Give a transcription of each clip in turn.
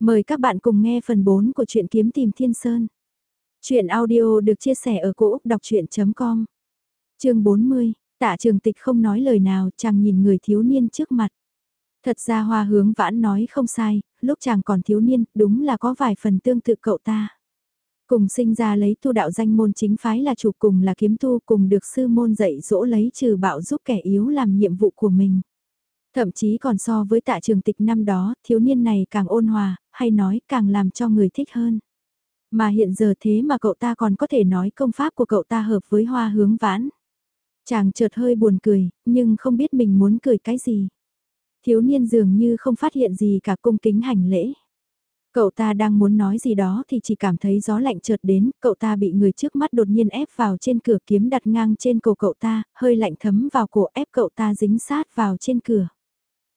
Mời các bạn cùng nghe phần 4 của truyện Kiếm Tìm Thiên Sơn. Chuyện audio được chia sẻ ở cỗ đọc chuyện.com Trường 40, tạ trường tịch không nói lời nào chàng nhìn người thiếu niên trước mặt. Thật ra hoa hướng vãn nói không sai, lúc chàng còn thiếu niên, đúng là có vài phần tương tự cậu ta. Cùng sinh ra lấy tu đạo danh môn chính phái là chủ cùng là kiếm tu cùng được sư môn dạy dỗ lấy trừ bạo giúp kẻ yếu làm nhiệm vụ của mình. Thậm chí còn so với tạ trường tịch năm đó, thiếu niên này càng ôn hòa, hay nói càng làm cho người thích hơn. Mà hiện giờ thế mà cậu ta còn có thể nói công pháp của cậu ta hợp với hoa hướng vãn. Chàng chợt hơi buồn cười, nhưng không biết mình muốn cười cái gì. Thiếu niên dường như không phát hiện gì cả cung kính hành lễ. Cậu ta đang muốn nói gì đó thì chỉ cảm thấy gió lạnh chợt đến, cậu ta bị người trước mắt đột nhiên ép vào trên cửa kiếm đặt ngang trên cổ cậu ta, hơi lạnh thấm vào cổ ép cậu ta dính sát vào trên cửa.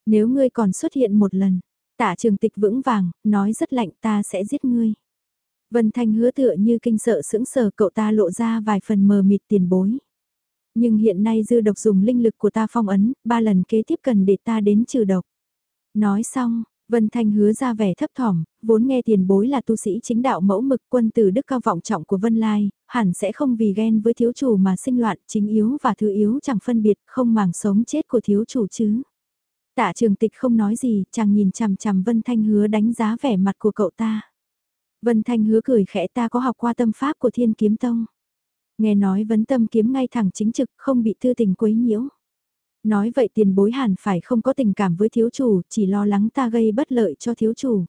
Nếu ngươi còn xuất hiện một lần, tạ trường tịch vững vàng, nói rất lạnh ta sẽ giết ngươi. Vân Thanh hứa tựa như kinh sợ sững sờ cậu ta lộ ra vài phần mờ mịt tiền bối. Nhưng hiện nay dư độc dùng linh lực của ta phong ấn, ba lần kế tiếp cần để ta đến trừ độc. Nói xong, Vân Thanh hứa ra vẻ thấp thỏm, vốn nghe tiền bối là tu sĩ chính đạo mẫu mực quân tử đức cao vọng trọng của Vân Lai, hẳn sẽ không vì ghen với thiếu chủ mà sinh loạn, chính yếu và thứ yếu chẳng phân biệt, không màng sống chết của thiếu chủ chứ. Tạ trường tịch không nói gì, chàng nhìn chằm chằm Vân Thanh hứa đánh giá vẻ mặt của cậu ta. Vân Thanh hứa cười khẽ ta có học qua tâm pháp của thiên kiếm tông. Nghe nói vấn tâm kiếm ngay thẳng chính trực không bị thư tình quấy nhiễu. Nói vậy tiền bối hẳn phải không có tình cảm với thiếu chủ, chỉ lo lắng ta gây bất lợi cho thiếu chủ.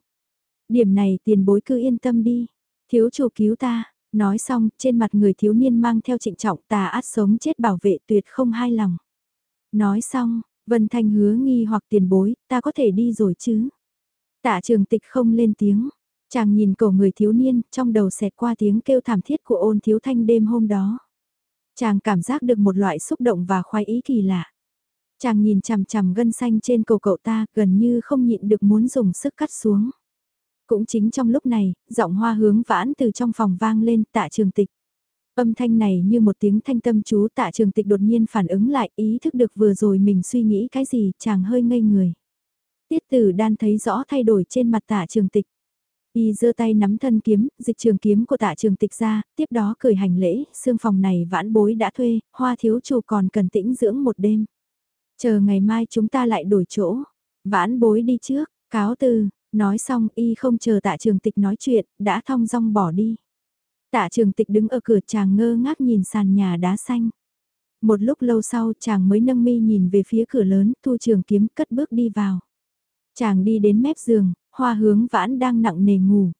Điểm này tiền bối cứ yên tâm đi. Thiếu chủ cứu ta, nói xong, trên mặt người thiếu niên mang theo trịnh trọng ta át sống chết bảo vệ tuyệt không hai lòng. Nói xong, Vân Thanh hứa nghi hoặc tiền bối, ta có thể đi rồi chứ? Tạ trường tịch không lên tiếng, chàng nhìn cổ người thiếu niên, trong đầu xẹt qua tiếng kêu thảm thiết của ôn thiếu thanh đêm hôm đó. Chàng cảm giác được một loại xúc động và khoái ý kỳ lạ. Chàng nhìn chằm chằm gân xanh trên cổ cậu ta, gần như không nhịn được muốn dùng sức cắt xuống. Cũng chính trong lúc này, giọng hoa hướng vãn từ trong phòng vang lên tạ trường tịch. Âm thanh này như một tiếng thanh tâm chú tạ trường tịch đột nhiên phản ứng lại ý thức được vừa rồi mình suy nghĩ cái gì chàng hơi ngây người. Tiết tử đan thấy rõ thay đổi trên mặt tạ trường tịch. Y giơ tay nắm thân kiếm, dịch trường kiếm của tạ trường tịch ra, tiếp đó cười hành lễ, xương phòng này vãn bối đã thuê, hoa thiếu chủ còn cần tĩnh dưỡng một đêm. Chờ ngày mai chúng ta lại đổi chỗ, vãn bối đi trước, cáo từ, nói xong y không chờ tạ trường tịch nói chuyện, đã thong dong bỏ đi. Tạ trường tịch đứng ở cửa chàng ngơ ngác nhìn sàn nhà đá xanh. Một lúc lâu sau chàng mới nâng mi nhìn về phía cửa lớn, thu trường kiếm cất bước đi vào. Chàng đi đến mép giường, hoa hướng vãn đang nặng nề ngủ.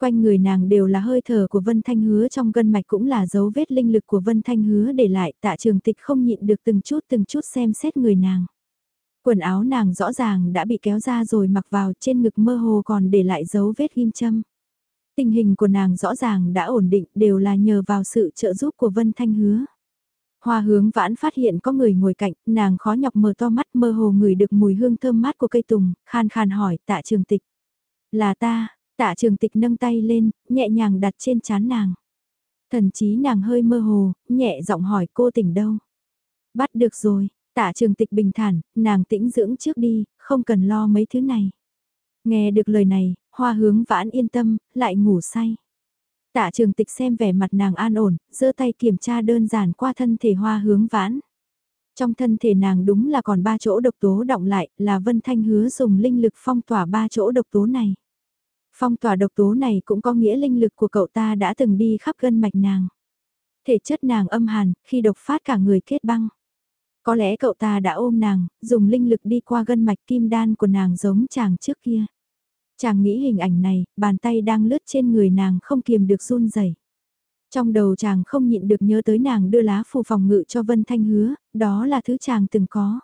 Quanh người nàng đều là hơi thở của Vân Thanh Hứa trong gân mạch cũng là dấu vết linh lực của Vân Thanh Hứa để lại tạ trường tịch không nhịn được từng chút từng chút xem xét người nàng. Quần áo nàng rõ ràng đã bị kéo ra rồi mặc vào trên ngực mơ hồ còn để lại dấu vết ghim châm. Tình hình của nàng rõ ràng đã ổn định đều là nhờ vào sự trợ giúp của Vân Thanh Hứa. Hoa hướng vãn phát hiện có người ngồi cạnh, nàng khó nhọc mở to mắt mơ hồ ngửi được mùi hương thơm mát của cây tùng, khan khan hỏi tạ trường tịch. Là ta, tạ trường tịch nâng tay lên, nhẹ nhàng đặt trên chán nàng. Thần chí nàng hơi mơ hồ, nhẹ giọng hỏi cô tỉnh đâu. Bắt được rồi, tạ trường tịch bình thản, nàng tĩnh dưỡng trước đi, không cần lo mấy thứ này. Nghe được lời này, hoa hướng vãn yên tâm, lại ngủ say. Tạ trường tịch xem vẻ mặt nàng an ổn, giơ tay kiểm tra đơn giản qua thân thể hoa hướng vãn. Trong thân thể nàng đúng là còn ba chỗ độc tố động lại, là Vân Thanh hứa dùng linh lực phong tỏa ba chỗ độc tố này. Phong tỏa độc tố này cũng có nghĩa linh lực của cậu ta đã từng đi khắp gân mạch nàng. Thể chất nàng âm hàn, khi độc phát cả người kết băng. Có lẽ cậu ta đã ôm nàng, dùng linh lực đi qua gân mạch kim đan của nàng giống chàng trước kia. Chàng nghĩ hình ảnh này, bàn tay đang lướt trên người nàng không kiềm được run rẩy. Trong đầu chàng không nhịn được nhớ tới nàng đưa lá phù phòng ngự cho Vân Thanh hứa, đó là thứ chàng từng có.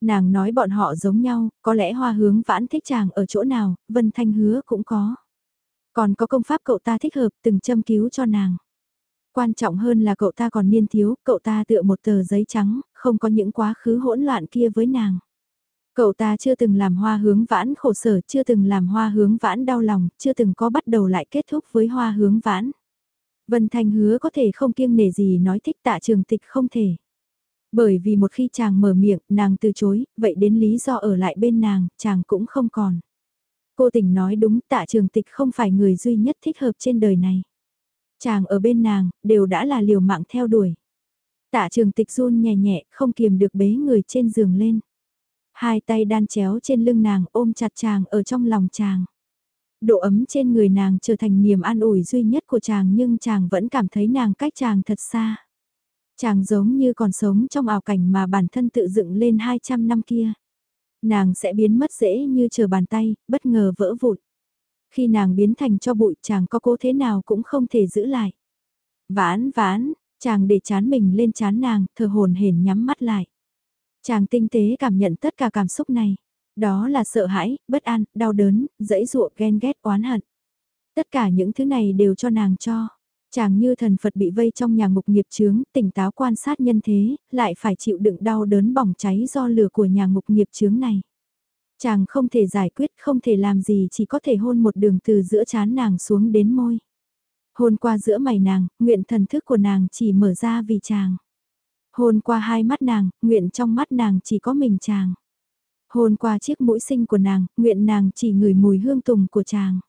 Nàng nói bọn họ giống nhau, có lẽ hoa hướng vãn thích chàng ở chỗ nào, Vân Thanh hứa cũng có. Còn có công pháp cậu ta thích hợp từng châm cứu cho nàng. Quan trọng hơn là cậu ta còn niên thiếu, cậu ta tựa một tờ giấy trắng, không có những quá khứ hỗn loạn kia với nàng. Cậu ta chưa từng làm hoa hướng vãn khổ sở, chưa từng làm hoa hướng vãn đau lòng, chưa từng có bắt đầu lại kết thúc với hoa hướng vãn. Vân Thanh hứa có thể không kiêng nể gì nói thích tạ trường tịch không thể. Bởi vì một khi chàng mở miệng, nàng từ chối, vậy đến lý do ở lại bên nàng, chàng cũng không còn. Cô tình nói đúng tạ trường tịch không phải người duy nhất thích hợp trên đời này. Chàng ở bên nàng, đều đã là liều mạng theo đuổi. Tạ trường tịch run nhẹ nhẹ, không kiềm được bế người trên giường lên. Hai tay đan chéo trên lưng nàng ôm chặt chàng ở trong lòng chàng. Độ ấm trên người nàng trở thành niềm an ủi duy nhất của chàng nhưng chàng vẫn cảm thấy nàng cách chàng thật xa. Chàng giống như còn sống trong ảo cảnh mà bản thân tự dựng lên 200 năm kia. Nàng sẽ biến mất dễ như chờ bàn tay, bất ngờ vỡ vụn. Khi nàng biến thành cho bụi chàng có cố thế nào cũng không thể giữ lại. Vãn vãn, chàng để chán mình lên chán nàng, thờ hồn hển nhắm mắt lại. Chàng tinh tế cảm nhận tất cả cảm xúc này. Đó là sợ hãi, bất an, đau đớn, dẫy ruộng, ghen ghét, oán hận. Tất cả những thứ này đều cho nàng cho. Chàng như thần Phật bị vây trong nhà ngục nghiệp chướng, tỉnh táo quan sát nhân thế, lại phải chịu đựng đau đớn bỏng cháy do lửa của nhà ngục nghiệp chướng này. Chàng không thể giải quyết, không thể làm gì chỉ có thể hôn một đường từ giữa chán nàng xuống đến môi. Hôn qua giữa mày nàng, nguyện thần thức của nàng chỉ mở ra vì chàng. Hôn qua hai mắt nàng, nguyện trong mắt nàng chỉ có mình chàng. Hôn qua chiếc mũi xinh của nàng, nguyện nàng chỉ ngửi mùi hương tùng của chàng.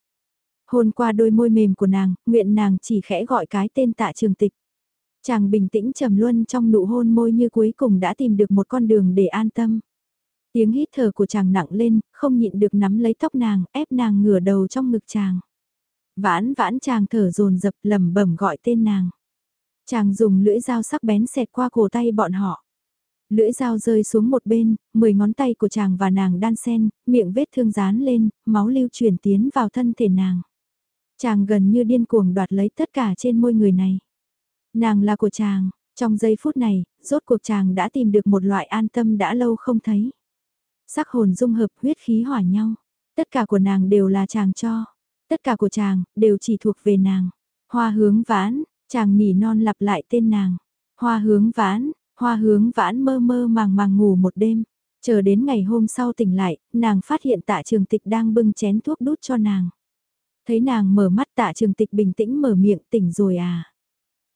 Hôn qua đôi môi mềm của nàng, nguyện nàng chỉ khẽ gọi cái tên tạ trường tịch. Chàng bình tĩnh trầm luân trong nụ hôn môi như cuối cùng đã tìm được một con đường để an tâm. Tiếng hít thở của chàng nặng lên, không nhịn được nắm lấy tóc nàng, ép nàng ngửa đầu trong ngực chàng. Vãn vãn chàng thở dồn dập lầm bẩm gọi tên nàng. Chàng dùng lưỡi dao sắc bén xẹt qua cổ tay bọn họ. Lưỡi dao rơi xuống một bên, mười ngón tay của chàng và nàng đan sen, miệng vết thương dán lên, máu lưu chuyển tiến vào thân thể nàng. Chàng gần như điên cuồng đoạt lấy tất cả trên môi người này. Nàng là của chàng, trong giây phút này, rốt cuộc chàng đã tìm được một loại an tâm đã lâu không thấy. Sắc hồn dung hợp huyết khí hỏa nhau. Tất cả của nàng đều là chàng cho. Tất cả của chàng, đều chỉ thuộc về nàng. Hoa hướng vãn, chàng nỉ non lặp lại tên nàng. Hoa hướng vãn, hoa hướng vãn mơ mơ màng màng ngủ một đêm. Chờ đến ngày hôm sau tỉnh lại, nàng phát hiện tạ trường tịch đang bưng chén thuốc đút cho nàng. Thấy nàng mở mắt tạ trường tịch bình tĩnh mở miệng tỉnh rồi à.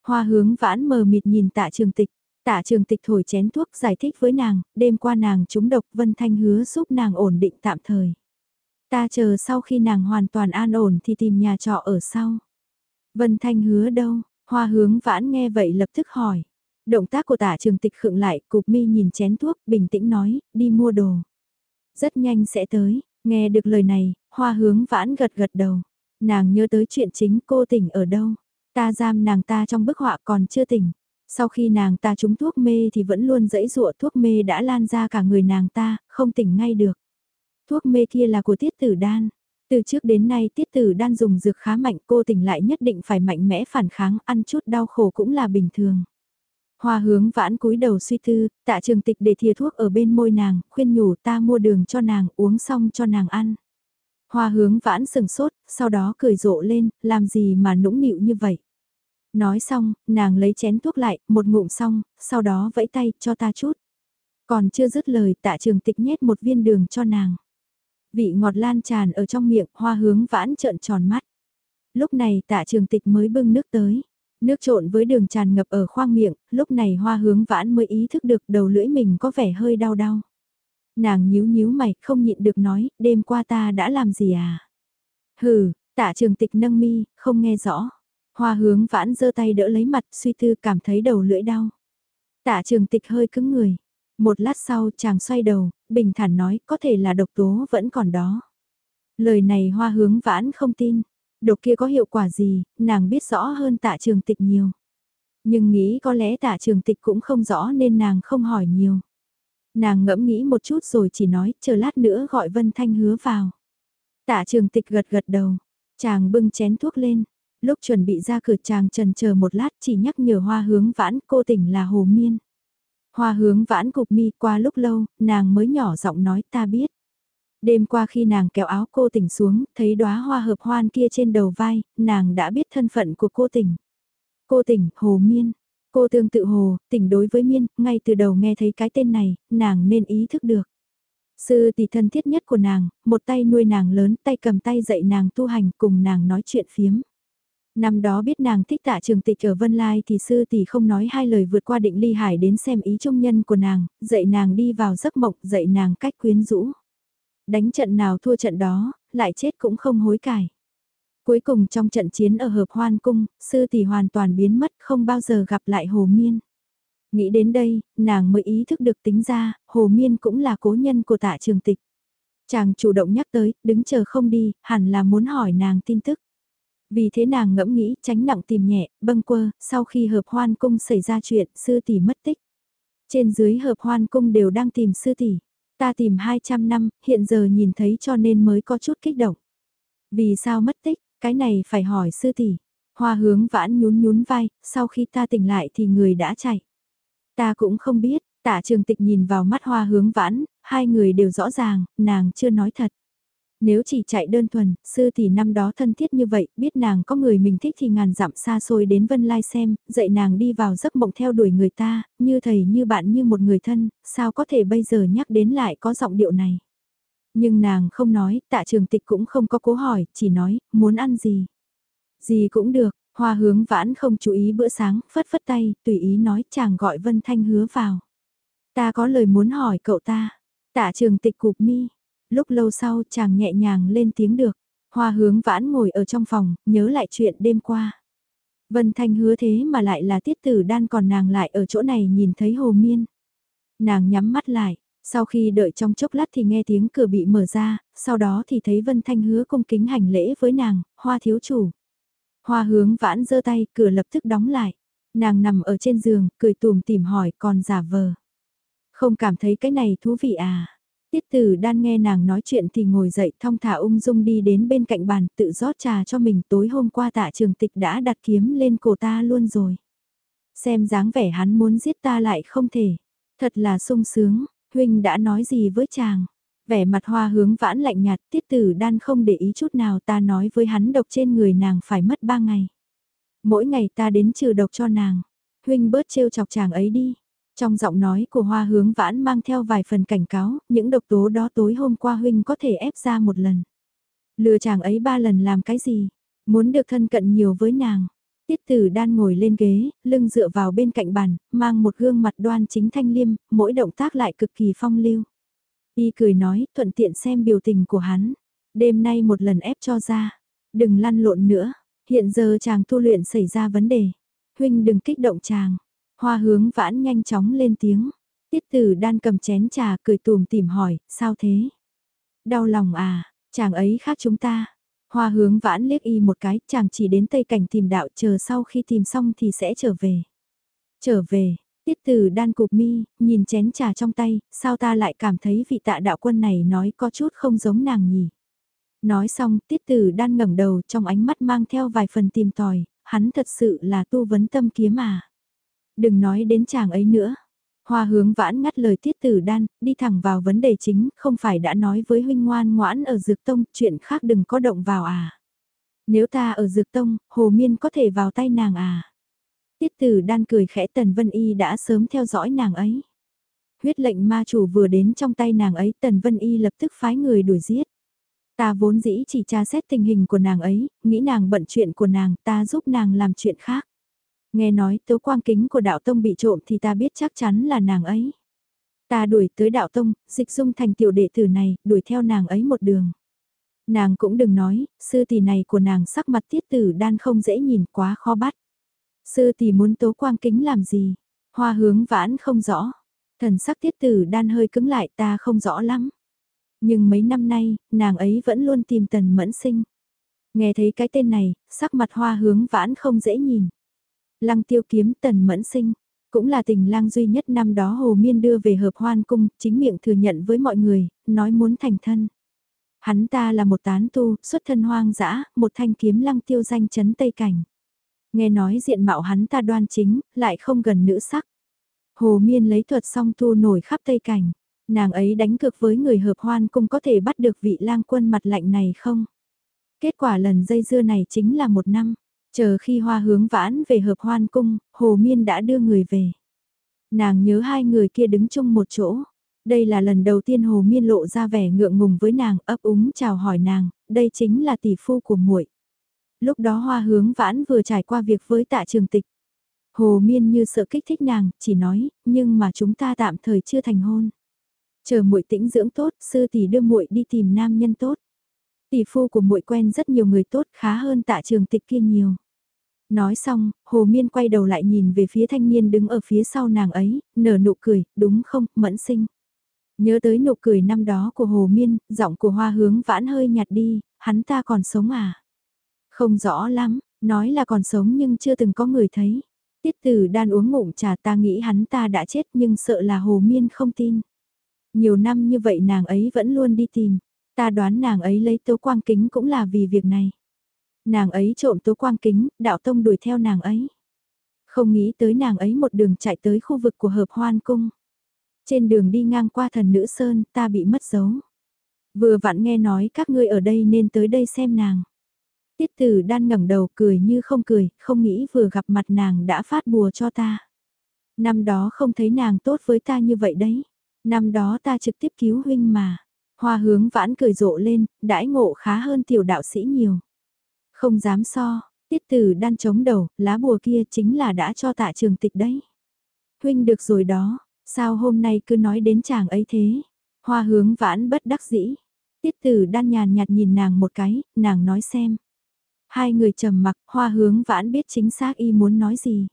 Hoa hướng vãn mờ mịt nhìn tạ trường tịch, tạ trường tịch thổi chén thuốc giải thích với nàng, đêm qua nàng trúng độc Vân Thanh hứa giúp nàng ổn định tạm thời. Ta chờ sau khi nàng hoàn toàn an ổn thì tìm nhà trọ ở sau. Vân Thanh hứa đâu, hoa hướng vãn nghe vậy lập tức hỏi. Động tác của tả trường tịch khựng lại, cục mi nhìn chén thuốc, bình tĩnh nói, đi mua đồ. Rất nhanh sẽ tới, nghe được lời này, hoa hướng vãn gật gật đầu. Nàng nhớ tới chuyện chính cô tỉnh ở đâu. Ta giam nàng ta trong bức họa còn chưa tỉnh. Sau khi nàng ta trúng thuốc mê thì vẫn luôn dẫy dụa thuốc mê đã lan ra cả người nàng ta, không tỉnh ngay được. Thuốc mê kia là của tiết tử đan. Từ trước đến nay tiết tử đan dùng dược khá mạnh cô tỉnh lại nhất định phải mạnh mẽ phản kháng ăn chút đau khổ cũng là bình thường. Hoa hướng vãn cúi đầu suy tư, tạ trường tịch để thìa thuốc ở bên môi nàng, khuyên nhủ ta mua đường cho nàng uống xong cho nàng ăn. Hoa hướng vãn sừng sốt, sau đó cười rộ lên, làm gì mà nũng nịu như vậy. Nói xong, nàng lấy chén thuốc lại, một ngụm xong, sau đó vẫy tay, cho ta chút. Còn chưa dứt lời tạ trường tịch nhét một viên đường cho nàng. Vị ngọt lan tràn ở trong miệng, hoa hướng vãn trợn tròn mắt. Lúc này tạ trường tịch mới bưng nước tới. Nước trộn với đường tràn ngập ở khoang miệng, lúc này hoa hướng vãn mới ý thức được đầu lưỡi mình có vẻ hơi đau đau. Nàng nhíu nhíu mày, không nhịn được nói, đêm qua ta đã làm gì à? Hừ, tạ trường tịch nâng mi, không nghe rõ. Hoa hướng vãn giơ tay đỡ lấy mặt, suy tư cảm thấy đầu lưỡi đau. Tạ trường tịch hơi cứng người. Một lát sau chàng xoay đầu, bình thản nói có thể là độc tố vẫn còn đó. Lời này hoa hướng vãn không tin. Độc kia có hiệu quả gì, nàng biết rõ hơn tạ trường tịch nhiều. Nhưng nghĩ có lẽ tạ trường tịch cũng không rõ nên nàng không hỏi nhiều. Nàng ngẫm nghĩ một chút rồi chỉ nói, chờ lát nữa gọi Vân Thanh hứa vào. Tạ trường tịch gật gật đầu, chàng bưng chén thuốc lên. Lúc chuẩn bị ra cửa chàng trần chờ một lát chỉ nhắc nhở hoa hướng vãn cô tỉnh là Hồ Miên. Hoa hướng vãn cục mi qua lúc lâu, nàng mới nhỏ giọng nói ta biết. Đêm qua khi nàng kéo áo cô tỉnh xuống, thấy đóa hoa hợp hoan kia trên đầu vai, nàng đã biết thân phận của cô tỉnh. Cô tỉnh, Hồ Miên. Cô tương tự Hồ, tỉnh đối với Miên, ngay từ đầu nghe thấy cái tên này, nàng nên ý thức được. Sư tỷ thân thiết nhất của nàng, một tay nuôi nàng lớn, tay cầm tay dạy nàng tu hành cùng nàng nói chuyện phiếm. Năm đó biết nàng thích tạ trường tịch ở Vân Lai thì sư tỷ không nói hai lời vượt qua định ly hải đến xem ý trung nhân của nàng, dạy nàng đi vào giấc mộng, dạy nàng cách quyến rũ. Đánh trận nào thua trận đó, lại chết cũng không hối cải. Cuối cùng trong trận chiến ở hợp hoan cung, sư tỷ hoàn toàn biến mất không bao giờ gặp lại Hồ Miên. Nghĩ đến đây, nàng mới ý thức được tính ra, Hồ Miên cũng là cố nhân của tạ trường tịch. Chàng chủ động nhắc tới, đứng chờ không đi, hẳn là muốn hỏi nàng tin tức. Vì thế nàng ngẫm nghĩ, tránh nặng tìm nhẹ, bâng quơ, sau khi hợp hoan cung xảy ra chuyện, sư tỷ mất tích. Trên dưới hợp hoan cung đều đang tìm sư tỷ. Ta tìm 200 năm, hiện giờ nhìn thấy cho nên mới có chút kích động. Vì sao mất tích, cái này phải hỏi sư tỷ. Hoa hướng vãn nhún nhún vai, sau khi ta tỉnh lại thì người đã chạy. Ta cũng không biết, tạ trường tịch nhìn vào mắt hoa hướng vãn, hai người đều rõ ràng, nàng chưa nói thật. Nếu chỉ chạy đơn thuần, sư thì năm đó thân thiết như vậy, biết nàng có người mình thích thì ngàn dặm xa xôi đến Vân Lai xem, dạy nàng đi vào giấc mộng theo đuổi người ta, như thầy như bạn như một người thân, sao có thể bây giờ nhắc đến lại có giọng điệu này. Nhưng nàng không nói, tạ trường tịch cũng không có cố hỏi, chỉ nói, muốn ăn gì. Gì cũng được, hoa hướng vãn không chú ý bữa sáng, phất phất tay, tùy ý nói chàng gọi Vân Thanh hứa vào. Ta có lời muốn hỏi cậu ta. Tạ trường tịch cục mi. Lúc lâu sau chàng nhẹ nhàng lên tiếng được. Hoa hướng vãn ngồi ở trong phòng, nhớ lại chuyện đêm qua. Vân Thanh hứa thế mà lại là tiết tử đan còn nàng lại ở chỗ này nhìn thấy hồ miên. Nàng nhắm mắt lại, sau khi đợi trong chốc lát thì nghe tiếng cửa bị mở ra, sau đó thì thấy Vân Thanh hứa cung kính hành lễ với nàng, hoa thiếu chủ. Hoa hướng vãn giơ tay, cửa lập tức đóng lại. Nàng nằm ở trên giường, cười tùm tìm hỏi còn giả vờ. Không cảm thấy cái này thú vị à? Tiết tử đan nghe nàng nói chuyện thì ngồi dậy thong thả ung dung đi đến bên cạnh bàn tự rót trà cho mình tối hôm qua tạ trường tịch đã đặt kiếm lên cổ ta luôn rồi. Xem dáng vẻ hắn muốn giết ta lại không thể. Thật là sung sướng, huynh đã nói gì với chàng. Vẻ mặt hoa hướng vãn lạnh nhạt tiết tử đan không để ý chút nào ta nói với hắn độc trên người nàng phải mất ba ngày. Mỗi ngày ta đến trừ độc cho nàng. Huynh bớt trêu chọc chàng ấy đi. Trong giọng nói của hoa hướng vãn mang theo vài phần cảnh cáo, những độc tố đó tối hôm qua huynh có thể ép ra một lần. Lừa chàng ấy ba lần làm cái gì? Muốn được thân cận nhiều với nàng. Tiết tử đan ngồi lên ghế, lưng dựa vào bên cạnh bàn, mang một gương mặt đoan chính thanh liêm, mỗi động tác lại cực kỳ phong lưu. Y cười nói, thuận tiện xem biểu tình của hắn. Đêm nay một lần ép cho ra. Đừng lăn lộn nữa. Hiện giờ chàng tu luyện xảy ra vấn đề. Huynh đừng kích động chàng. Hoa hướng vãn nhanh chóng lên tiếng. Tiết tử đan cầm chén trà cười tùm tìm hỏi, sao thế? Đau lòng à, chàng ấy khác chúng ta. Hoa hướng vãn liếc y một cái, chàng chỉ đến Tây Cảnh tìm đạo chờ sau khi tìm xong thì sẽ trở về. Trở về, tiết tử đan cục mi, nhìn chén trà trong tay, sao ta lại cảm thấy vị tạ đạo quân này nói có chút không giống nàng nhỉ? Nói xong, tiết tử đan ngẩng đầu trong ánh mắt mang theo vài phần tìm tòi, hắn thật sự là tu vấn tâm kiếm à. Đừng nói đến chàng ấy nữa. Hoa hướng vãn ngắt lời tiết tử đan, đi thẳng vào vấn đề chính, không phải đã nói với huynh ngoan ngoãn ở dược tông, chuyện khác đừng có động vào à. Nếu ta ở dược tông, hồ miên có thể vào tay nàng à. Tiết tử đan cười khẽ Tần Vân Y đã sớm theo dõi nàng ấy. Huyết lệnh ma chủ vừa đến trong tay nàng ấy Tần Vân Y lập tức phái người đuổi giết. Ta vốn dĩ chỉ tra xét tình hình của nàng ấy, nghĩ nàng bận chuyện của nàng, ta giúp nàng làm chuyện khác. Nghe nói tấu quang kính của đạo tông bị trộm thì ta biết chắc chắn là nàng ấy. Ta đuổi tới đạo tông, dịch dung thành tiểu đệ tử này, đuổi theo nàng ấy một đường. Nàng cũng đừng nói, sư tỷ này của nàng sắc mặt tiết tử đan không dễ nhìn quá khó bắt. Sư tỷ muốn tố quang kính làm gì? Hoa hướng vãn không rõ. Thần sắc tiết tử đan hơi cứng lại ta không rõ lắm. Nhưng mấy năm nay, nàng ấy vẫn luôn tìm tần mẫn sinh. Nghe thấy cái tên này, sắc mặt hoa hướng vãn không dễ nhìn. Lăng tiêu kiếm tần mẫn sinh, cũng là tình lang duy nhất năm đó Hồ Miên đưa về hợp hoan cung, chính miệng thừa nhận với mọi người, nói muốn thành thân. Hắn ta là một tán tu, xuất thân hoang dã, một thanh kiếm lăng tiêu danh chấn Tây Cảnh. Nghe nói diện mạo hắn ta đoan chính, lại không gần nữ sắc. Hồ Miên lấy thuật song tu nổi khắp Tây Cảnh. Nàng ấy đánh cược với người hợp hoan cung có thể bắt được vị lang quân mặt lạnh này không? Kết quả lần dây dưa này chính là một năm. Chờ khi hoa hướng vãn về hợp hoan cung, Hồ Miên đã đưa người về. Nàng nhớ hai người kia đứng chung một chỗ. Đây là lần đầu tiên Hồ Miên lộ ra vẻ ngượng ngùng với nàng, ấp úng chào hỏi nàng, đây chính là tỷ phu của muội. Lúc đó hoa hướng vãn vừa trải qua việc với tạ trường tịch. Hồ Miên như sợ kích thích nàng, chỉ nói, nhưng mà chúng ta tạm thời chưa thành hôn. Chờ muội tĩnh dưỡng tốt, sư tỷ đưa muội đi tìm nam nhân tốt. Tỷ phu của muội quen rất nhiều người tốt khá hơn tạ trường tịch kia nhiều. Nói xong, Hồ Miên quay đầu lại nhìn về phía thanh niên đứng ở phía sau nàng ấy, nở nụ cười, đúng không, mẫn sinh. Nhớ tới nụ cười năm đó của Hồ Miên, giọng của hoa hướng vãn hơi nhạt đi, hắn ta còn sống à? Không rõ lắm, nói là còn sống nhưng chưa từng có người thấy. Tiết tử đan uống ngụm trà ta nghĩ hắn ta đã chết nhưng sợ là Hồ Miên không tin. Nhiều năm như vậy nàng ấy vẫn luôn đi tìm. Ta đoán nàng ấy lấy tố quang kính cũng là vì việc này. Nàng ấy trộm tố quang kính, đạo tông đuổi theo nàng ấy. Không nghĩ tới nàng ấy một đường chạy tới khu vực của hợp hoan cung. Trên đường đi ngang qua thần nữ sơn, ta bị mất dấu. Vừa vặn nghe nói các ngươi ở đây nên tới đây xem nàng. Tiết tử đan ngẩng đầu cười như không cười, không nghĩ vừa gặp mặt nàng đã phát bùa cho ta. Năm đó không thấy nàng tốt với ta như vậy đấy. Năm đó ta trực tiếp cứu huynh mà. Hoa hướng vãn cười rộ lên, đãi ngộ khá hơn tiểu đạo sĩ nhiều. Không dám so, tiết tử đan chống đầu, lá bùa kia chính là đã cho tạ trường tịch đấy. Huynh được rồi đó, sao hôm nay cứ nói đến chàng ấy thế? Hoa hướng vãn bất đắc dĩ. Tiết tử đan nhàn nhạt nhìn nàng một cái, nàng nói xem. Hai người trầm mặc, hoa hướng vãn biết chính xác y muốn nói gì.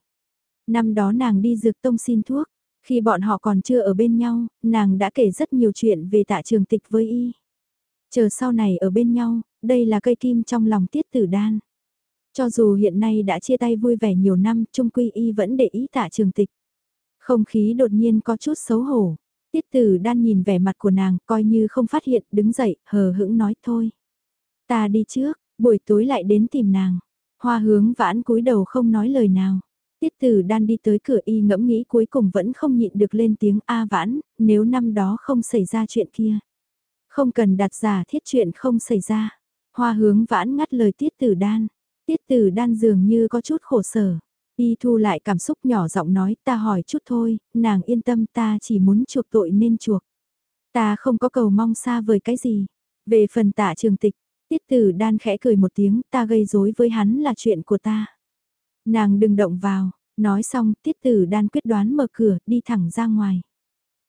Năm đó nàng đi dược tông xin thuốc, khi bọn họ còn chưa ở bên nhau, nàng đã kể rất nhiều chuyện về tạ trường tịch với y. Chờ sau này ở bên nhau, đây là cây kim trong lòng tiết tử đan. Cho dù hiện nay đã chia tay vui vẻ nhiều năm, trung quy y vẫn để ý tạ trường tịch. Không khí đột nhiên có chút xấu hổ. Tiết tử đan nhìn vẻ mặt của nàng, coi như không phát hiện, đứng dậy, hờ hững nói thôi. Ta đi trước, buổi tối lại đến tìm nàng. Hoa hướng vãn cúi đầu không nói lời nào. Tiết tử đan đi tới cửa y ngẫm nghĩ cuối cùng vẫn không nhịn được lên tiếng A vãn, nếu năm đó không xảy ra chuyện kia. Không cần đặt giả thiết chuyện không xảy ra. Hoa hướng vãn ngắt lời tiết tử đan. Tiết tử đan dường như có chút khổ sở. Y thu lại cảm xúc nhỏ giọng nói ta hỏi chút thôi, nàng yên tâm ta chỉ muốn chuộc tội nên chuộc. Ta không có cầu mong xa vời cái gì. Về phần tạ trường tịch, tiết tử đan khẽ cười một tiếng ta gây rối với hắn là chuyện của ta. Nàng đừng động vào, nói xong tiết tử đan quyết đoán mở cửa đi thẳng ra ngoài.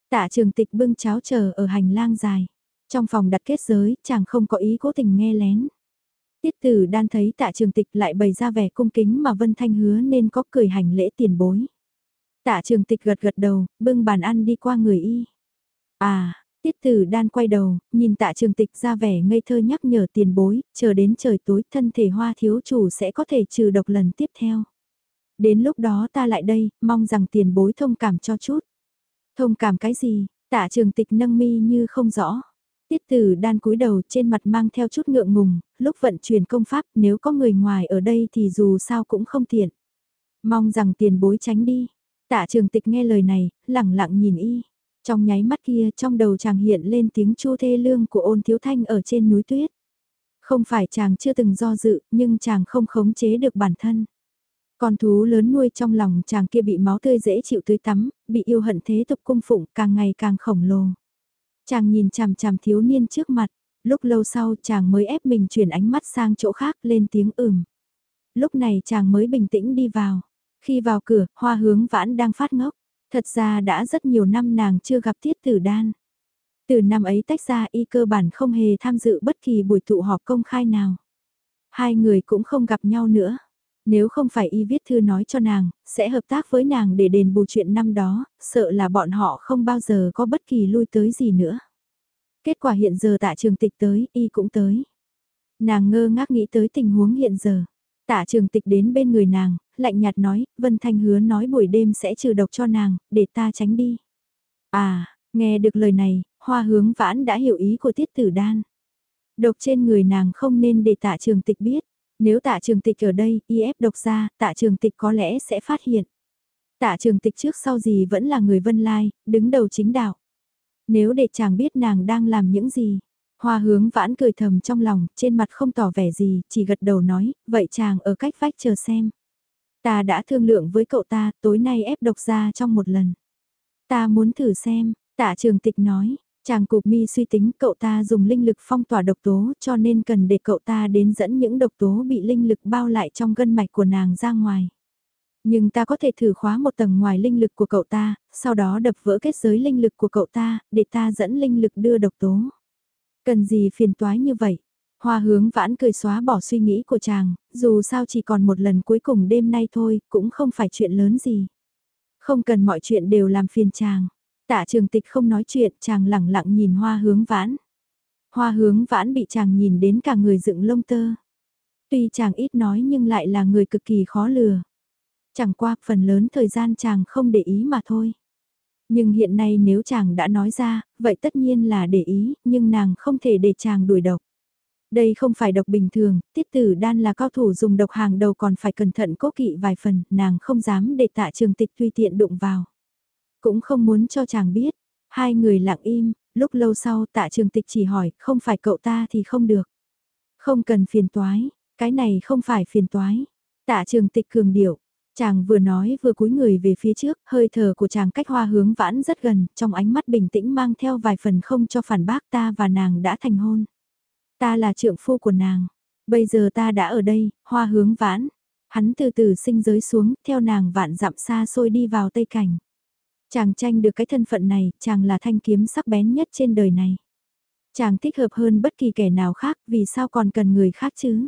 Tạ trường tịch bưng cháo chờ ở hành lang dài. Trong phòng đặt kết giới, chàng không có ý cố tình nghe lén. Tiết tử đan thấy tạ trường tịch lại bày ra vẻ cung kính mà Vân Thanh hứa nên có cười hành lễ tiền bối. Tạ trường tịch gật gật đầu, bưng bàn ăn đi qua người y. À, tiết tử đan quay đầu, nhìn tạ trường tịch ra vẻ ngây thơ nhắc nhở tiền bối, chờ đến trời tối thân thể hoa thiếu chủ sẽ có thể trừ độc lần tiếp theo. Đến lúc đó ta lại đây, mong rằng tiền bối thông cảm cho chút. Thông cảm cái gì, tạ trường tịch nâng mi như không rõ. Tiết tử đan cúi đầu trên mặt mang theo chút ngượng ngùng, lúc vận chuyển công pháp nếu có người ngoài ở đây thì dù sao cũng không tiện. Mong rằng tiền bối tránh đi. Tạ trường tịch nghe lời này, lẳng lặng nhìn y. Trong nháy mắt kia trong đầu chàng hiện lên tiếng chu thê lương của ôn thiếu thanh ở trên núi tuyết. Không phải chàng chưa từng do dự, nhưng chàng không khống chế được bản thân. Con thú lớn nuôi trong lòng chàng kia bị máu tươi dễ chịu tưới tắm, bị yêu hận thế tục cung phụng càng ngày càng khổng lồ. Chàng nhìn chằm chằm thiếu niên trước mặt, lúc lâu sau chàng mới ép mình chuyển ánh mắt sang chỗ khác lên tiếng ừm. Lúc này chàng mới bình tĩnh đi vào. Khi vào cửa, hoa hướng vãn đang phát ngốc. Thật ra đã rất nhiều năm nàng chưa gặp tiết tử đan. Từ năm ấy tách ra y cơ bản không hề tham dự bất kỳ buổi tụ họp công khai nào. Hai người cũng không gặp nhau nữa. Nếu không phải y viết thư nói cho nàng, sẽ hợp tác với nàng để đền bù chuyện năm đó, sợ là bọn họ không bao giờ có bất kỳ lui tới gì nữa. Kết quả hiện giờ tạ trường tịch tới, y cũng tới. Nàng ngơ ngác nghĩ tới tình huống hiện giờ. Tạ trường tịch đến bên người nàng, lạnh nhạt nói, Vân Thanh hứa nói buổi đêm sẽ trừ độc cho nàng, để ta tránh đi. À, nghe được lời này, hoa hướng vãn đã hiểu ý của tiết tử đan. Độc trên người nàng không nên để tạ trường tịch biết. Nếu tạ trường tịch ở đây, y ép độc ra, tạ trường tịch có lẽ sẽ phát hiện. Tạ trường tịch trước sau gì vẫn là người vân lai, đứng đầu chính đạo. Nếu để chàng biết nàng đang làm những gì. Hoa hướng vãn cười thầm trong lòng, trên mặt không tỏ vẻ gì, chỉ gật đầu nói, vậy chàng ở cách vách chờ xem. Ta đã thương lượng với cậu ta, tối nay ép độc ra trong một lần. Ta muốn thử xem, tạ trường tịch nói, Chàng cục mi suy tính cậu ta dùng linh lực phong tỏa độc tố cho nên cần để cậu ta đến dẫn những độc tố bị linh lực bao lại trong gân mạch của nàng ra ngoài. Nhưng ta có thể thử khóa một tầng ngoài linh lực của cậu ta, sau đó đập vỡ kết giới linh lực của cậu ta, để ta dẫn linh lực đưa độc tố. Cần gì phiền toái như vậy? Hoa hướng vãn cười xóa bỏ suy nghĩ của chàng, dù sao chỉ còn một lần cuối cùng đêm nay thôi, cũng không phải chuyện lớn gì. Không cần mọi chuyện đều làm phiền chàng. Tạ trường tịch không nói chuyện, chàng lẳng lặng nhìn hoa hướng vãn. Hoa hướng vãn bị chàng nhìn đến cả người dựng lông tơ. Tuy chàng ít nói nhưng lại là người cực kỳ khó lừa. Chẳng qua phần lớn thời gian chàng không để ý mà thôi. Nhưng hiện nay nếu chàng đã nói ra, vậy tất nhiên là để ý, nhưng nàng không thể để chàng đuổi độc. Đây không phải độc bình thường, tiết tử đan là cao thủ dùng độc hàng đầu còn phải cẩn thận cố kỵ vài phần, nàng không dám để tạ trường tịch tùy tiện đụng vào. Cũng không muốn cho chàng biết, hai người lặng im, lúc lâu sau tạ trường tịch chỉ hỏi, không phải cậu ta thì không được. Không cần phiền toái, cái này không phải phiền toái. Tạ trường tịch cường điệu, chàng vừa nói vừa cúi người về phía trước, hơi thở của chàng cách hoa hướng vãn rất gần, trong ánh mắt bình tĩnh mang theo vài phần không cho phản bác ta và nàng đã thành hôn. Ta là trượng phu của nàng. Bây giờ ta đã ở đây, hoa hướng vãn. Hắn từ từ sinh giới xuống, theo nàng vạn dặm xa xôi đi vào tây cảnh. Chàng tranh được cái thân phận này, chàng là thanh kiếm sắc bén nhất trên đời này. Chàng thích hợp hơn bất kỳ kẻ nào khác, vì sao còn cần người khác chứ?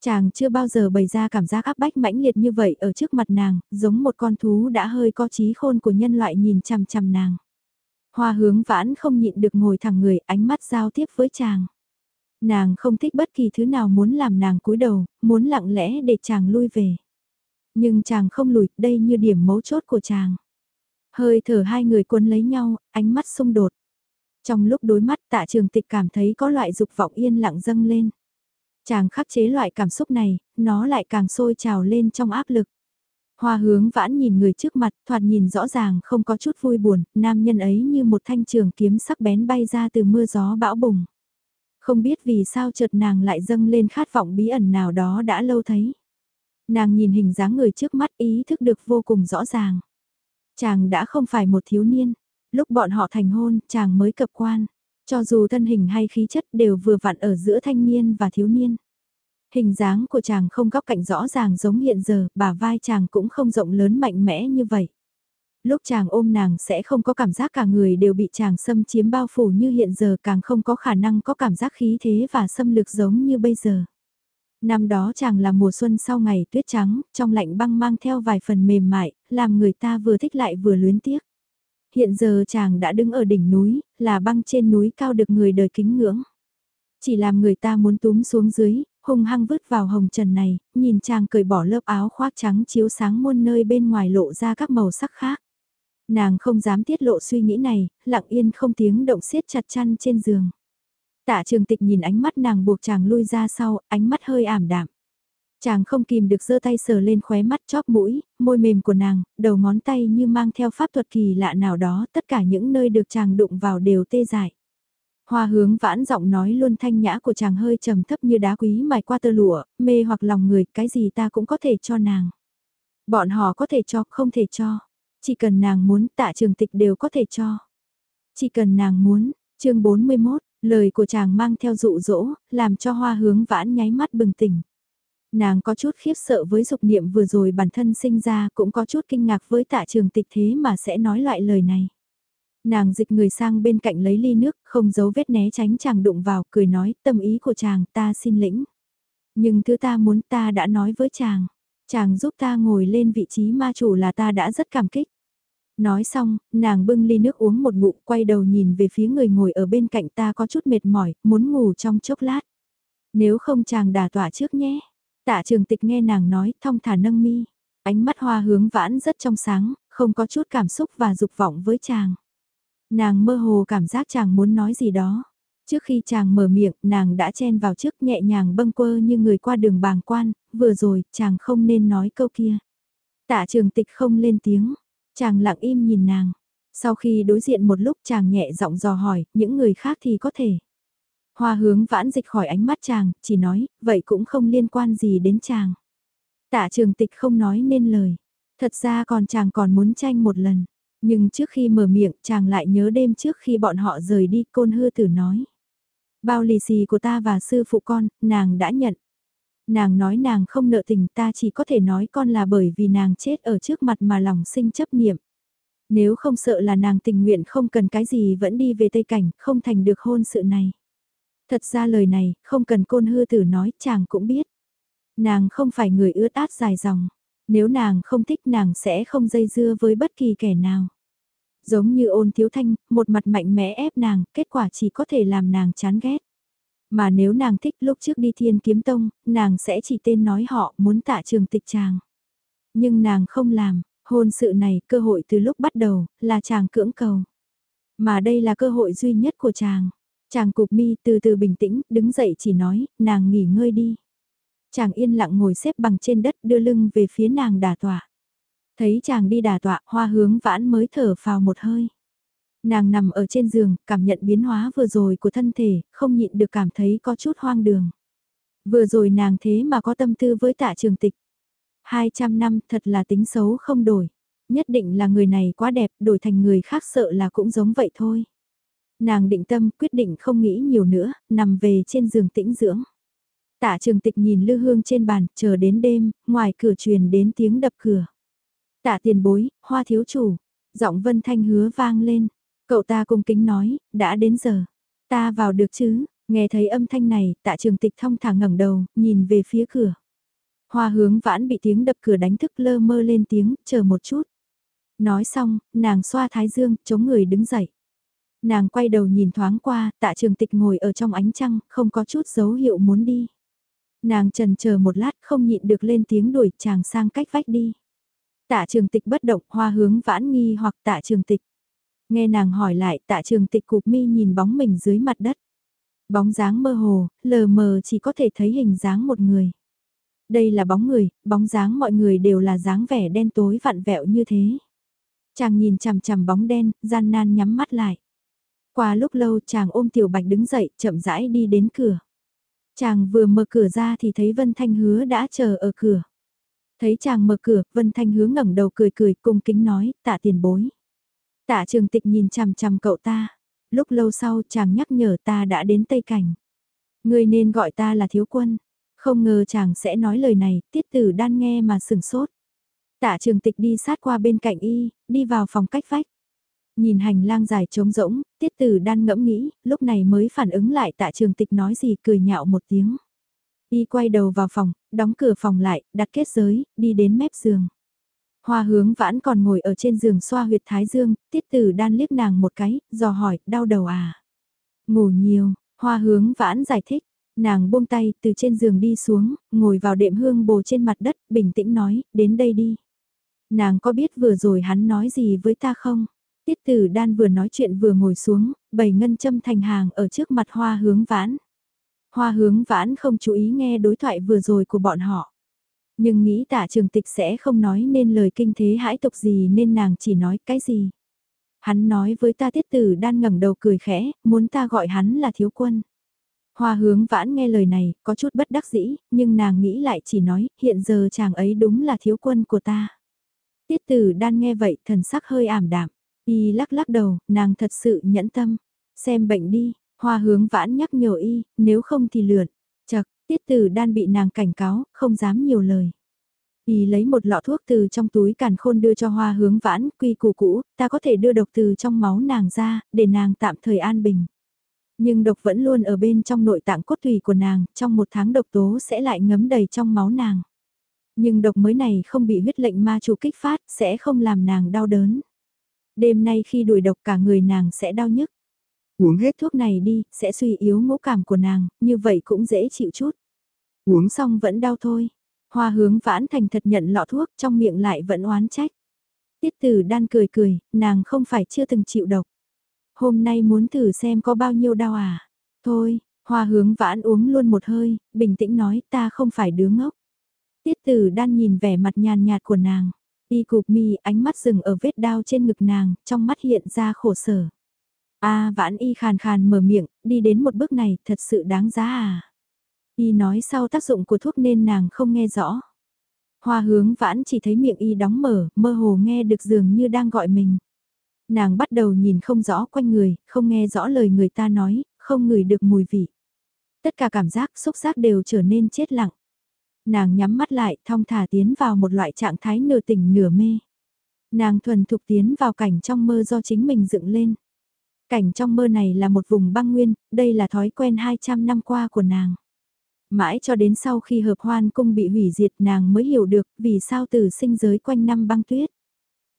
Chàng chưa bao giờ bày ra cảm giác áp bách mãnh liệt như vậy ở trước mặt nàng, giống một con thú đã hơi có trí khôn của nhân loại nhìn chằm chằm nàng. Hoa hướng vãn không nhịn được ngồi thẳng người, ánh mắt giao tiếp với chàng. Nàng không thích bất kỳ thứ nào muốn làm nàng cúi đầu, muốn lặng lẽ để chàng lui về. Nhưng chàng không lùi, đây như điểm mấu chốt của chàng. Hơi thở hai người cuốn lấy nhau, ánh mắt xung đột. Trong lúc đối mắt tạ trường tịch cảm thấy có loại dục vọng yên lặng dâng lên. Chàng khắc chế loại cảm xúc này, nó lại càng sôi trào lên trong áp lực. Hoa hướng vãn nhìn người trước mặt, thoạt nhìn rõ ràng không có chút vui buồn, nam nhân ấy như một thanh trường kiếm sắc bén bay ra từ mưa gió bão bùng. Không biết vì sao chợt nàng lại dâng lên khát vọng bí ẩn nào đó đã lâu thấy. Nàng nhìn hình dáng người trước mắt ý thức được vô cùng rõ ràng. Chàng đã không phải một thiếu niên. Lúc bọn họ thành hôn, chàng mới cập quan. Cho dù thân hình hay khí chất đều vừa vặn ở giữa thanh niên và thiếu niên. Hình dáng của chàng không góc cạnh rõ ràng giống hiện giờ, bả vai chàng cũng không rộng lớn mạnh mẽ như vậy. Lúc chàng ôm nàng sẽ không có cảm giác cả người đều bị chàng xâm chiếm bao phủ như hiện giờ càng không có khả năng có cảm giác khí thế và xâm lược giống như bây giờ. Năm đó chàng là mùa xuân sau ngày tuyết trắng, trong lạnh băng mang theo vài phần mềm mại, làm người ta vừa thích lại vừa luyến tiếc. Hiện giờ chàng đã đứng ở đỉnh núi, là băng trên núi cao được người đời kính ngưỡng. Chỉ làm người ta muốn túm xuống dưới, hung hăng vứt vào hồng trần này, nhìn chàng cởi bỏ lớp áo khoác trắng chiếu sáng muôn nơi bên ngoài lộ ra các màu sắc khác. Nàng không dám tiết lộ suy nghĩ này, lặng yên không tiếng động siết chặt chăn trên giường. Tạ trường tịch nhìn ánh mắt nàng buộc chàng lui ra sau, ánh mắt hơi ảm đạm. Chàng không kìm được giơ tay sờ lên khóe mắt chóp mũi, môi mềm của nàng, đầu ngón tay như mang theo pháp thuật kỳ lạ nào đó, tất cả những nơi được chàng đụng vào đều tê dại. Hoa hướng vãn giọng nói luôn thanh nhã của chàng hơi trầm thấp như đá quý mài qua tơ lụa, mê hoặc lòng người, cái gì ta cũng có thể cho nàng. Bọn họ có thể cho, không thể cho. Chỉ cần nàng muốn tạ trường tịch đều có thể cho. Chỉ cần nàng muốn, chương 41, lời của chàng mang theo dụ dỗ, làm cho hoa hướng vãn nháy mắt bừng tỉnh. Nàng có chút khiếp sợ với dục niệm vừa rồi bản thân sinh ra cũng có chút kinh ngạc với tạ trường tịch thế mà sẽ nói loại lời này. Nàng dịch người sang bên cạnh lấy ly nước, không giấu vết né tránh chàng đụng vào, cười nói tâm ý của chàng ta xin lĩnh. Nhưng thứ ta muốn ta đã nói với chàng, chàng giúp ta ngồi lên vị trí ma chủ là ta đã rất cảm kích. Nói xong, nàng bưng ly nước uống một ngụm quay đầu nhìn về phía người ngồi ở bên cạnh ta có chút mệt mỏi, muốn ngủ trong chốc lát. Nếu không chàng đà tỏa trước nhé. Tạ trường tịch nghe nàng nói thong thả nâng mi. Ánh mắt hoa hướng vãn rất trong sáng, không có chút cảm xúc và dục vọng với chàng. Nàng mơ hồ cảm giác chàng muốn nói gì đó. Trước khi chàng mở miệng, nàng đã chen vào trước nhẹ nhàng bâng quơ như người qua đường bàng quan, vừa rồi, chàng không nên nói câu kia. Tạ trường tịch không lên tiếng, Chàng lặng im nhìn nàng. Sau khi đối diện một lúc chàng nhẹ giọng dò hỏi, những người khác thì có thể. Hoa hướng vãn dịch khỏi ánh mắt chàng, chỉ nói, vậy cũng không liên quan gì đến chàng. Tạ trường tịch không nói nên lời. Thật ra còn chàng còn muốn tranh một lần. Nhưng trước khi mở miệng chàng lại nhớ đêm trước khi bọn họ rời đi côn hư tử nói. Bao lì xì của ta và sư phụ con, nàng đã nhận. Nàng nói nàng không nợ tình ta chỉ có thể nói con là bởi vì nàng chết ở trước mặt mà lòng sinh chấp niệm. Nếu không sợ là nàng tình nguyện không cần cái gì vẫn đi về Tây Cảnh, không thành được hôn sự này. Thật ra lời này, không cần côn hư tử nói, chàng cũng biết. Nàng không phải người ướt át dài dòng. Nếu nàng không thích nàng sẽ không dây dưa với bất kỳ kẻ nào. Giống như ôn thiếu thanh, một mặt mạnh mẽ ép nàng, kết quả chỉ có thể làm nàng chán ghét. Mà nếu nàng thích lúc trước đi thiên kiếm tông, nàng sẽ chỉ tên nói họ muốn tạ trường tịch chàng. Nhưng nàng không làm, hôn sự này cơ hội từ lúc bắt đầu là chàng cưỡng cầu. Mà đây là cơ hội duy nhất của chàng. Chàng cục mi từ từ bình tĩnh, đứng dậy chỉ nói, nàng nghỉ ngơi đi. Chàng yên lặng ngồi xếp bằng trên đất đưa lưng về phía nàng đà tọa. Thấy chàng đi đà tọa, hoa hướng vãn mới thở vào một hơi. Nàng nằm ở trên giường, cảm nhận biến hóa vừa rồi của thân thể, không nhịn được cảm thấy có chút hoang đường. Vừa rồi nàng thế mà có tâm tư với tạ trường tịch. 200 năm thật là tính xấu không đổi. Nhất định là người này quá đẹp, đổi thành người khác sợ là cũng giống vậy thôi. Nàng định tâm quyết định không nghĩ nhiều nữa, nằm về trên giường tĩnh dưỡng. Tạ trường tịch nhìn lư hương trên bàn, chờ đến đêm, ngoài cửa truyền đến tiếng đập cửa. Tạ tiền bối, hoa thiếu chủ, giọng vân thanh hứa vang lên. Cậu ta cung kính nói, đã đến giờ. Ta vào được chứ, nghe thấy âm thanh này, tạ trường tịch thong thả ngẩng đầu, nhìn về phía cửa. Hoa hướng vãn bị tiếng đập cửa đánh thức lơ mơ lên tiếng, chờ một chút. Nói xong, nàng xoa thái dương, chống người đứng dậy. Nàng quay đầu nhìn thoáng qua, tạ trường tịch ngồi ở trong ánh trăng, không có chút dấu hiệu muốn đi. Nàng trần chờ một lát không nhịn được lên tiếng đuổi chàng sang cách vách đi. Tạ trường tịch bất động hoa hướng vãn nghi hoặc tạ trường tịch. Nghe nàng hỏi lại tạ trường tịch cục mi nhìn bóng mình dưới mặt đất. Bóng dáng mơ hồ, lờ mờ chỉ có thể thấy hình dáng một người. Đây là bóng người, bóng dáng mọi người đều là dáng vẻ đen tối vặn vẹo như thế. Chàng nhìn chằm chằm bóng đen, gian nan nhắm mắt lại. Qua lúc lâu chàng ôm tiểu bạch đứng dậy, chậm rãi đi đến cửa. Chàng vừa mở cửa ra thì thấy Vân Thanh Hứa đã chờ ở cửa. Thấy chàng mở cửa, Vân Thanh Hứa ngẩng đầu cười cười cung kính nói, tạ tiền bối. Tạ trường tịch nhìn chằm chằm cậu ta. Lúc lâu sau chàng nhắc nhở ta đã đến Tây Cảnh. Người nên gọi ta là thiếu quân. Không ngờ chàng sẽ nói lời này, tiết tử đan nghe mà sừng sốt. Tạ trường tịch đi sát qua bên cạnh y, đi vào phòng cách vách. Nhìn hành lang dài trống rỗng, tiết tử đan ngẫm nghĩ, lúc này mới phản ứng lại tạ trường tịch nói gì cười nhạo một tiếng. Y quay đầu vào phòng, đóng cửa phòng lại, đặt kết giới, đi đến mép giường. Hoa hướng vãn còn ngồi ở trên giường xoa huyệt thái dương, tiết tử đan liếc nàng một cái, dò hỏi, đau đầu à? Ngủ nhiều, hoa hướng vãn giải thích, nàng buông tay từ trên giường đi xuống, ngồi vào đệm hương bồ trên mặt đất, bình tĩnh nói, đến đây đi. Nàng có biết vừa rồi hắn nói gì với ta không? Tiết tử đan vừa nói chuyện vừa ngồi xuống, bầy ngân châm thành hàng ở trước mặt hoa hướng vãn. Hoa hướng vãn không chú ý nghe đối thoại vừa rồi của bọn họ. Nhưng nghĩ tả trường tịch sẽ không nói nên lời kinh thế hãi tục gì nên nàng chỉ nói cái gì. Hắn nói với ta tiết tử đan ngẩng đầu cười khẽ, muốn ta gọi hắn là thiếu quân. Hoa hướng vãn nghe lời này, có chút bất đắc dĩ, nhưng nàng nghĩ lại chỉ nói, hiện giờ chàng ấy đúng là thiếu quân của ta. Tiết tử đan nghe vậy, thần sắc hơi ảm đạm. Y lắc lắc đầu, nàng thật sự nhẫn tâm. Xem bệnh đi, hoa hướng vãn nhắc nhở y, nếu không thì lượn. Chật, tiết tử đan bị nàng cảnh cáo, không dám nhiều lời. Y lấy một lọ thuốc từ trong túi càn khôn đưa cho hoa hướng vãn, quy củ cũ, ta có thể đưa độc từ trong máu nàng ra, để nàng tạm thời an bình. Nhưng độc vẫn luôn ở bên trong nội tạng cốt tùy của nàng, trong một tháng độc tố sẽ lại ngấm đầy trong máu nàng. Nhưng độc mới này không bị huyết lệnh ma chủ kích phát, sẽ không làm nàng đau đớn. Đêm nay khi đuổi độc cả người nàng sẽ đau nhức. Uống hết thuốc này đi, sẽ suy yếu ngũ cảm của nàng, như vậy cũng dễ chịu chút. Uống xong vẫn đau thôi. Hoa hướng vãn thành thật nhận lọ thuốc trong miệng lại vẫn oán trách. Tiết tử đan cười cười, nàng không phải chưa từng chịu độc. Hôm nay muốn thử xem có bao nhiêu đau à. Thôi, hoa hướng vãn uống luôn một hơi, bình tĩnh nói ta không phải đứa ngốc. Tiết tử đan nhìn vẻ mặt nhàn nhạt của nàng. Y cụp mi ánh mắt dừng ở vết đau trên ngực nàng, trong mắt hiện ra khổ sở. A vãn y khàn khàn mở miệng, đi đến một bước này thật sự đáng giá à. Y nói sau tác dụng của thuốc nên nàng không nghe rõ. Hoa hướng vãn chỉ thấy miệng y đóng mở, mơ hồ nghe được dường như đang gọi mình. Nàng bắt đầu nhìn không rõ quanh người, không nghe rõ lời người ta nói, không ngửi được mùi vị. Tất cả cảm giác, xúc giác đều trở nên chết lặng nàng nhắm mắt lại thong thả tiến vào một loại trạng thái nửa tỉnh nửa mê. Nàng thuần thục tiến vào cảnh trong mơ do chính mình dựng lên. Cảnh trong mơ này là một vùng băng nguyên, đây là thói quen 200 năm qua của nàng. Mãi cho đến sau khi hợp hoan cung bị hủy diệt nàng mới hiểu được vì sao từ sinh giới quanh năm băng tuyết.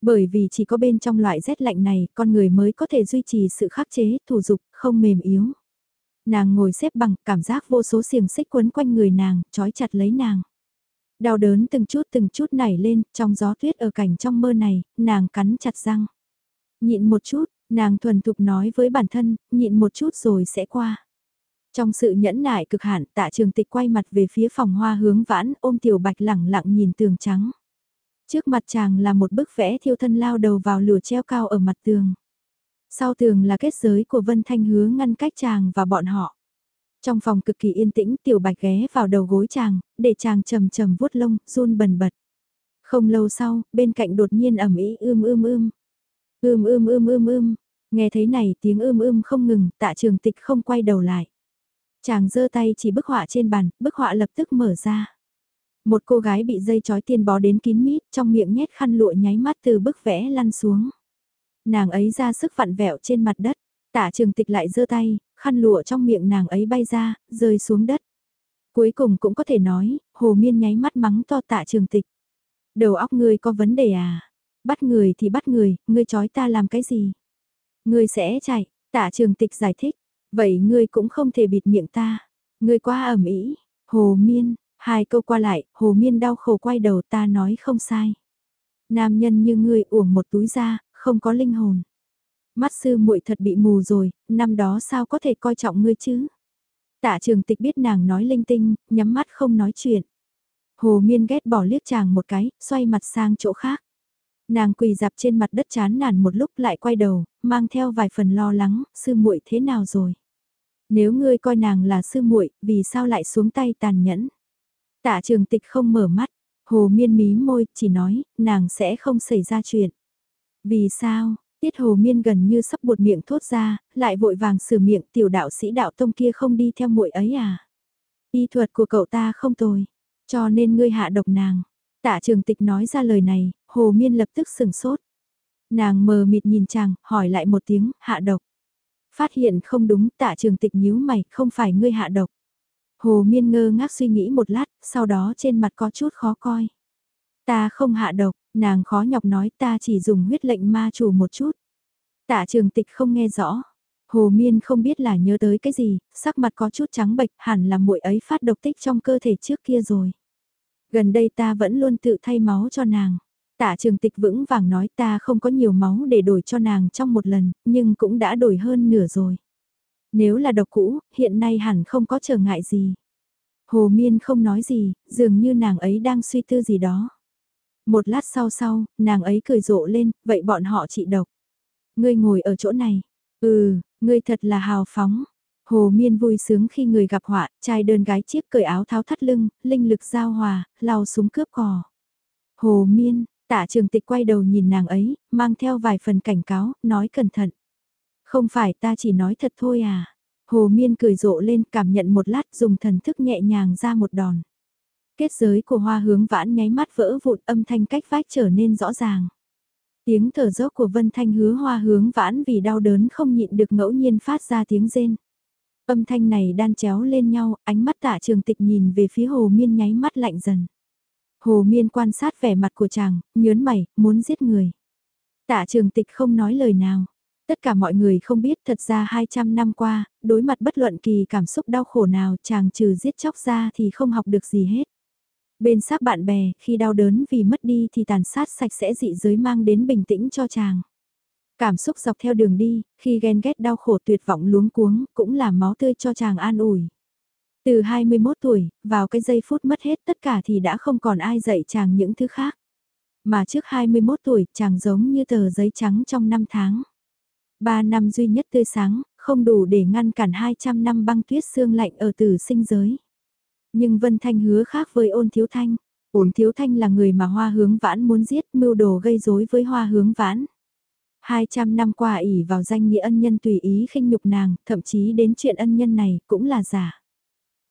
Bởi vì chỉ có bên trong loại rét lạnh này con người mới có thể duy trì sự khắc chế, thủ dục, không mềm yếu. Nàng ngồi xếp bằng cảm giác vô số xiềng xích quấn quanh người nàng, trói chặt lấy nàng. Đau đớn từng chút từng chút nảy lên, trong gió tuyết ở cảnh trong mơ này, nàng cắn chặt răng. Nhịn một chút, nàng thuần thục nói với bản thân, nhịn một chút rồi sẽ qua. Trong sự nhẫn nại cực hạn tạ trường tịch quay mặt về phía phòng hoa hướng vãn ôm tiểu bạch lẳng lặng nhìn tường trắng. Trước mặt chàng là một bức vẽ thiêu thân lao đầu vào lửa treo cao ở mặt tường. Sau tường là kết giới của Vân Thanh hứa ngăn cách chàng và bọn họ. Trong phòng cực kỳ yên tĩnh tiểu bạch ghé vào đầu gối chàng, để chàng trầm trầm vuốt lông, run bần bật. Không lâu sau, bên cạnh đột nhiên ẩm ý ưm ưm ưm. Ưm ưm ưm ưm ưm. Nghe thấy này tiếng ưm ưm không ngừng, tạ trường tịch không quay đầu lại. Chàng giơ tay chỉ bức họa trên bàn, bức họa lập tức mở ra. Một cô gái bị dây chói tiền bó đến kín mít, trong miệng nhét khăn lụa nháy mắt từ bức vẽ lăn xuống. Nàng ấy ra sức vặn vẹo trên mặt đất, tả trường tịch lại giơ tay, khăn lụa trong miệng nàng ấy bay ra, rơi xuống đất. Cuối cùng cũng có thể nói, hồ miên nháy mắt mắng to tạ trường tịch. Đầu óc ngươi có vấn đề à? Bắt người thì bắt người, ngươi chói ta làm cái gì? Ngươi sẽ chạy, tạ trường tịch giải thích, vậy ngươi cũng không thể bịt miệng ta. Ngươi quá ẩm ý, hồ miên, hai câu qua lại, hồ miên đau khổ quay đầu ta nói không sai. Nam nhân như ngươi uổng một túi da, không có linh hồn. Mắt sư muội thật bị mù rồi, năm đó sao có thể coi trọng ngươi chứ? Tạ trường tịch biết nàng nói linh tinh, nhắm mắt không nói chuyện. Hồ miên ghét bỏ liếc chàng một cái, xoay mặt sang chỗ khác. Nàng quỳ dạp trên mặt đất chán nản một lúc lại quay đầu, mang theo vài phần lo lắng, sư muội thế nào rồi? Nếu ngươi coi nàng là sư muội, vì sao lại xuống tay tàn nhẫn? Tạ trường tịch không mở mắt, hồ miên mí môi, chỉ nói, nàng sẽ không xảy ra chuyện. Vì sao, tiết hồ miên gần như sắp buột miệng thốt ra, lại vội vàng sửa miệng tiểu đạo sĩ đạo tông kia không đi theo muội ấy à. Y thuật của cậu ta không tồi, cho nên ngươi hạ độc nàng. Tạ trường tịch nói ra lời này, hồ miên lập tức sừng sốt. Nàng mờ mịt nhìn chàng, hỏi lại một tiếng, hạ độc. Phát hiện không đúng, tạ trường tịch nhíu mày, không phải ngươi hạ độc. Hồ miên ngơ ngác suy nghĩ một lát, sau đó trên mặt có chút khó coi. Ta không hạ độc, nàng khó nhọc nói ta chỉ dùng huyết lệnh ma chủ một chút. Tạ trường tịch không nghe rõ. Hồ miên không biết là nhớ tới cái gì, sắc mặt có chút trắng bệch hẳn là muội ấy phát độc tích trong cơ thể trước kia rồi. Gần đây ta vẫn luôn tự thay máu cho nàng. Tạ trường tịch vững vàng nói ta không có nhiều máu để đổi cho nàng trong một lần, nhưng cũng đã đổi hơn nửa rồi. Nếu là độc cũ, hiện nay hẳn không có trở ngại gì. Hồ Miên không nói gì, dường như nàng ấy đang suy tư gì đó. Một lát sau sau, nàng ấy cười rộ lên, vậy bọn họ trị độc. Ngươi ngồi ở chỗ này. Ừ, ngươi thật là hào phóng. Hồ Miên vui sướng khi người gặp họa, trai đơn gái chiếc cởi áo tháo thắt lưng, linh lực giao hòa, lao súng cướp cò. Hồ Miên, tạ trường tịch quay đầu nhìn nàng ấy, mang theo vài phần cảnh cáo, nói cẩn thận. Không phải ta chỉ nói thật thôi à. Hồ Miên cười rộ lên cảm nhận một lát dùng thần thức nhẹ nhàng ra một đòn. Kết giới của hoa hướng vãn nháy mắt vỡ vụn âm thanh cách vách trở nên rõ ràng. Tiếng thở dốc của Vân Thanh hứa hoa hướng vãn vì đau đớn không nhịn được ngẫu nhiên phát ra tiếng rên. Âm thanh này đan chéo lên nhau, ánh mắt tạ trường tịch nhìn về phía hồ miên nháy mắt lạnh dần. Hồ miên quan sát vẻ mặt của chàng, nhớn mày, muốn giết người. Tạ trường tịch không nói lời nào. Tất cả mọi người không biết thật ra 200 năm qua, đối mặt bất luận kỳ cảm xúc đau khổ nào chàng trừ giết chóc ra thì không học được gì hết. Bên xác bạn bè, khi đau đớn vì mất đi thì tàn sát sạch sẽ dị giới mang đến bình tĩnh cho chàng. Cảm xúc dọc theo đường đi, khi ghen ghét đau khổ tuyệt vọng luống cuống, cũng là máu tươi cho chàng an ủi. Từ 21 tuổi, vào cái giây phút mất hết tất cả thì đã không còn ai dạy chàng những thứ khác. Mà trước 21 tuổi, chàng giống như tờ giấy trắng trong năm tháng. Ba năm duy nhất tươi sáng, không đủ để ngăn cản 200 năm băng tuyết xương lạnh ở tử sinh giới. Nhưng Vân Thanh hứa khác với ôn thiếu thanh. Ôn thiếu thanh là người mà hoa hướng vãn muốn giết mưu đồ gây rối với hoa hướng vãn. 200 năm qua ỉ vào danh nghĩa ân nhân tùy ý khinh nhục nàng, thậm chí đến chuyện ân nhân này cũng là giả.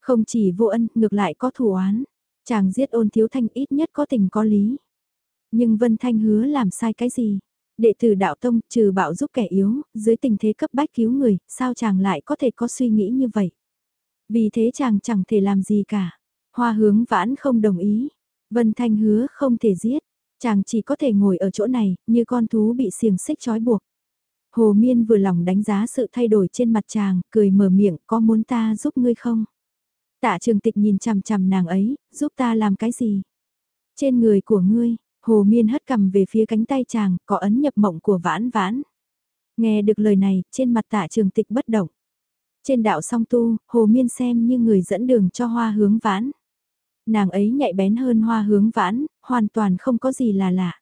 Không chỉ vô ân, ngược lại có thủ oán. Chàng giết ôn thiếu thanh ít nhất có tình có lý. Nhưng Vân Thanh hứa làm sai cái gì? Đệ tử đạo tông, trừ bạo giúp kẻ yếu, dưới tình thế cấp bách cứu người, sao chàng lại có thể có suy nghĩ như vậy? Vì thế chàng chẳng thể làm gì cả. Hoa hướng vãn không đồng ý. Vân Thanh hứa không thể giết. Chàng chỉ có thể ngồi ở chỗ này, như con thú bị xiềng xích trói buộc. Hồ Miên vừa lòng đánh giá sự thay đổi trên mặt chàng, cười mở miệng, có muốn ta giúp ngươi không? Tạ trường tịch nhìn chằm chằm nàng ấy, giúp ta làm cái gì? Trên người của ngươi, Hồ Miên hất cầm về phía cánh tay chàng, có ấn nhập mộng của vãn vãn. Nghe được lời này, trên mặt tạ trường tịch bất động. Trên đạo song tu, Hồ Miên xem như người dẫn đường cho hoa hướng vãn. Nàng ấy nhạy bén hơn hoa hướng vãn, hoàn toàn không có gì là lạ.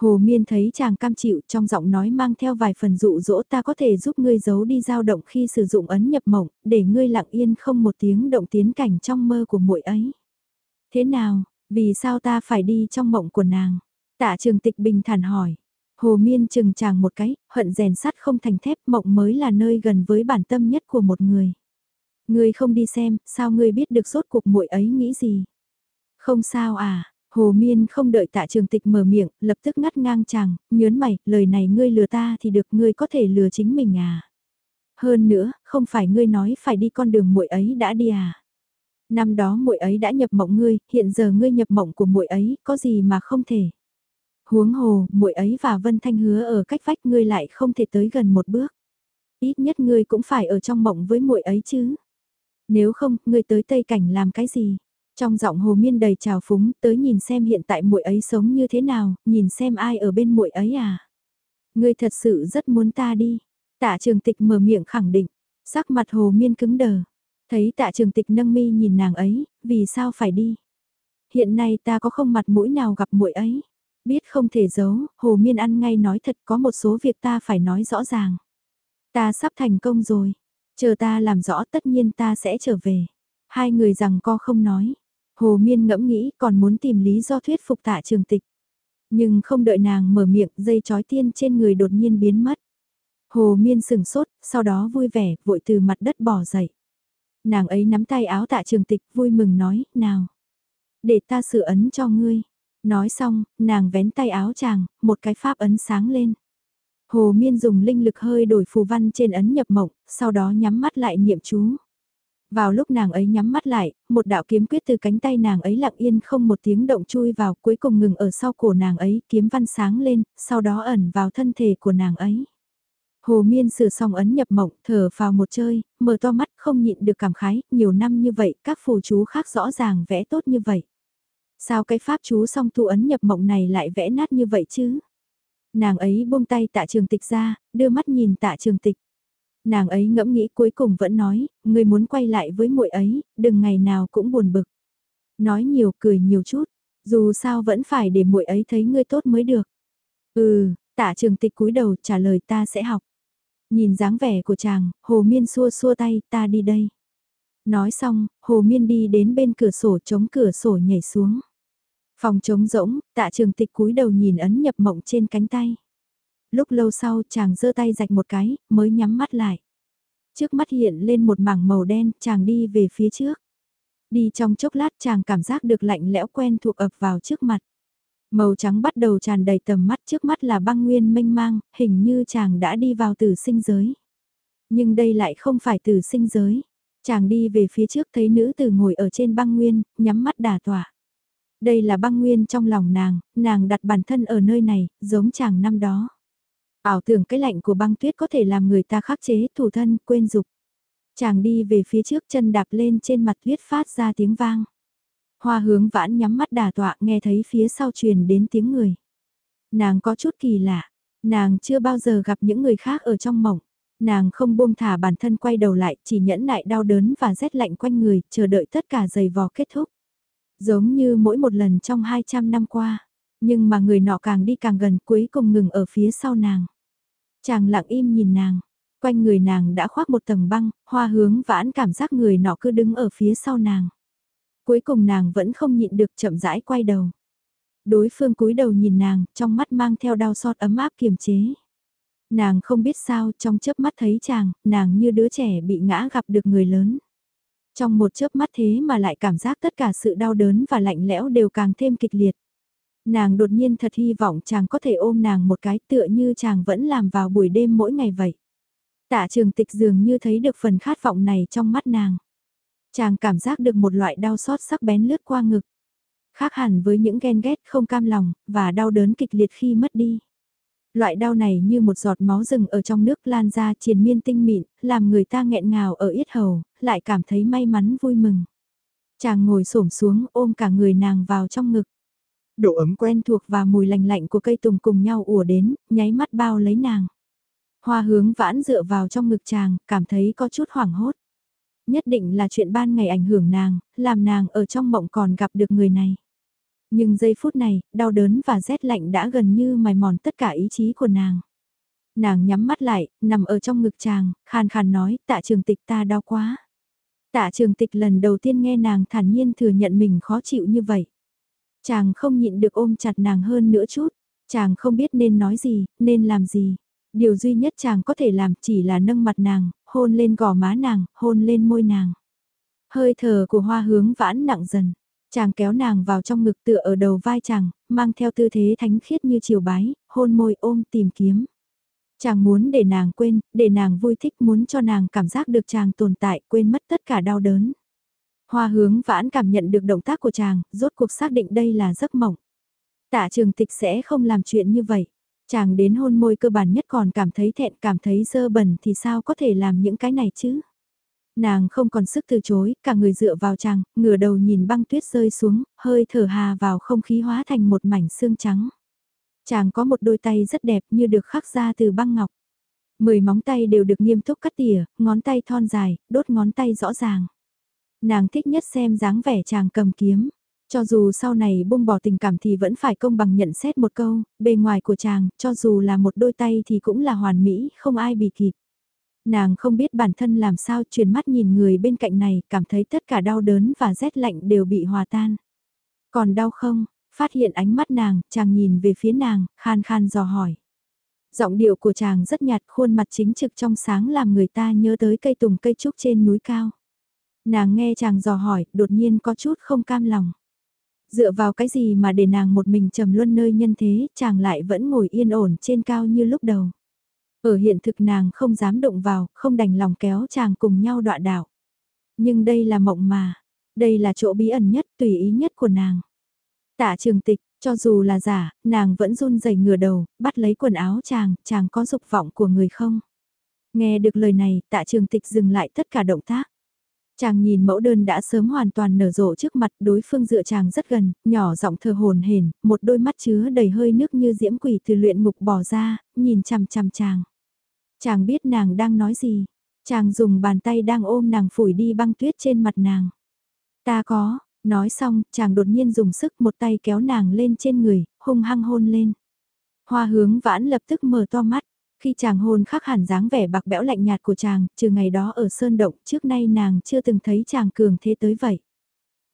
Hồ Miên thấy chàng cam chịu trong giọng nói mang theo vài phần dụ dỗ ta có thể giúp ngươi giấu đi dao động khi sử dụng ấn nhập mộng, để ngươi lặng yên không một tiếng động tiến cảnh trong mơ của muội ấy. Thế nào, vì sao ta phải đi trong mộng của nàng? Tạ trường tịch bình thản hỏi. Hồ Miên chừng chàng một cái, hận rèn sắt không thành thép mộng mới là nơi gần với bản tâm nhất của một người. Ngươi không đi xem, sao ngươi biết được rốt cuộc muội ấy nghĩ gì? Không sao à, Hồ Miên không đợi tạ trường tịch mở miệng, lập tức ngắt ngang chàng, nhớn mày, lời này ngươi lừa ta thì được ngươi có thể lừa chính mình à. Hơn nữa, không phải ngươi nói phải đi con đường muội ấy đã đi à. Năm đó muội ấy đã nhập mộng ngươi, hiện giờ ngươi nhập mộng của muội ấy, có gì mà không thể. Huống hồ, muội ấy và Vân Thanh hứa ở cách vách ngươi lại không thể tới gần một bước. Ít nhất ngươi cũng phải ở trong mộng với muội ấy chứ. Nếu không, ngươi tới Tây Cảnh làm cái gì? Trong giọng Hồ Miên đầy trào phúng, tới nhìn xem hiện tại muội ấy sống như thế nào, nhìn xem ai ở bên muội ấy à. Ngươi thật sự rất muốn ta đi. Tạ Trường Tịch mở miệng khẳng định, sắc mặt Hồ Miên cứng đờ. Thấy Tạ Trường Tịch nâng mi nhìn nàng ấy, vì sao phải đi? Hiện nay ta có không mặt mũi nào gặp muội ấy. Biết không thể giấu, Hồ Miên ăn ngay nói thật có một số việc ta phải nói rõ ràng. Ta sắp thành công rồi. Chờ ta làm rõ tất nhiên ta sẽ trở về. Hai người rằng co không nói. Hồ Miên ngẫm nghĩ còn muốn tìm lý do thuyết phục tạ trường tịch. Nhưng không đợi nàng mở miệng dây chói tiên trên người đột nhiên biến mất. Hồ Miên sừng sốt, sau đó vui vẻ, vội từ mặt đất bỏ dậy. Nàng ấy nắm tay áo tạ trường tịch vui mừng nói, nào. Để ta sửa ấn cho ngươi. Nói xong, nàng vén tay áo chàng, một cái pháp ấn sáng lên. Hồ Miên dùng linh lực hơi đổi phù văn trên ấn nhập mộng, sau đó nhắm mắt lại niệm chú. Vào lúc nàng ấy nhắm mắt lại, một đạo kiếm quyết từ cánh tay nàng ấy lặng yên không một tiếng động chui vào cuối cùng ngừng ở sau cổ nàng ấy kiếm văn sáng lên, sau đó ẩn vào thân thể của nàng ấy. Hồ Miên sửa xong ấn nhập mộng, thở vào một chơi, mở to mắt không nhịn được cảm khái, nhiều năm như vậy, các phù chú khác rõ ràng vẽ tốt như vậy. Sao cái pháp chú song tu ấn nhập mộng này lại vẽ nát như vậy chứ? Nàng ấy buông tay tạ trường tịch ra, đưa mắt nhìn tạ trường tịch. Nàng ấy ngẫm nghĩ cuối cùng vẫn nói, người muốn quay lại với muội ấy, đừng ngày nào cũng buồn bực. Nói nhiều cười nhiều chút, dù sao vẫn phải để muội ấy thấy ngươi tốt mới được. Ừ, tạ trường tịch cúi đầu trả lời ta sẽ học. Nhìn dáng vẻ của chàng, hồ miên xua xua tay, ta đi đây. Nói xong, hồ miên đi đến bên cửa sổ chống cửa sổ nhảy xuống. Phòng trống rỗng, tạ trường tịch cúi đầu nhìn ấn nhập mộng trên cánh tay. Lúc lâu sau chàng giơ tay rạch một cái, mới nhắm mắt lại. Trước mắt hiện lên một mảng màu đen, chàng đi về phía trước. Đi trong chốc lát chàng cảm giác được lạnh lẽo quen thuộc ập vào trước mặt. Màu trắng bắt đầu tràn đầy tầm mắt trước mắt là băng nguyên mênh mang, hình như chàng đã đi vào tử sinh giới. Nhưng đây lại không phải tử sinh giới. Chàng đi về phía trước thấy nữ tử ngồi ở trên băng nguyên, nhắm mắt đà tỏa. Đây là băng nguyên trong lòng nàng, nàng đặt bản thân ở nơi này, giống chàng năm đó. Ảo tưởng cái lạnh của băng tuyết có thể làm người ta khắc chế thủ thân, quên dục. Chàng đi về phía trước chân đạp lên trên mặt tuyết phát ra tiếng vang. Hoa hướng vãn nhắm mắt đà tọa nghe thấy phía sau truyền đến tiếng người. Nàng có chút kỳ lạ, nàng chưa bao giờ gặp những người khác ở trong mộng. Nàng không buông thả bản thân quay đầu lại, chỉ nhẫn nại đau đớn và rét lạnh quanh người, chờ đợi tất cả giày vò kết thúc. Giống như mỗi một lần trong 200 năm qua, nhưng mà người nọ càng đi càng gần cuối cùng ngừng ở phía sau nàng. Chàng lặng im nhìn nàng, quanh người nàng đã khoác một tầng băng, hoa hướng vãn cảm giác người nọ cứ đứng ở phía sau nàng. Cuối cùng nàng vẫn không nhịn được chậm rãi quay đầu. Đối phương cúi đầu nhìn nàng, trong mắt mang theo đau xót ấm áp kiềm chế. Nàng không biết sao, trong chớp mắt thấy chàng, nàng như đứa trẻ bị ngã gặp được người lớn. Trong một chớp mắt thế mà lại cảm giác tất cả sự đau đớn và lạnh lẽo đều càng thêm kịch liệt. Nàng đột nhiên thật hy vọng chàng có thể ôm nàng một cái tựa như chàng vẫn làm vào buổi đêm mỗi ngày vậy. Tạ trường tịch dường như thấy được phần khát vọng này trong mắt nàng. Chàng cảm giác được một loại đau xót sắc bén lướt qua ngực. Khác hẳn với những ghen ghét không cam lòng, và đau đớn kịch liệt khi mất đi. Loại đau này như một giọt máu rừng ở trong nước lan ra triền miên tinh mịn, làm người ta nghẹn ngào ở yết hầu, lại cảm thấy may mắn vui mừng. Chàng ngồi xổm xuống ôm cả người nàng vào trong ngực. Độ ấm quen thuộc và mùi lành lạnh của cây tùng cùng nhau ùa đến, nháy mắt bao lấy nàng. Hoa hướng vãn dựa vào trong ngực chàng, cảm thấy có chút hoảng hốt. Nhất định là chuyện ban ngày ảnh hưởng nàng, làm nàng ở trong mộng còn gặp được người này. Nhưng giây phút này, đau đớn và rét lạnh đã gần như mài mòn tất cả ý chí của nàng. Nàng nhắm mắt lại, nằm ở trong ngực chàng, khàn khàn nói, tạ trường tịch ta đau quá. Tạ trường tịch lần đầu tiên nghe nàng thản nhiên thừa nhận mình khó chịu như vậy. Chàng không nhịn được ôm chặt nàng hơn nữa chút, chàng không biết nên nói gì, nên làm gì. Điều duy nhất chàng có thể làm chỉ là nâng mặt nàng, hôn lên gò má nàng, hôn lên môi nàng. Hơi thở của hoa hướng vãn nặng dần. Chàng kéo nàng vào trong ngực tựa ở đầu vai chàng, mang theo tư thế thánh khiết như chiều bái, hôn môi ôm tìm kiếm. Chàng muốn để nàng quên, để nàng vui thích muốn cho nàng cảm giác được chàng tồn tại, quên mất tất cả đau đớn. Hoa hướng vãn cảm nhận được động tác của chàng, rốt cuộc xác định đây là giấc mộng. Tạ trường tịch sẽ không làm chuyện như vậy. Chàng đến hôn môi cơ bản nhất còn cảm thấy thẹn cảm thấy dơ bẩn thì sao có thể làm những cái này chứ? Nàng không còn sức từ chối, cả người dựa vào chàng, ngửa đầu nhìn băng tuyết rơi xuống, hơi thở hà vào không khí hóa thành một mảnh xương trắng. Chàng có một đôi tay rất đẹp như được khắc ra từ băng ngọc. Mười móng tay đều được nghiêm túc cắt tỉa, ngón tay thon dài, đốt ngón tay rõ ràng. Nàng thích nhất xem dáng vẻ chàng cầm kiếm. Cho dù sau này buông bỏ tình cảm thì vẫn phải công bằng nhận xét một câu, bề ngoài của chàng, cho dù là một đôi tay thì cũng là hoàn mỹ, không ai bị kịp. Nàng không biết bản thân làm sao truyền mắt nhìn người bên cạnh này, cảm thấy tất cả đau đớn và rét lạnh đều bị hòa tan. Còn đau không? Phát hiện ánh mắt nàng, chàng nhìn về phía nàng, khan khan dò hỏi. Giọng điệu của chàng rất nhạt, khuôn mặt chính trực trong sáng làm người ta nhớ tới cây tùng cây trúc trên núi cao. Nàng nghe chàng dò hỏi, đột nhiên có chút không cam lòng. Dựa vào cái gì mà để nàng một mình trầm luân nơi nhân thế, chàng lại vẫn ngồi yên ổn trên cao như lúc đầu. Ở hiện thực nàng không dám động vào, không đành lòng kéo chàng cùng nhau đọa đạo. Nhưng đây là mộng mà, đây là chỗ bí ẩn nhất, tùy ý nhất của nàng. Tạ trường tịch, cho dù là giả, nàng vẫn run rẩy ngửa đầu, bắt lấy quần áo chàng, chàng có dục vọng của người không? Nghe được lời này, tạ trường tịch dừng lại tất cả động tác. Chàng nhìn mẫu đơn đã sớm hoàn toàn nở rộ trước mặt đối phương dựa chàng rất gần, nhỏ giọng thờ hồn hển, một đôi mắt chứa đầy hơi nước như diễm quỷ từ luyện ngục bỏ ra, nhìn chằm chằm chàng. Chàng biết nàng đang nói gì. Chàng dùng bàn tay đang ôm nàng phủi đi băng tuyết trên mặt nàng. Ta có, nói xong, chàng đột nhiên dùng sức một tay kéo nàng lên trên người, hung hăng hôn lên. Hoa hướng vãn lập tức mở to mắt. Khi chàng hôn khắc hẳn dáng vẻ bạc bẽo lạnh nhạt của chàng, trừ ngày đó ở Sơn Động, trước nay nàng chưa từng thấy chàng cường thế tới vậy.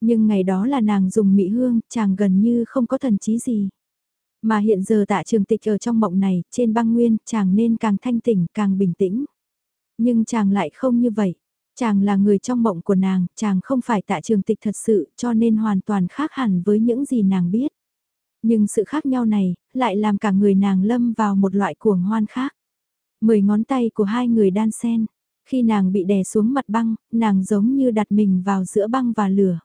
Nhưng ngày đó là nàng dùng mỹ hương, chàng gần như không có thần trí gì. Mà hiện giờ tạ trường tịch ở trong mộng này, trên băng nguyên, chàng nên càng thanh tỉnh, càng bình tĩnh. Nhưng chàng lại không như vậy. Chàng là người trong mộng của nàng, chàng không phải tạ trường tịch thật sự, cho nên hoàn toàn khác hẳn với những gì nàng biết. Nhưng sự khác nhau này, lại làm cả người nàng lâm vào một loại cuồng hoan khác. Mười ngón tay của hai người đan sen. Khi nàng bị đè xuống mặt băng, nàng giống như đặt mình vào giữa băng và lửa.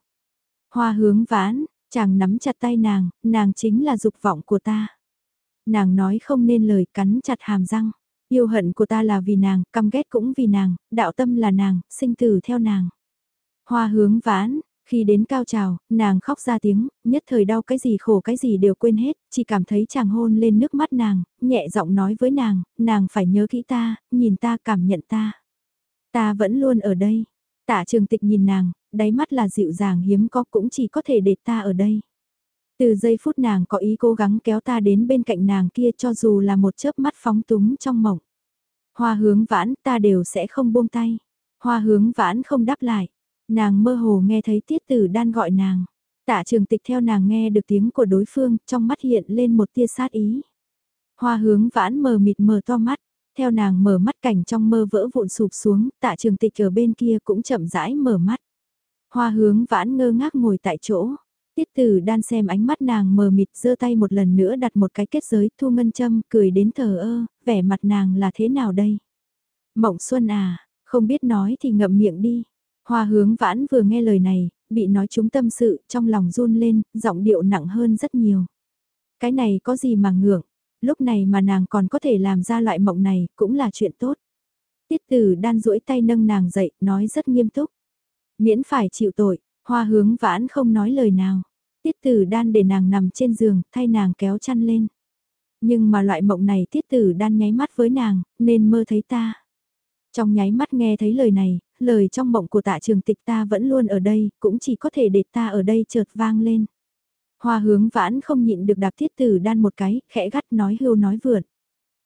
Hoa hướng vãn, Chàng nắm chặt tay nàng, nàng chính là dục vọng của ta. Nàng nói không nên lời cắn chặt hàm răng. Yêu hận của ta là vì nàng, căm ghét cũng vì nàng, đạo tâm là nàng, sinh tử theo nàng. Hoa hướng vãn, khi đến cao trào, nàng khóc ra tiếng, nhất thời đau cái gì khổ cái gì đều quên hết, chỉ cảm thấy chàng hôn lên nước mắt nàng, nhẹ giọng nói với nàng, nàng phải nhớ kỹ ta, nhìn ta cảm nhận ta. Ta vẫn luôn ở đây. Tạ trường tịch nhìn nàng, đáy mắt là dịu dàng hiếm có cũng chỉ có thể để ta ở đây. Từ giây phút nàng có ý cố gắng kéo ta đến bên cạnh nàng kia cho dù là một chớp mắt phóng túng trong mộng. Hoa hướng vãn ta đều sẽ không buông tay. Hoa hướng vãn không đáp lại. Nàng mơ hồ nghe thấy tiết tử đan gọi nàng. Tạ trường tịch theo nàng nghe được tiếng của đối phương, trong mắt hiện lên một tia sát ý. Hoa hướng vãn mờ mịt mờ to mắt, theo nàng mở mắt cảnh trong mơ vỡ vụn sụp xuống, tạ trường tịch ở bên kia cũng chậm rãi mở mắt. Hoa hướng vãn ngơ ngác ngồi tại chỗ. Tiết tử đan xem ánh mắt nàng mờ mịt giơ tay một lần nữa đặt một cái kết giới thu ngân châm cười đến thờ ơ, vẻ mặt nàng là thế nào đây? Mộng xuân à, không biết nói thì ngậm miệng đi. Hoa hướng vãn vừa nghe lời này, bị nói chúng tâm sự, trong lòng run lên, giọng điệu nặng hơn rất nhiều. Cái này có gì mà ngưỡng, lúc này mà nàng còn có thể làm ra loại mộng này, cũng là chuyện tốt. Tiết tử đan duỗi tay nâng nàng dậy, nói rất nghiêm túc. Miễn phải chịu tội, hoa hướng vãn không nói lời nào. Tiết tử đan để nàng nằm trên giường, thay nàng kéo chăn lên. Nhưng mà loại mộng này tiết tử đan nháy mắt với nàng, nên mơ thấy ta. Trong nháy mắt nghe thấy lời này, lời trong mộng của tạ trường tịch ta vẫn luôn ở đây, cũng chỉ có thể để ta ở đây chợt vang lên. Hoa hướng vãn không nhịn được đạp tiết tử đan một cái, khẽ gắt nói hưu nói vượn.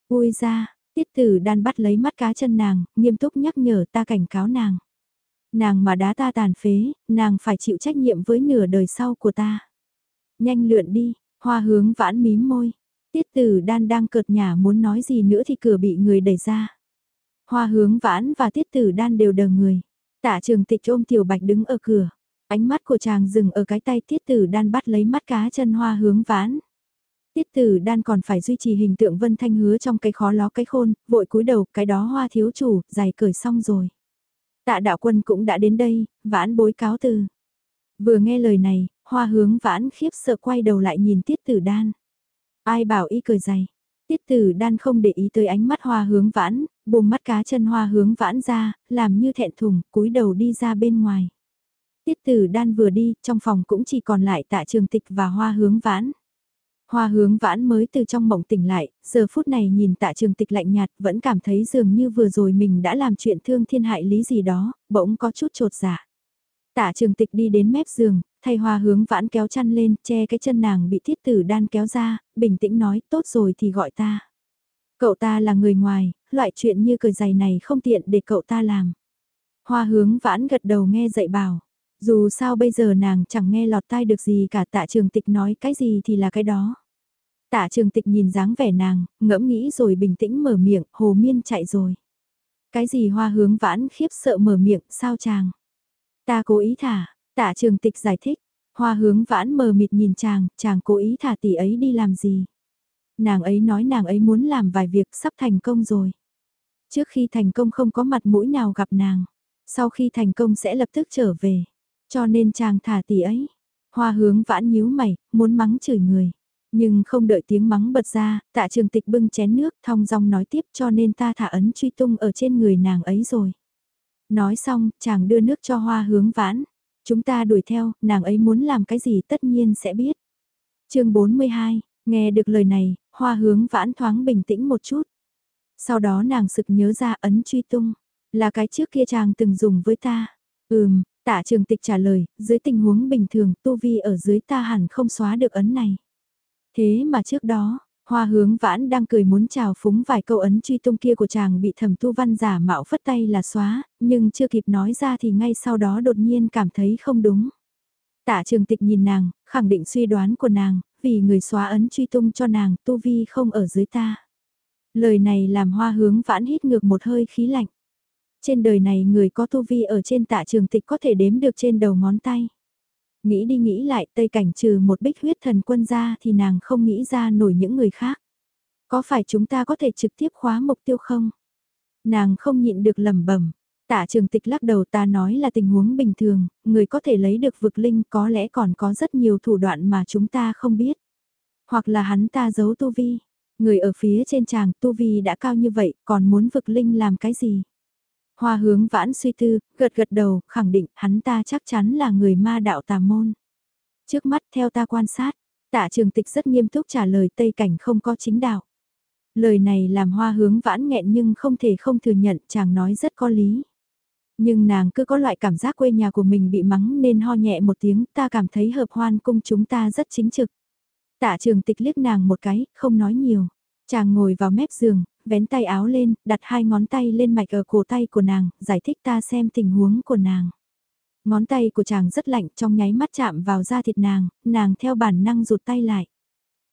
Ui ra, tiết tử đan bắt lấy mắt cá chân nàng, nghiêm túc nhắc nhở ta cảnh cáo nàng. Nàng mà đá ta tàn phế, nàng phải chịu trách nhiệm với nửa đời sau của ta. Nhanh lượn đi, hoa hướng vãn mím môi. Tiết tử đan đang cợt nhà muốn nói gì nữa thì cửa bị người đẩy ra. Hoa hướng vãn và tiết tử đan đều đờ người. Tạ trường tịch ôm tiểu bạch đứng ở cửa. Ánh mắt của chàng dừng ở cái tay tiết tử đan bắt lấy mắt cá chân hoa hướng vãn. Tiết tử đan còn phải duy trì hình tượng vân thanh hứa trong cái khó ló cái khôn, vội cúi đầu, cái đó hoa thiếu chủ, giày cởi xong rồi. Tạ đạo quân cũng đã đến đây, vãn bối cáo từ. Vừa nghe lời này, hoa hướng vãn khiếp sợ quay đầu lại nhìn tiết tử đan. Ai bảo y cười dày. Tiết tử đan không để ý tới ánh mắt hoa hướng vãn, buông mắt cá chân hoa hướng vãn ra, làm như thẹn thùng, cúi đầu đi ra bên ngoài. Tiết tử đan vừa đi, trong phòng cũng chỉ còn lại tạ trường tịch và hoa hướng vãn. Hoa hướng vãn mới từ trong mộng tỉnh lại, giờ phút này nhìn tạ trường tịch lạnh nhạt vẫn cảm thấy dường như vừa rồi mình đã làm chuyện thương thiên hại lý gì đó, bỗng có chút trột dạ. Tạ trường tịch đi đến mép giường, thay hoa hướng vãn kéo chăn lên, che cái chân nàng bị thiết tử đan kéo ra, bình tĩnh nói tốt rồi thì gọi ta. Cậu ta là người ngoài, loại chuyện như cởi giày này không tiện để cậu ta làm. Hoa hướng vãn gật đầu nghe dạy bảo. Dù sao bây giờ nàng chẳng nghe lọt tai được gì cả tạ trường tịch nói cái gì thì là cái đó. Tạ trường tịch nhìn dáng vẻ nàng, ngẫm nghĩ rồi bình tĩnh mở miệng, hồ miên chạy rồi. Cái gì hoa hướng vãn khiếp sợ mở miệng, sao chàng? Ta cố ý thả, tạ trường tịch giải thích, hoa hướng vãn mờ mịt nhìn chàng, chàng cố ý thả tỷ ấy đi làm gì? Nàng ấy nói nàng ấy muốn làm vài việc sắp thành công rồi. Trước khi thành công không có mặt mũi nào gặp nàng, sau khi thành công sẽ lập tức trở về. Cho nên chàng thả tỷ ấy. Hoa hướng vãn nhíu mày, muốn mắng chửi người. Nhưng không đợi tiếng mắng bật ra, tạ trường tịch bưng chén nước thong dong nói tiếp cho nên ta thả ấn truy tung ở trên người nàng ấy rồi. Nói xong, chàng đưa nước cho hoa hướng vãn. Chúng ta đuổi theo, nàng ấy muốn làm cái gì tất nhiên sẽ biết. chương 42, nghe được lời này, hoa hướng vãn thoáng bình tĩnh một chút. Sau đó nàng sực nhớ ra ấn truy tung, là cái trước kia chàng từng dùng với ta. Ừm, Tạ trường tịch trả lời, dưới tình huống bình thường, tu vi ở dưới ta hẳn không xóa được ấn này. Thế mà trước đó, hoa hướng vãn đang cười muốn chào phúng vài câu ấn truy tung kia của chàng bị thẩm tu văn giả mạo phất tay là xóa, nhưng chưa kịp nói ra thì ngay sau đó đột nhiên cảm thấy không đúng. Tạ trường tịch nhìn nàng, khẳng định suy đoán của nàng, vì người xóa ấn truy tung cho nàng, tu vi không ở dưới ta. Lời này làm hoa hướng vãn hít ngược một hơi khí lạnh. Trên đời này người có tu vi ở trên tạ trường tịch có thể đếm được trên đầu ngón tay. Nghĩ đi nghĩ lại tây cảnh trừ một bích huyết thần quân ra thì nàng không nghĩ ra nổi những người khác. Có phải chúng ta có thể trực tiếp khóa mục tiêu không? Nàng không nhịn được lẩm bẩm. Tạ trường tịch lắc đầu ta nói là tình huống bình thường, người có thể lấy được vực linh có lẽ còn có rất nhiều thủ đoạn mà chúng ta không biết. Hoặc là hắn ta giấu tu vi. Người ở phía trên chàng tu vi đã cao như vậy còn muốn vực linh làm cái gì? Hoa hướng vãn suy tư, gật gật đầu, khẳng định hắn ta chắc chắn là người ma đạo tà môn. Trước mắt theo ta quan sát, tạ trường tịch rất nghiêm túc trả lời Tây Cảnh không có chính đạo. Lời này làm hoa hướng vãn nghẹn nhưng không thể không thừa nhận chàng nói rất có lý. Nhưng nàng cứ có loại cảm giác quê nhà của mình bị mắng nên ho nhẹ một tiếng ta cảm thấy hợp hoan cung chúng ta rất chính trực. Tạ trường tịch liếc nàng một cái, không nói nhiều. Chàng ngồi vào mép giường, vén tay áo lên, đặt hai ngón tay lên mạch ở cổ tay của nàng, giải thích ta xem tình huống của nàng. Ngón tay của chàng rất lạnh trong nháy mắt chạm vào da thịt nàng, nàng theo bản năng rụt tay lại.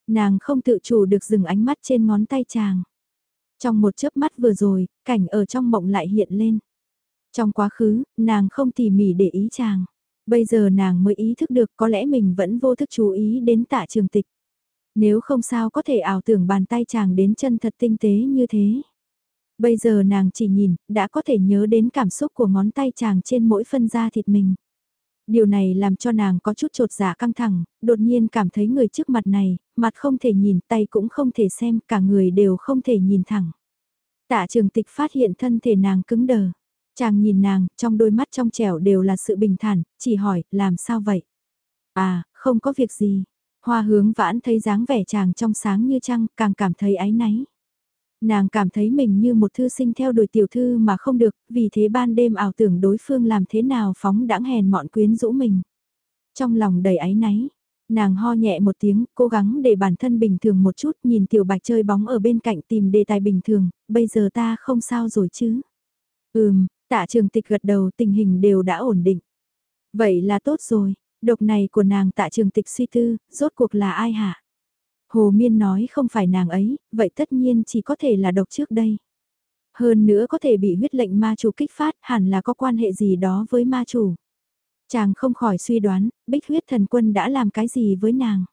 Nàng không tự chủ được dừng ánh mắt trên ngón tay chàng. Trong một chớp mắt vừa rồi, cảnh ở trong mộng lại hiện lên. Trong quá khứ, nàng không tỉ mỉ để ý chàng. Bây giờ nàng mới ý thức được có lẽ mình vẫn vô thức chú ý đến tạ trường tịch. Nếu không sao có thể ảo tưởng bàn tay chàng đến chân thật tinh tế như thế. Bây giờ nàng chỉ nhìn, đã có thể nhớ đến cảm xúc của ngón tay chàng trên mỗi phân da thịt mình. Điều này làm cho nàng có chút trột dạ căng thẳng, đột nhiên cảm thấy người trước mặt này, mặt không thể nhìn, tay cũng không thể xem, cả người đều không thể nhìn thẳng. Tạ trường tịch phát hiện thân thể nàng cứng đờ. Chàng nhìn nàng, trong đôi mắt trong trẻo đều là sự bình thản, chỉ hỏi, làm sao vậy? À, không có việc gì. Hoa hướng vãn thấy dáng vẻ chàng trong sáng như trăng, càng cảm thấy áy náy. Nàng cảm thấy mình như một thư sinh theo đuổi tiểu thư mà không được, vì thế ban đêm ảo tưởng đối phương làm thế nào phóng đãng hèn mọn quyến rũ mình. Trong lòng đầy áy náy, nàng ho nhẹ một tiếng, cố gắng để bản thân bình thường một chút, nhìn tiểu bạch chơi bóng ở bên cạnh tìm đề tài bình thường, bây giờ ta không sao rồi chứ. Ừm, tạ trường tịch gật đầu tình hình đều đã ổn định. Vậy là tốt rồi, độc này của nàng tạ trường tịch suy tư, rốt cuộc là ai hả? Hồ Miên nói không phải nàng ấy, vậy tất nhiên chỉ có thể là độc trước đây. Hơn nữa có thể bị huyết lệnh ma chủ kích phát hẳn là có quan hệ gì đó với ma chủ. Chàng không khỏi suy đoán, bích huyết thần quân đã làm cái gì với nàng.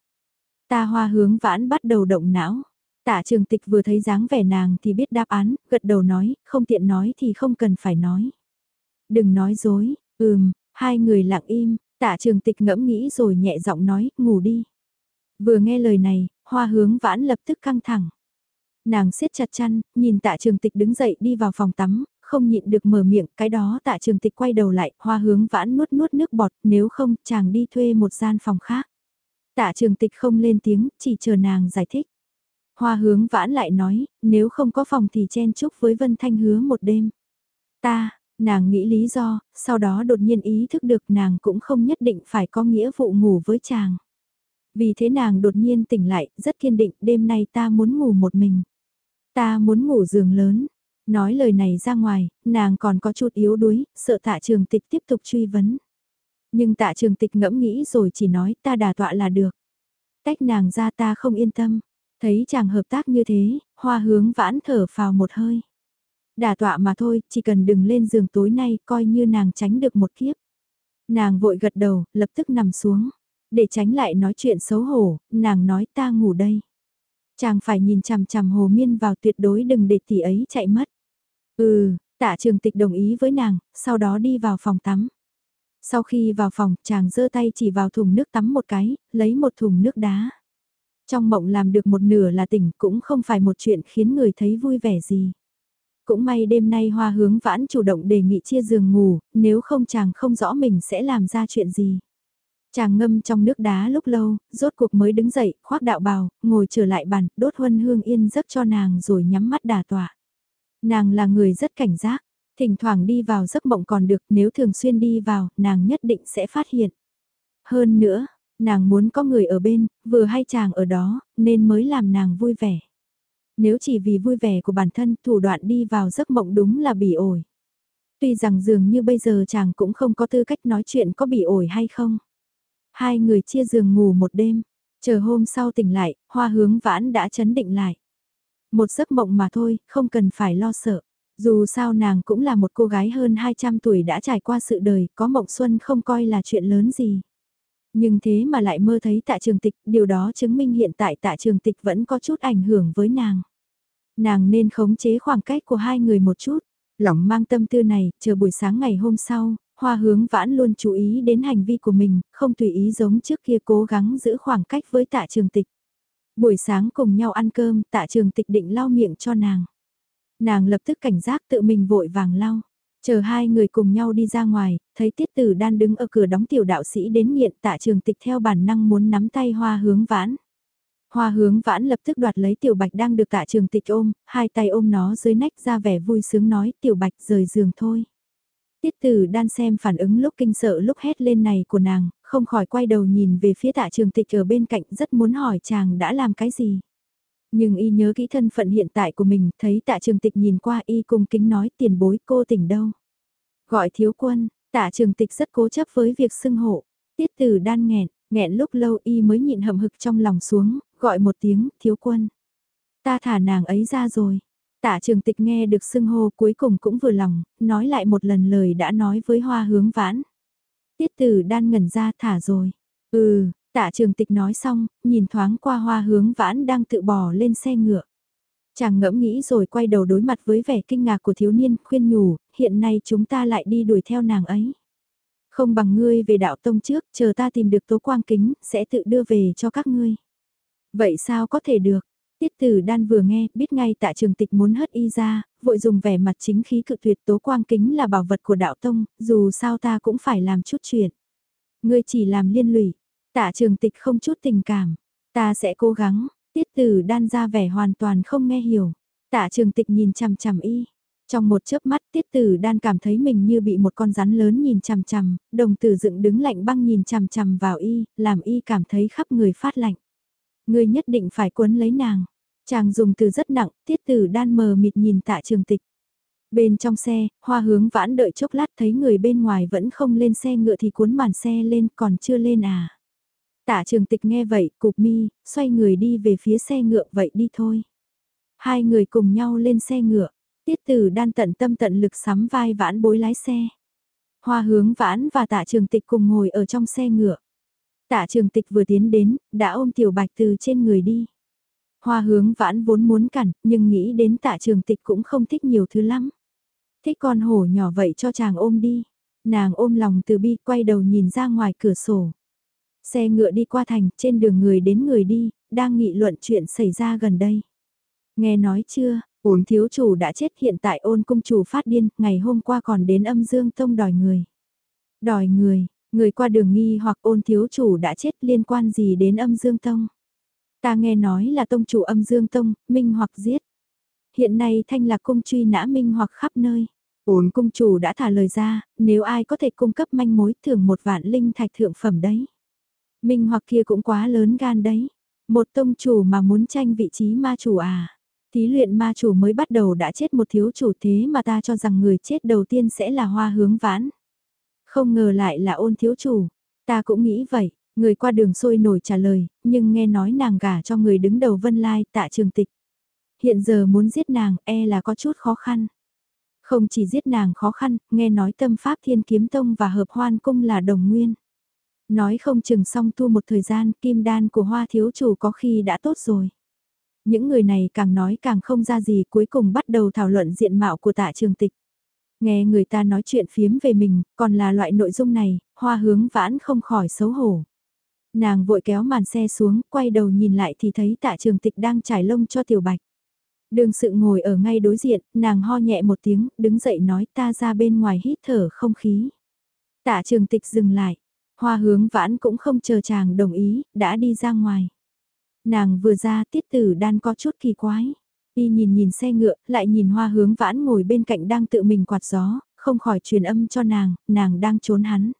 Ta hoa hướng vãn bắt đầu động não. Tạ trường tịch vừa thấy dáng vẻ nàng thì biết đáp án, gật đầu nói, không tiện nói thì không cần phải nói. Đừng nói dối, ừm, hai người lặng im, tạ trường tịch ngẫm nghĩ rồi nhẹ giọng nói, ngủ đi. Vừa nghe lời này, hoa hướng vãn lập tức căng thẳng. Nàng siết chặt chăn, nhìn tạ trường tịch đứng dậy đi vào phòng tắm, không nhịn được mở miệng, cái đó tạ trường tịch quay đầu lại, hoa hướng vãn nuốt nuốt nước bọt, nếu không, chàng đi thuê một gian phòng khác. Tạ trường tịch không lên tiếng, chỉ chờ nàng giải thích. Hoa hướng vãn lại nói, nếu không có phòng thì chen chúc với Vân Thanh hứa một đêm. Ta, nàng nghĩ lý do, sau đó đột nhiên ý thức được nàng cũng không nhất định phải có nghĩa vụ ngủ với chàng. Vì thế nàng đột nhiên tỉnh lại, rất kiên định, đêm nay ta muốn ngủ một mình. Ta muốn ngủ giường lớn. Nói lời này ra ngoài, nàng còn có chút yếu đuối, sợ tạ trường tịch tiếp tục truy vấn. Nhưng tạ trường tịch ngẫm nghĩ rồi chỉ nói ta đà tọa là được. Tách nàng ra ta không yên tâm. Thấy chàng hợp tác như thế, hoa hướng vãn thở vào một hơi. Đà tọa mà thôi, chỉ cần đừng lên giường tối nay coi như nàng tránh được một kiếp. Nàng vội gật đầu, lập tức nằm xuống. Để tránh lại nói chuyện xấu hổ, nàng nói ta ngủ đây. Chàng phải nhìn chằm chằm hồ miên vào tuyệt đối đừng để tỷ ấy chạy mất. Ừ, tạ trường tịch đồng ý với nàng, sau đó đi vào phòng tắm. Sau khi vào phòng, chàng giơ tay chỉ vào thùng nước tắm một cái, lấy một thùng nước đá. Trong mộng làm được một nửa là tỉnh cũng không phải một chuyện khiến người thấy vui vẻ gì. Cũng may đêm nay hoa hướng vãn chủ động đề nghị chia giường ngủ, nếu không chàng không rõ mình sẽ làm ra chuyện gì. Chàng ngâm trong nước đá lúc lâu, rốt cuộc mới đứng dậy, khoác đạo bào, ngồi trở lại bàn, đốt huân hương yên giấc cho nàng rồi nhắm mắt đà tỏa. Nàng là người rất cảnh giác, thỉnh thoảng đi vào giấc mộng còn được, nếu thường xuyên đi vào, nàng nhất định sẽ phát hiện. Hơn nữa, nàng muốn có người ở bên, vừa hay chàng ở đó, nên mới làm nàng vui vẻ. Nếu chỉ vì vui vẻ của bản thân, thủ đoạn đi vào giấc mộng đúng là bị ổi. Tuy rằng dường như bây giờ chàng cũng không có tư cách nói chuyện có bị ổi hay không. Hai người chia giường ngủ một đêm, chờ hôm sau tỉnh lại, hoa hướng vãn đã chấn định lại. Một giấc mộng mà thôi, không cần phải lo sợ. Dù sao nàng cũng là một cô gái hơn 200 tuổi đã trải qua sự đời, có mộng xuân không coi là chuyện lớn gì. Nhưng thế mà lại mơ thấy tạ trường tịch, điều đó chứng minh hiện tại tạ trường tịch vẫn có chút ảnh hưởng với nàng. Nàng nên khống chế khoảng cách của hai người một chút. Lỏng mang tâm tư này, chờ buổi sáng ngày hôm sau, Hoa hướng vãn luôn chú ý đến hành vi của mình, không tùy ý giống trước kia cố gắng giữ khoảng cách với tạ trường tịch. Buổi sáng cùng nhau ăn cơm, tạ trường tịch định lau miệng cho nàng. Nàng lập tức cảnh giác tự mình vội vàng lau. Chờ hai người cùng nhau đi ra ngoài, thấy tiết tử đan đứng ở cửa đóng tiểu đạo sĩ đến nghiện tạ trường tịch theo bản năng muốn nắm tay hoa hướng vãn. Hoa hướng vãn lập tức đoạt lấy tiểu bạch đang được tạ trường tịch ôm, hai tay ôm nó dưới nách ra vẻ vui sướng nói tiểu bạch rời giường thôi. Tiết tử đan xem phản ứng lúc kinh sợ lúc hét lên này của nàng, không khỏi quay đầu nhìn về phía tạ trường tịch ở bên cạnh rất muốn hỏi chàng đã làm cái gì. Nhưng y nhớ kỹ thân phận hiện tại của mình, thấy tạ trường tịch nhìn qua y cung kính nói tiền bối cô tỉnh đâu. Gọi thiếu quân, tạ trường tịch rất cố chấp với việc xưng hộ. Tiết tử đan nghẹn, nghẹn lúc lâu y mới nhịn hậm hực trong lòng xuống, gọi một tiếng, thiếu quân. Ta thả nàng ấy ra rồi. Tạ trường tịch nghe được xưng hô cuối cùng cũng vừa lòng, nói lại một lần lời đã nói với hoa hướng vãn. Tiết tử đan ngẩn ra thả rồi. Ừ, tạ trường tịch nói xong, nhìn thoáng qua hoa hướng vãn đang tự bò lên xe ngựa. Chàng ngẫm nghĩ rồi quay đầu đối mặt với vẻ kinh ngạc của thiếu niên, khuyên nhủ, hiện nay chúng ta lại đi đuổi theo nàng ấy. Không bằng ngươi về đạo tông trước, chờ ta tìm được tố quang kính, sẽ tự đưa về cho các ngươi. Vậy sao có thể được? Tiết tử đan vừa nghe, biết ngay tạ trường tịch muốn hất y ra, vội dùng vẻ mặt chính khí cự tuyệt tố quang kính là bảo vật của đạo tông, dù sao ta cũng phải làm chút chuyện. Ngươi chỉ làm liên lụy, tạ trường tịch không chút tình cảm, ta sẽ cố gắng, tiết tử đan ra vẻ hoàn toàn không nghe hiểu. Tạ trường tịch nhìn chằm chằm y, trong một chớp mắt tiết tử đan cảm thấy mình như bị một con rắn lớn nhìn chằm chằm, đồng tử dựng đứng lạnh băng nhìn chằm chằm vào y, làm y cảm thấy khắp người phát lạnh. Ngươi nhất định phải cuốn lấy nàng. Chàng dùng từ rất nặng, tiết tử đan mờ mịt nhìn tạ trường tịch. Bên trong xe, hoa hướng vãn đợi chốc lát thấy người bên ngoài vẫn không lên xe ngựa thì cuốn màn xe lên còn chưa lên à. Tạ trường tịch nghe vậy, cục mi, xoay người đi về phía xe ngựa vậy đi thôi. Hai người cùng nhau lên xe ngựa, tiết tử đan tận tâm tận lực sắm vai vãn bối lái xe. Hoa hướng vãn và tạ trường tịch cùng ngồi ở trong xe ngựa. Tạ trường tịch vừa tiến đến, đã ôm tiểu bạch từ trên người đi. Hoa hướng vãn vốn muốn cản, nhưng nghĩ đến tạ trường tịch cũng không thích nhiều thứ lắm. Thích con hổ nhỏ vậy cho chàng ôm đi. Nàng ôm lòng từ bi quay đầu nhìn ra ngoài cửa sổ. Xe ngựa đi qua thành, trên đường người đến người đi, đang nghị luận chuyện xảy ra gần đây. Nghe nói chưa, ổn thiếu chủ đã chết hiện tại ôn cung chủ phát điên, ngày hôm qua còn đến âm dương tông đòi người. Đòi người, người qua đường nghi hoặc ôn thiếu chủ đã chết liên quan gì đến âm dương tông. Ta nghe nói là tông chủ âm dương tông, minh hoặc giết. Hiện nay thanh lạc cung truy nã minh hoặc khắp nơi. Ổn cung chủ đã thả lời ra, nếu ai có thể cung cấp manh mối thưởng một vạn linh thạch thượng phẩm đấy. Minh hoặc kia cũng quá lớn gan đấy. Một tông chủ mà muốn tranh vị trí ma chủ à. Thí luyện ma chủ mới bắt đầu đã chết một thiếu chủ thế mà ta cho rằng người chết đầu tiên sẽ là hoa hướng vãn. Không ngờ lại là ôn thiếu chủ. Ta cũng nghĩ vậy, Người qua đường sôi nổi trả lời, nhưng nghe nói nàng gả cho người đứng đầu vân lai tạ trường tịch. Hiện giờ muốn giết nàng e là có chút khó khăn. Không chỉ giết nàng khó khăn, nghe nói tâm pháp thiên kiếm tông và hợp hoan cung là đồng nguyên. Nói không chừng xong tu một thời gian kim đan của hoa thiếu chủ có khi đã tốt rồi. Những người này càng nói càng không ra gì cuối cùng bắt đầu thảo luận diện mạo của tạ trường tịch. Nghe người ta nói chuyện phiếm về mình, còn là loại nội dung này, hoa hướng vãn không khỏi xấu hổ. Nàng vội kéo màn xe xuống, quay đầu nhìn lại thì thấy tạ trường tịch đang trải lông cho tiểu bạch. Đường sự ngồi ở ngay đối diện, nàng ho nhẹ một tiếng, đứng dậy nói ta ra bên ngoài hít thở không khí. Tạ trường tịch dừng lại, hoa hướng vãn cũng không chờ chàng đồng ý, đã đi ra ngoài. Nàng vừa ra tiết tử đan có chút kỳ quái. Y nhìn nhìn xe ngựa, lại nhìn hoa hướng vãn ngồi bên cạnh đang tự mình quạt gió, không khỏi truyền âm cho nàng, nàng đang trốn hắn.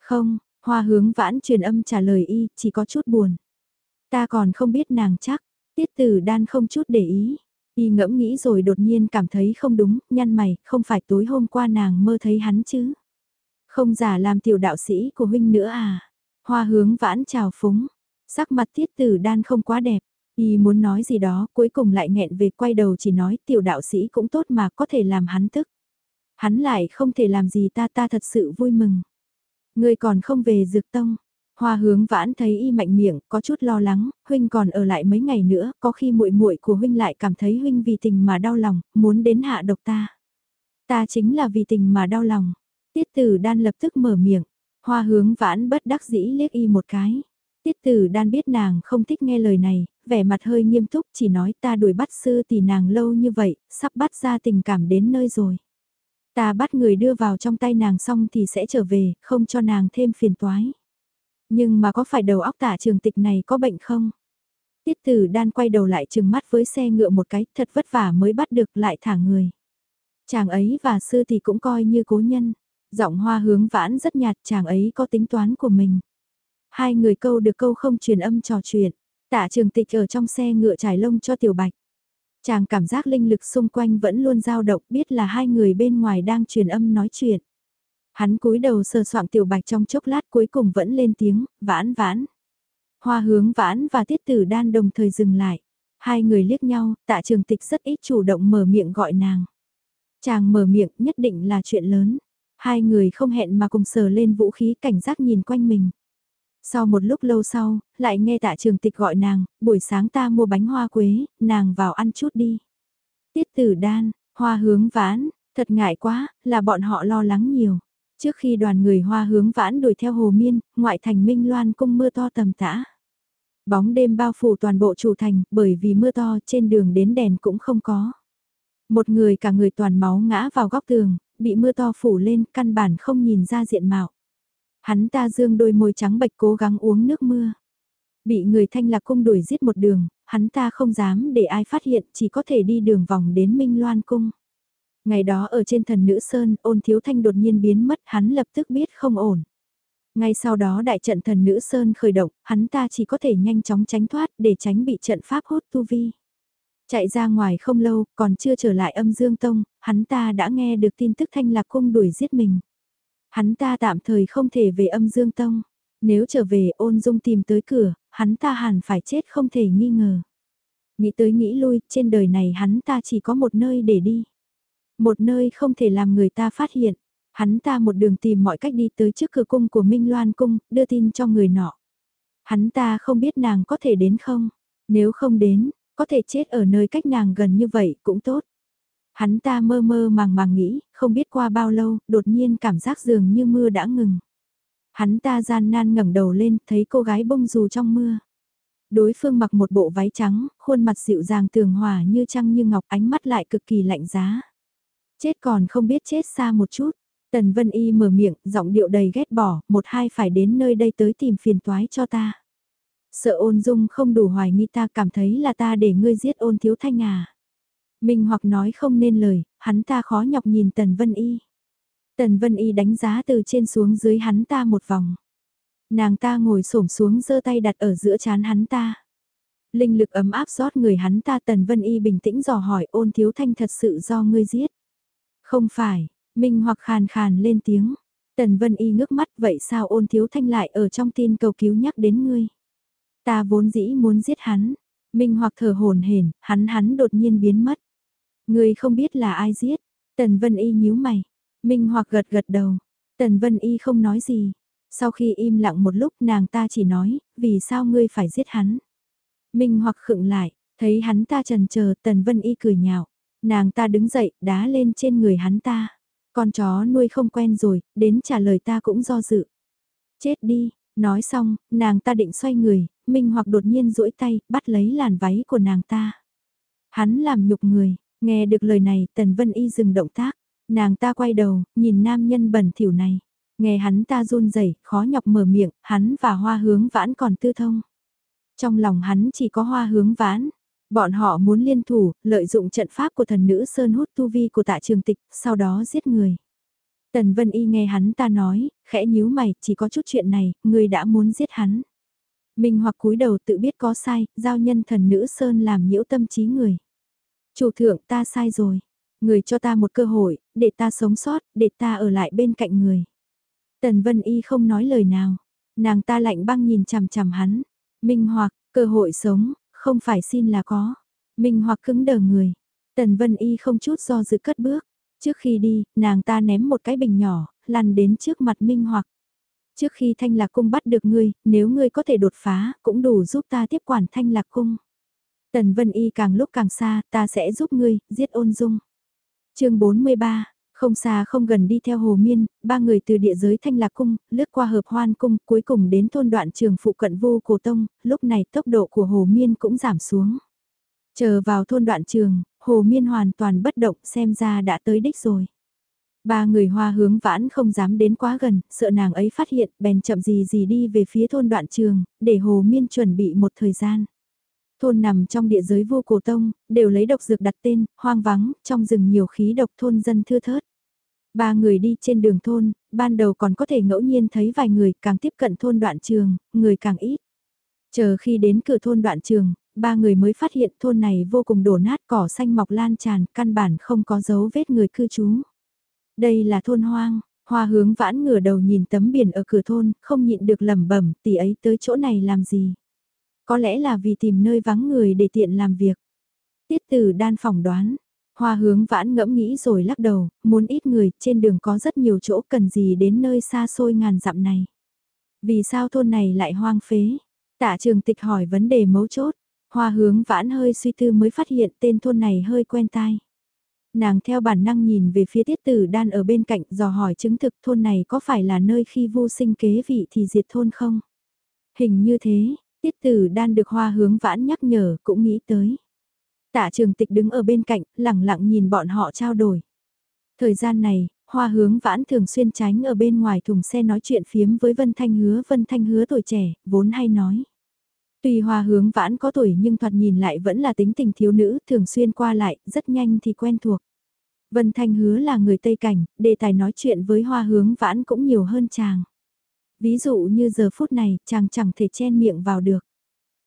Không, Hoa hướng vãn truyền âm trả lời y, chỉ có chút buồn. Ta còn không biết nàng chắc, tiết tử đan không chút để ý. Y ngẫm nghĩ rồi đột nhiên cảm thấy không đúng, nhăn mày, không phải tối hôm qua nàng mơ thấy hắn chứ. Không giả làm tiểu đạo sĩ của huynh nữa à. Hoa hướng vãn chào phúng, sắc mặt tiết tử đan không quá đẹp. Y muốn nói gì đó, cuối cùng lại nghẹn về quay đầu chỉ nói tiểu đạo sĩ cũng tốt mà có thể làm hắn tức. Hắn lại không thể làm gì ta ta thật sự vui mừng. Ngươi còn không về dược tông. Hoa hướng vãn thấy y mạnh miệng, có chút lo lắng, huynh còn ở lại mấy ngày nữa, có khi muội muội của huynh lại cảm thấy huynh vì tình mà đau lòng, muốn đến hạ độc ta. Ta chính là vì tình mà đau lòng. Tiết tử đan lập tức mở miệng, hoa hướng vãn bất đắc dĩ liếc y một cái. Tiết tử đan biết nàng không thích nghe lời này, vẻ mặt hơi nghiêm túc chỉ nói ta đuổi bắt sư tỷ nàng lâu như vậy, sắp bắt ra tình cảm đến nơi rồi. Ta bắt người đưa vào trong tay nàng xong thì sẽ trở về, không cho nàng thêm phiền toái. Nhưng mà có phải đầu óc tả trường tịch này có bệnh không? Tiết tử đan quay đầu lại trừng mắt với xe ngựa một cái, thật vất vả mới bắt được lại thả người. Chàng ấy và sư thì cũng coi như cố nhân. Giọng hoa hướng vãn rất nhạt chàng ấy có tính toán của mình. Hai người câu được câu không truyền âm trò chuyện. Tạ trường tịch ở trong xe ngựa trải lông cho tiểu bạch. Chàng cảm giác linh lực xung quanh vẫn luôn dao động biết là hai người bên ngoài đang truyền âm nói chuyện. Hắn cúi đầu sờ soạng tiểu bạch trong chốc lát cuối cùng vẫn lên tiếng, vãn vãn. Hoa hướng vãn và tiết tử đan đồng thời dừng lại. Hai người liếc nhau, tạ trường tịch rất ít chủ động mở miệng gọi nàng. Chàng mở miệng nhất định là chuyện lớn. Hai người không hẹn mà cùng sờ lên vũ khí cảnh giác nhìn quanh mình. Sau một lúc lâu sau, lại nghe tạ trường tịch gọi nàng, buổi sáng ta mua bánh hoa quế, nàng vào ăn chút đi. Tiết tử đan, hoa hướng vãn, thật ngại quá, là bọn họ lo lắng nhiều. Trước khi đoàn người hoa hướng vãn đuổi theo hồ miên, ngoại thành minh loan cung mưa to tầm tã. Bóng đêm bao phủ toàn bộ chủ thành, bởi vì mưa to trên đường đến đèn cũng không có. Một người cả người toàn máu ngã vào góc tường, bị mưa to phủ lên, căn bản không nhìn ra diện mạo. Hắn ta dương đôi môi trắng bạch cố gắng uống nước mưa. Bị người thanh lạc cung đuổi giết một đường, hắn ta không dám để ai phát hiện, chỉ có thể đi đường vòng đến Minh Loan cung. Ngày đó ở trên thần nữ Sơn, ôn thiếu thanh đột nhiên biến mất, hắn lập tức biết không ổn. Ngay sau đó đại trận thần nữ Sơn khởi động, hắn ta chỉ có thể nhanh chóng tránh thoát để tránh bị trận pháp hút tu vi. Chạy ra ngoài không lâu, còn chưa trở lại âm dương tông, hắn ta đã nghe được tin tức thanh lạc cung đuổi giết mình. Hắn ta tạm thời không thể về âm dương tông. Nếu trở về ôn dung tìm tới cửa, hắn ta hẳn phải chết không thể nghi ngờ. Nghĩ tới nghĩ lui, trên đời này hắn ta chỉ có một nơi để đi. Một nơi không thể làm người ta phát hiện. Hắn ta một đường tìm mọi cách đi tới trước cửa cung của Minh Loan Cung, đưa tin cho người nọ. Hắn ta không biết nàng có thể đến không? Nếu không đến, có thể chết ở nơi cách nàng gần như vậy cũng tốt. Hắn ta mơ mơ màng màng nghĩ, không biết qua bao lâu, đột nhiên cảm giác dường như mưa đã ngừng. Hắn ta gian nan ngẩng đầu lên, thấy cô gái bông dù trong mưa. Đối phương mặc một bộ váy trắng, khuôn mặt dịu dàng tường hòa như trăng như ngọc ánh mắt lại cực kỳ lạnh giá. Chết còn không biết chết xa một chút. Tần Vân Y mở miệng, giọng điệu đầy ghét bỏ, một hai phải đến nơi đây tới tìm phiền toái cho ta. Sợ ôn dung không đủ hoài nghi ta cảm thấy là ta để ngươi giết ôn thiếu thanh à. Minh hoặc nói không nên lời, hắn ta khó nhọc nhìn Tần Vân Y. Tần Vân Y đánh giá từ trên xuống dưới hắn ta một vòng. Nàng ta ngồi xổm xuống giơ tay đặt ở giữa chán hắn ta. Linh lực ấm áp rót người hắn ta Tần Vân Y bình tĩnh dò hỏi ôn thiếu thanh thật sự do ngươi giết. Không phải, Minh hoặc khàn khàn lên tiếng. Tần Vân Y ngước mắt vậy sao ôn thiếu thanh lại ở trong tin cầu cứu nhắc đến ngươi. Ta vốn dĩ muốn giết hắn. Minh hoặc thở hồn hển, hắn hắn đột nhiên biến mất. Ngươi không biết là ai giết. Tần Vân Y nhíu mày. Minh hoặc gật gật đầu. Tần Vân Y không nói gì. Sau khi im lặng một lúc nàng ta chỉ nói, vì sao ngươi phải giết hắn. Minh hoặc khựng lại, thấy hắn ta trần chờ Tần Vân Y cười nhạo. Nàng ta đứng dậy, đá lên trên người hắn ta. Con chó nuôi không quen rồi, đến trả lời ta cũng do dự. Chết đi, nói xong, nàng ta định xoay người, Minh hoặc đột nhiên duỗi tay, bắt lấy làn váy của nàng ta. Hắn làm nhục người, nghe được lời này, Tần Vân Y dừng động tác. Nàng ta quay đầu, nhìn nam nhân bẩn thỉu này. Nghe hắn ta run rẩy, khó nhọc mở miệng, hắn và hoa hướng vãn còn tư thông. Trong lòng hắn chỉ có hoa hướng vãn. Bọn họ muốn liên thủ, lợi dụng trận pháp của thần nữ Sơn hút tu vi của tạ trường tịch, sau đó giết người. Tần Vân Y nghe hắn ta nói, khẽ nhíu mày, chỉ có chút chuyện này, người đã muốn giết hắn. Minh hoặc cúi đầu tự biết có sai, giao nhân thần nữ Sơn làm nhiễu tâm trí người. Chủ thượng ta sai rồi, người cho ta một cơ hội, để ta sống sót, để ta ở lại bên cạnh người. Tần Vân Y không nói lời nào, nàng ta lạnh băng nhìn chằm chằm hắn. Minh hoặc, cơ hội sống, không phải xin là có. Minh hoặc cứng đờ người. Tần Vân Y không chút do dự cất bước. Trước khi đi, nàng ta ném một cái bình nhỏ, lăn đến trước mặt Minh hoặc. Trước khi thanh lạc cung bắt được ngươi, nếu ngươi có thể đột phá, cũng đủ giúp ta tiếp quản thanh lạc cung. Tần Vân Y càng lúc càng xa, ta sẽ giúp ngươi, giết ôn dung. chương 43, không xa không gần đi theo hồ miên, ba người từ địa giới thanh lạc cung, lướt qua hợp hoan cung, cuối cùng đến thôn đoạn trường phụ cận vô cổ tông, lúc này tốc độ của hồ miên cũng giảm xuống. Chờ vào thôn đoạn trường, hồ miên hoàn toàn bất động xem ra đã tới đích rồi. Ba người hoa hướng vãn không dám đến quá gần, sợ nàng ấy phát hiện, bèn chậm gì gì đi về phía thôn đoạn trường, để hồ miên chuẩn bị một thời gian. Thôn nằm trong địa giới vô cổ tông, đều lấy độc dược đặt tên, hoang vắng, trong rừng nhiều khí độc thôn dân thưa thớt. Ba người đi trên đường thôn, ban đầu còn có thể ngẫu nhiên thấy vài người càng tiếp cận thôn đoạn trường, người càng ít. Chờ khi đến cửa thôn đoạn trường, ba người mới phát hiện thôn này vô cùng đổ nát cỏ xanh mọc lan tràn, căn bản không có dấu vết người cư trú. Đây là thôn hoang, hoa hướng vãn ngửa đầu nhìn tấm biển ở cửa thôn, không nhịn được lẩm bẩm tỷ ấy tới chỗ này làm gì. Có lẽ là vì tìm nơi vắng người để tiện làm việc. Tiết tử đan phỏng đoán, Hoa hướng vãn ngẫm nghĩ rồi lắc đầu, muốn ít người, trên đường có rất nhiều chỗ cần gì đến nơi xa xôi ngàn dặm này. Vì sao thôn này lại hoang phế? Tạ trường tịch hỏi vấn đề mấu chốt. Hoa hướng vãn hơi suy tư mới phát hiện tên thôn này hơi quen tai. Nàng theo bản năng nhìn về phía tiết tử đan ở bên cạnh dò hỏi chứng thực thôn này có phải là nơi khi vô sinh kế vị thì diệt thôn không? Hình như thế, tiết tử đan được hoa hướng vãn nhắc nhở cũng nghĩ tới. Tạ trường tịch đứng ở bên cạnh, lẳng lặng nhìn bọn họ trao đổi. Thời gian này, hoa hướng vãn thường xuyên tránh ở bên ngoài thùng xe nói chuyện phiếm với Vân Thanh Hứa. Vân Thanh Hứa tuổi trẻ, vốn hay nói. Tuy hoa hướng vãn có tuổi nhưng thoạt nhìn lại vẫn là tính tình thiếu nữ, thường xuyên qua lại, rất nhanh thì quen thuộc. Vân Thanh Hứa là người Tây Cảnh, đề tài nói chuyện với hoa hướng vãn cũng nhiều hơn chàng. Ví dụ như giờ phút này, chàng chẳng thể chen miệng vào được.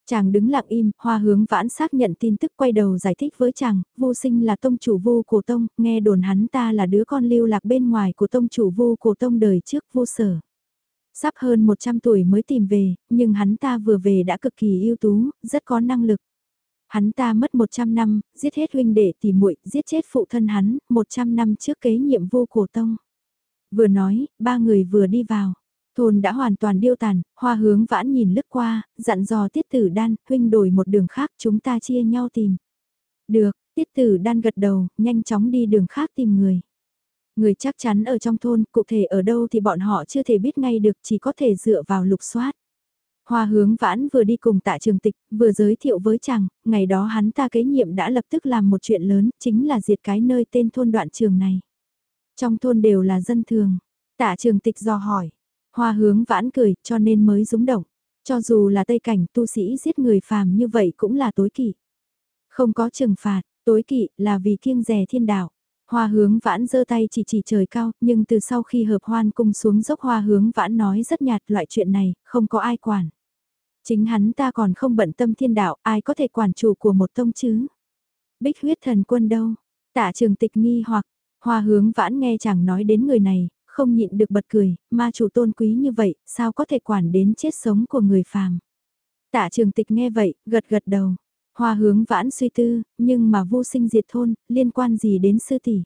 Chàng đứng lặng im, hoa hướng vãn xác nhận tin tức quay đầu giải thích với chàng, vô sinh là tông chủ vô cổ tông, nghe đồn hắn ta là đứa con lưu lạc bên ngoài của tông chủ vô cổ tông đời trước vô sở. Sắp hơn 100 tuổi mới tìm về, nhưng hắn ta vừa về đã cực kỳ ưu tú, rất có năng lực. Hắn ta mất 100 năm, giết hết huynh đệ tỉ muội, giết chết phụ thân hắn, 100 năm trước kế nhiệm vô cổ tông. Vừa nói, ba người vừa đi vào. Thôn đã hoàn toàn điêu tàn, hoa hướng vãn nhìn lướt qua, dặn dò tiết tử đan, huynh đổi một đường khác chúng ta chia nhau tìm. Được, tiết tử đan gật đầu, nhanh chóng đi đường khác tìm người. Người chắc chắn ở trong thôn, cụ thể ở đâu thì bọn họ chưa thể biết ngay được, chỉ có thể dựa vào lục soát. Hoa hướng vãn vừa đi cùng tạ trường tịch, vừa giới thiệu với chàng, ngày đó hắn ta kế nhiệm đã lập tức làm một chuyện lớn, chính là diệt cái nơi tên thôn đoạn trường này. Trong thôn đều là dân thường. Tạ trường tịch do hỏi, Hoa hướng vãn cười, cho nên mới rúng động. Cho dù là tây cảnh tu sĩ giết người phàm như vậy cũng là tối kỵ. Không có trừng phạt, tối kỵ là vì kiêng rè thiên đạo. Hoa hướng vãn giơ tay chỉ chỉ trời cao, nhưng từ sau khi hợp hoan cung xuống dốc hoa hướng vãn nói rất nhạt loại chuyện này, không có ai quản. Chính hắn ta còn không bận tâm thiên đạo, ai có thể quản chủ của một tông chứ? Bích huyết thần quân đâu? Tạ trường tịch nghi hoặc, hoa hướng vãn nghe chàng nói đến người này, không nhịn được bật cười, ma chủ tôn quý như vậy, sao có thể quản đến chết sống của người phàm. Tạ trường tịch nghe vậy, gật gật đầu. Hoa hướng vãn suy tư, nhưng mà vô sinh diệt thôn, liên quan gì đến sư tỷ?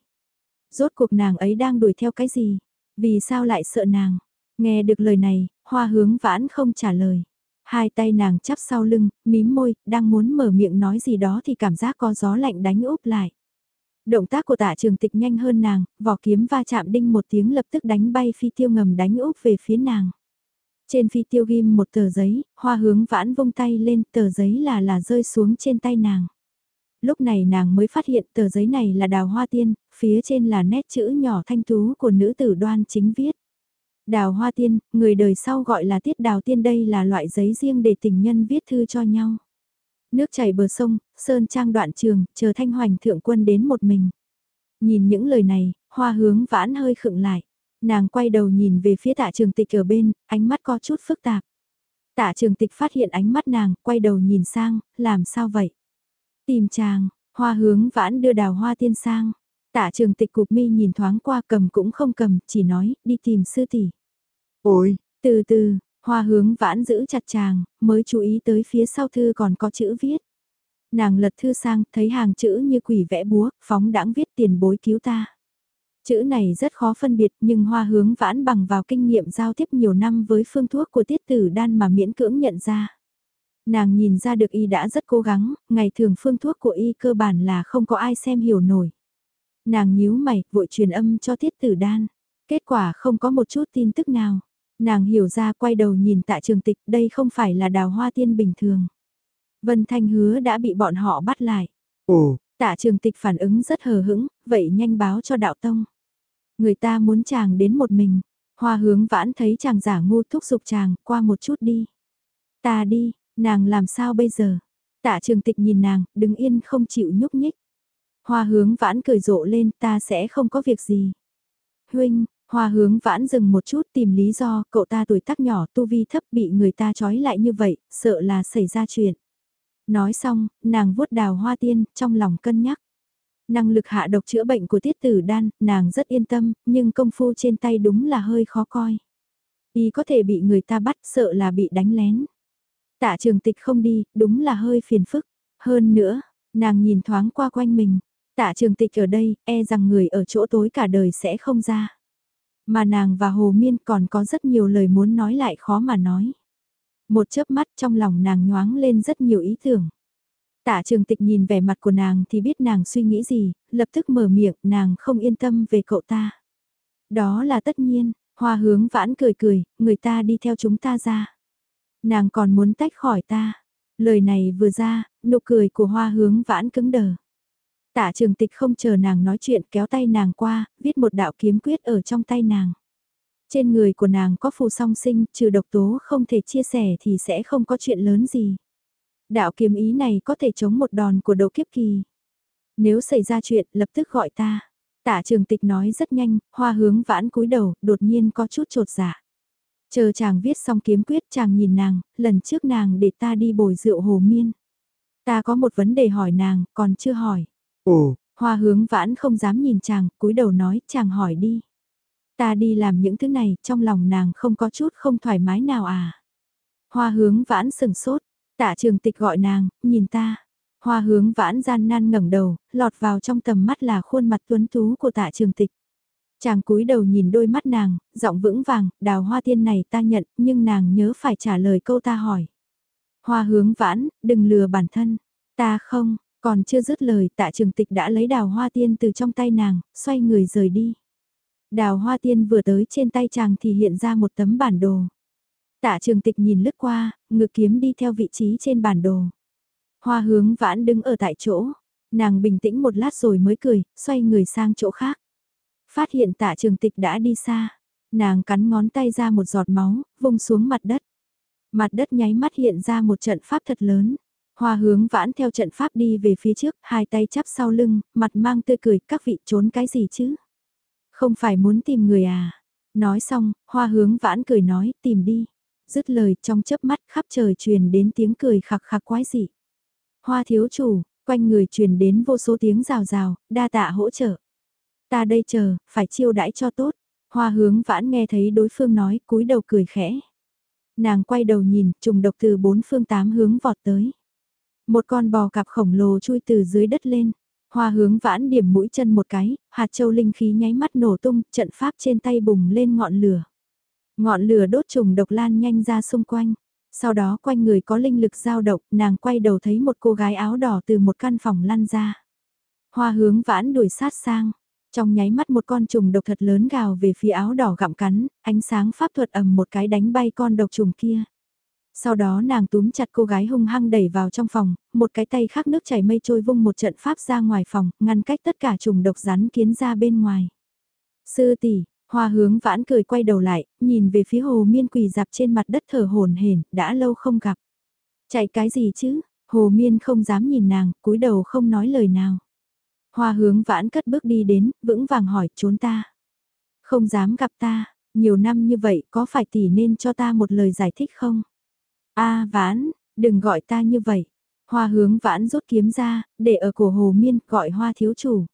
Rốt cuộc nàng ấy đang đuổi theo cái gì? Vì sao lại sợ nàng? Nghe được lời này, hoa hướng vãn không trả lời. Hai tay nàng chắp sau lưng, mím môi, đang muốn mở miệng nói gì đó thì cảm giác có gió lạnh đánh úp lại. Động tác của tạ trường tịch nhanh hơn nàng, vỏ kiếm va chạm đinh một tiếng lập tức đánh bay phi tiêu ngầm đánh úp về phía nàng. Trên phi tiêu ghim một tờ giấy, hoa hướng vãn vung tay lên tờ giấy là là rơi xuống trên tay nàng. Lúc này nàng mới phát hiện tờ giấy này là đào hoa tiên, phía trên là nét chữ nhỏ thanh tú của nữ tử đoan chính viết. Đào hoa tiên, người đời sau gọi là tiết đào tiên đây là loại giấy riêng để tình nhân viết thư cho nhau. Nước chảy bờ sông, sơn trang đoạn trường, chờ thanh hoành thượng quân đến một mình. Nhìn những lời này, hoa hướng vãn hơi khựng lại. Nàng quay đầu nhìn về phía tạ trường tịch ở bên, ánh mắt có chút phức tạp. Tạ trường tịch phát hiện ánh mắt nàng, quay đầu nhìn sang, làm sao vậy? Tìm chàng, hoa hướng vãn đưa đào hoa tiên sang. Tạ trường tịch cục mi nhìn thoáng qua cầm cũng không cầm, chỉ nói, đi tìm sư tỷ. Ôi, từ từ, Hoa hướng vãn giữ chặt chàng, mới chú ý tới phía sau thư còn có chữ viết. Nàng lật thư sang, thấy hàng chữ như quỷ vẽ búa, phóng đãng viết tiền bối cứu ta. Chữ này rất khó phân biệt nhưng hoa hướng vãn bằng vào kinh nghiệm giao tiếp nhiều năm với phương thuốc của tiết tử đan mà miễn cưỡng nhận ra. Nàng nhìn ra được y đã rất cố gắng, ngày thường phương thuốc của y cơ bản là không có ai xem hiểu nổi. Nàng nhíu mày, vội truyền âm cho tiết tử đan. Kết quả không có một chút tin tức nào. Nàng hiểu ra quay đầu nhìn tạ trường tịch đây không phải là đào hoa tiên bình thường. Vân Thanh hứa đã bị bọn họ bắt lại. Ồ, tạ trường tịch phản ứng rất hờ hững, vậy nhanh báo cho đạo tông. Người ta muốn chàng đến một mình. Hoa hướng vãn thấy chàng giả ngu thúc giục chàng, qua một chút đi. Ta đi, nàng làm sao bây giờ? Tạ trường tịch nhìn nàng, đứng yên không chịu nhúc nhích. Hoa hướng vãn cười rộ lên, ta sẽ không có việc gì. Huynh, Hoa hướng vãn dừng một chút tìm lý do cậu ta tuổi tác nhỏ tu vi thấp bị người ta trói lại như vậy, sợ là xảy ra chuyện. Nói xong, nàng vuốt đào hoa tiên, trong lòng cân nhắc. Năng lực hạ độc chữa bệnh của tiết tử đan, nàng rất yên tâm, nhưng công phu trên tay đúng là hơi khó coi. Y có thể bị người ta bắt, sợ là bị đánh lén. Tạ trường tịch không đi, đúng là hơi phiền phức. Hơn nữa, nàng nhìn thoáng qua quanh mình, Tạ trường tịch ở đây, e rằng người ở chỗ tối cả đời sẽ không ra. Mà nàng và Hồ Miên còn có rất nhiều lời muốn nói lại khó mà nói. Một chớp mắt trong lòng nàng nhoáng lên rất nhiều ý tưởng. Tạ trường tịch nhìn vẻ mặt của nàng thì biết nàng suy nghĩ gì, lập tức mở miệng nàng không yên tâm về cậu ta. Đó là tất nhiên, hoa hướng vãn cười cười, người ta đi theo chúng ta ra. Nàng còn muốn tách khỏi ta. Lời này vừa ra, nụ cười của hoa hướng vãn cứng đờ. Tạ trường tịch không chờ nàng nói chuyện kéo tay nàng qua, viết một đạo kiếm quyết ở trong tay nàng. Trên người của nàng có phù song sinh, trừ độc tố không thể chia sẻ thì sẽ không có chuyện lớn gì. Đạo kiếm ý này có thể chống một đòn của đầu kiếp kỳ. Nếu xảy ra chuyện, lập tức gọi ta. Tạ trường tịch nói rất nhanh, hoa hướng vãn cúi đầu, đột nhiên có chút trột dạ. Chờ chàng viết xong kiếm quyết chàng nhìn nàng, lần trước nàng để ta đi bồi rượu hồ miên. Ta có một vấn đề hỏi nàng, còn chưa hỏi. Ồ, hoa hướng vãn không dám nhìn chàng, cúi đầu nói, chàng hỏi đi. Ta đi làm những thứ này, trong lòng nàng không có chút không thoải mái nào à. Hoa hướng vãn sừng sốt, tạ trường tịch gọi nàng, nhìn ta. Hoa hướng vãn gian nan ngẩng đầu, lọt vào trong tầm mắt là khuôn mặt tuấn tú của tạ trường tịch. Chàng cúi đầu nhìn đôi mắt nàng, giọng vững vàng, đào hoa tiên này ta nhận, nhưng nàng nhớ phải trả lời câu ta hỏi. Hoa hướng vãn, đừng lừa bản thân. Ta không, còn chưa dứt lời tạ trường tịch đã lấy đào hoa tiên từ trong tay nàng, xoay người rời đi. Đào hoa tiên vừa tới trên tay chàng thì hiện ra một tấm bản đồ. Tạ trường tịch nhìn lướt qua, ngự kiếm đi theo vị trí trên bản đồ. Hoa hướng vãn đứng ở tại chỗ, nàng bình tĩnh một lát rồi mới cười, xoay người sang chỗ khác. Phát hiện tạ trường tịch đã đi xa, nàng cắn ngón tay ra một giọt máu, vung xuống mặt đất. Mặt đất nháy mắt hiện ra một trận pháp thật lớn. Hoa hướng vãn theo trận pháp đi về phía trước, hai tay chắp sau lưng, mặt mang tươi cười, các vị trốn cái gì chứ? Không phải muốn tìm người à? Nói xong, hoa hướng vãn cười nói, tìm đi. Dứt lời trong chớp mắt khắp trời truyền đến tiếng cười khạc khạc quái dị. Hoa thiếu chủ, quanh người truyền đến vô số tiếng rào rào, đa tạ hỗ trợ. Ta đây chờ, phải chiêu đãi cho tốt. Hoa hướng vãn nghe thấy đối phương nói, cúi đầu cười khẽ. Nàng quay đầu nhìn, trùng độc từ bốn phương tám hướng vọt tới. Một con bò cạp khổng lồ chui từ dưới đất lên. Hoa hướng vãn điểm mũi chân một cái, hạt châu linh khí nháy mắt nổ tung, trận pháp trên tay bùng lên ngọn lửa. Ngọn lửa đốt trùng độc lan nhanh ra xung quanh. Sau đó quanh người có linh lực dao động, nàng quay đầu thấy một cô gái áo đỏ từ một căn phòng lăn ra. Hoa hướng vãn đuổi sát sang. Trong nháy mắt một con trùng độc thật lớn gào về phía áo đỏ gặm cắn, ánh sáng pháp thuật ầm một cái đánh bay con độc trùng kia. Sau đó nàng túm chặt cô gái hung hăng đẩy vào trong phòng, một cái tay khác nước chảy mây trôi vung một trận pháp ra ngoài phòng, ngăn cách tất cả trùng độc rắn kiến ra bên ngoài. Sư tỷ, hoa hướng vãn cười quay đầu lại, nhìn về phía hồ miên quỳ dạp trên mặt đất thở hồn hển, đã lâu không gặp. Chạy cái gì chứ, hồ miên không dám nhìn nàng, cúi đầu không nói lời nào. Hoa hướng vãn cất bước đi đến, vững vàng hỏi trốn ta. Không dám gặp ta, nhiều năm như vậy có phải tỷ nên cho ta một lời giải thích không? A vãn, đừng gọi ta như vậy. Hoa hướng vãn rút kiếm ra, để ở cổ hồ miên gọi hoa thiếu chủ.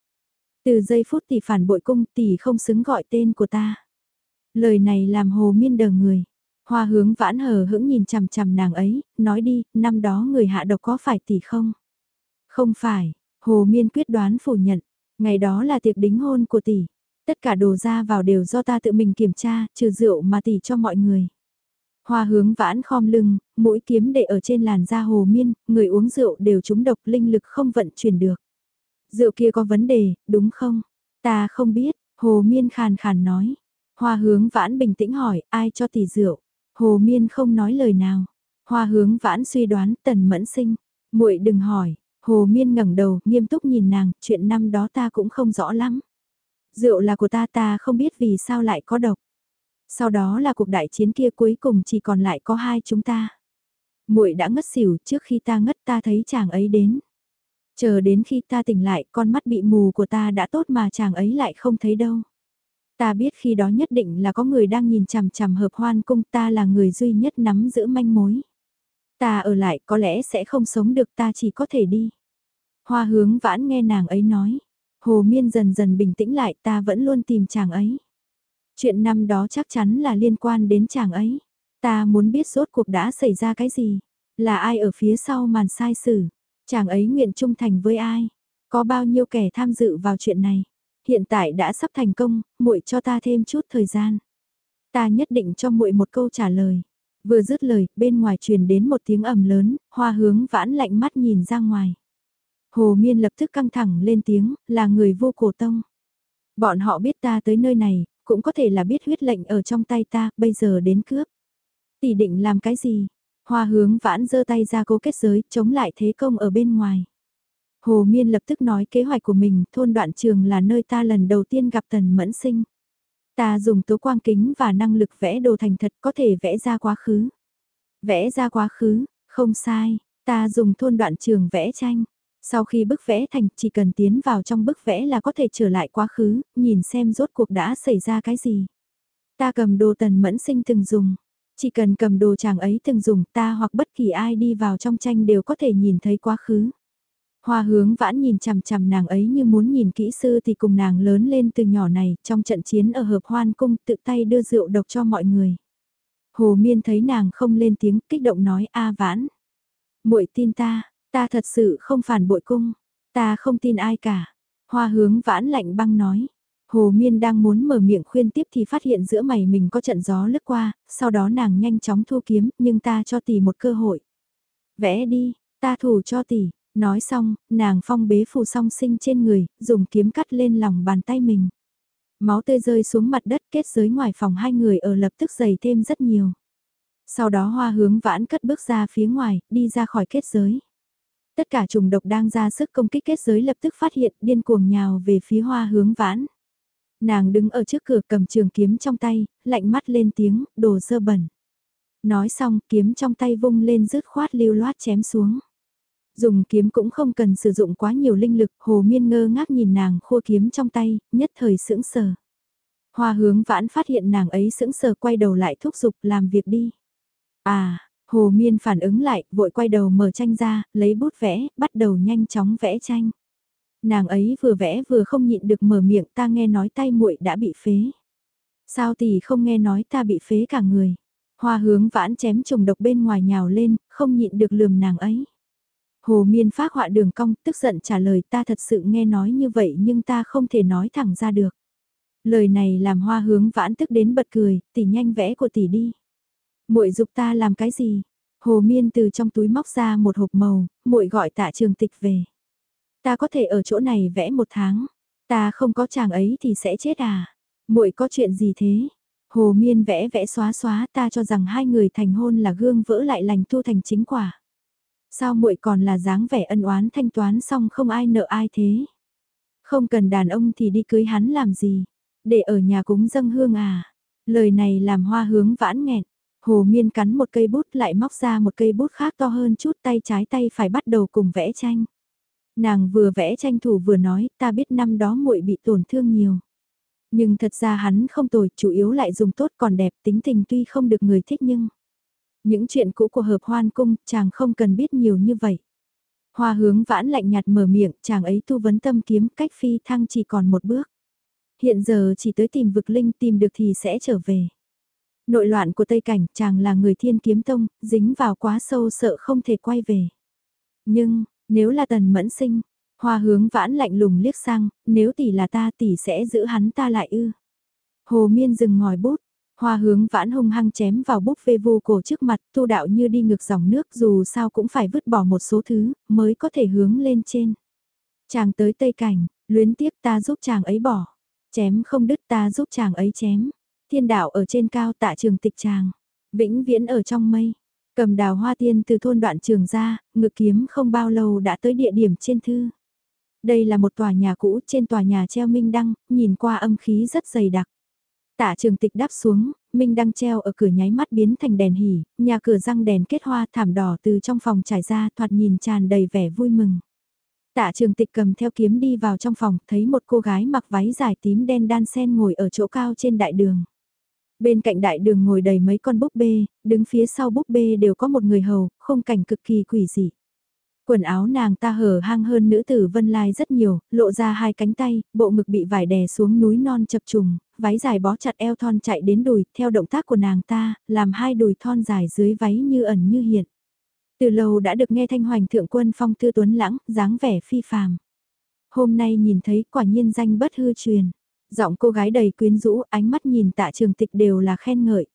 Từ giây phút tỷ phản bội cung tỷ không xứng gọi tên của ta. Lời này làm hồ miên đờ người. Hoa hướng vãn hờ hững nhìn chằm chằm nàng ấy, nói đi, năm đó người hạ độc có phải tỷ không? Không phải, hồ miên quyết đoán phủ nhận. Ngày đó là tiệc đính hôn của tỷ. Tất cả đồ ra vào đều do ta tự mình kiểm tra, trừ rượu mà tỷ cho mọi người. Hoa hướng vãn khom lưng, mũi kiếm để ở trên làn da hồ miên, người uống rượu đều trúng độc linh lực không vận chuyển được. Rượu kia có vấn đề, đúng không? Ta không biết, hồ miên khàn khàn nói. Hoa hướng vãn bình tĩnh hỏi, ai cho tỷ rượu? Hồ miên không nói lời nào. Hoa hướng vãn suy đoán tần mẫn sinh. muội đừng hỏi. Hồ miên ngẩng đầu, nghiêm túc nhìn nàng, chuyện năm đó ta cũng không rõ lắm. Rượu là của ta ta không biết vì sao lại có độc. Sau đó là cuộc đại chiến kia cuối cùng chỉ còn lại có hai chúng ta. muội đã ngất xỉu trước khi ta ngất, ta thấy chàng ấy đến. Chờ đến khi ta tỉnh lại, con mắt bị mù của ta đã tốt mà chàng ấy lại không thấy đâu. Ta biết khi đó nhất định là có người đang nhìn chằm chằm hợp hoan cung, ta là người duy nhất nắm giữ manh mối. Ta ở lại, có lẽ sẽ không sống được, ta chỉ có thể đi. Hoa hướng vãn nghe nàng ấy nói. Hồ miên dần dần bình tĩnh lại, ta vẫn luôn tìm chàng ấy. Chuyện năm đó chắc chắn là liên quan đến chàng ấy. Ta muốn biết rốt cuộc đã xảy ra cái gì. Là ai ở phía sau màn sai xử. Chàng ấy nguyện trung thành với ai. Có bao nhiêu kẻ tham dự vào chuyện này? Hiện tại đã sắp thành công, muội cho ta thêm chút thời gian. Ta nhất định cho muội một câu trả lời. Vừa dứt lời, bên ngoài truyền đến một tiếng ầm lớn, hoa hướng vãn lạnh mắt nhìn ra ngoài. Hồ Miên lập tức căng thẳng lên tiếng, là người vô cổ tông. Bọn họ biết ta tới nơi này, cũng có thể là biết huyết lệnh ở trong tay ta, bây giờ đến cướp. Tỷ định làm cái gì? Hoa hướng vãn giơ tay ra cố kết giới, chống lại thế công ở bên ngoài. Hồ Miên lập tức nói kế hoạch của mình, thôn đoạn trường là nơi ta lần đầu tiên gặp tần mẫn sinh. Ta dùng tố quang kính và năng lực vẽ đồ thành thật có thể vẽ ra quá khứ. Vẽ ra quá khứ, không sai, ta dùng thôn đoạn trường vẽ tranh. Sau khi bức vẽ thành chỉ cần tiến vào trong bức vẽ là có thể trở lại quá khứ, nhìn xem rốt cuộc đã xảy ra cái gì. Ta cầm đồ tần mẫn sinh từng dùng. Chỉ cần cầm đồ chàng ấy từng dùng ta hoặc bất kỳ ai đi vào trong tranh đều có thể nhìn thấy quá khứ. Hoa hướng vãn nhìn chằm chằm nàng ấy như muốn nhìn kỹ sư thì cùng nàng lớn lên từ nhỏ này trong trận chiến ở hợp hoan cung tự tay đưa rượu độc cho mọi người. Hồ miên thấy nàng không lên tiếng kích động nói a vãn. muội tin ta, ta thật sự không phản bội cung, ta không tin ai cả. Hoa hướng vãn lạnh băng nói. Hồ Miên đang muốn mở miệng khuyên tiếp thì phát hiện giữa mày mình có trận gió lướt qua, sau đó nàng nhanh chóng thu kiếm, nhưng ta cho tỷ một cơ hội. Vẽ đi, ta thủ cho tỷ, Nói xong, nàng phong bế phù song sinh trên người, dùng kiếm cắt lên lòng bàn tay mình. Máu tươi rơi xuống mặt đất kết giới ngoài phòng hai người ở lập tức dày thêm rất nhiều. Sau đó hoa hướng vãn cất bước ra phía ngoài, đi ra khỏi kết giới. Tất cả trùng độc đang ra sức công kích kết giới lập tức phát hiện điên cuồng nhào về phía hoa hướng vãn. Nàng đứng ở trước cửa cầm trường kiếm trong tay, lạnh mắt lên tiếng, đồ dơ bẩn. Nói xong kiếm trong tay vung lên rứt khoát lưu loát chém xuống. Dùng kiếm cũng không cần sử dụng quá nhiều linh lực, hồ miên ngơ ngác nhìn nàng khua kiếm trong tay, nhất thời sững sờ. Hoa hướng vãn phát hiện nàng ấy sững sờ quay đầu lại thúc giục làm việc đi. À, hồ miên phản ứng lại, vội quay đầu mở tranh ra, lấy bút vẽ, bắt đầu nhanh chóng vẽ tranh. Nàng ấy vừa vẽ vừa không nhịn được mở miệng ta nghe nói tay muội đã bị phế. Sao tỷ không nghe nói ta bị phế cả người. Hoa hướng vãn chém trùng độc bên ngoài nhào lên, không nhịn được lườm nàng ấy. Hồ Miên phát họa đường cong, tức giận trả lời ta thật sự nghe nói như vậy nhưng ta không thể nói thẳng ra được. Lời này làm hoa hướng vãn tức đến bật cười, tỷ nhanh vẽ của tỷ đi muội dục ta làm cái gì? Hồ Miên từ trong túi móc ra một hộp màu, muội gọi tạ trường tịch về. Ta có thể ở chỗ này vẽ một tháng, ta không có chàng ấy thì sẽ chết à? muội có chuyện gì thế? Hồ Miên vẽ vẽ xóa xóa ta cho rằng hai người thành hôn là gương vỡ lại lành tu thành chính quả. Sao muội còn là dáng vẻ ân oán thanh toán xong không ai nợ ai thế? Không cần đàn ông thì đi cưới hắn làm gì? Để ở nhà cúng dâng hương à? Lời này làm hoa hướng vãn nghẹn. Hồ Miên cắn một cây bút lại móc ra một cây bút khác to hơn chút tay trái tay phải bắt đầu cùng vẽ tranh. Nàng vừa vẽ tranh thủ vừa nói ta biết năm đó muội bị tổn thương nhiều. Nhưng thật ra hắn không tồi, chủ yếu lại dùng tốt còn đẹp tính tình tuy không được người thích nhưng... Những chuyện cũ của hợp hoan cung, chàng không cần biết nhiều như vậy. Hoa hướng vãn lạnh nhạt mở miệng, chàng ấy tu vấn tâm kiếm cách phi thăng chỉ còn một bước. Hiện giờ chỉ tới tìm vực linh tìm được thì sẽ trở về. Nội loạn của Tây Cảnh, chàng là người thiên kiếm tông, dính vào quá sâu sợ không thể quay về. Nhưng, nếu là tần mẫn sinh, hoa hướng vãn lạnh lùng liếc sang, nếu tỷ là ta tỷ sẽ giữ hắn ta lại ư. Hồ miên dừng ngòi bút, Hoa hướng vãn hung hăng chém vào búp phê vô cổ trước mặt, tu đạo như đi ngược dòng nước dù sao cũng phải vứt bỏ một số thứ, mới có thể hướng lên trên. Chàng tới tây cảnh, luyến tiếc ta giúp chàng ấy bỏ. Chém không đứt ta giúp chàng ấy chém. Thiên đạo ở trên cao tạ trường tịch chàng. Vĩnh viễn ở trong mây. Cầm đào hoa tiên từ thôn đoạn trường ra, ngực kiếm không bao lâu đã tới địa điểm trên thư. Đây là một tòa nhà cũ, trên tòa nhà treo minh đăng, nhìn qua âm khí rất dày đặc. Tạ trường tịch đáp xuống, Minh đang treo ở cửa nháy mắt biến thành đèn hỉ, nhà cửa răng đèn kết hoa thảm đỏ từ trong phòng trải ra thoạt nhìn tràn đầy vẻ vui mừng. Tạ trường tịch cầm theo kiếm đi vào trong phòng, thấy một cô gái mặc váy dài tím đen đan sen ngồi ở chỗ cao trên đại đường. Bên cạnh đại đường ngồi đầy mấy con búp bê, đứng phía sau búp bê đều có một người hầu, không cảnh cực kỳ quỷ dị. Quần áo nàng ta hở hang hơn nữ tử vân lai rất nhiều, lộ ra hai cánh tay, bộ ngực bị vải đè xuống núi non chập trùng, váy dài bó chặt eo thon chạy đến đùi, theo động tác của nàng ta, làm hai đùi thon dài dưới váy như ẩn như hiện. Từ lâu đã được nghe thanh hoành thượng quân phong thư tuấn lãng, dáng vẻ phi phàm. Hôm nay nhìn thấy quả nhiên danh bất hư truyền. Giọng cô gái đầy quyến rũ, ánh mắt nhìn tạ trường tịch đều là khen ngợi.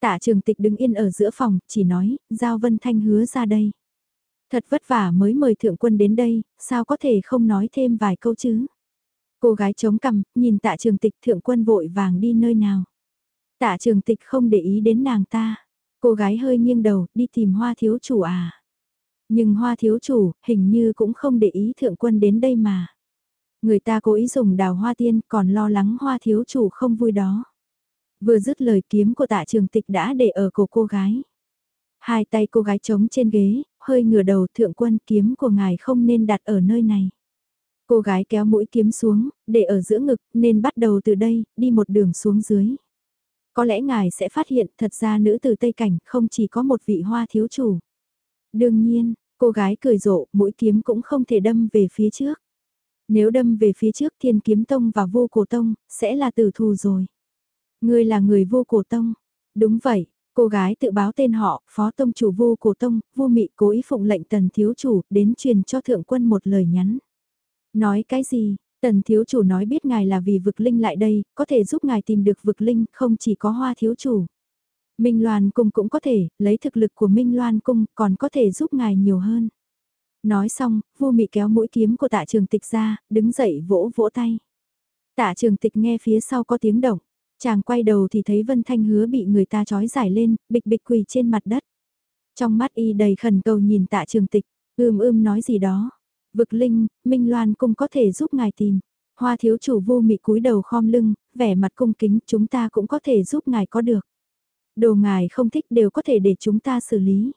Tạ trường tịch đứng yên ở giữa phòng, chỉ nói, Giao Vân Thanh hứa ra đây. Thật vất vả mới mời thượng quân đến đây, sao có thể không nói thêm vài câu chứ? Cô gái chống cằm, nhìn tạ trường tịch thượng quân vội vàng đi nơi nào. Tạ trường tịch không để ý đến nàng ta. Cô gái hơi nghiêng đầu, đi tìm hoa thiếu chủ à. Nhưng hoa thiếu chủ, hình như cũng không để ý thượng quân đến đây mà. Người ta cố ý dùng đào hoa tiên còn lo lắng hoa thiếu chủ không vui đó. Vừa dứt lời kiếm của tạ trường tịch đã để ở cổ cô gái. Hai tay cô gái trống trên ghế, hơi ngửa đầu thượng quân kiếm của ngài không nên đặt ở nơi này. Cô gái kéo mũi kiếm xuống, để ở giữa ngực, nên bắt đầu từ đây, đi một đường xuống dưới. Có lẽ ngài sẽ phát hiện thật ra nữ từ Tây Cảnh không chỉ có một vị hoa thiếu chủ. Đương nhiên, cô gái cười rộ, mũi kiếm cũng không thể đâm về phía trước. Nếu đâm về phía trước thiên kiếm tông và vô cổ tông, sẽ là tử thù rồi. Ngươi là người vô cổ tông. Đúng vậy, cô gái tự báo tên họ, phó tông chủ vô cổ tông, vô mị cố ý phụng lệnh tần thiếu chủ, đến truyền cho thượng quân một lời nhắn. Nói cái gì, tần thiếu chủ nói biết ngài là vì vực linh lại đây, có thể giúp ngài tìm được vực linh, không chỉ có hoa thiếu chủ. Minh Loan Cung cũng có thể, lấy thực lực của Minh Loan Cung còn có thể giúp ngài nhiều hơn. Nói xong, vô mị kéo mũi kiếm của tạ trường tịch ra, đứng dậy vỗ vỗ tay. Tạ trường tịch nghe phía sau có tiếng động, chàng quay đầu thì thấy Vân Thanh hứa bị người ta trói giải lên, bịch bịch quỳ trên mặt đất. Trong mắt y đầy khẩn cầu nhìn tạ trường tịch, ưm ưm nói gì đó. Vực linh, Minh Loan cũng có thể giúp ngài tìm. Hoa thiếu chủ vô mị cúi đầu khom lưng, vẻ mặt cung kính chúng ta cũng có thể giúp ngài có được. Đồ ngài không thích đều có thể để chúng ta xử lý.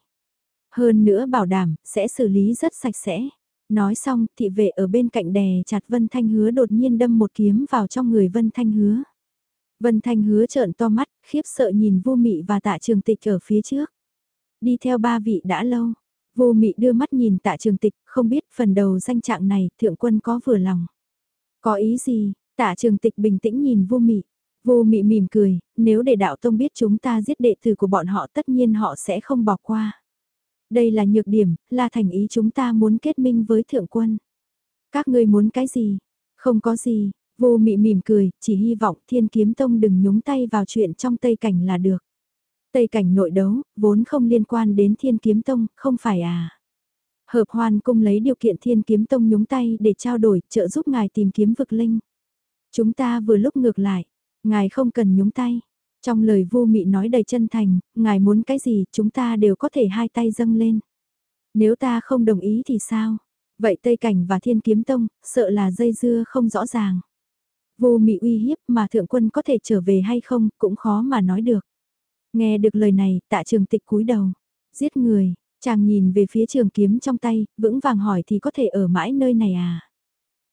Hơn nữa bảo đảm, sẽ xử lý rất sạch sẽ. Nói xong, thị vệ ở bên cạnh đè chặt Vân Thanh Hứa đột nhiên đâm một kiếm vào trong người Vân Thanh Hứa. Vân Thanh Hứa trợn to mắt, khiếp sợ nhìn vô mị và tạ trường tịch ở phía trước. Đi theo ba vị đã lâu, vô mị đưa mắt nhìn tạ trường tịch, không biết phần đầu danh trạng này thượng quân có vừa lòng. Có ý gì, tạ trường tịch bình tĩnh nhìn vô mị. Vô mị mỉm cười, nếu để đạo tông biết chúng ta giết đệ tử của bọn họ tất nhiên họ sẽ không bỏ qua. Đây là nhược điểm, là thành ý chúng ta muốn kết minh với thượng quân. Các ngươi muốn cái gì? Không có gì, vô mị mỉm cười, chỉ hy vọng thiên kiếm tông đừng nhúng tay vào chuyện trong Tây Cảnh là được. Tây Cảnh nội đấu, vốn không liên quan đến thiên kiếm tông, không phải à? Hợp hoan cung lấy điều kiện thiên kiếm tông nhúng tay để trao đổi, trợ giúp ngài tìm kiếm vực linh. Chúng ta vừa lúc ngược lại, ngài không cần nhúng tay. Trong lời vô mị nói đầy chân thành, ngài muốn cái gì chúng ta đều có thể hai tay dâng lên. Nếu ta không đồng ý thì sao? Vậy Tây Cảnh và Thiên Kiếm Tông, sợ là dây dưa không rõ ràng. Vô mị uy hiếp mà thượng quân có thể trở về hay không cũng khó mà nói được. Nghe được lời này, tạ trường tịch cúi đầu. Giết người, chàng nhìn về phía trường kiếm trong tay, vững vàng hỏi thì có thể ở mãi nơi này à?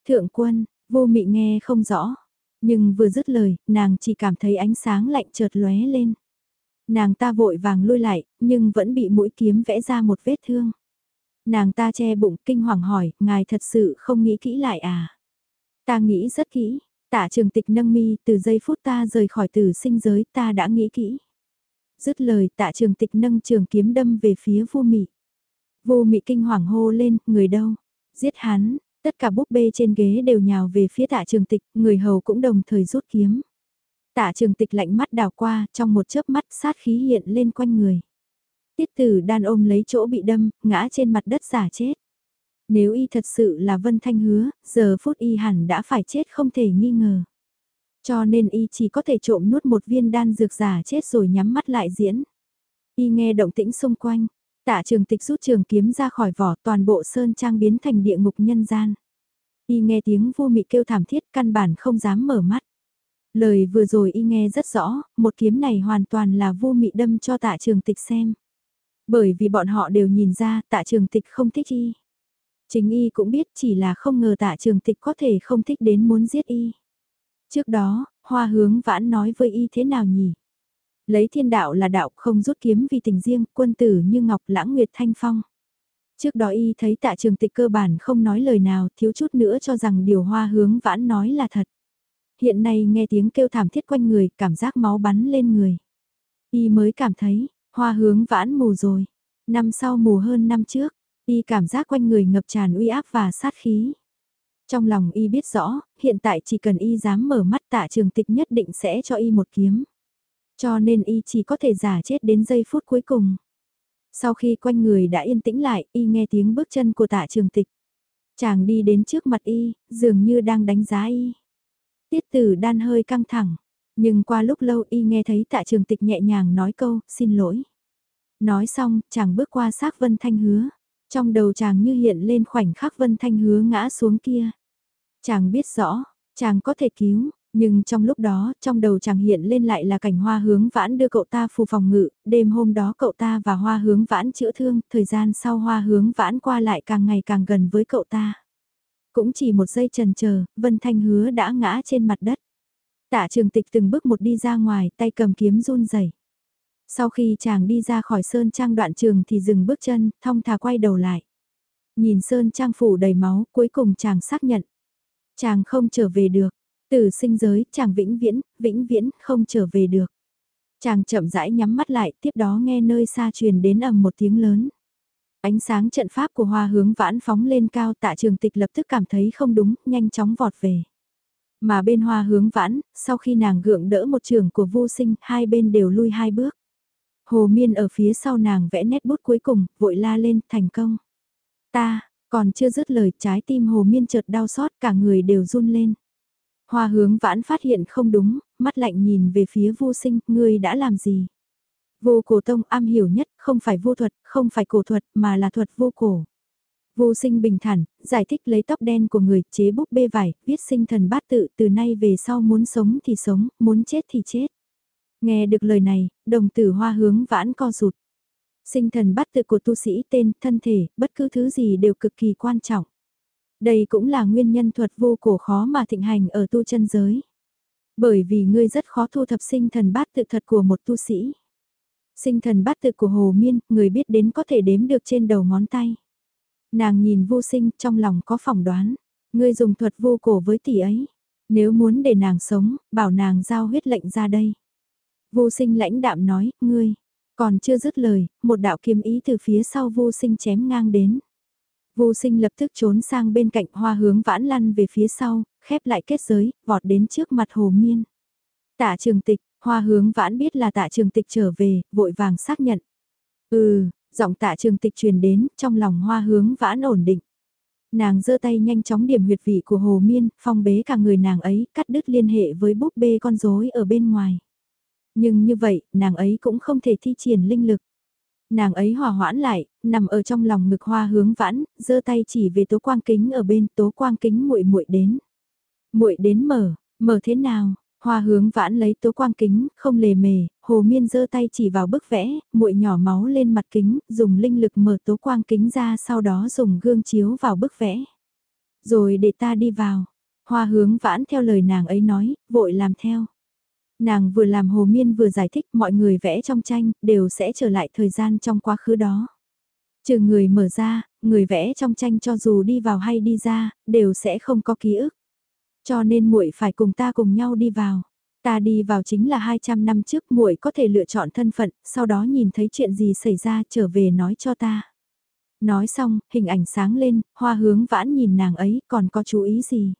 Thượng quân, vô mị nghe không rõ. Nhưng vừa dứt lời, nàng chỉ cảm thấy ánh sáng lạnh chợt lóe lên. Nàng ta vội vàng lui lại, nhưng vẫn bị mũi kiếm vẽ ra một vết thương. Nàng ta che bụng kinh hoàng hỏi, ngài thật sự không nghĩ kỹ lại à? Ta nghĩ rất kỹ, tạ trường tịch nâng mi, từ giây phút ta rời khỏi tử sinh giới ta đã nghĩ kỹ. Dứt lời tạ trường tịch nâng trường kiếm đâm về phía vô mị. Vô mị kinh hoàng hô lên, người đâu? Giết hắn, Tất cả búp bê trên ghế đều nhào về phía tạ trường tịch, người hầu cũng đồng thời rút kiếm. Tạ trường tịch lạnh mắt đào qua, trong một chớp mắt sát khí hiện lên quanh người. Tiết tử đan ôm lấy chỗ bị đâm, ngã trên mặt đất giả chết. Nếu y thật sự là Vân Thanh hứa, giờ phút y hẳn đã phải chết không thể nghi ngờ. Cho nên y chỉ có thể trộm nuốt một viên đan dược giả chết rồi nhắm mắt lại diễn. Y nghe động tĩnh xung quanh, Tạ trường tịch rút trường kiếm ra khỏi vỏ toàn bộ sơn trang biến thành địa ngục nhân gian. Y nghe tiếng vô mị kêu thảm thiết căn bản không dám mở mắt. Lời vừa rồi y nghe rất rõ, một kiếm này hoàn toàn là vô mị đâm cho tạ trường tịch xem. Bởi vì bọn họ đều nhìn ra tạ trường tịch không thích y. Chính y cũng biết chỉ là không ngờ tạ trường tịch có thể không thích đến muốn giết y. Trước đó, hoa hướng vãn nói với y thế nào nhỉ? Lấy thiên đạo là đạo không rút kiếm vì tình riêng, quân tử như ngọc lãng nguyệt thanh phong. Trước đó y thấy tạ trường tịch cơ bản không nói lời nào thiếu chút nữa cho rằng điều hoa hướng vãn nói là thật. Hiện nay nghe tiếng kêu thảm thiết quanh người, cảm giác máu bắn lên người. Y mới cảm thấy, hoa hướng vãn mù rồi. Năm sau mù hơn năm trước, y cảm giác quanh người ngập tràn uy áp và sát khí. Trong lòng y biết rõ, hiện tại chỉ cần y dám mở mắt tạ trường tịch nhất định sẽ cho y một kiếm. Cho nên y chỉ có thể giả chết đến giây phút cuối cùng. Sau khi quanh người đã yên tĩnh lại, y nghe tiếng bước chân của tạ trường tịch. Chàng đi đến trước mặt y, dường như đang đánh giá y. Tiết tử đan hơi căng thẳng, nhưng qua lúc lâu y nghe thấy tạ trường tịch nhẹ nhàng nói câu, xin lỗi. Nói xong, chàng bước qua xác Vân Thanh Hứa. Trong đầu chàng như hiện lên khoảnh khắc Vân Thanh Hứa ngã xuống kia. Chàng biết rõ, chàng có thể cứu, nhưng trong lúc đó, trong đầu chàng hiện lên lại là cảnh hoa hướng vãn đưa cậu ta phù phòng ngự, đêm hôm đó cậu ta và hoa hướng vãn chữa thương, thời gian sau hoa hướng vãn qua lại càng ngày càng gần với cậu ta. Cũng chỉ một giây trần chờ Vân Thanh hứa đã ngã trên mặt đất. Tạ trường tịch từng bước một đi ra ngoài, tay cầm kiếm run rẩy Sau khi chàng đi ra khỏi sơn trang đoạn trường thì dừng bước chân, thong thả quay đầu lại. Nhìn sơn trang phủ đầy máu, cuối cùng chàng xác nhận. Chàng không trở về được, từ sinh giới, chàng vĩnh viễn, vĩnh viễn, không trở về được. Chàng chậm rãi nhắm mắt lại, tiếp đó nghe nơi xa truyền đến ầm một tiếng lớn. Ánh sáng trận pháp của hoa hướng vãn phóng lên cao tạ trường tịch lập tức cảm thấy không đúng, nhanh chóng vọt về. Mà bên hoa hướng vãn, sau khi nàng gượng đỡ một trường của vô sinh, hai bên đều lui hai bước. Hồ miên ở phía sau nàng vẽ nét bút cuối cùng, vội la lên, thành công. Ta, còn chưa dứt lời, trái tim hồ miên chợt đau xót, cả người đều run lên. Hoa hướng vãn phát hiện không đúng, mắt lạnh nhìn về phía vô sinh, ngươi đã làm gì? Vô cổ tông am hiểu nhất, không phải vô thuật, không phải cổ thuật, mà là thuật vô cổ. Vô sinh bình thản, giải thích lấy tóc đen của người, chế búp bê vải, viết sinh thần bát tự, từ nay về sau muốn sống thì sống, muốn chết thì chết. Nghe được lời này, đồng tử hoa hướng vãn co rụt. Sinh thần bát tự của tu sĩ tên, thân thể, bất cứ thứ gì đều cực kỳ quan trọng. Đây cũng là nguyên nhân thuật vô cổ khó mà thịnh hành ở tu chân giới. Bởi vì ngươi rất khó thu thập sinh thần bát tự thật của một tu sĩ. Sinh thần bát tự của Hồ Miên, người biết đến có thể đếm được trên đầu ngón tay. Nàng nhìn vô sinh trong lòng có phỏng đoán. Ngươi dùng thuật vô cổ với tỷ ấy. Nếu muốn để nàng sống, bảo nàng giao huyết lệnh ra đây. Vô sinh lãnh đạm nói, ngươi. Còn chưa dứt lời, một đạo kiếm ý từ phía sau vô sinh chém ngang đến. Vô sinh lập tức trốn sang bên cạnh hoa hướng vãn lăn về phía sau, khép lại kết giới, vọt đến trước mặt hồ miên. Tạ trường tịch, hoa hướng vãn biết là tạ trường tịch trở về, vội vàng xác nhận. Ừ, giọng tạ trường tịch truyền đến, trong lòng hoa hướng vãn ổn định. Nàng giơ tay nhanh chóng điểm huyệt vị của hồ miên, phong bế cả người nàng ấy, cắt đứt liên hệ với búp bê con rối ở bên ngoài. Nhưng như vậy, nàng ấy cũng không thể thi triển linh lực. Nàng ấy hòa hoãn lại, nằm ở trong lòng ngực hoa hướng vãn, giơ tay chỉ về tố quang kính ở bên tố quang kính muội muội đến. muội đến mở, mở thế nào? Hoa hướng vãn lấy tố quang kính, không lề mề, hồ miên giơ tay chỉ vào bức vẽ, muội nhỏ máu lên mặt kính, dùng linh lực mở tố quang kính ra sau đó dùng gương chiếu vào bức vẽ. Rồi để ta đi vào. Hoa hướng vãn theo lời nàng ấy nói, vội làm theo. Nàng vừa làm hồ miên vừa giải thích mọi người vẽ trong tranh đều sẽ trở lại thời gian trong quá khứ đó. Trừ người mở ra, người vẽ trong tranh cho dù đi vào hay đi ra, đều sẽ không có ký ức. Cho nên muội phải cùng ta cùng nhau đi vào. Ta đi vào chính là 200 năm trước muội có thể lựa chọn thân phận, sau đó nhìn thấy chuyện gì xảy ra trở về nói cho ta. Nói xong, hình ảnh sáng lên, hoa hướng vãn nhìn nàng ấy còn có chú ý gì.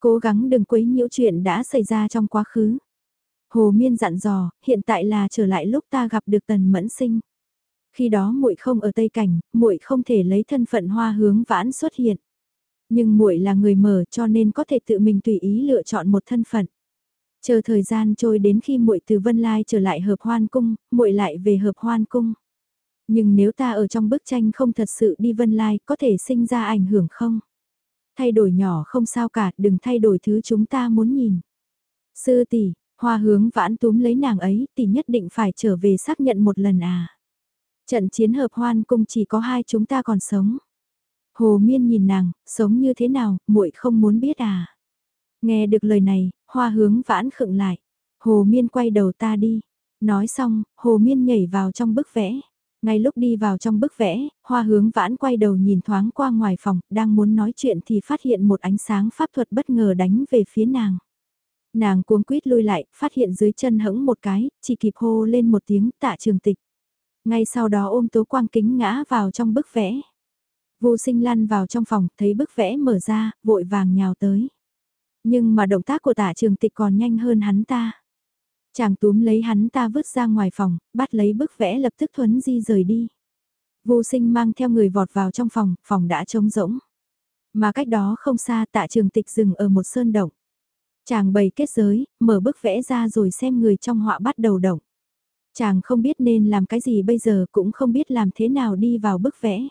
Cố gắng đừng quấy nhiễu chuyện đã xảy ra trong quá khứ. Hồ Miên dặn dò, hiện tại là trở lại lúc ta gặp được Tần Mẫn Sinh. Khi đó muội không ở Tây Cảnh, muội không thể lấy thân phận hoa hướng vãn xuất hiện. Nhưng muội là người mở cho nên có thể tự mình tùy ý lựa chọn một thân phận. Chờ thời gian trôi đến khi muội từ Vân Lai trở lại hợp hoan cung, muội lại về hợp hoan cung. Nhưng nếu ta ở trong bức tranh không thật sự đi Vân Lai có thể sinh ra ảnh hưởng không? Thay đổi nhỏ không sao cả, đừng thay đổi thứ chúng ta muốn nhìn. Sư tỷ, Hoa hướng vãn túm lấy nàng ấy thì nhất định phải trở về xác nhận một lần à. Trận chiến hợp hoan cung chỉ có hai chúng ta còn sống. Hồ miên nhìn nàng, sống như thế nào, muội không muốn biết à. Nghe được lời này, hoa hướng vãn khựng lại. Hồ miên quay đầu ta đi. Nói xong, hồ miên nhảy vào trong bức vẽ. Ngay lúc đi vào trong bức vẽ, hoa hướng vãn quay đầu nhìn thoáng qua ngoài phòng, đang muốn nói chuyện thì phát hiện một ánh sáng pháp thuật bất ngờ đánh về phía nàng. Nàng cuống quýt lui lại, phát hiện dưới chân hững một cái, chỉ kịp hô lên một tiếng tạ trường tịch. Ngay sau đó ôm tố quang kính ngã vào trong bức vẽ. Vô sinh lăn vào trong phòng, thấy bức vẽ mở ra, vội vàng nhào tới. Nhưng mà động tác của tả trường tịch còn nhanh hơn hắn ta. Chàng túm lấy hắn ta vứt ra ngoài phòng, bắt lấy bức vẽ lập tức thuấn di rời đi. Vô sinh mang theo người vọt vào trong phòng, phòng đã trống rỗng. Mà cách đó không xa tạ trường tịch dừng ở một sơn động. Chàng bày kết giới, mở bức vẽ ra rồi xem người trong họa bắt đầu động. Chàng không biết nên làm cái gì bây giờ cũng không biết làm thế nào đi vào bức vẽ.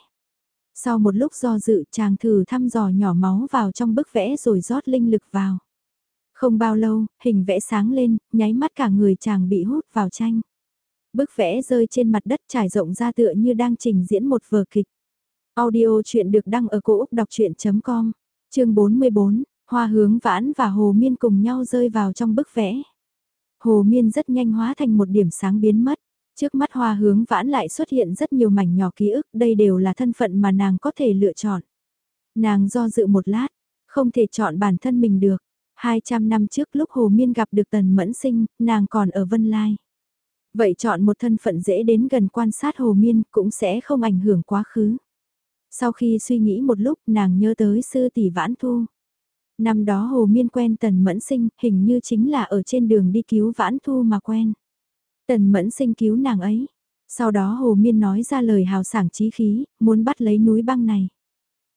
Sau một lúc do dự chàng thử thăm dò nhỏ máu vào trong bức vẽ rồi rót linh lực vào. Không bao lâu, hình vẽ sáng lên, nháy mắt cả người chàng bị hút vào tranh. Bức vẽ rơi trên mặt đất trải rộng ra tựa như đang trình diễn một vở kịch. Audio chuyện được đăng ở cổ Úc đọc chuyện.com, chương 44, Hoa hướng vãn và Hồ Miên cùng nhau rơi vào trong bức vẽ. Hồ Miên rất nhanh hóa thành một điểm sáng biến mất. Trước mắt hoa hướng vãn lại xuất hiện rất nhiều mảnh nhỏ ký ức, đây đều là thân phận mà nàng có thể lựa chọn. Nàng do dự một lát, không thể chọn bản thân mình được. 200 năm trước lúc Hồ Miên gặp được Tần Mẫn Sinh, nàng còn ở Vân Lai. Vậy chọn một thân phận dễ đến gần quan sát Hồ Miên cũng sẽ không ảnh hưởng quá khứ. Sau khi suy nghĩ một lúc nàng nhớ tới sư tỷ vãn thu. Năm đó Hồ Miên quen Tần Mẫn Sinh hình như chính là ở trên đường đi cứu vãn thu mà quen. Tần Mẫn Sinh cứu nàng ấy. Sau đó Hồ Miên nói ra lời hào sảng chí khí, muốn bắt lấy núi băng này.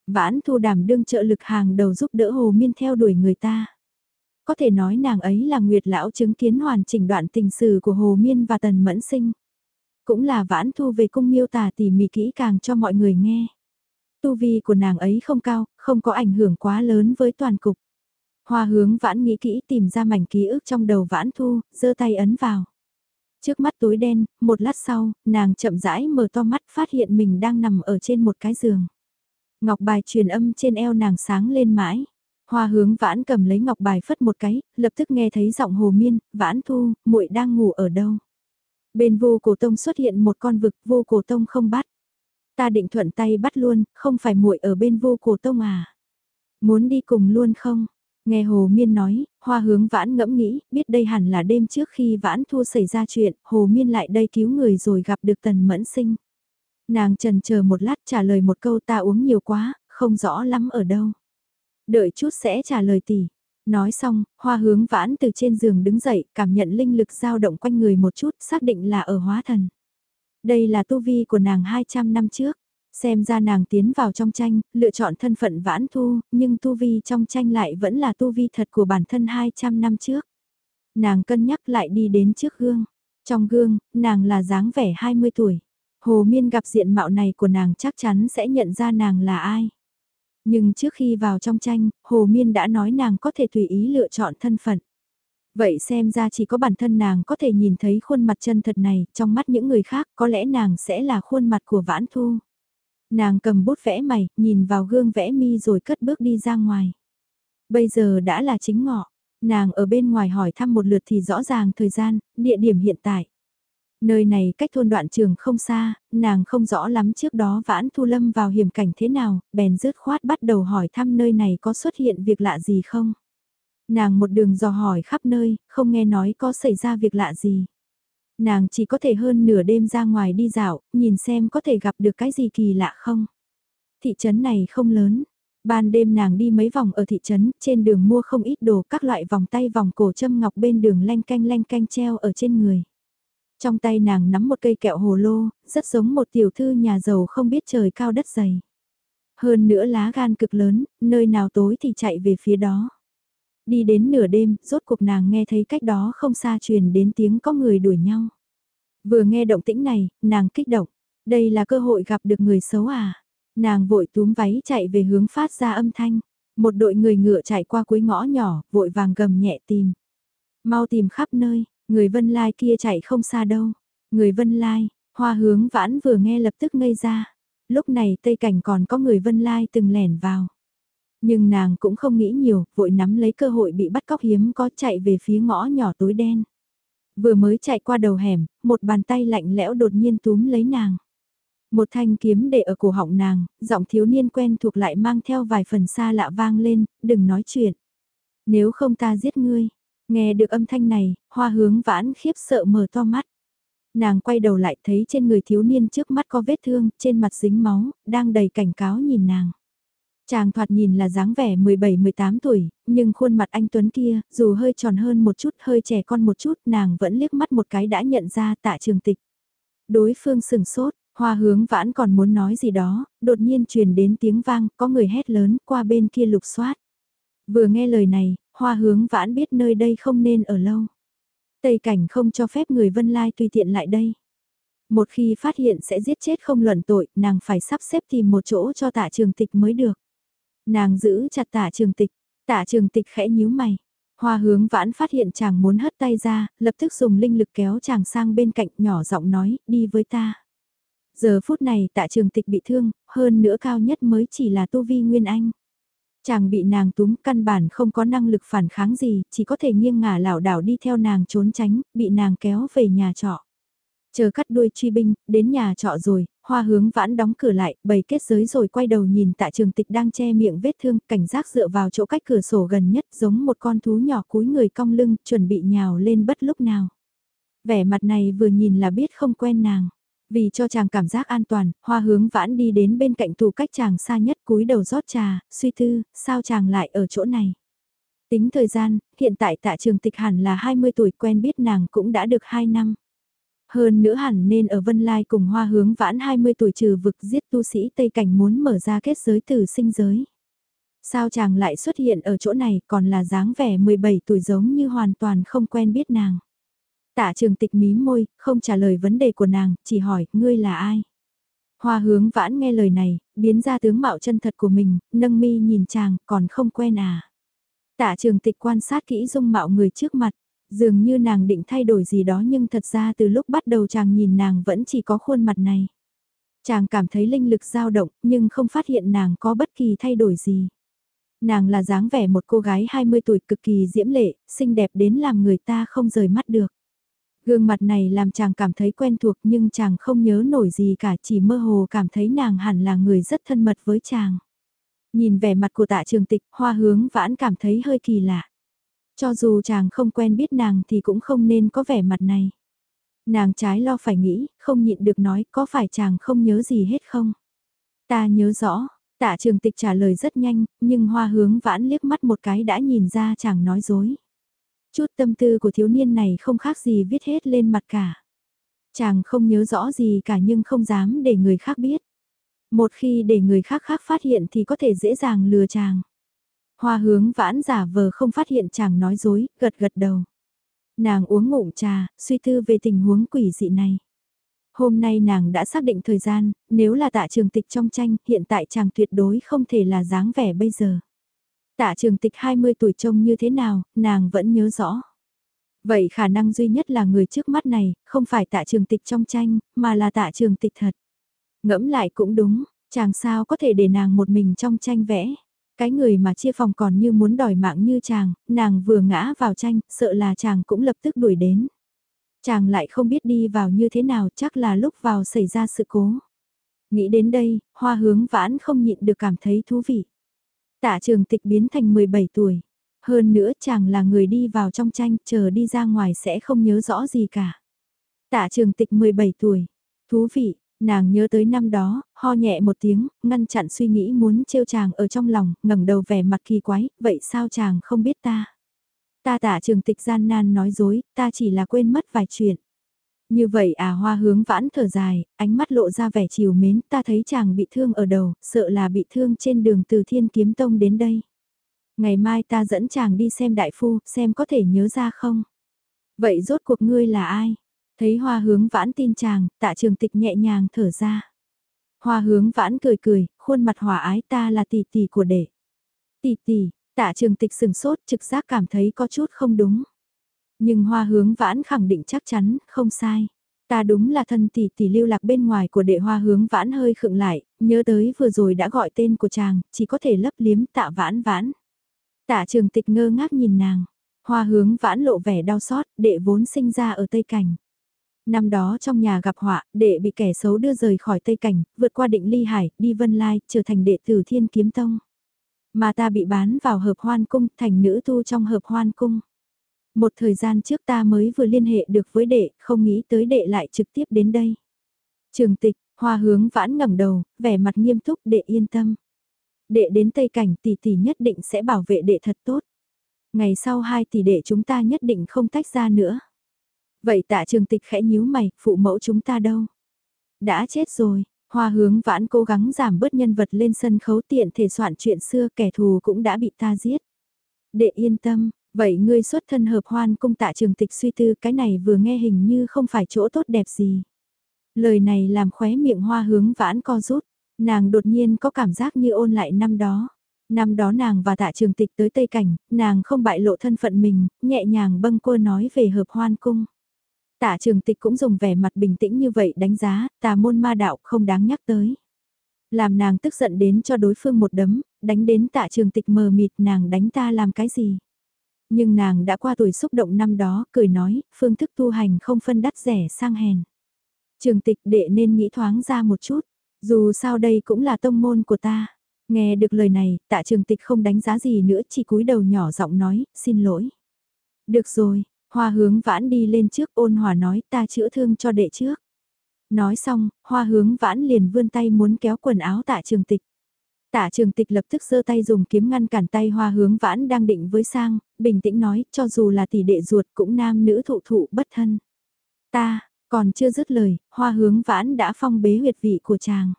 Vãn thu đảm đương trợ lực hàng đầu giúp đỡ Hồ Miên theo đuổi người ta. Có thể nói nàng ấy là Nguyệt Lão chứng kiến hoàn chỉnh đoạn tình sử của Hồ Miên và Tần Mẫn Sinh. Cũng là vãn thu về cung miêu tả tỉ mỉ kỹ càng cho mọi người nghe. Tu vi của nàng ấy không cao, không có ảnh hưởng quá lớn với toàn cục. Hoa hướng vãn nghĩ kỹ tìm ra mảnh ký ức trong đầu vãn thu, giơ tay ấn vào. Trước mắt tối đen, một lát sau, nàng chậm rãi mở to mắt phát hiện mình đang nằm ở trên một cái giường. Ngọc bài truyền âm trên eo nàng sáng lên mãi. Hoa hướng vãn cầm lấy ngọc bài phất một cái, lập tức nghe thấy giọng hồ miên, vãn thu, muội đang ngủ ở đâu. Bên vô cổ tông xuất hiện một con vực vô cổ tông không bắt. Ta định thuận tay bắt luôn, không phải muội ở bên vô cổ tông à. Muốn đi cùng luôn không? Nghe Hồ Miên nói, hoa hướng vãn ngẫm nghĩ, biết đây hẳn là đêm trước khi vãn thua xảy ra chuyện, Hồ Miên lại đây cứu người rồi gặp được tần mẫn sinh. Nàng trần chờ một lát trả lời một câu ta uống nhiều quá, không rõ lắm ở đâu. Đợi chút sẽ trả lời tỷ. Nói xong, hoa hướng vãn từ trên giường đứng dậy, cảm nhận linh lực dao động quanh người một chút, xác định là ở hóa thần. Đây là tu vi của nàng 200 năm trước. Xem ra nàng tiến vào trong tranh, lựa chọn thân phận vãn thu, nhưng tu vi trong tranh lại vẫn là tu vi thật của bản thân 200 năm trước. Nàng cân nhắc lại đi đến trước gương. Trong gương, nàng là dáng vẻ 20 tuổi. Hồ Miên gặp diện mạo này của nàng chắc chắn sẽ nhận ra nàng là ai. Nhưng trước khi vào trong tranh, Hồ Miên đã nói nàng có thể tùy ý lựa chọn thân phận. Vậy xem ra chỉ có bản thân nàng có thể nhìn thấy khuôn mặt chân thật này, trong mắt những người khác có lẽ nàng sẽ là khuôn mặt của Vãn Thu. Nàng cầm bút vẽ mày, nhìn vào gương vẽ mi rồi cất bước đi ra ngoài. Bây giờ đã là chính ngọ, nàng ở bên ngoài hỏi thăm một lượt thì rõ ràng thời gian, địa điểm hiện tại. Nơi này cách thôn đoạn trường không xa, nàng không rõ lắm trước đó vãn thu lâm vào hiểm cảnh thế nào, bèn rứt khoát bắt đầu hỏi thăm nơi này có xuất hiện việc lạ gì không. Nàng một đường dò hỏi khắp nơi, không nghe nói có xảy ra việc lạ gì. Nàng chỉ có thể hơn nửa đêm ra ngoài đi dạo, nhìn xem có thể gặp được cái gì kỳ lạ không. Thị trấn này không lớn. Ban đêm nàng đi mấy vòng ở thị trấn, trên đường mua không ít đồ các loại vòng tay vòng cổ châm ngọc bên đường lanh canh lanh canh treo ở trên người. Trong tay nàng nắm một cây kẹo hồ lô, rất giống một tiểu thư nhà giàu không biết trời cao đất dày. Hơn nữa lá gan cực lớn, nơi nào tối thì chạy về phía đó. Đi đến nửa đêm, rốt cuộc nàng nghe thấy cách đó không xa truyền đến tiếng có người đuổi nhau. Vừa nghe động tĩnh này, nàng kích động. Đây là cơ hội gặp được người xấu à. Nàng vội túm váy chạy về hướng phát ra âm thanh. Một đội người ngựa chạy qua cuối ngõ nhỏ, vội vàng gầm nhẹ tìm. Mau tìm khắp nơi, người vân lai kia chạy không xa đâu. Người vân lai, hoa hướng vãn vừa nghe lập tức ngây ra. Lúc này tây cảnh còn có người vân lai từng lẻn vào. Nhưng nàng cũng không nghĩ nhiều, vội nắm lấy cơ hội bị bắt cóc hiếm có chạy về phía ngõ nhỏ tối đen. Vừa mới chạy qua đầu hẻm, một bàn tay lạnh lẽo đột nhiên túm lấy nàng. Một thanh kiếm để ở cổ họng nàng, giọng thiếu niên quen thuộc lại mang theo vài phần xa lạ vang lên, đừng nói chuyện. Nếu không ta giết ngươi. Nghe được âm thanh này, hoa hướng vãn khiếp sợ mở to mắt. Nàng quay đầu lại thấy trên người thiếu niên trước mắt có vết thương, trên mặt dính máu, đang đầy cảnh cáo nhìn nàng. Chàng thoạt nhìn là dáng vẻ 17-18 tuổi, nhưng khuôn mặt anh Tuấn kia, dù hơi tròn hơn một chút, hơi trẻ con một chút, nàng vẫn liếc mắt một cái đã nhận ra tạ trường tịch. Đối phương sừng sốt, hoa hướng vãn còn muốn nói gì đó, đột nhiên truyền đến tiếng vang, có người hét lớn qua bên kia lục soát. Vừa nghe lời này, hoa hướng vãn biết nơi đây không nên ở lâu. Tây cảnh không cho phép người vân lai tùy tiện lại đây. Một khi phát hiện sẽ giết chết không luận tội, nàng phải sắp xếp tìm một chỗ cho tạ trường tịch mới được. Nàng giữ chặt tạ trường tịch, tạ trường tịch khẽ nhíu mày. Hoa hướng vãn phát hiện chàng muốn hất tay ra, lập tức dùng linh lực kéo chàng sang bên cạnh nhỏ giọng nói, đi với ta. Giờ phút này tạ trường tịch bị thương, hơn nữa cao nhất mới chỉ là tu vi nguyên anh. Chàng bị nàng túm căn bản không có năng lực phản kháng gì, chỉ có thể nghiêng ngả lảo đảo đi theo nàng trốn tránh, bị nàng kéo về nhà trọ. Chờ cắt đuôi truy binh, đến nhà trọ rồi, hoa hướng vãn đóng cửa lại, bày kết giới rồi quay đầu nhìn tạ trường tịch đang che miệng vết thương, cảnh giác dựa vào chỗ cách cửa sổ gần nhất giống một con thú nhỏ cúi người cong lưng, chuẩn bị nhào lên bất lúc nào. Vẻ mặt này vừa nhìn là biết không quen nàng. Vì cho chàng cảm giác an toàn, hoa hướng vãn đi đến bên cạnh tủ cách chàng xa nhất cúi đầu rót trà, suy tư, sao chàng lại ở chỗ này. Tính thời gian, hiện tại tạ trường tịch hẳn là 20 tuổi quen biết nàng cũng đã được 2 năm. Hơn nữa hẳn nên ở Vân Lai cùng hoa hướng vãn 20 tuổi trừ vực giết tu sĩ Tây Cảnh muốn mở ra kết giới từ sinh giới. Sao chàng lại xuất hiện ở chỗ này còn là dáng vẻ 17 tuổi giống như hoàn toàn không quen biết nàng. Tạ trường tịch mí môi, không trả lời vấn đề của nàng, chỉ hỏi, ngươi là ai? Hoa hướng vãn nghe lời này, biến ra tướng mạo chân thật của mình, nâng mi nhìn chàng, còn không quen à. Tạ trường tịch quan sát kỹ dung mạo người trước mặt, dường như nàng định thay đổi gì đó nhưng thật ra từ lúc bắt đầu chàng nhìn nàng vẫn chỉ có khuôn mặt này. Chàng cảm thấy linh lực dao động nhưng không phát hiện nàng có bất kỳ thay đổi gì. Nàng là dáng vẻ một cô gái 20 tuổi cực kỳ diễm lệ, xinh đẹp đến làm người ta không rời mắt được. Gương mặt này làm chàng cảm thấy quen thuộc nhưng chàng không nhớ nổi gì cả chỉ mơ hồ cảm thấy nàng hẳn là người rất thân mật với chàng. Nhìn vẻ mặt của tạ trường tịch, hoa hướng vãn cảm thấy hơi kỳ lạ. Cho dù chàng không quen biết nàng thì cũng không nên có vẻ mặt này. Nàng trái lo phải nghĩ, không nhịn được nói có phải chàng không nhớ gì hết không? Ta nhớ rõ, tạ trường tịch trả lời rất nhanh, nhưng hoa hướng vãn liếc mắt một cái đã nhìn ra chàng nói dối. Chút tâm tư của thiếu niên này không khác gì viết hết lên mặt cả. Chàng không nhớ rõ gì cả nhưng không dám để người khác biết. Một khi để người khác khác phát hiện thì có thể dễ dàng lừa chàng. Hoa hướng vãn giả vờ không phát hiện chàng nói dối, gật gật đầu. Nàng uống ngụm trà, suy tư về tình huống quỷ dị này. Hôm nay nàng đã xác định thời gian, nếu là tạ trường tịch trong tranh, hiện tại chàng tuyệt đối không thể là dáng vẻ bây giờ. Tạ trường tịch 20 tuổi trông như thế nào, nàng vẫn nhớ rõ. Vậy khả năng duy nhất là người trước mắt này, không phải tạ trường tịch trong tranh, mà là tạ trường tịch thật. Ngẫm lại cũng đúng, chàng sao có thể để nàng một mình trong tranh vẽ. Cái người mà chia phòng còn như muốn đòi mạng như chàng, nàng vừa ngã vào tranh, sợ là chàng cũng lập tức đuổi đến. Chàng lại không biết đi vào như thế nào, chắc là lúc vào xảy ra sự cố. Nghĩ đến đây, hoa hướng vãn không nhịn được cảm thấy thú vị. Tạ trường tịch biến thành 17 tuổi. Hơn nữa chàng là người đi vào trong tranh, chờ đi ra ngoài sẽ không nhớ rõ gì cả. Tạ trường tịch 17 tuổi. Thú vị, nàng nhớ tới năm đó, ho nhẹ một tiếng, ngăn chặn suy nghĩ muốn trêu chàng ở trong lòng, ngẩng đầu vẻ mặt kỳ quái, vậy sao chàng không biết ta? Ta tạ trường tịch gian nan nói dối, ta chỉ là quên mất vài chuyện. Như vậy à hoa hướng vãn thở dài, ánh mắt lộ ra vẻ chiều mến, ta thấy chàng bị thương ở đầu, sợ là bị thương trên đường từ thiên kiếm tông đến đây. Ngày mai ta dẫn chàng đi xem đại phu, xem có thể nhớ ra không. Vậy rốt cuộc ngươi là ai? Thấy hoa hướng vãn tin chàng, tạ trường tịch nhẹ nhàng thở ra. Hoa hướng vãn cười cười, khuôn mặt hòa ái ta là tỷ tỷ của đệ. Tỷ tỷ, tạ trường tịch sừng sốt trực giác cảm thấy có chút không đúng. Nhưng hoa hướng vãn khẳng định chắc chắn, không sai. Ta đúng là thân tỷ tỷ lưu lạc bên ngoài của đệ hoa hướng vãn hơi khựng lại, nhớ tới vừa rồi đã gọi tên của chàng, chỉ có thể lấp liếm tạ vãn vãn. Tạ trường tịch ngơ ngác nhìn nàng, hoa hướng vãn lộ vẻ đau xót, đệ vốn sinh ra ở Tây Cảnh. Năm đó trong nhà gặp họa, đệ bị kẻ xấu đưa rời khỏi Tây Cảnh, vượt qua định ly hải, đi Vân Lai, trở thành đệ tử Thiên Kiếm Tông. Mà ta bị bán vào hợp hoan cung, thành nữ tu trong hợp hoan cung. Một thời gian trước ta mới vừa liên hệ được với đệ, không nghĩ tới đệ lại trực tiếp đến đây. Trường tịch, hoa hướng vãn ngẩng đầu, vẻ mặt nghiêm túc đệ yên tâm. Đệ đến Tây Cảnh tỷ tỷ nhất định sẽ bảo vệ đệ thật tốt. Ngày sau hai tỷ đệ chúng ta nhất định không tách ra nữa. Vậy tạ trường tịch khẽ nhíu mày, phụ mẫu chúng ta đâu? Đã chết rồi, hoa hướng vãn cố gắng giảm bớt nhân vật lên sân khấu tiện thể soạn chuyện xưa kẻ thù cũng đã bị ta giết. Đệ yên tâm, vậy ngươi xuất thân hợp hoan cung tạ trường tịch suy tư cái này vừa nghe hình như không phải chỗ tốt đẹp gì. Lời này làm khóe miệng hoa hướng vãn co rút, nàng đột nhiên có cảm giác như ôn lại năm đó. Năm đó nàng và tạ trường tịch tới Tây Cảnh, nàng không bại lộ thân phận mình, nhẹ nhàng bâng quơ nói về hợp hoan cung. Tạ trường tịch cũng dùng vẻ mặt bình tĩnh như vậy đánh giá, tà môn ma đạo không đáng nhắc tới. Làm nàng tức giận đến cho đối phương một đấm, đánh đến tạ trường tịch mờ mịt nàng đánh ta làm cái gì. Nhưng nàng đã qua tuổi xúc động năm đó, cười nói, phương thức tu hành không phân đắt rẻ sang hèn. Trường tịch đệ nên nghĩ thoáng ra một chút, dù sao đây cũng là tông môn của ta. Nghe được lời này, tạ trường tịch không đánh giá gì nữa chỉ cúi đầu nhỏ giọng nói, xin lỗi. Được rồi, hoa hướng vãn đi lên trước ôn hòa nói ta chữa thương cho đệ trước. Nói xong, hoa hướng vãn liền vươn tay muốn kéo quần áo tạ trường tịch. Tạ trường tịch lập tức giơ tay dùng kiếm ngăn cản tay hoa hướng vãn đang định với sang, bình tĩnh nói cho dù là tỷ đệ ruột cũng nam nữ thụ thụ bất thân. Ta, còn chưa dứt lời, hoa hướng vãn đã phong bế huyệt vị của chàng.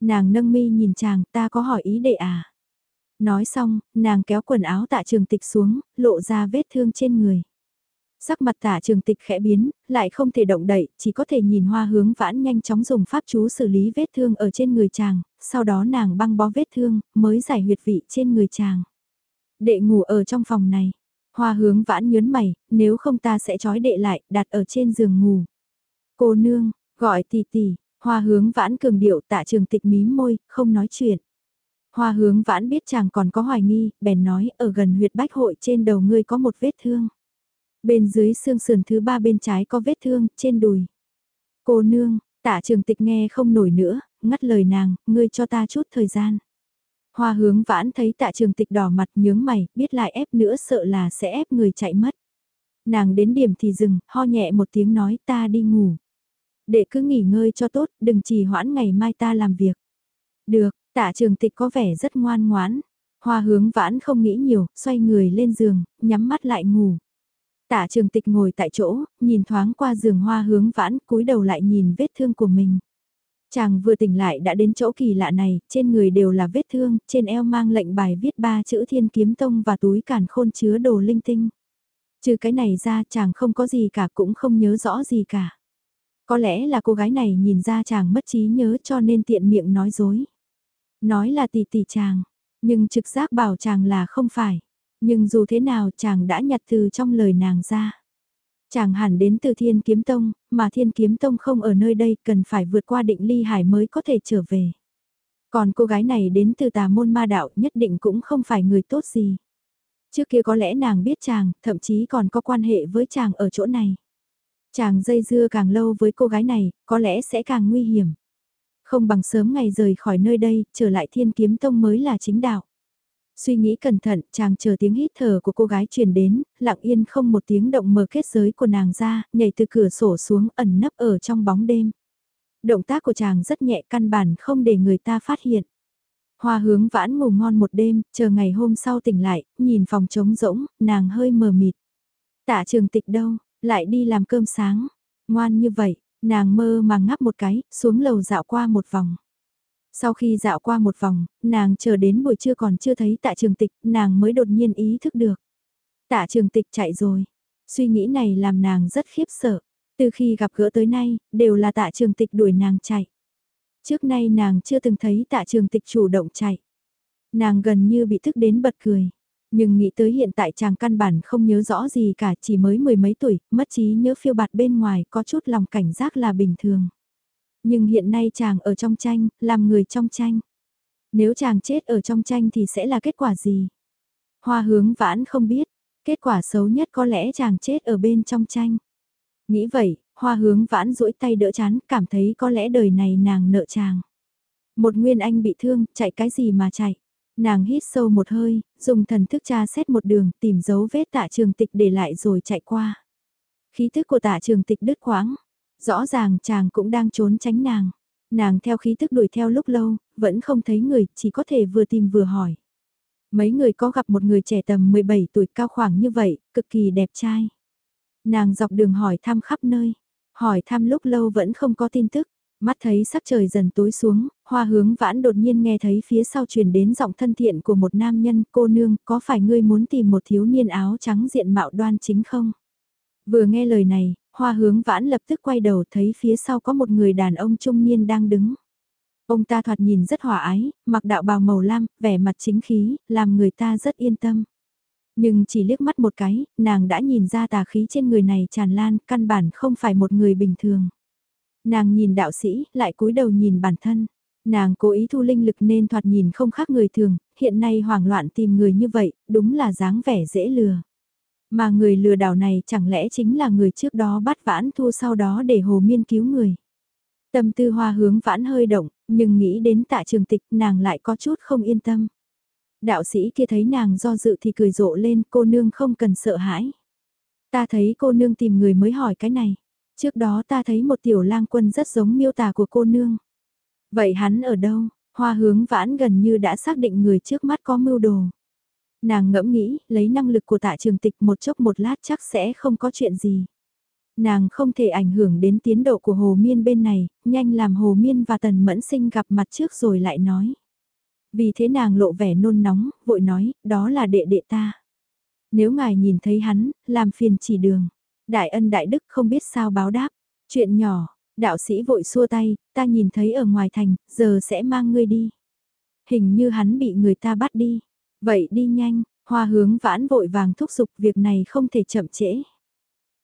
Nàng nâng mi nhìn chàng ta có hỏi ý đệ à. Nói xong, nàng kéo quần áo tạ trường tịch xuống, lộ ra vết thương trên người. Sắc mặt tả trường tịch khẽ biến, lại không thể động đậy, chỉ có thể nhìn hoa hướng vãn nhanh chóng dùng pháp chú xử lý vết thương ở trên người chàng, sau đó nàng băng bó vết thương, mới giải huyệt vị trên người chàng. Đệ ngủ ở trong phòng này, hoa hướng vãn nhớn mày, nếu không ta sẽ trói đệ lại, đặt ở trên giường ngủ. Cô nương, gọi tỷ tỷ, hoa hướng vãn cường điệu tạ trường tịch mím môi, không nói chuyện. Hoa hướng vãn biết chàng còn có hoài nghi, bèn nói ở gần huyệt bách hội trên đầu ngươi có một vết thương. Bên dưới xương sườn thứ ba bên trái có vết thương, trên đùi. Cô nương, tạ trường tịch nghe không nổi nữa, ngắt lời nàng, ngươi cho ta chút thời gian. Hoa hướng vãn thấy tạ trường tịch đỏ mặt nhướng mày, biết lại ép nữa sợ là sẽ ép người chạy mất. Nàng đến điểm thì dừng, ho nhẹ một tiếng nói ta đi ngủ. Để cứ nghỉ ngơi cho tốt, đừng trì hoãn ngày mai ta làm việc. Được, tạ trường tịch có vẻ rất ngoan ngoãn. Hoa hướng vãn không nghĩ nhiều, xoay người lên giường, nhắm mắt lại ngủ. Tạ trường tịch ngồi tại chỗ, nhìn thoáng qua giường hoa hướng vãn, cúi đầu lại nhìn vết thương của mình. Chàng vừa tỉnh lại đã đến chỗ kỳ lạ này, trên người đều là vết thương, trên eo mang lệnh bài viết ba chữ thiên kiếm tông và túi càn khôn chứa đồ linh tinh. Trừ cái này ra chàng không có gì cả cũng không nhớ rõ gì cả. Có lẽ là cô gái này nhìn ra chàng mất trí nhớ cho nên tiện miệng nói dối. Nói là tỷ tỷ chàng, nhưng trực giác bảo chàng là không phải. Nhưng dù thế nào chàng đã nhặt từ trong lời nàng ra. Chàng hẳn đến từ Thiên Kiếm Tông, mà Thiên Kiếm Tông không ở nơi đây cần phải vượt qua định ly hải mới có thể trở về. Còn cô gái này đến từ tà môn ma đạo nhất định cũng không phải người tốt gì. Trước kia có lẽ nàng biết chàng, thậm chí còn có quan hệ với chàng ở chỗ này. Chàng dây dưa càng lâu với cô gái này, có lẽ sẽ càng nguy hiểm. Không bằng sớm ngày rời khỏi nơi đây, trở lại thiên kiếm tông mới là chính đạo. Suy nghĩ cẩn thận, chàng chờ tiếng hít thở của cô gái truyền đến, lặng yên không một tiếng động mở kết giới của nàng ra, nhảy từ cửa sổ xuống ẩn nấp ở trong bóng đêm. Động tác của chàng rất nhẹ căn bản không để người ta phát hiện. Hoa hướng vãn ngủ ngon một đêm, chờ ngày hôm sau tỉnh lại, nhìn phòng trống rỗng, nàng hơi mờ mịt. Tạ trường tịch đâu, lại đi làm cơm sáng. Ngoan như vậy, nàng mơ mà ngắp một cái, xuống lầu dạo qua một vòng. Sau khi dạo qua một vòng, nàng chờ đến buổi trưa còn chưa thấy tạ trường tịch, nàng mới đột nhiên ý thức được. Tạ trường tịch chạy rồi. Suy nghĩ này làm nàng rất khiếp sợ. Từ khi gặp gỡ tới nay, đều là tạ trường tịch đuổi nàng chạy. Trước nay nàng chưa từng thấy tạ trường tịch chủ động chạy. Nàng gần như bị thức đến bật cười. Nhưng nghĩ tới hiện tại chàng căn bản không nhớ rõ gì cả chỉ mới mười mấy tuổi, mất trí nhớ phiêu bạt bên ngoài có chút lòng cảnh giác là bình thường. Nhưng hiện nay chàng ở trong tranh, làm người trong tranh. Nếu chàng chết ở trong tranh thì sẽ là kết quả gì? Hoa hướng vãn không biết, kết quả xấu nhất có lẽ chàng chết ở bên trong tranh. Nghĩ vậy, hoa hướng vãn duỗi tay đỡ chán, cảm thấy có lẽ đời này nàng nợ chàng. Một nguyên anh bị thương, chạy cái gì mà chạy? Nàng hít sâu một hơi, dùng thần thức tra xét một đường, tìm dấu vết tạ trường tịch để lại rồi chạy qua. Khí thức của tạ trường tịch đứt quãng, rõ ràng chàng cũng đang trốn tránh nàng. Nàng theo khí thức đuổi theo lúc lâu, vẫn không thấy người, chỉ có thể vừa tìm vừa hỏi. Mấy người có gặp một người trẻ tầm 17 tuổi cao khoảng như vậy, cực kỳ đẹp trai. Nàng dọc đường hỏi thăm khắp nơi, hỏi thăm lúc lâu vẫn không có tin tức. Mắt thấy sắc trời dần tối xuống, hoa hướng vãn đột nhiên nghe thấy phía sau truyền đến giọng thân thiện của một nam nhân, cô nương, có phải ngươi muốn tìm một thiếu niên áo trắng diện mạo đoan chính không? Vừa nghe lời này, hoa hướng vãn lập tức quay đầu thấy phía sau có một người đàn ông trung niên đang đứng. Ông ta thoạt nhìn rất hòa ái, mặc đạo bào màu lam, vẻ mặt chính khí, làm người ta rất yên tâm. Nhưng chỉ liếc mắt một cái, nàng đã nhìn ra tà khí trên người này tràn lan, căn bản không phải một người bình thường. Nàng nhìn đạo sĩ, lại cúi đầu nhìn bản thân. Nàng cố ý thu linh lực nên thoạt nhìn không khác người thường, hiện nay hoảng loạn tìm người như vậy, đúng là dáng vẻ dễ lừa. Mà người lừa đảo này chẳng lẽ chính là người trước đó bắt vãn thu sau đó để hồ miên cứu người. Tâm tư hoa hướng vãn hơi động, nhưng nghĩ đến tạ trường tịch nàng lại có chút không yên tâm. Đạo sĩ kia thấy nàng do dự thì cười rộ lên cô nương không cần sợ hãi. Ta thấy cô nương tìm người mới hỏi cái này. Trước đó ta thấy một tiểu lang quân rất giống miêu tả của cô nương. Vậy hắn ở đâu? Hoa hướng vãn gần như đã xác định người trước mắt có mưu đồ. Nàng ngẫm nghĩ, lấy năng lực của tạ trường tịch một chốc một lát chắc sẽ không có chuyện gì. Nàng không thể ảnh hưởng đến tiến độ của Hồ Miên bên này, nhanh làm Hồ Miên và Tần Mẫn Sinh gặp mặt trước rồi lại nói. Vì thế nàng lộ vẻ nôn nóng, vội nói, đó là đệ đệ ta. Nếu ngài nhìn thấy hắn, làm phiền chỉ đường. Đại ân đại đức không biết sao báo đáp. Chuyện nhỏ, đạo sĩ vội xua tay, ta nhìn thấy ở ngoài thành, giờ sẽ mang ngươi đi. Hình như hắn bị người ta bắt đi. Vậy đi nhanh, hoa hướng vãn vội vàng thúc giục việc này không thể chậm trễ.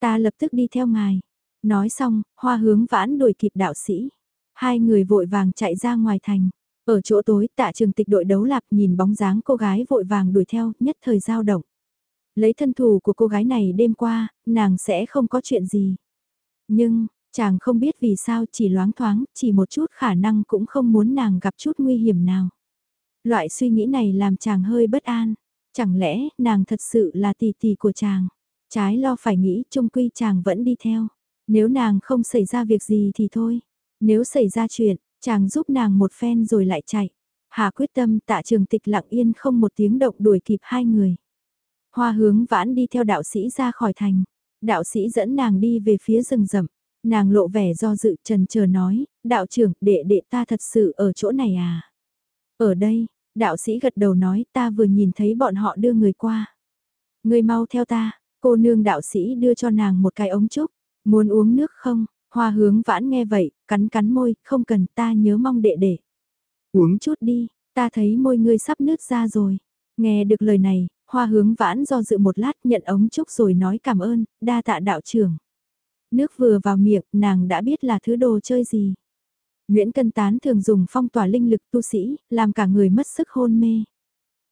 Ta lập tức đi theo ngài. Nói xong, hoa hướng vãn đuổi kịp đạo sĩ. Hai người vội vàng chạy ra ngoài thành. Ở chỗ tối tạ trường tịch đội đấu lạp nhìn bóng dáng cô gái vội vàng đuổi theo, nhất thời giao động. Lấy thân thủ của cô gái này đêm qua, nàng sẽ không có chuyện gì. Nhưng, chàng không biết vì sao chỉ loáng thoáng, chỉ một chút khả năng cũng không muốn nàng gặp chút nguy hiểm nào. Loại suy nghĩ này làm chàng hơi bất an. Chẳng lẽ nàng thật sự là tỷ tỷ của chàng? Trái lo phải nghĩ trung quy chàng vẫn đi theo. Nếu nàng không xảy ra việc gì thì thôi. Nếu xảy ra chuyện, chàng giúp nàng một phen rồi lại chạy. Hà quyết tâm tạ trường tịch lặng yên không một tiếng động đuổi kịp hai người. Hoa hướng vãn đi theo đạo sĩ ra khỏi thành. Đạo sĩ dẫn nàng đi về phía rừng rậm. Nàng lộ vẻ do dự trần chờ nói, đạo trưởng, đệ đệ ta thật sự ở chỗ này à? Ở đây, đạo sĩ gật đầu nói ta vừa nhìn thấy bọn họ đưa người qua. Người mau theo ta, cô nương đạo sĩ đưa cho nàng một cái ống trúc, muốn uống nước không? Hoa hướng vãn nghe vậy, cắn cắn môi, không cần ta nhớ mong đệ đệ. Uống chút đi, ta thấy môi ngươi sắp nứt ra rồi. Nghe được lời này, hoa hướng vãn do dự một lát nhận ống trúc rồi nói cảm ơn, đa tạ đạo trưởng. Nước vừa vào miệng, nàng đã biết là thứ đồ chơi gì. Nguyễn Cân Tán thường dùng phong tỏa linh lực tu sĩ, làm cả người mất sức hôn mê.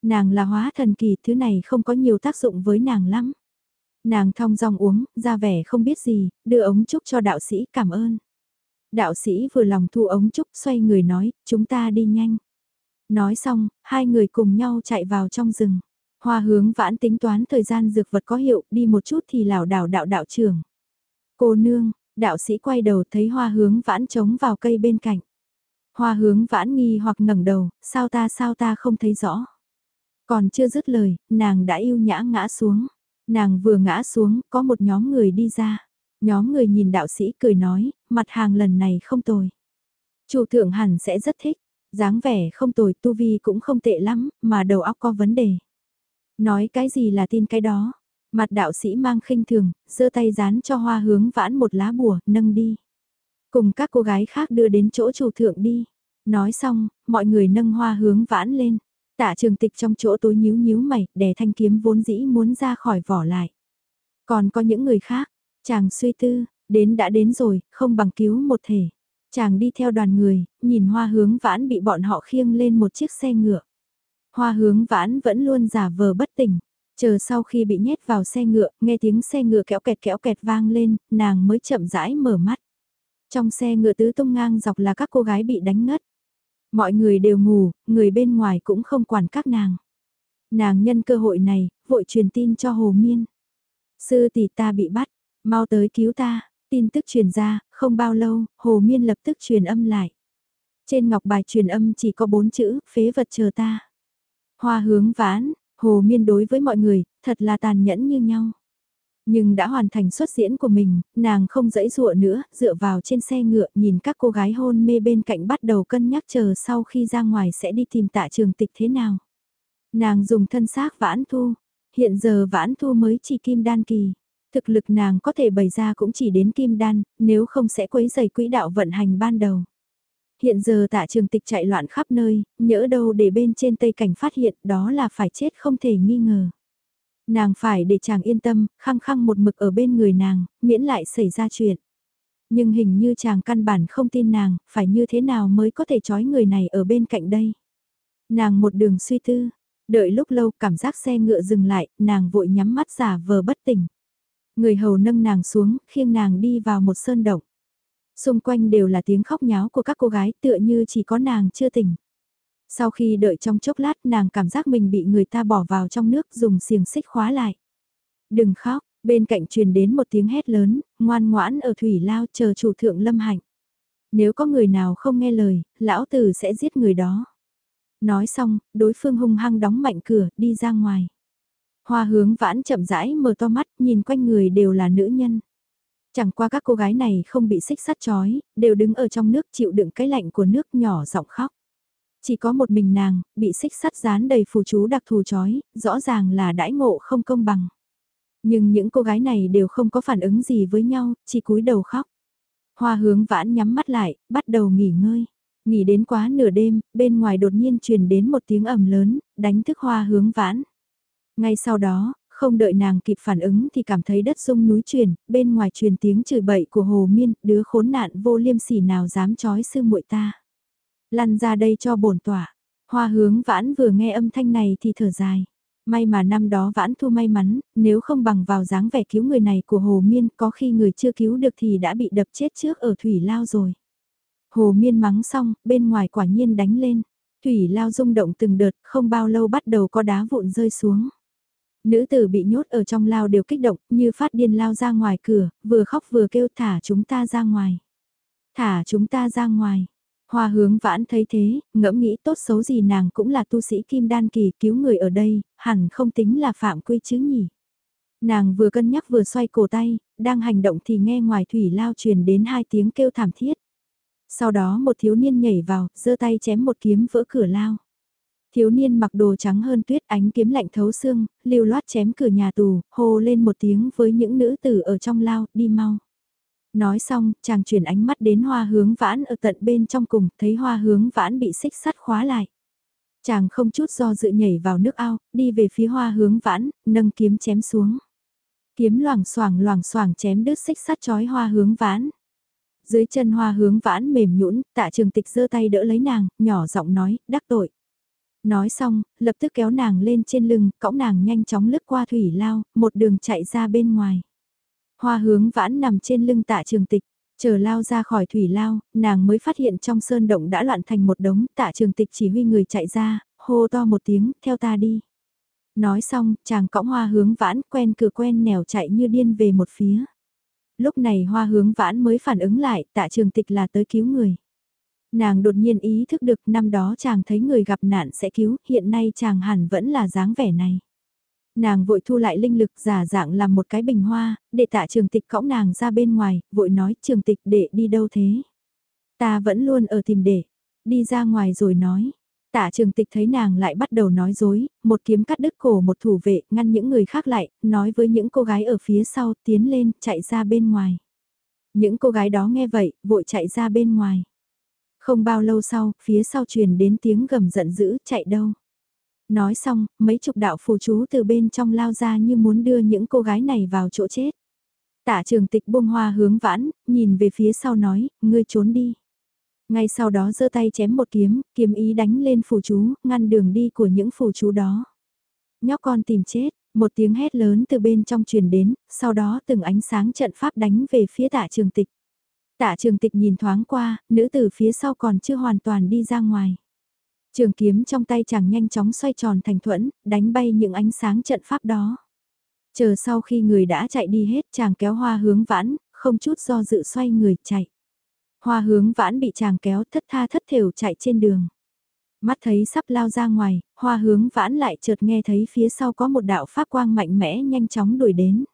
Nàng là hóa thần kỳ, thứ này không có nhiều tác dụng với nàng lắm. Nàng thong dong uống, ra vẻ không biết gì, đưa ống trúc cho đạo sĩ cảm ơn. Đạo sĩ vừa lòng thu ống trúc xoay người nói, chúng ta đi nhanh. Nói xong, hai người cùng nhau chạy vào trong rừng. Hoa hướng vãn tính toán thời gian dược vật có hiệu, đi một chút thì lảo đảo đạo đạo trưởng. Cô nương, đạo sĩ quay đầu thấy hoa hướng vãn trống vào cây bên cạnh. Hoa hướng vãn nghi hoặc ngẩng đầu, sao ta sao ta không thấy rõ. Còn chưa dứt lời, nàng đã yêu nhã ngã xuống. Nàng vừa ngã xuống, có một nhóm người đi ra. Nhóm người nhìn đạo sĩ cười nói, mặt hàng lần này không tồi. Chủ thượng hẳn sẽ rất thích, dáng vẻ không tồi tu vi cũng không tệ lắm, mà đầu óc có vấn đề. Nói cái gì là tin cái đó. Mặt đạo sĩ mang khinh thường, giơ tay dán cho hoa hướng vãn một lá bùa, nâng đi. Cùng các cô gái khác đưa đến chỗ chủ thượng đi. Nói xong, mọi người nâng hoa hướng vãn lên. Tạ trường tịch trong chỗ tối nhíu nhíu mày, đè thanh kiếm vốn dĩ muốn ra khỏi vỏ lại. Còn có những người khác, chàng suy tư, đến đã đến rồi, không bằng cứu một thể. Chàng đi theo đoàn người, nhìn hoa hướng vãn bị bọn họ khiêng lên một chiếc xe ngựa. Hoa hướng vãn vẫn luôn giả vờ bất tỉnh. Chờ sau khi bị nhét vào xe ngựa, nghe tiếng xe ngựa kéo kẹt kéo kẹt vang lên, nàng mới chậm rãi mở mắt. Trong xe ngựa tứ tung ngang dọc là các cô gái bị đánh ngất. Mọi người đều ngủ, người bên ngoài cũng không quản các nàng. Nàng nhân cơ hội này, vội truyền tin cho Hồ Miên. Sư tỷ ta bị bắt, mau tới cứu ta, tin tức truyền ra, không bao lâu, Hồ Miên lập tức truyền âm lại. Trên ngọc bài truyền âm chỉ có bốn chữ, phế vật chờ ta. Hoa hướng vãn, Hồ Miên đối với mọi người, thật là tàn nhẫn như nhau. Nhưng đã hoàn thành xuất diễn của mình, nàng không dẫy dụa nữa, dựa vào trên xe ngựa nhìn các cô gái hôn mê bên cạnh bắt đầu cân nhắc chờ sau khi ra ngoài sẽ đi tìm tạ trường tịch thế nào. Nàng dùng thân xác vãn thu, hiện giờ vãn thu mới chỉ kim đan kỳ. Thực lực nàng có thể bày ra cũng chỉ đến kim đan, nếu không sẽ quấy dày quỹ đạo vận hành ban đầu. Hiện giờ tạ trường tịch chạy loạn khắp nơi, nhỡ đâu để bên trên tây cảnh phát hiện đó là phải chết không thể nghi ngờ. Nàng phải để chàng yên tâm, khăng khăng một mực ở bên người nàng, miễn lại xảy ra chuyện. Nhưng hình như chàng căn bản không tin nàng, phải như thế nào mới có thể trói người này ở bên cạnh đây. Nàng một đường suy tư, đợi lúc lâu cảm giác xe ngựa dừng lại, nàng vội nhắm mắt giả vờ bất tỉnh. Người hầu nâng nàng xuống, khiêng nàng đi vào một sơn động. Xung quanh đều là tiếng khóc nháo của các cô gái tựa như chỉ có nàng chưa tỉnh. Sau khi đợi trong chốc lát nàng cảm giác mình bị người ta bỏ vào trong nước dùng xiềng xích khóa lại. Đừng khóc, bên cạnh truyền đến một tiếng hét lớn, ngoan ngoãn ở thủy lao chờ chủ thượng lâm hạnh. Nếu có người nào không nghe lời, lão tử sẽ giết người đó. Nói xong, đối phương hung hăng đóng mạnh cửa, đi ra ngoài. Hoa hướng vãn chậm rãi mở to mắt, nhìn quanh người đều là nữ nhân. Chẳng qua các cô gái này không bị xích sắt chói, đều đứng ở trong nước chịu đựng cái lạnh của nước nhỏ giọng khóc. Chỉ có một mình nàng, bị xích sắt dán đầy phù chú đặc thù chói, rõ ràng là đãi ngộ không công bằng. Nhưng những cô gái này đều không có phản ứng gì với nhau, chỉ cúi đầu khóc. Hoa hướng vãn nhắm mắt lại, bắt đầu nghỉ ngơi. Nghỉ đến quá nửa đêm, bên ngoài đột nhiên truyền đến một tiếng ầm lớn, đánh thức hoa hướng vãn. Ngay sau đó, không đợi nàng kịp phản ứng thì cảm thấy đất rung núi chuyển, bên ngoài truyền tiếng chửi bậy của hồ miên, đứa khốn nạn vô liêm sỉ nào dám chói sư muội ta. Lăn ra đây cho bổn tỏa. Hoa hướng vãn vừa nghe âm thanh này thì thở dài. May mà năm đó vãn thu may mắn, nếu không bằng vào dáng vẻ cứu người này của Hồ Miên có khi người chưa cứu được thì đã bị đập chết trước ở Thủy Lao rồi. Hồ Miên mắng xong, bên ngoài quả nhiên đánh lên. Thủy Lao rung động từng đợt, không bao lâu bắt đầu có đá vụn rơi xuống. Nữ tử bị nhốt ở trong lao đều kích động, như phát điên lao ra ngoài cửa, vừa khóc vừa kêu thả chúng ta ra ngoài. Thả chúng ta ra ngoài. Hoa hướng vãn thấy thế, ngẫm nghĩ tốt xấu gì nàng cũng là tu sĩ kim đan kỳ cứu người ở đây, hẳn không tính là phạm quy chứ nhỉ. Nàng vừa cân nhắc vừa xoay cổ tay, đang hành động thì nghe ngoài thủy lao truyền đến hai tiếng kêu thảm thiết. Sau đó một thiếu niên nhảy vào, giơ tay chém một kiếm vỡ cửa lao. Thiếu niên mặc đồ trắng hơn tuyết ánh kiếm lạnh thấu xương, lưu loát chém cửa nhà tù, hô lên một tiếng với những nữ tử ở trong lao, đi mau. Nói xong, chàng chuyển ánh mắt đến hoa hướng vãn ở tận bên trong cùng, thấy hoa hướng vãn bị xích sắt khóa lại. Chàng không chút do dự nhảy vào nước ao, đi về phía hoa hướng vãn, nâng kiếm chém xuống. Kiếm loảng xoảng loảng xoảng chém đứt xích sắt chói hoa hướng vãn. Dưới chân hoa hướng vãn mềm nhũn, tạ trường tịch giơ tay đỡ lấy nàng, nhỏ giọng nói, đắc tội. Nói xong, lập tức kéo nàng lên trên lưng, cõng nàng nhanh chóng lướt qua thủy lao, một đường chạy ra bên ngoài. Hoa hướng vãn nằm trên lưng tạ trường tịch, chờ lao ra khỏi thủy lao, nàng mới phát hiện trong sơn động đã loạn thành một đống, tạ trường tịch chỉ huy người chạy ra, hô to một tiếng, theo ta đi. Nói xong, chàng cõng hoa hướng vãn quen cửa quen nẻo chạy như điên về một phía. Lúc này hoa hướng vãn mới phản ứng lại, tạ trường tịch là tới cứu người. Nàng đột nhiên ý thức được năm đó chàng thấy người gặp nạn sẽ cứu, hiện nay chàng hẳn vẫn là dáng vẻ này. Nàng vội thu lại linh lực giả dạng làm một cái bình hoa, để tạ trường tịch cõng nàng ra bên ngoài, vội nói trường tịch để đi đâu thế. Ta vẫn luôn ở tìm để, đi ra ngoài rồi nói. Tạ trường tịch thấy nàng lại bắt đầu nói dối, một kiếm cắt đứt cổ một thủ vệ, ngăn những người khác lại, nói với những cô gái ở phía sau, tiến lên, chạy ra bên ngoài. Những cô gái đó nghe vậy, vội chạy ra bên ngoài. Không bao lâu sau, phía sau truyền đến tiếng gầm giận dữ, chạy đâu. Nói xong, mấy chục đạo phù chú từ bên trong lao ra như muốn đưa những cô gái này vào chỗ chết. Tạ trường tịch buông hoa hướng vãn, nhìn về phía sau nói, ngươi trốn đi. Ngay sau đó giơ tay chém một kiếm, kiếm ý đánh lên phù chú, ngăn đường đi của những phù chú đó. Nhóc con tìm chết, một tiếng hét lớn từ bên trong truyền đến, sau đó từng ánh sáng trận pháp đánh về phía tạ trường tịch. Tạ trường tịch nhìn thoáng qua, nữ tử phía sau còn chưa hoàn toàn đi ra ngoài. Trường kiếm trong tay chàng nhanh chóng xoay tròn thành thuẫn, đánh bay những ánh sáng trận pháp đó. Chờ sau khi người đã chạy đi hết chàng kéo hoa hướng vãn, không chút do dự xoay người chạy. Hoa hướng vãn bị chàng kéo thất tha thất thểu chạy trên đường. Mắt thấy sắp lao ra ngoài, hoa hướng vãn lại chợt nghe thấy phía sau có một đạo pháp quang mạnh mẽ nhanh chóng đuổi đến.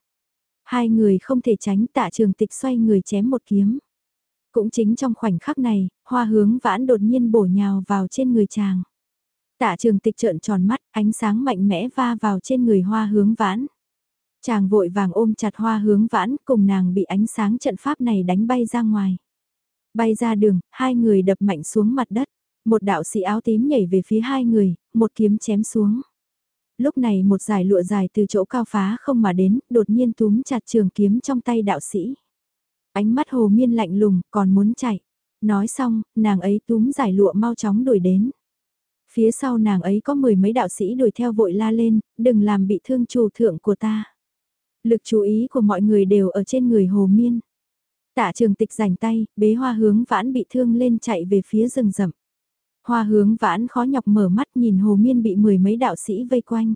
Hai người không thể tránh tạ trường tịch xoay người chém một kiếm. Cũng chính trong khoảnh khắc này, hoa hướng vãn đột nhiên bổ nhào vào trên người chàng. Tạ trường tịch trợn tròn mắt, ánh sáng mạnh mẽ va vào trên người hoa hướng vãn. Chàng vội vàng ôm chặt hoa hướng vãn cùng nàng bị ánh sáng trận pháp này đánh bay ra ngoài. Bay ra đường, hai người đập mạnh xuống mặt đất. Một đạo sĩ áo tím nhảy về phía hai người, một kiếm chém xuống. Lúc này một giải lụa dài từ chỗ cao phá không mà đến, đột nhiên túm chặt trường kiếm trong tay đạo sĩ. Ánh mắt hồ miên lạnh lùng, còn muốn chạy. Nói xong, nàng ấy túm giải lụa mau chóng đuổi đến. Phía sau nàng ấy có mười mấy đạo sĩ đuổi theo vội la lên, đừng làm bị thương chủ thượng của ta. Lực chú ý của mọi người đều ở trên người hồ miên. Tạ trường tịch rảnh tay, bế hoa hướng vãn bị thương lên chạy về phía rừng rậm. Hoa hướng vãn khó nhọc mở mắt nhìn hồ miên bị mười mấy đạo sĩ vây quanh.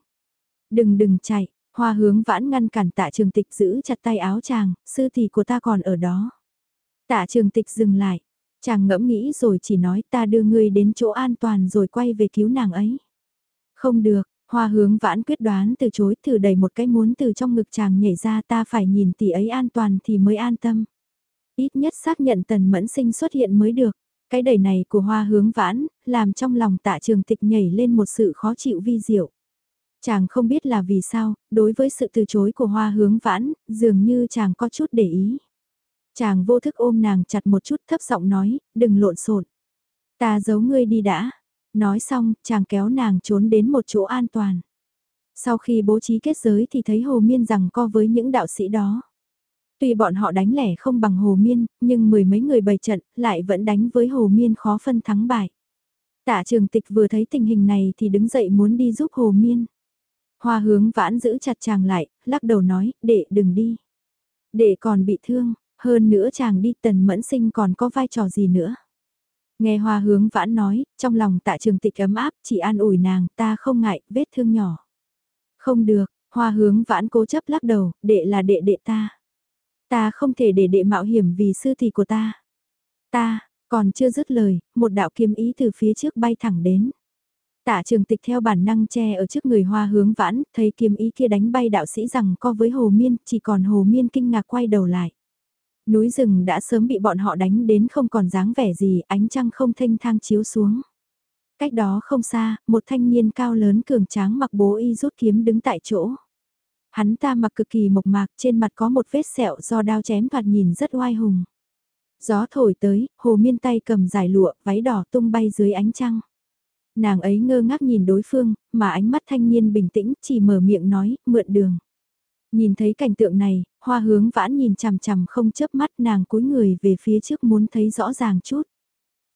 Đừng đừng chạy, hoa hướng vãn ngăn cản tạ trường tịch giữ chặt tay áo chàng, sư tỷ của ta còn ở đó. Tạ trường tịch dừng lại, chàng ngẫm nghĩ rồi chỉ nói ta đưa ngươi đến chỗ an toàn rồi quay về cứu nàng ấy. Không được, hoa hướng vãn quyết đoán từ chối thử đầy một cái muốn từ trong ngực chàng nhảy ra ta phải nhìn tỷ ấy an toàn thì mới an tâm. Ít nhất xác nhận tần mẫn sinh xuất hiện mới được. Cái đầy này của hoa hướng vãn, làm trong lòng tạ trường tịch nhảy lên một sự khó chịu vi diệu. Chàng không biết là vì sao, đối với sự từ chối của hoa hướng vãn, dường như chàng có chút để ý. Chàng vô thức ôm nàng chặt một chút thấp giọng nói, đừng lộn xộn. Ta giấu ngươi đi đã. Nói xong, chàng kéo nàng trốn đến một chỗ an toàn. Sau khi bố trí kết giới thì thấy hồ miên rằng co với những đạo sĩ đó. Tuy bọn họ đánh lẻ không bằng Hồ Miên, nhưng mười mấy người bày trận lại vẫn đánh với Hồ Miên khó phân thắng bại. Tạ trường tịch vừa thấy tình hình này thì đứng dậy muốn đi giúp Hồ Miên. Hoa hướng vãn giữ chặt chàng lại, lắc đầu nói, đệ đừng đi. Đệ còn bị thương, hơn nữa chàng đi tần mẫn sinh còn có vai trò gì nữa. Nghe hoa hướng vãn nói, trong lòng tạ trường tịch ấm áp, chỉ an ủi nàng, ta không ngại, vết thương nhỏ. Không được, hoa hướng vãn cố chấp lắc đầu, đệ là đệ đệ ta. Ta không thể để đệ mạo hiểm vì sư thì của ta. Ta, còn chưa dứt lời, một đạo kiếm ý từ phía trước bay thẳng đến. Tạ trường tịch theo bản năng che ở trước người hoa hướng vãn, thấy kiếm ý kia đánh bay đạo sĩ rằng co với hồ miên, chỉ còn hồ miên kinh ngạc quay đầu lại. Núi rừng đã sớm bị bọn họ đánh đến không còn dáng vẻ gì, ánh trăng không thanh thang chiếu xuống. Cách đó không xa, một thanh niên cao lớn cường tráng mặc bố y rút kiếm đứng tại chỗ. Hắn ta mặc cực kỳ mộc mạc trên mặt có một vết sẹo do đao chém thoạt nhìn rất oai hùng. Gió thổi tới, hồ miên tay cầm giải lụa, váy đỏ tung bay dưới ánh trăng. Nàng ấy ngơ ngác nhìn đối phương, mà ánh mắt thanh niên bình tĩnh, chỉ mở miệng nói, mượn đường. Nhìn thấy cảnh tượng này, hoa hướng vãn nhìn chằm chằm không chớp mắt nàng cúi người về phía trước muốn thấy rõ ràng chút.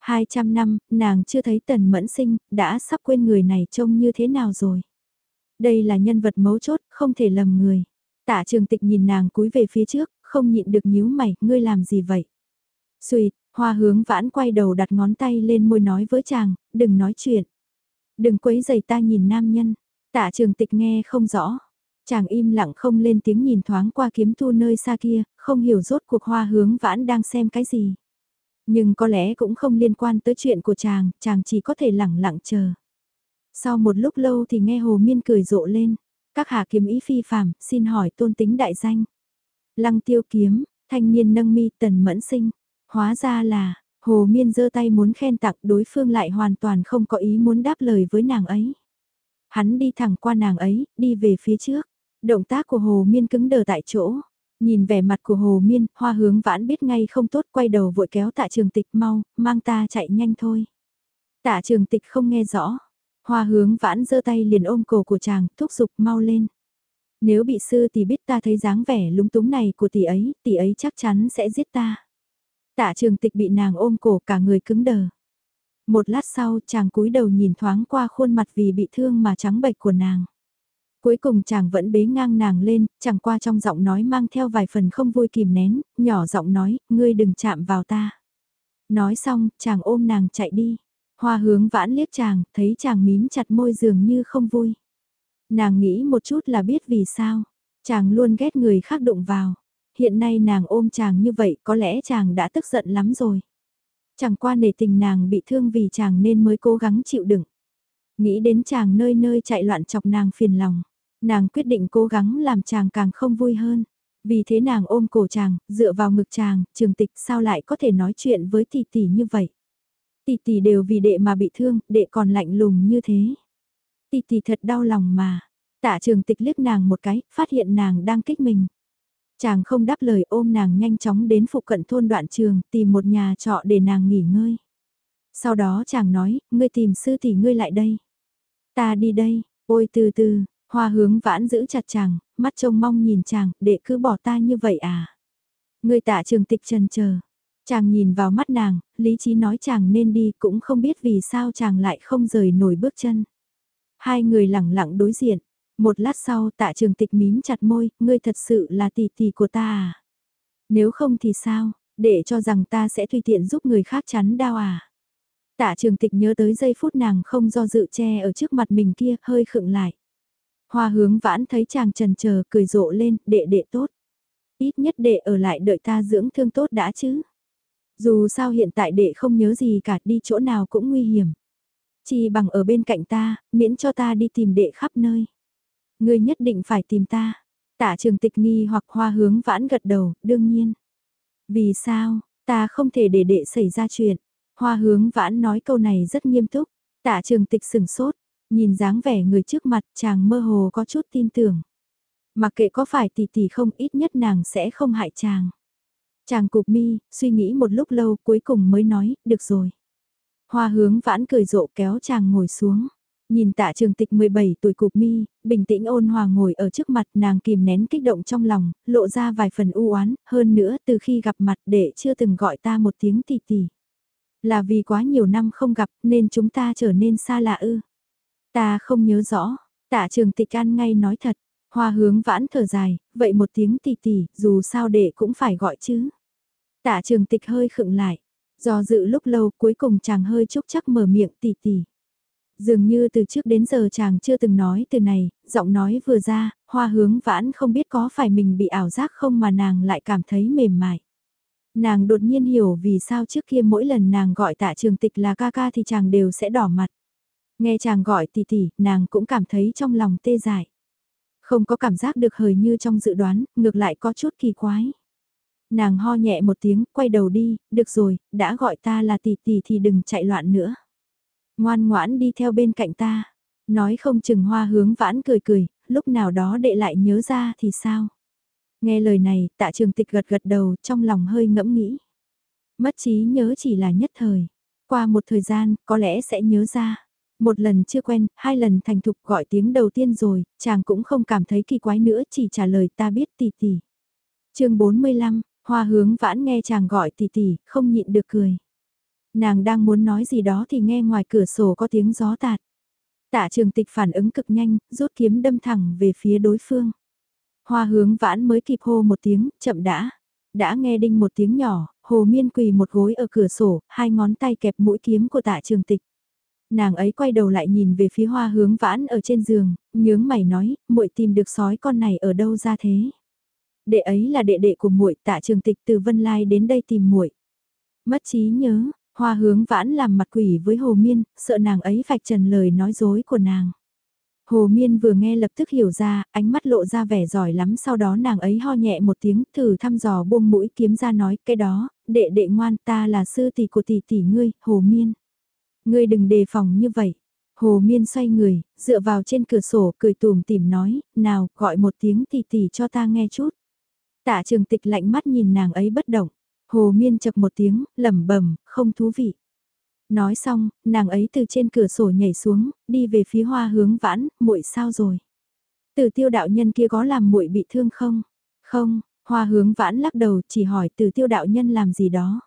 200 năm, nàng chưa thấy tần mẫn sinh, đã sắp quên người này trông như thế nào rồi. Đây là nhân vật mấu chốt, không thể lầm người. Tạ trường tịch nhìn nàng cúi về phía trước, không nhịn được nhíu mày, ngươi làm gì vậy? Xuyệt, hoa hướng vãn quay đầu đặt ngón tay lên môi nói với chàng, đừng nói chuyện. Đừng quấy giày ta nhìn nam nhân. Tạ trường tịch nghe không rõ. Chàng im lặng không lên tiếng nhìn thoáng qua kiếm tu nơi xa kia, không hiểu rốt cuộc hoa hướng vãn đang xem cái gì. Nhưng có lẽ cũng không liên quan tới chuyện của chàng, chàng chỉ có thể lặng lặng chờ. Sau một lúc lâu thì nghe Hồ Miên cười rộ lên. Các hạ kiếm ý phi phàm, xin hỏi tôn tính đại danh. Lăng tiêu kiếm, thanh niên nâng mi tần mẫn sinh. Hóa ra là, Hồ Miên giơ tay muốn khen tặng đối phương lại hoàn toàn không có ý muốn đáp lời với nàng ấy. Hắn đi thẳng qua nàng ấy, đi về phía trước. Động tác của Hồ Miên cứng đờ tại chỗ. Nhìn vẻ mặt của Hồ Miên, hoa hướng vãn biết ngay không tốt quay đầu vội kéo tạ trường tịch mau, mang ta chạy nhanh thôi. Tạ trường tịch không nghe rõ, Hoa hướng vãn giơ tay liền ôm cổ của chàng, thúc giục mau lên. Nếu bị sư thì biết ta thấy dáng vẻ lúng túng này của tỷ ấy, tỷ ấy chắc chắn sẽ giết ta. Tạ trường tịch bị nàng ôm cổ cả người cứng đờ. Một lát sau chàng cúi đầu nhìn thoáng qua khuôn mặt vì bị thương mà trắng bệch của nàng. Cuối cùng chàng vẫn bế ngang nàng lên, chẳng qua trong giọng nói mang theo vài phần không vui kìm nén, nhỏ giọng nói, ngươi đừng chạm vào ta. Nói xong, chàng ôm nàng chạy đi. Hoa hướng vãn liếc chàng, thấy chàng mím chặt môi dường như không vui. Nàng nghĩ một chút là biết vì sao. Chàng luôn ghét người khác đụng vào. Hiện nay nàng ôm chàng như vậy có lẽ chàng đã tức giận lắm rồi. Chẳng qua nể tình nàng bị thương vì chàng nên mới cố gắng chịu đựng. Nghĩ đến chàng nơi nơi chạy loạn chọc nàng phiền lòng. Nàng quyết định cố gắng làm chàng càng không vui hơn. Vì thế nàng ôm cổ chàng, dựa vào ngực chàng, trường tịch sao lại có thể nói chuyện với tỷ tỷ như vậy. Tỷ tỷ đều vì đệ mà bị thương, đệ còn lạnh lùng như thế. Tỷ tỷ thật đau lòng mà. Tạ trường tịch liếc nàng một cái, phát hiện nàng đang kích mình. Chàng không đáp lời ôm nàng nhanh chóng đến phụ cận thôn đoạn trường, tìm một nhà trọ để nàng nghỉ ngơi. Sau đó chàng nói, ngươi tìm sư thì ngươi lại đây. Ta đi đây, ôi từ từ, hoa hướng vãn giữ chặt chàng, mắt trông mong nhìn chàng, để cứ bỏ ta như vậy à. Ngươi tạ trường tịch trần chờ Chàng nhìn vào mắt nàng, lý trí nói chàng nên đi cũng không biết vì sao chàng lại không rời nổi bước chân. Hai người lặng lặng đối diện, một lát sau tạ trường tịch mím chặt môi, ngươi thật sự là tỷ tỷ của ta à? Nếu không thì sao, để cho rằng ta sẽ tùy tiện giúp người khác chắn đau à? Tạ trường tịch nhớ tới giây phút nàng không do dự che ở trước mặt mình kia, hơi khựng lại. Hoa hướng vãn thấy chàng trần chờ cười rộ lên, đệ đệ tốt. Ít nhất đệ ở lại đợi ta dưỡng thương tốt đã chứ. Dù sao hiện tại đệ không nhớ gì cả đi chỗ nào cũng nguy hiểm. Chỉ bằng ở bên cạnh ta, miễn cho ta đi tìm đệ khắp nơi. Ngươi nhất định phải tìm ta. Tạ trường tịch nghi hoặc hoa hướng vãn gật đầu, đương nhiên. Vì sao, ta không thể để đệ xảy ra chuyện. Hoa hướng vãn nói câu này rất nghiêm túc. Tạ trường tịch sừng sốt, nhìn dáng vẻ người trước mặt chàng mơ hồ có chút tin tưởng. Mặc kệ có phải tỷ tỷ không ít nhất nàng sẽ không hại chàng. Chàng cục mi, suy nghĩ một lúc lâu cuối cùng mới nói, được rồi. Hoa hướng vãn cười rộ kéo chàng ngồi xuống. Nhìn tạ trường tịch 17 tuổi cục mi, bình tĩnh ôn hòa ngồi ở trước mặt nàng kìm nén kích động trong lòng, lộ ra vài phần u oán hơn nữa từ khi gặp mặt để chưa từng gọi ta một tiếng tỷ tỷ. Là vì quá nhiều năm không gặp nên chúng ta trở nên xa lạ ư. Ta không nhớ rõ, tạ trường tịch ăn ngay nói thật, hoa hướng vãn thở dài, vậy một tiếng tỷ tỷ, dù sao đệ cũng phải gọi chứ. Tạ trường tịch hơi khựng lại, do dự lúc lâu cuối cùng chàng hơi chúc chắc mở miệng tỷ tỷ. Dường như từ trước đến giờ chàng chưa từng nói từ này, giọng nói vừa ra, hoa hướng vãn không biết có phải mình bị ảo giác không mà nàng lại cảm thấy mềm mại. Nàng đột nhiên hiểu vì sao trước kia mỗi lần nàng gọi tạ trường tịch là ca ca thì chàng đều sẽ đỏ mặt. Nghe chàng gọi tỷ tỷ, nàng cũng cảm thấy trong lòng tê dại. Không có cảm giác được hời như trong dự đoán, ngược lại có chút kỳ quái. Nàng ho nhẹ một tiếng, quay đầu đi, được rồi, đã gọi ta là tỷ tỷ thì đừng chạy loạn nữa. Ngoan ngoãn đi theo bên cạnh ta. Nói không chừng hoa hướng vãn cười cười, lúc nào đó đệ lại nhớ ra thì sao? Nghe lời này, tạ trường tịch gật gật đầu trong lòng hơi ngẫm nghĩ. Mất trí nhớ chỉ là nhất thời. Qua một thời gian, có lẽ sẽ nhớ ra. Một lần chưa quen, hai lần thành thục gọi tiếng đầu tiên rồi, chàng cũng không cảm thấy kỳ quái nữa chỉ trả lời ta biết tỷ tỷ. chương 45, hoa hướng vãn nghe chàng gọi tỷ tỷ, không nhịn được cười. Nàng đang muốn nói gì đó thì nghe ngoài cửa sổ có tiếng gió tạt. Tạ trường tịch phản ứng cực nhanh, rút kiếm đâm thẳng về phía đối phương. Hoa hướng vãn mới kịp hô một tiếng, chậm đã. Đã nghe đinh một tiếng nhỏ, hồ miên quỳ một gối ở cửa sổ, hai ngón tay kẹp mũi kiếm của tạ trường tịch. Nàng ấy quay đầu lại nhìn về phía hoa hướng vãn ở trên giường, nhướng mày nói, muội tìm được sói con này ở đâu ra thế. Đệ ấy là đệ đệ của muội tạ trường tịch từ Vân Lai đến đây tìm muội Mất trí nhớ, Hoa hướng vãn làm mặt quỷ với Hồ Miên, sợ nàng ấy vạch trần lời nói dối của nàng. Hồ Miên vừa nghe lập tức hiểu ra, ánh mắt lộ ra vẻ giỏi lắm sau đó nàng ấy ho nhẹ một tiếng thử thăm dò buông mũi kiếm ra nói cái đó, đệ đệ ngoan ta là sư tỷ của tỷ tỷ ngươi, Hồ Miên. Ngươi đừng đề phòng như vậy. Hồ Miên xoay người, dựa vào trên cửa sổ cười tùm tìm nói, nào gọi một tiếng tỷ tỷ cho ta nghe chút. Tạ trường tịch lạnh mắt nhìn nàng ấy bất động. Hồ Miên chập một tiếng, lẩm bẩm, không thú vị. Nói xong, nàng ấy từ trên cửa sổ nhảy xuống, đi về phía hoa hướng vãn, muội sao rồi? Từ tiêu đạo nhân kia có làm muội bị thương không? Không, hoa hướng vãn lắc đầu chỉ hỏi từ tiêu đạo nhân làm gì đó.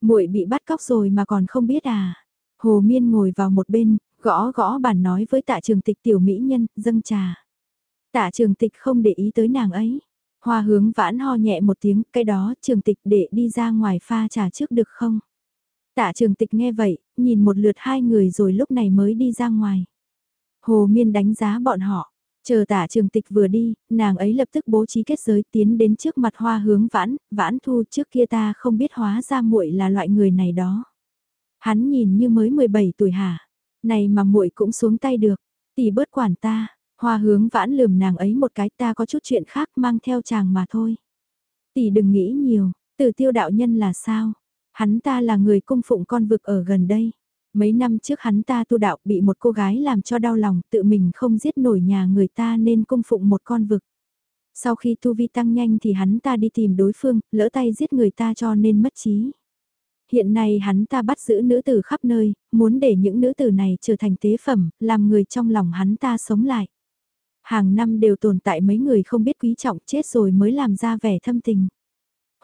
muội bị bắt cóc rồi mà còn không biết à? Hồ Miên ngồi vào một bên, gõ gõ bàn nói với tạ trường tịch tiểu mỹ nhân, dâng trà. Tạ trường tịch không để ý tới nàng ấy. Hoa hướng vãn ho nhẹ một tiếng, cái đó trường tịch để đi ra ngoài pha trà trước được không? Tạ trường tịch nghe vậy, nhìn một lượt hai người rồi lúc này mới đi ra ngoài. Hồ Miên đánh giá bọn họ. Chờ tả trường tịch vừa đi, nàng ấy lập tức bố trí kết giới tiến đến trước mặt hoa hướng vãn, vãn thu trước kia ta không biết hóa ra muội là loại người này đó. Hắn nhìn như mới 17 tuổi hả, này mà muội cũng xuống tay được, tỷ bớt quản ta, hoa hướng vãn lườm nàng ấy một cái ta có chút chuyện khác mang theo chàng mà thôi. Tỷ đừng nghĩ nhiều, từ tiêu đạo nhân là sao, hắn ta là người cung phụng con vực ở gần đây. Mấy năm trước hắn ta tu đạo bị một cô gái làm cho đau lòng tự mình không giết nổi nhà người ta nên cung phụng một con vực. Sau khi tu vi tăng nhanh thì hắn ta đi tìm đối phương, lỡ tay giết người ta cho nên mất trí. Hiện nay hắn ta bắt giữ nữ tử khắp nơi, muốn để những nữ tử này trở thành tế phẩm, làm người trong lòng hắn ta sống lại. Hàng năm đều tồn tại mấy người không biết quý trọng chết rồi mới làm ra vẻ thâm tình.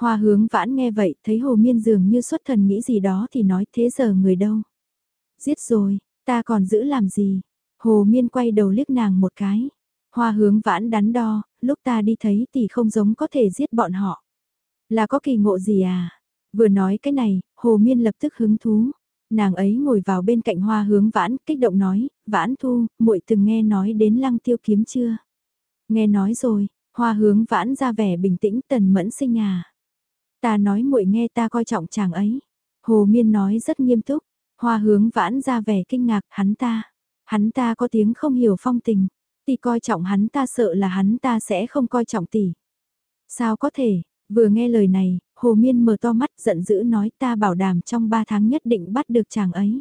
Hoa hướng vãn nghe vậy, thấy hồ miên dường như xuất thần nghĩ gì đó thì nói thế giờ người đâu. Giết rồi, ta còn giữ làm gì? Hồ Miên quay đầu liếc nàng một cái. Hoa hướng vãn đắn đo, lúc ta đi thấy thì không giống có thể giết bọn họ. Là có kỳ ngộ gì à? Vừa nói cái này, Hồ Miên lập tức hứng thú. Nàng ấy ngồi vào bên cạnh hoa hướng vãn, kích động nói, vãn thu, muội từng nghe nói đến lăng tiêu kiếm chưa? Nghe nói rồi, hoa hướng vãn ra vẻ bình tĩnh tần mẫn sinh à. Ta nói muội nghe ta coi trọng chàng ấy. Hồ Miên nói rất nghiêm túc, Hoa hướng vãn ra vẻ kinh ngạc hắn ta. Hắn ta có tiếng không hiểu phong tình. Tỷ coi trọng hắn ta sợ là hắn ta sẽ không coi trọng tỷ. Sao có thể, vừa nghe lời này, Hồ Miên mở to mắt giận dữ nói ta bảo đảm trong 3 tháng nhất định bắt được chàng ấy.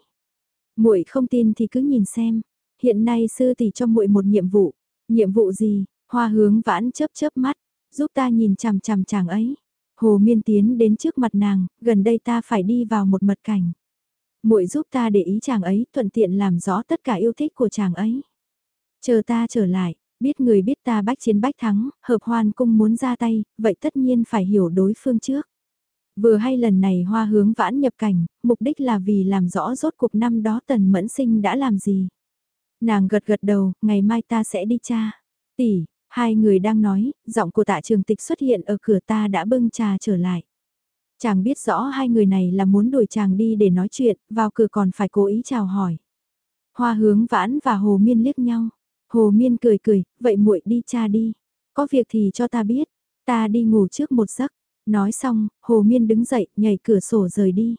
muội không tin thì cứ nhìn xem. Hiện nay sư tỷ cho muội một nhiệm vụ. Nhiệm vụ gì? Hoa hướng vãn chớp chớp mắt, giúp ta nhìn chằm chằm chàng ấy. Hồ Miên tiến đến trước mặt nàng, gần đây ta phải đi vào một mật cảnh muội giúp ta để ý chàng ấy, thuận tiện làm rõ tất cả yêu thích của chàng ấy. Chờ ta trở lại, biết người biết ta bách chiến bách thắng, hợp hoan cung muốn ra tay, vậy tất nhiên phải hiểu đối phương trước. Vừa hay lần này hoa hướng vãn nhập cảnh, mục đích là vì làm rõ rốt cuộc năm đó tần mẫn sinh đã làm gì. Nàng gật gật đầu, ngày mai ta sẽ đi cha. Tỷ, hai người đang nói, giọng của tạ trường tịch xuất hiện ở cửa ta đã bưng trà trở lại. Chàng biết rõ hai người này là muốn đuổi chàng đi để nói chuyện, vào cửa còn phải cố ý chào hỏi. Hoa hướng vãn và Hồ Miên liếc nhau. Hồ Miên cười cười, vậy muội đi cha đi. Có việc thì cho ta biết, ta đi ngủ trước một giấc. Nói xong, Hồ Miên đứng dậy, nhảy cửa sổ rời đi.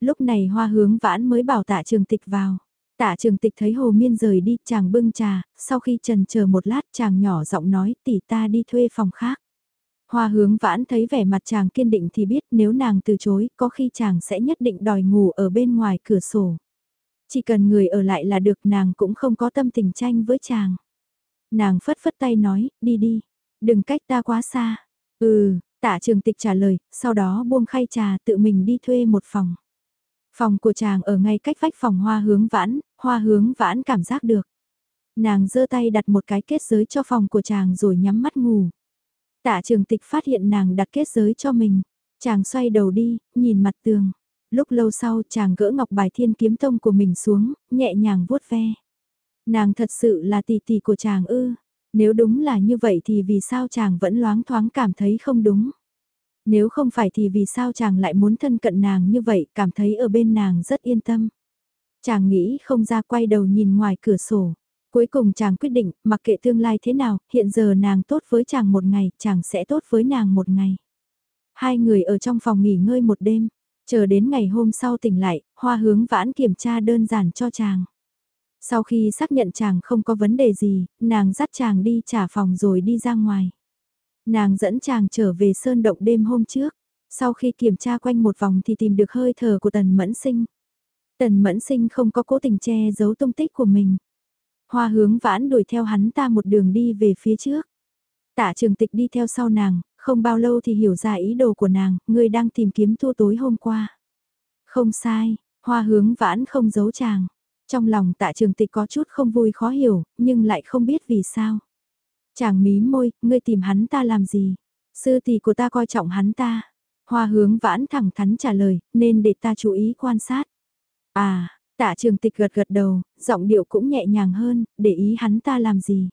Lúc này hoa hướng vãn mới bảo tạ trường tịch vào. Tạ trường tịch thấy Hồ Miên rời đi, chàng bưng trà, sau khi trần chờ một lát chàng nhỏ giọng nói tỷ ta đi thuê phòng khác. Hoa hướng vãn thấy vẻ mặt chàng kiên định thì biết nếu nàng từ chối có khi chàng sẽ nhất định đòi ngủ ở bên ngoài cửa sổ. Chỉ cần người ở lại là được nàng cũng không có tâm tình tranh với chàng. Nàng phất phất tay nói, đi đi, đừng cách ta quá xa. Ừ, tạ trường tịch trả lời, sau đó buông khay trà tự mình đi thuê một phòng. Phòng của chàng ở ngay cách vách phòng hoa hướng vãn, hoa hướng vãn cảm giác được. Nàng giơ tay đặt một cái kết giới cho phòng của chàng rồi nhắm mắt ngủ. Tạ trường tịch phát hiện nàng đặt kết giới cho mình. Chàng xoay đầu đi, nhìn mặt tường. Lúc lâu sau chàng gỡ ngọc bài thiên kiếm tông của mình xuống, nhẹ nhàng vuốt ve. Nàng thật sự là tỷ tỷ của chàng ư. Nếu đúng là như vậy thì vì sao chàng vẫn loáng thoáng cảm thấy không đúng. Nếu không phải thì vì sao chàng lại muốn thân cận nàng như vậy, cảm thấy ở bên nàng rất yên tâm. Chàng nghĩ không ra quay đầu nhìn ngoài cửa sổ. Cuối cùng chàng quyết định, mặc kệ tương lai thế nào, hiện giờ nàng tốt với chàng một ngày, chàng sẽ tốt với nàng một ngày. Hai người ở trong phòng nghỉ ngơi một đêm, chờ đến ngày hôm sau tỉnh lại, hoa hướng vãn kiểm tra đơn giản cho chàng. Sau khi xác nhận chàng không có vấn đề gì, nàng dắt chàng đi trả phòng rồi đi ra ngoài. Nàng dẫn chàng trở về sơn động đêm hôm trước, sau khi kiểm tra quanh một vòng thì tìm được hơi thở của tần mẫn sinh. Tần mẫn sinh không có cố tình che giấu tung tích của mình. Hoa hướng vãn đuổi theo hắn ta một đường đi về phía trước. Tạ trường tịch đi theo sau nàng, không bao lâu thì hiểu ra ý đồ của nàng, người đang tìm kiếm thua tối hôm qua. Không sai, hoa hướng vãn không giấu chàng. Trong lòng tạ trường tịch có chút không vui khó hiểu, nhưng lại không biết vì sao. Chàng mí môi, ngươi tìm hắn ta làm gì? Sư tỷ của ta coi trọng hắn ta. Hoa hướng vãn thẳng thắn trả lời, nên để ta chú ý quan sát. À, Tạ trường tịch gật gật đầu, giọng điệu cũng nhẹ nhàng hơn, để ý hắn ta làm gì.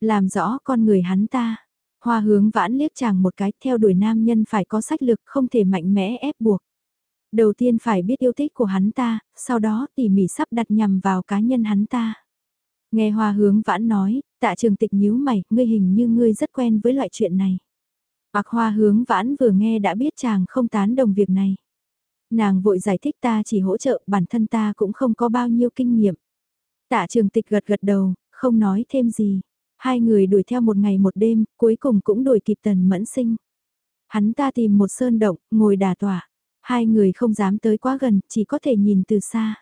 Làm rõ con người hắn ta. Hoa hướng vãn liếc chàng một cái theo đuổi nam nhân phải có sách lực không thể mạnh mẽ ép buộc. Đầu tiên phải biết yêu thích của hắn ta, sau đó tỉ mỉ sắp đặt nhằm vào cá nhân hắn ta. Nghe hoa hướng vãn nói, tạ trường tịch nhíu mày, ngươi hình như ngươi rất quen với loại chuyện này. Bạc hoa hướng vãn vừa nghe đã biết chàng không tán đồng việc này. Nàng vội giải thích ta chỉ hỗ trợ, bản thân ta cũng không có bao nhiêu kinh nghiệm. Tạ trường tịch gật gật đầu, không nói thêm gì. Hai người đuổi theo một ngày một đêm, cuối cùng cũng đuổi kịp tần mẫn sinh. Hắn ta tìm một sơn động, ngồi đà tỏa. Hai người không dám tới quá gần, chỉ có thể nhìn từ xa.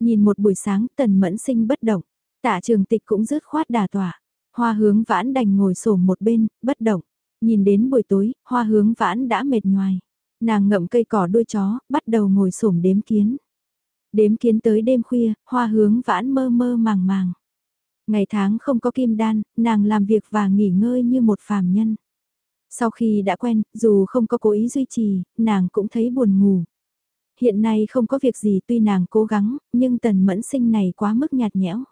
Nhìn một buổi sáng tần mẫn sinh bất động, tạ trường tịch cũng rứt khoát đà tỏa. Hoa hướng vãn đành ngồi sổ một bên, bất động. Nhìn đến buổi tối, hoa hướng vãn đã mệt nhoài. Nàng ngậm cây cỏ đuôi chó, bắt đầu ngồi sổm đếm kiến. Đếm kiến tới đêm khuya, hoa hướng vãn mơ mơ màng màng. Ngày tháng không có kim đan, nàng làm việc và nghỉ ngơi như một phàm nhân. Sau khi đã quen, dù không có cố ý duy trì, nàng cũng thấy buồn ngủ. Hiện nay không có việc gì tuy nàng cố gắng, nhưng tần mẫn sinh này quá mức nhạt nhẽo.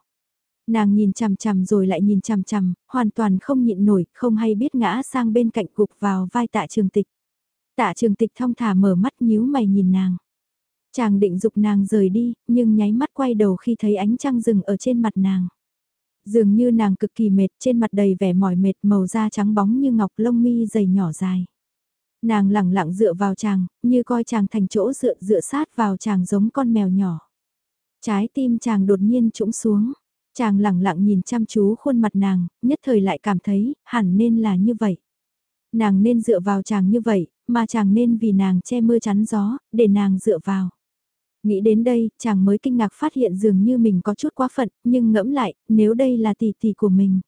Nàng nhìn chằm chằm rồi lại nhìn chằm chằm, hoàn toàn không nhịn nổi, không hay biết ngã sang bên cạnh gục vào vai tạ trường tịch. Tạ trường tịch thong thả mở mắt nhíu mày nhìn nàng. Chàng định dục nàng rời đi, nhưng nháy mắt quay đầu khi thấy ánh trăng rừng ở trên mặt nàng. Dường như nàng cực kỳ mệt, trên mặt đầy vẻ mỏi mệt màu da trắng bóng như ngọc lông mi dày nhỏ dài. Nàng lẳng lặng dựa vào chàng, như coi chàng thành chỗ dựa dựa sát vào chàng giống con mèo nhỏ. Trái tim chàng đột nhiên trũng xuống, chàng lẳng lặng nhìn chăm chú khuôn mặt nàng, nhất thời lại cảm thấy, hẳn nên là như vậy. Nàng nên dựa vào chàng như vậy, mà chàng nên vì nàng che mưa chắn gió, để nàng dựa vào. Nghĩ đến đây, chàng mới kinh ngạc phát hiện dường như mình có chút quá phận, nhưng ngẫm lại, nếu đây là tỷ tỷ của mình,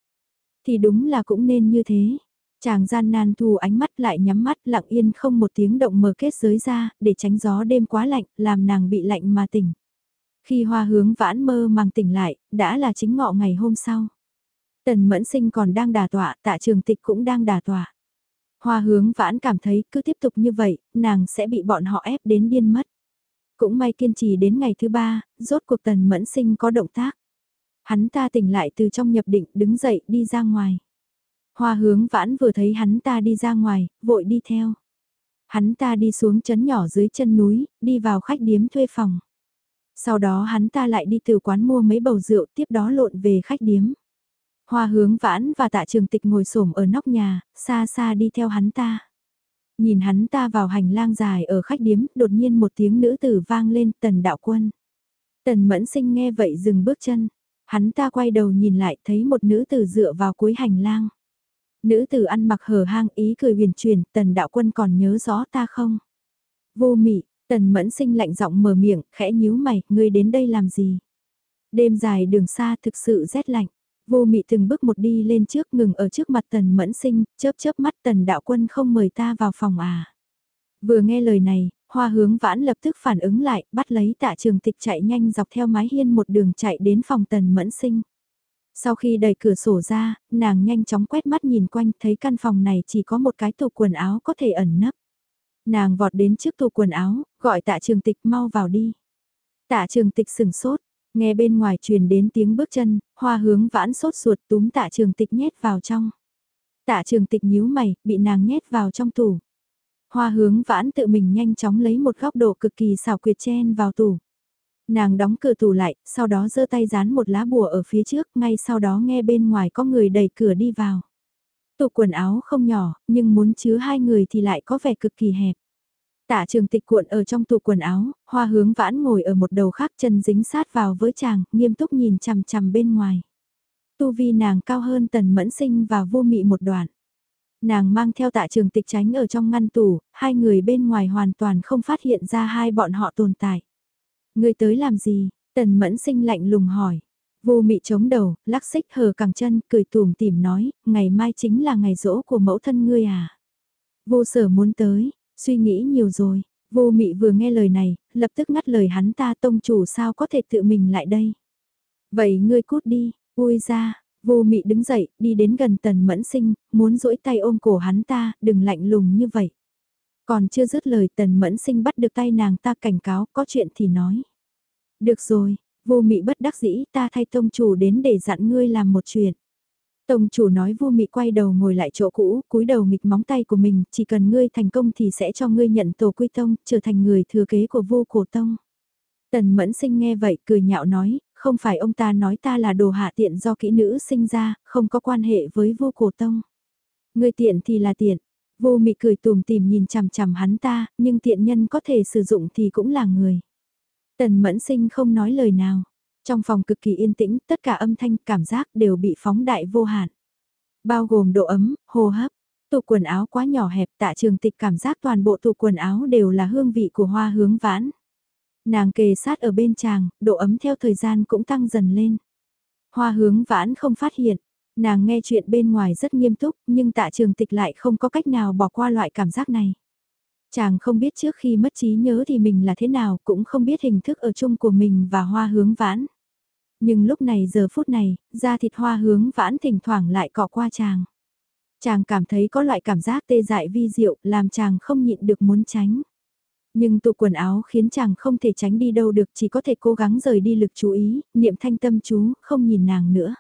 thì đúng là cũng nên như thế. Chàng gian nan thu ánh mắt lại nhắm mắt lặng yên không một tiếng động mở kết giới ra, để tránh gió đêm quá lạnh, làm nàng bị lạnh mà tỉnh. Khi hoa hướng vãn mơ màng tỉnh lại, đã là chính ngọ ngày hôm sau. Tần mẫn sinh còn đang đà tọa, tạ trường tịch cũng đang đà tọa. Hoa hướng vãn cảm thấy cứ tiếp tục như vậy, nàng sẽ bị bọn họ ép đến điên mất. Cũng may kiên trì đến ngày thứ ba, rốt cuộc tần mẫn sinh có động tác. Hắn ta tỉnh lại từ trong nhập định đứng dậy đi ra ngoài. Hoa hướng vãn vừa thấy hắn ta đi ra ngoài, vội đi theo. Hắn ta đi xuống chấn nhỏ dưới chân núi, đi vào khách điếm thuê phòng. Sau đó hắn ta lại đi từ quán mua mấy bầu rượu tiếp đó lộn về khách điếm. Hoa hướng vãn và tạ trường tịch ngồi xổm ở nóc nhà, xa xa đi theo hắn ta. Nhìn hắn ta vào hành lang dài ở khách điếm, đột nhiên một tiếng nữ tử vang lên tần đạo quân. Tần mẫn sinh nghe vậy dừng bước chân. Hắn ta quay đầu nhìn lại thấy một nữ tử dựa vào cuối hành lang. Nữ tử ăn mặc hở hang ý cười huyền truyền, tần đạo quân còn nhớ rõ ta không? Vô mị, tần mẫn sinh lạnh giọng mở miệng, khẽ nhíu mày, ngươi đến đây làm gì? Đêm dài đường xa thực sự rét lạnh. Vô mị từng bước một đi lên trước ngừng ở trước mặt tần mẫn sinh, chớp chớp mắt tần đạo quân không mời ta vào phòng à. Vừa nghe lời này, hoa hướng vãn lập tức phản ứng lại, bắt lấy tạ trường tịch chạy nhanh dọc theo mái hiên một đường chạy đến phòng tần mẫn sinh. Sau khi đẩy cửa sổ ra, nàng nhanh chóng quét mắt nhìn quanh thấy căn phòng này chỉ có một cái tủ quần áo có thể ẩn nấp. Nàng vọt đến trước tủ quần áo, gọi tạ trường tịch mau vào đi. Tạ trường tịch sừng sốt, Nghe bên ngoài truyền đến tiếng bước chân, hoa hướng vãn sốt ruột túm tạ trường tịch nhét vào trong. Tạ trường tịch nhíu mày, bị nàng nhét vào trong tủ. Hoa hướng vãn tự mình nhanh chóng lấy một góc độ cực kỳ xảo quyệt chen vào tủ. Nàng đóng cửa tủ lại, sau đó giơ tay dán một lá bùa ở phía trước, ngay sau đó nghe bên ngoài có người đẩy cửa đi vào. Tủ quần áo không nhỏ, nhưng muốn chứa hai người thì lại có vẻ cực kỳ hẹp. Tạ trường tịch cuộn ở trong tủ quần áo, hoa hướng vãn ngồi ở một đầu khác chân dính sát vào với chàng, nghiêm túc nhìn chằm chằm bên ngoài. Tu vi nàng cao hơn tần mẫn sinh và vô mị một đoạn. Nàng mang theo tạ trường tịch tránh ở trong ngăn tủ, hai người bên ngoài hoàn toàn không phát hiện ra hai bọn họ tồn tại. Người tới làm gì? Tần mẫn sinh lạnh lùng hỏi. Vô mị chống đầu, lắc xích hờ cẳng chân, cười tùm tìm nói, ngày mai chính là ngày rỗ của mẫu thân ngươi à. Vô sở muốn tới, Suy nghĩ nhiều rồi, vô mị vừa nghe lời này, lập tức ngắt lời hắn ta tông chủ sao có thể tự mình lại đây. Vậy ngươi cút đi, ui ra, vô mị đứng dậy, đi đến gần tần mẫn sinh, muốn duỗi tay ôm cổ hắn ta, đừng lạnh lùng như vậy. Còn chưa dứt lời tần mẫn sinh bắt được tay nàng ta cảnh cáo, có chuyện thì nói. Được rồi, vô mị bất đắc dĩ ta thay tông chủ đến để dặn ngươi làm một chuyện. Tông chủ nói vua mị quay đầu ngồi lại chỗ cũ, cúi đầu nghịch móng tay của mình, chỉ cần ngươi thành công thì sẽ cho ngươi nhận tổ quy tông, trở thành người thừa kế của vua cổ tông. Tần mẫn sinh nghe vậy cười nhạo nói, không phải ông ta nói ta là đồ hạ tiện do kỹ nữ sinh ra, không có quan hệ với vua cổ tông. Ngươi tiện thì là tiện, vô mị cười tùm tìm nhìn chằm chằm hắn ta, nhưng tiện nhân có thể sử dụng thì cũng là người. Tần mẫn sinh không nói lời nào. Trong phòng cực kỳ yên tĩnh, tất cả âm thanh, cảm giác đều bị phóng đại vô hạn. Bao gồm độ ấm, hô hấp, tủ quần áo quá nhỏ hẹp tạ trường tịch cảm giác toàn bộ tủ quần áo đều là hương vị của hoa hướng vãn. Nàng kề sát ở bên chàng, độ ấm theo thời gian cũng tăng dần lên. Hoa hướng vãn không phát hiện, nàng nghe chuyện bên ngoài rất nghiêm túc nhưng tạ trường tịch lại không có cách nào bỏ qua loại cảm giác này. Chàng không biết trước khi mất trí nhớ thì mình là thế nào, cũng không biết hình thức ở chung của mình và hoa hướng vãn. Nhưng lúc này giờ phút này, da thịt hoa hướng vãn thỉnh thoảng lại cọ qua chàng. Chàng cảm thấy có loại cảm giác tê dại vi diệu, làm chàng không nhịn được muốn tránh. Nhưng tụ quần áo khiến chàng không thể tránh đi đâu được, chỉ có thể cố gắng rời đi lực chú ý, niệm thanh tâm chú, không nhìn nàng nữa.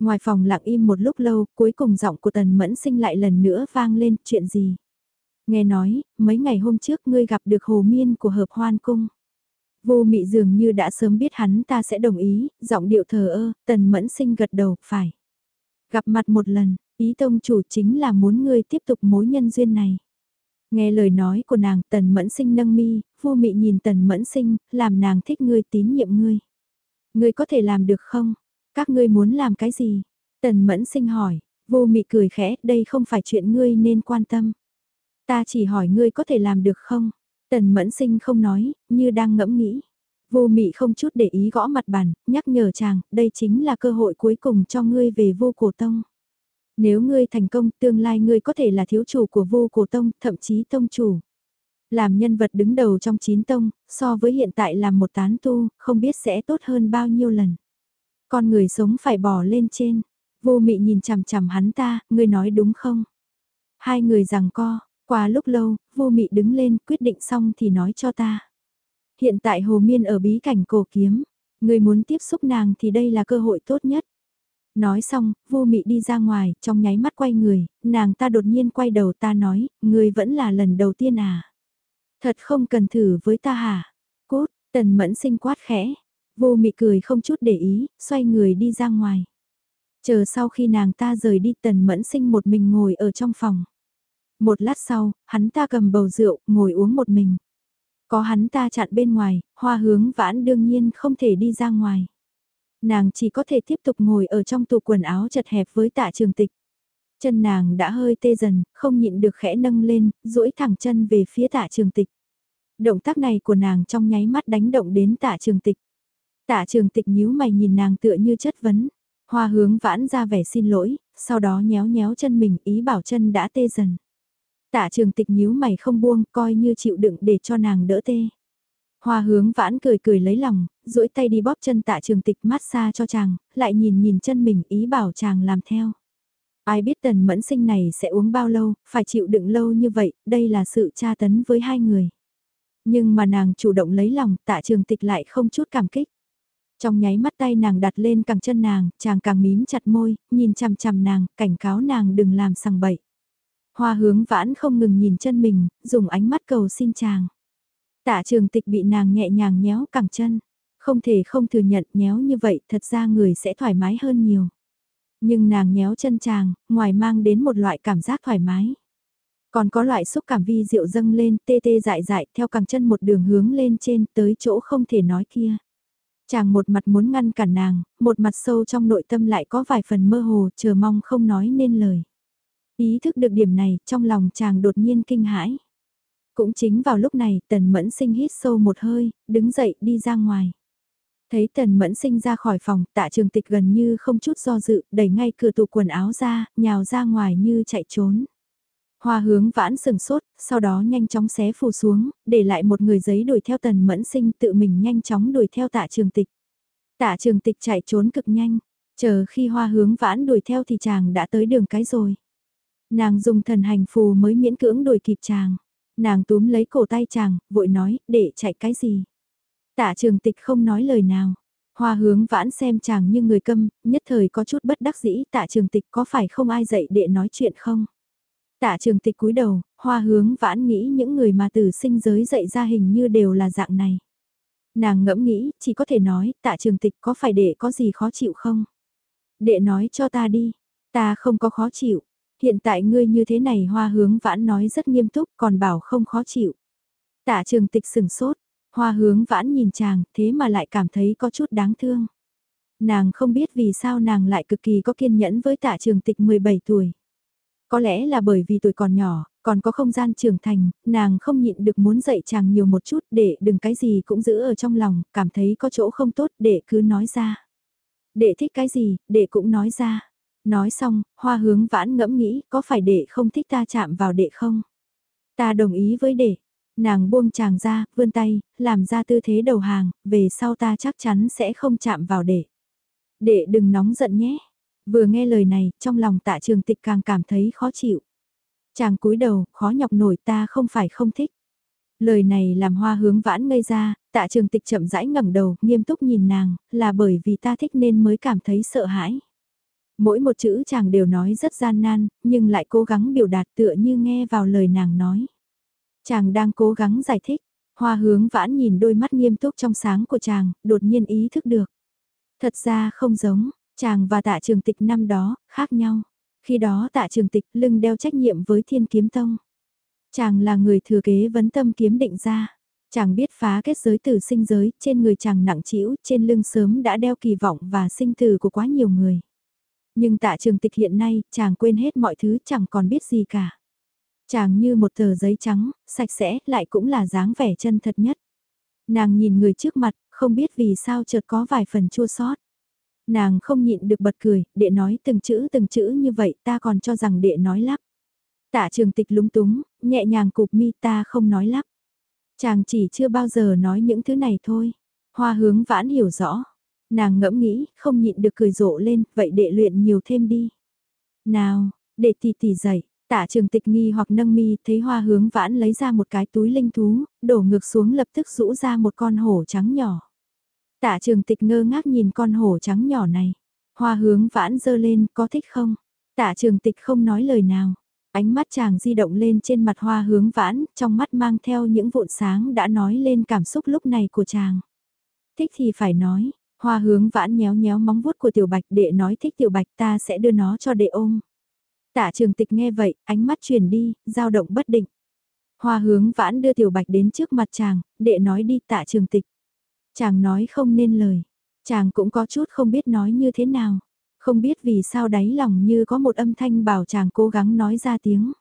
Ngoài phòng lặng im một lúc lâu, cuối cùng giọng của tần mẫn sinh lại lần nữa vang lên, chuyện gì? Nghe nói, mấy ngày hôm trước ngươi gặp được hồ miên của hợp hoan cung. Vô mị dường như đã sớm biết hắn ta sẽ đồng ý, giọng điệu thờ ơ, tần mẫn sinh gật đầu, phải. Gặp mặt một lần, ý tông chủ chính là muốn ngươi tiếp tục mối nhân duyên này. Nghe lời nói của nàng, tần mẫn sinh nâng mi, vô mị nhìn tần mẫn sinh, làm nàng thích ngươi tín nhiệm ngươi. Ngươi có thể làm được không? Các ngươi muốn làm cái gì? Tần mẫn sinh hỏi, vô mị cười khẽ, đây không phải chuyện ngươi nên quan tâm. Ta chỉ hỏi ngươi có thể làm được không? Tần mẫn sinh không nói, như đang ngẫm nghĩ. Vô mị không chút để ý gõ mặt bàn, nhắc nhở chàng, đây chính là cơ hội cuối cùng cho ngươi về vô cổ tông. Nếu ngươi thành công, tương lai ngươi có thể là thiếu chủ của vô cổ tông, thậm chí tông chủ. Làm nhân vật đứng đầu trong chín tông, so với hiện tại làm một tán tu, không biết sẽ tốt hơn bao nhiêu lần. Con người sống phải bỏ lên trên. Vô mị nhìn chằm chằm hắn ta, ngươi nói đúng không? Hai người rằng co, qua lúc lâu, vô mị đứng lên quyết định xong thì nói cho ta. Hiện tại Hồ Miên ở bí cảnh cổ kiếm, người muốn tiếp xúc nàng thì đây là cơ hội tốt nhất. Nói xong, vô mị đi ra ngoài, trong nháy mắt quay người, nàng ta đột nhiên quay đầu ta nói, người vẫn là lần đầu tiên à. Thật không cần thử với ta hả? Cốt, tần mẫn sinh quát khẽ. Vô mị cười không chút để ý, xoay người đi ra ngoài. Chờ sau khi nàng ta rời đi tần mẫn sinh một mình ngồi ở trong phòng. Một lát sau, hắn ta cầm bầu rượu, ngồi uống một mình. Có hắn ta chặn bên ngoài, hoa hướng vãn đương nhiên không thể đi ra ngoài. Nàng chỉ có thể tiếp tục ngồi ở trong tủ quần áo chật hẹp với tạ trường tịch. Chân nàng đã hơi tê dần, không nhịn được khẽ nâng lên, duỗi thẳng chân về phía tạ trường tịch. Động tác này của nàng trong nháy mắt đánh động đến tạ trường tịch. Tạ trường tịch nhíu mày nhìn nàng tựa như chất vấn. Hoa hướng vãn ra vẻ xin lỗi, sau đó nhéo nhéo chân mình ý bảo chân đã tê dần. Tạ trường tịch nhíu mày không buông, coi như chịu đựng để cho nàng đỡ tê. Hoa hướng vãn cười cười lấy lòng, duỗi tay đi bóp chân tạ trường tịch mát xa cho chàng, lại nhìn nhìn chân mình ý bảo chàng làm theo. Ai biết tần mẫn sinh này sẽ uống bao lâu, phải chịu đựng lâu như vậy, đây là sự tra tấn với hai người. Nhưng mà nàng chủ động lấy lòng, tạ trường tịch lại không chút cảm kích. Trong nháy mắt tay nàng đặt lên càng chân nàng, chàng càng mím chặt môi, nhìn chằm chằm nàng, cảnh cáo nàng đừng làm sằng bậy. Hoa hướng vãn không ngừng nhìn chân mình, dùng ánh mắt cầu xin chàng. Tạ trường tịch bị nàng nhẹ nhàng nhéo cẳng chân. Không thể không thừa nhận nhéo như vậy thật ra người sẽ thoải mái hơn nhiều. Nhưng nàng nhéo chân chàng, ngoài mang đến một loại cảm giác thoải mái. Còn có loại xúc cảm vi diệu dâng lên tê tê dại dại theo cẳng chân một đường hướng lên trên tới chỗ không thể nói kia. Chàng một mặt muốn ngăn cản nàng, một mặt sâu trong nội tâm lại có vài phần mơ hồ chờ mong không nói nên lời. Ý thức được điểm này, trong lòng chàng đột nhiên kinh hãi. Cũng chính vào lúc này, tần mẫn sinh hít sâu một hơi, đứng dậy đi ra ngoài. Thấy tần mẫn sinh ra khỏi phòng, tạ trường tịch gần như không chút do dự, đẩy ngay cửa tủ quần áo ra, nhào ra ngoài như chạy trốn. Hoa hướng vãn sừng sốt, sau đó nhanh chóng xé phù xuống, để lại một người giấy đuổi theo tần mẫn sinh tự mình nhanh chóng đuổi theo tạ trường tịch. Tạ trường tịch chạy trốn cực nhanh, chờ khi hoa hướng vãn đuổi theo thì chàng đã tới đường cái rồi. Nàng dùng thần hành phù mới miễn cưỡng đuổi kịp chàng. Nàng túm lấy cổ tay chàng, vội nói, để chạy cái gì. Tạ trường tịch không nói lời nào. Hoa hướng vãn xem chàng như người câm, nhất thời có chút bất đắc dĩ tạ trường tịch có phải không ai dạy để nói chuyện không? Tạ trường tịch cúi đầu, hoa hướng vãn nghĩ những người mà từ sinh giới dạy ra hình như đều là dạng này. Nàng ngẫm nghĩ, chỉ có thể nói, tạ trường tịch có phải để có gì khó chịu không? Đệ nói cho ta đi, ta không có khó chịu. Hiện tại ngươi như thế này hoa hướng vãn nói rất nghiêm túc còn bảo không khó chịu. Tạ trường tịch sừng sốt, hoa hướng vãn nhìn chàng thế mà lại cảm thấy có chút đáng thương. Nàng không biết vì sao nàng lại cực kỳ có kiên nhẫn với tạ trường tịch 17 tuổi. Có lẽ là bởi vì tuổi còn nhỏ, còn có không gian trưởng thành, nàng không nhịn được muốn dạy chàng nhiều một chút để đừng cái gì cũng giữ ở trong lòng, cảm thấy có chỗ không tốt để cứ nói ra. Để thích cái gì, để cũng nói ra. Nói xong, hoa hướng vãn ngẫm nghĩ có phải đệ không thích ta chạm vào đệ không? Ta đồng ý với đệ. Nàng buông chàng ra, vươn tay, làm ra tư thế đầu hàng, về sau ta chắc chắn sẽ không chạm vào đệ. Đệ đừng nóng giận nhé. Vừa nghe lời này, trong lòng tạ trường tịch càng cảm thấy khó chịu. Chàng cúi đầu, khó nhọc nổi ta không phải không thích. Lời này làm hoa hướng vãn ngây ra, tạ trường tịch chậm rãi ngẩng đầu, nghiêm túc nhìn nàng, là bởi vì ta thích nên mới cảm thấy sợ hãi. Mỗi một chữ chàng đều nói rất gian nan, nhưng lại cố gắng biểu đạt tựa như nghe vào lời nàng nói. Chàng đang cố gắng giải thích, hoa hướng vãn nhìn đôi mắt nghiêm túc trong sáng của chàng, đột nhiên ý thức được. Thật ra không giống, chàng và tạ trường tịch năm đó, khác nhau. Khi đó tạ trường tịch lưng đeo trách nhiệm với thiên kiếm tông. Chàng là người thừa kế vấn tâm kiếm định ra. Chàng biết phá kết giới tử sinh giới, trên người chàng nặng trĩu, trên lưng sớm đã đeo kỳ vọng và sinh tử của quá nhiều người. Nhưng tạ trường tịch hiện nay, chàng quên hết mọi thứ chẳng còn biết gì cả. Chàng như một tờ giấy trắng, sạch sẽ, lại cũng là dáng vẻ chân thật nhất. Nàng nhìn người trước mặt, không biết vì sao chợt có vài phần chua sót. Nàng không nhịn được bật cười, đệ nói từng chữ từng chữ như vậy ta còn cho rằng đệ nói lắp. Tạ trường tịch lúng túng, nhẹ nhàng cục mi ta không nói lắp. Chàng chỉ chưa bao giờ nói những thứ này thôi. Hoa hướng vãn hiểu rõ. Nàng ngẫm nghĩ, không nhịn được cười rộ lên, vậy đệ luyện nhiều thêm đi. Nào, để tỷ tỷ dậy, tạ trường tịch nghi hoặc nâng mi thấy hoa hướng vãn lấy ra một cái túi linh thú, đổ ngược xuống lập tức rũ ra một con hổ trắng nhỏ. Tạ trường tịch ngơ ngác nhìn con hổ trắng nhỏ này. Hoa hướng vãn dơ lên, có thích không? Tạ trường tịch không nói lời nào. Ánh mắt chàng di động lên trên mặt hoa hướng vãn, trong mắt mang theo những vụn sáng đã nói lên cảm xúc lúc này của chàng. Thích thì phải nói, hoa hướng vãn nhéo nhéo móng vuốt của tiểu bạch đệ nói thích tiểu bạch ta sẽ đưa nó cho đệ ôm. Tạ trường tịch nghe vậy, ánh mắt chuyển đi, dao động bất định. Hoa hướng vãn đưa tiểu bạch đến trước mặt chàng, đệ nói đi tạ trường tịch. Chàng nói không nên lời. Chàng cũng có chút không biết nói như thế nào. Không biết vì sao đáy lòng như có một âm thanh bảo chàng cố gắng nói ra tiếng.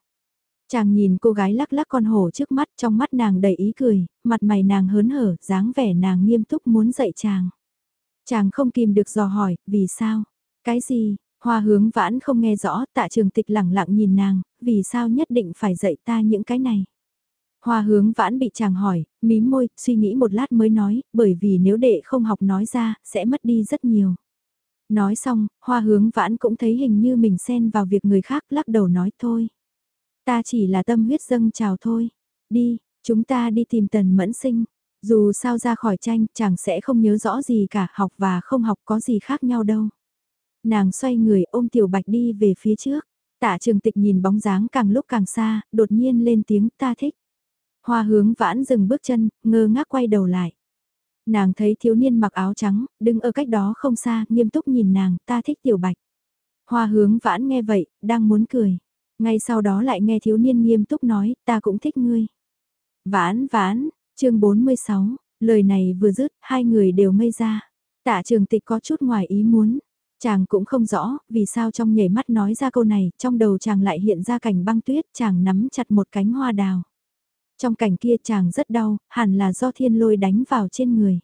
Chàng nhìn cô gái lắc lắc con hổ trước mắt trong mắt nàng đầy ý cười, mặt mày nàng hớn hở, dáng vẻ nàng nghiêm túc muốn dạy chàng. Chàng không kìm được dò hỏi, vì sao? Cái gì? Hoa hướng vãn không nghe rõ, tạ trường tịch lẳng lặng nhìn nàng, vì sao nhất định phải dạy ta những cái này? Hoa hướng vãn bị chàng hỏi, mím môi, suy nghĩ một lát mới nói, bởi vì nếu đệ không học nói ra, sẽ mất đi rất nhiều. Nói xong, hoa hướng vãn cũng thấy hình như mình xen vào việc người khác lắc đầu nói thôi. Ta chỉ là tâm huyết dâng chào thôi. Đi, chúng ta đi tìm tần mẫn sinh. Dù sao ra khỏi tranh, chàng sẽ không nhớ rõ gì cả, học và không học có gì khác nhau đâu. Nàng xoay người ôm tiểu bạch đi về phía trước. Tạ trường tịch nhìn bóng dáng càng lúc càng xa, đột nhiên lên tiếng ta thích. Hoa hướng vãn dừng bước chân, ngơ ngác quay đầu lại. Nàng thấy thiếu niên mặc áo trắng, đứng ở cách đó không xa, nghiêm túc nhìn nàng, ta thích tiểu bạch. Hoa hướng vãn nghe vậy, đang muốn cười. Ngay sau đó lại nghe thiếu niên nghiêm túc nói, ta cũng thích ngươi. Vãn vãn, chương 46, lời này vừa dứt, hai người đều ngây ra. Tạ trường tịch có chút ngoài ý muốn. Chàng cũng không rõ, vì sao trong nhảy mắt nói ra câu này, trong đầu chàng lại hiện ra cảnh băng tuyết, chàng nắm chặt một cánh hoa đào. Trong cảnh kia chàng rất đau, hẳn là do thiên lôi đánh vào trên người.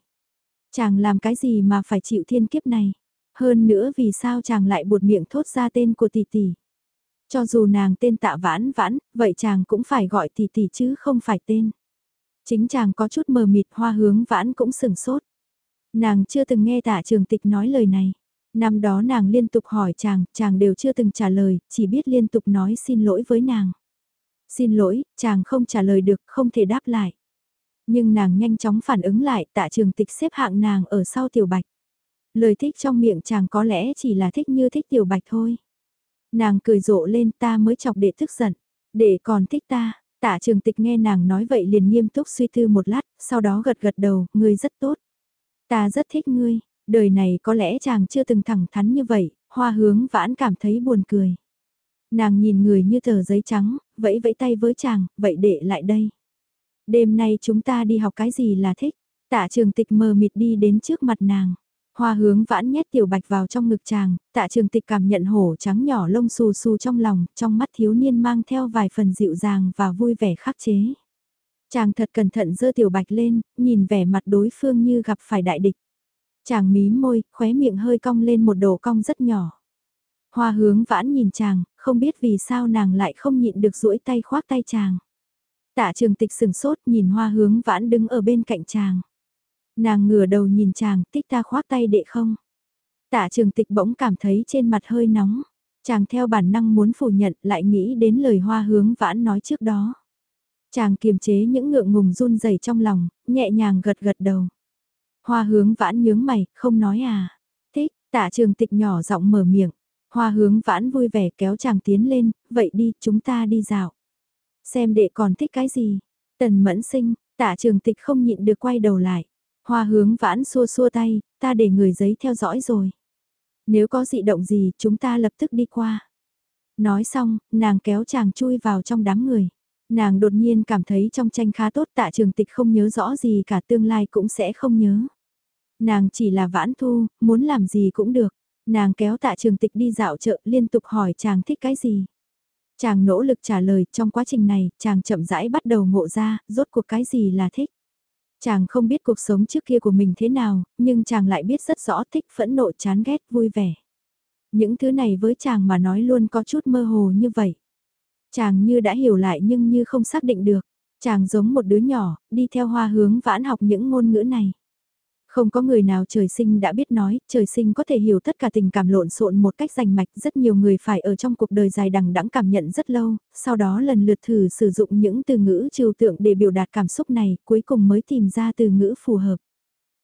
Chàng làm cái gì mà phải chịu thiên kiếp này? Hơn nữa vì sao chàng lại buột miệng thốt ra tên của tỷ tỷ? Cho dù nàng tên tạ vãn vãn, vậy chàng cũng phải gọi tỷ tỷ chứ không phải tên. Chính chàng có chút mờ mịt hoa hướng vãn cũng sừng sốt. Nàng chưa từng nghe tạ trường tịch nói lời này. Năm đó nàng liên tục hỏi chàng, chàng đều chưa từng trả lời, chỉ biết liên tục nói xin lỗi với nàng. Xin lỗi, chàng không trả lời được, không thể đáp lại. Nhưng nàng nhanh chóng phản ứng lại, tạ trường tịch xếp hạng nàng ở sau tiểu bạch. Lời thích trong miệng chàng có lẽ chỉ là thích như thích tiểu bạch thôi. Nàng cười rộ lên ta mới chọc đệ tức giận. Đệ còn thích ta, tạ trường tịch nghe nàng nói vậy liền nghiêm túc suy tư một lát, sau đó gật gật đầu, ngươi rất tốt. Ta rất thích ngươi, đời này có lẽ chàng chưa từng thẳng thắn như vậy, hoa hướng vãn cảm thấy buồn cười. Nàng nhìn người như tờ giấy trắng, vẫy vẫy tay với chàng, vậy để lại đây. Đêm nay chúng ta đi học cái gì là thích, tạ trường tịch mờ mịt đi đến trước mặt nàng. Hoa hướng vãn nhét tiểu bạch vào trong ngực chàng, tạ trường tịch cảm nhận hổ trắng nhỏ lông xù xù trong lòng, trong mắt thiếu niên mang theo vài phần dịu dàng và vui vẻ khắc chế. Chàng thật cẩn thận dơ tiểu bạch lên, nhìn vẻ mặt đối phương như gặp phải đại địch. Chàng mí môi, khóe miệng hơi cong lên một độ cong rất nhỏ. Hoa hướng vãn nhìn chàng, không biết vì sao nàng lại không nhịn được duỗi tay khoác tay chàng. Tạ trường tịch sừng sốt nhìn hoa hướng vãn đứng ở bên cạnh chàng. Nàng ngửa đầu nhìn chàng, tích ta khoác tay đệ không. Tạ trường tịch bỗng cảm thấy trên mặt hơi nóng. Chàng theo bản năng muốn phủ nhận lại nghĩ đến lời hoa hướng vãn nói trước đó. Chàng kiềm chế những ngượng ngùng run rẩy trong lòng, nhẹ nhàng gật gật đầu. Hoa hướng vãn nhướng mày, không nói à. Thích, tạ trường tịch nhỏ giọng mở miệng. Hoa hướng vãn vui vẻ kéo chàng tiến lên, vậy đi, chúng ta đi dạo. Xem đệ còn thích cái gì. Tần mẫn sinh, tạ trường tịch không nhịn được quay đầu lại. Hoa hướng vãn xua xua tay, ta để người giấy theo dõi rồi. Nếu có dị động gì, chúng ta lập tức đi qua. Nói xong, nàng kéo chàng chui vào trong đám người. Nàng đột nhiên cảm thấy trong tranh khá tốt tạ trường tịch không nhớ rõ gì cả tương lai cũng sẽ không nhớ. Nàng chỉ là vãn thu, muốn làm gì cũng được. Nàng kéo tạ trường tịch đi dạo chợ liên tục hỏi chàng thích cái gì. Chàng nỗ lực trả lời trong quá trình này, chàng chậm rãi bắt đầu ngộ ra, rốt cuộc cái gì là thích. Chàng không biết cuộc sống trước kia của mình thế nào, nhưng chàng lại biết rất rõ thích phẫn nộ chán ghét vui vẻ. Những thứ này với chàng mà nói luôn có chút mơ hồ như vậy. Chàng như đã hiểu lại nhưng như không xác định được. Chàng giống một đứa nhỏ, đi theo hoa hướng vãn học những ngôn ngữ này. Không có người nào trời sinh đã biết nói, trời sinh có thể hiểu tất cả tình cảm lộn xộn một cách rành mạch. Rất nhiều người phải ở trong cuộc đời dài đằng đẵng cảm nhận rất lâu, sau đó lần lượt thử sử dụng những từ ngữ trừu tượng để biểu đạt cảm xúc này, cuối cùng mới tìm ra từ ngữ phù hợp.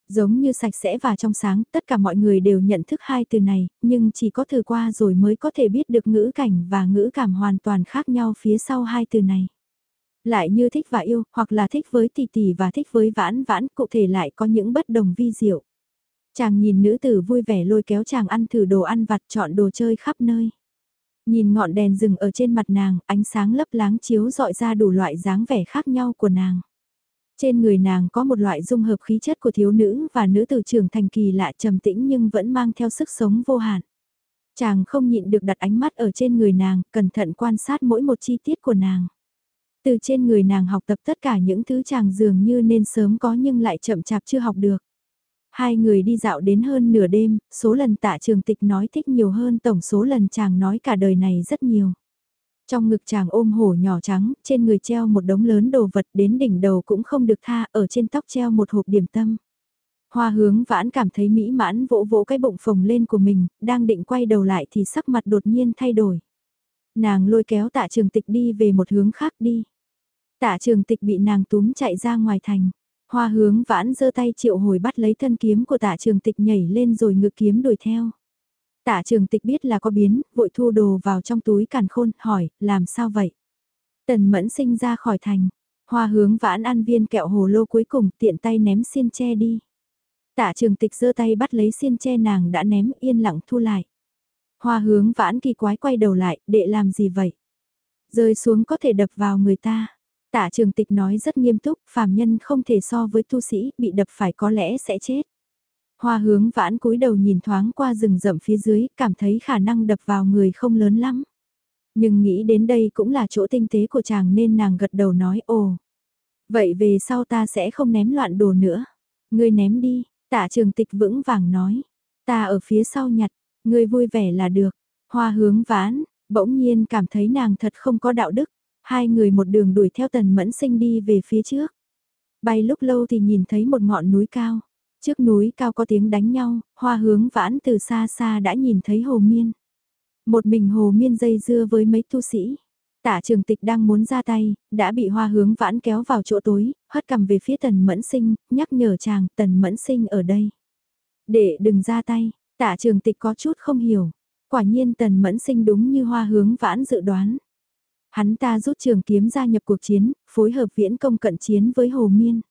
Giống như sạch sẽ và trong sáng, tất cả mọi người đều nhận thức hai từ này, nhưng chỉ có thử qua rồi mới có thể biết được ngữ cảnh và ngữ cảm hoàn toàn khác nhau phía sau hai từ này. Lại như thích và yêu, hoặc là thích với tỷ tỷ và thích với vãn vãn, cụ thể lại có những bất đồng vi diệu. Chàng nhìn nữ tử vui vẻ lôi kéo chàng ăn thử đồ ăn vặt chọn đồ chơi khắp nơi. Nhìn ngọn đèn rừng ở trên mặt nàng, ánh sáng lấp láng chiếu dọi ra đủ loại dáng vẻ khác nhau của nàng. Trên người nàng có một loại dung hợp khí chất của thiếu nữ và nữ tử trưởng thành kỳ lạ trầm tĩnh nhưng vẫn mang theo sức sống vô hạn. Chàng không nhịn được đặt ánh mắt ở trên người nàng, cẩn thận quan sát mỗi một chi tiết của nàng. Từ trên người nàng học tập tất cả những thứ chàng dường như nên sớm có nhưng lại chậm chạp chưa học được. Hai người đi dạo đến hơn nửa đêm, số lần tạ trường tịch nói thích nhiều hơn tổng số lần chàng nói cả đời này rất nhiều. Trong ngực chàng ôm hổ nhỏ trắng, trên người treo một đống lớn đồ vật đến đỉnh đầu cũng không được tha, ở trên tóc treo một hộp điểm tâm. Hoa hướng vãn cảm thấy mỹ mãn vỗ vỗ cái bụng phồng lên của mình, đang định quay đầu lại thì sắc mặt đột nhiên thay đổi. Nàng lôi kéo tạ trường tịch đi về một hướng khác đi. Tạ trường tịch bị nàng túm chạy ra ngoài thành. Hoa hướng vãn giơ tay triệu hồi bắt lấy thân kiếm của tạ trường tịch nhảy lên rồi ngự kiếm đuổi theo. Tạ trường tịch biết là có biến, vội thu đồ vào trong túi càn khôn, hỏi, làm sao vậy? Tần mẫn sinh ra khỏi thành, hoa hướng vãn ăn viên kẹo hồ lô cuối cùng tiện tay ném xiên tre đi. Tạ trường tịch giơ tay bắt lấy xiên tre nàng đã ném yên lặng thu lại. Hoa hướng vãn kỳ quái quay đầu lại, đệ làm gì vậy? Rơi xuống có thể đập vào người ta. Tạ trường tịch nói rất nghiêm túc, phàm nhân không thể so với tu sĩ, bị đập phải có lẽ sẽ chết. Hoa hướng vãn cúi đầu nhìn thoáng qua rừng rậm phía dưới, cảm thấy khả năng đập vào người không lớn lắm. Nhưng nghĩ đến đây cũng là chỗ tinh tế của chàng nên nàng gật đầu nói ồ. Vậy về sau ta sẽ không ném loạn đồ nữa. Ngươi ném đi, tạ trường tịch vững vàng nói. Ta ở phía sau nhặt, ngươi vui vẻ là được. Hoa hướng vãn, bỗng nhiên cảm thấy nàng thật không có đạo đức. Hai người một đường đuổi theo tần mẫn sinh đi về phía trước. Bay lúc lâu thì nhìn thấy một ngọn núi cao. Trước núi cao có tiếng đánh nhau, hoa hướng vãn từ xa xa đã nhìn thấy hồ miên. Một mình hồ miên dây dưa với mấy tu sĩ. Tả trường tịch đang muốn ra tay, đã bị hoa hướng vãn kéo vào chỗ tối, hất cầm về phía tần mẫn sinh, nhắc nhở chàng tần mẫn sinh ở đây. Để đừng ra tay, tạ trường tịch có chút không hiểu. Quả nhiên tần mẫn sinh đúng như hoa hướng vãn dự đoán. Hắn ta rút trường kiếm gia nhập cuộc chiến, phối hợp viễn công cận chiến với Hồ Miên.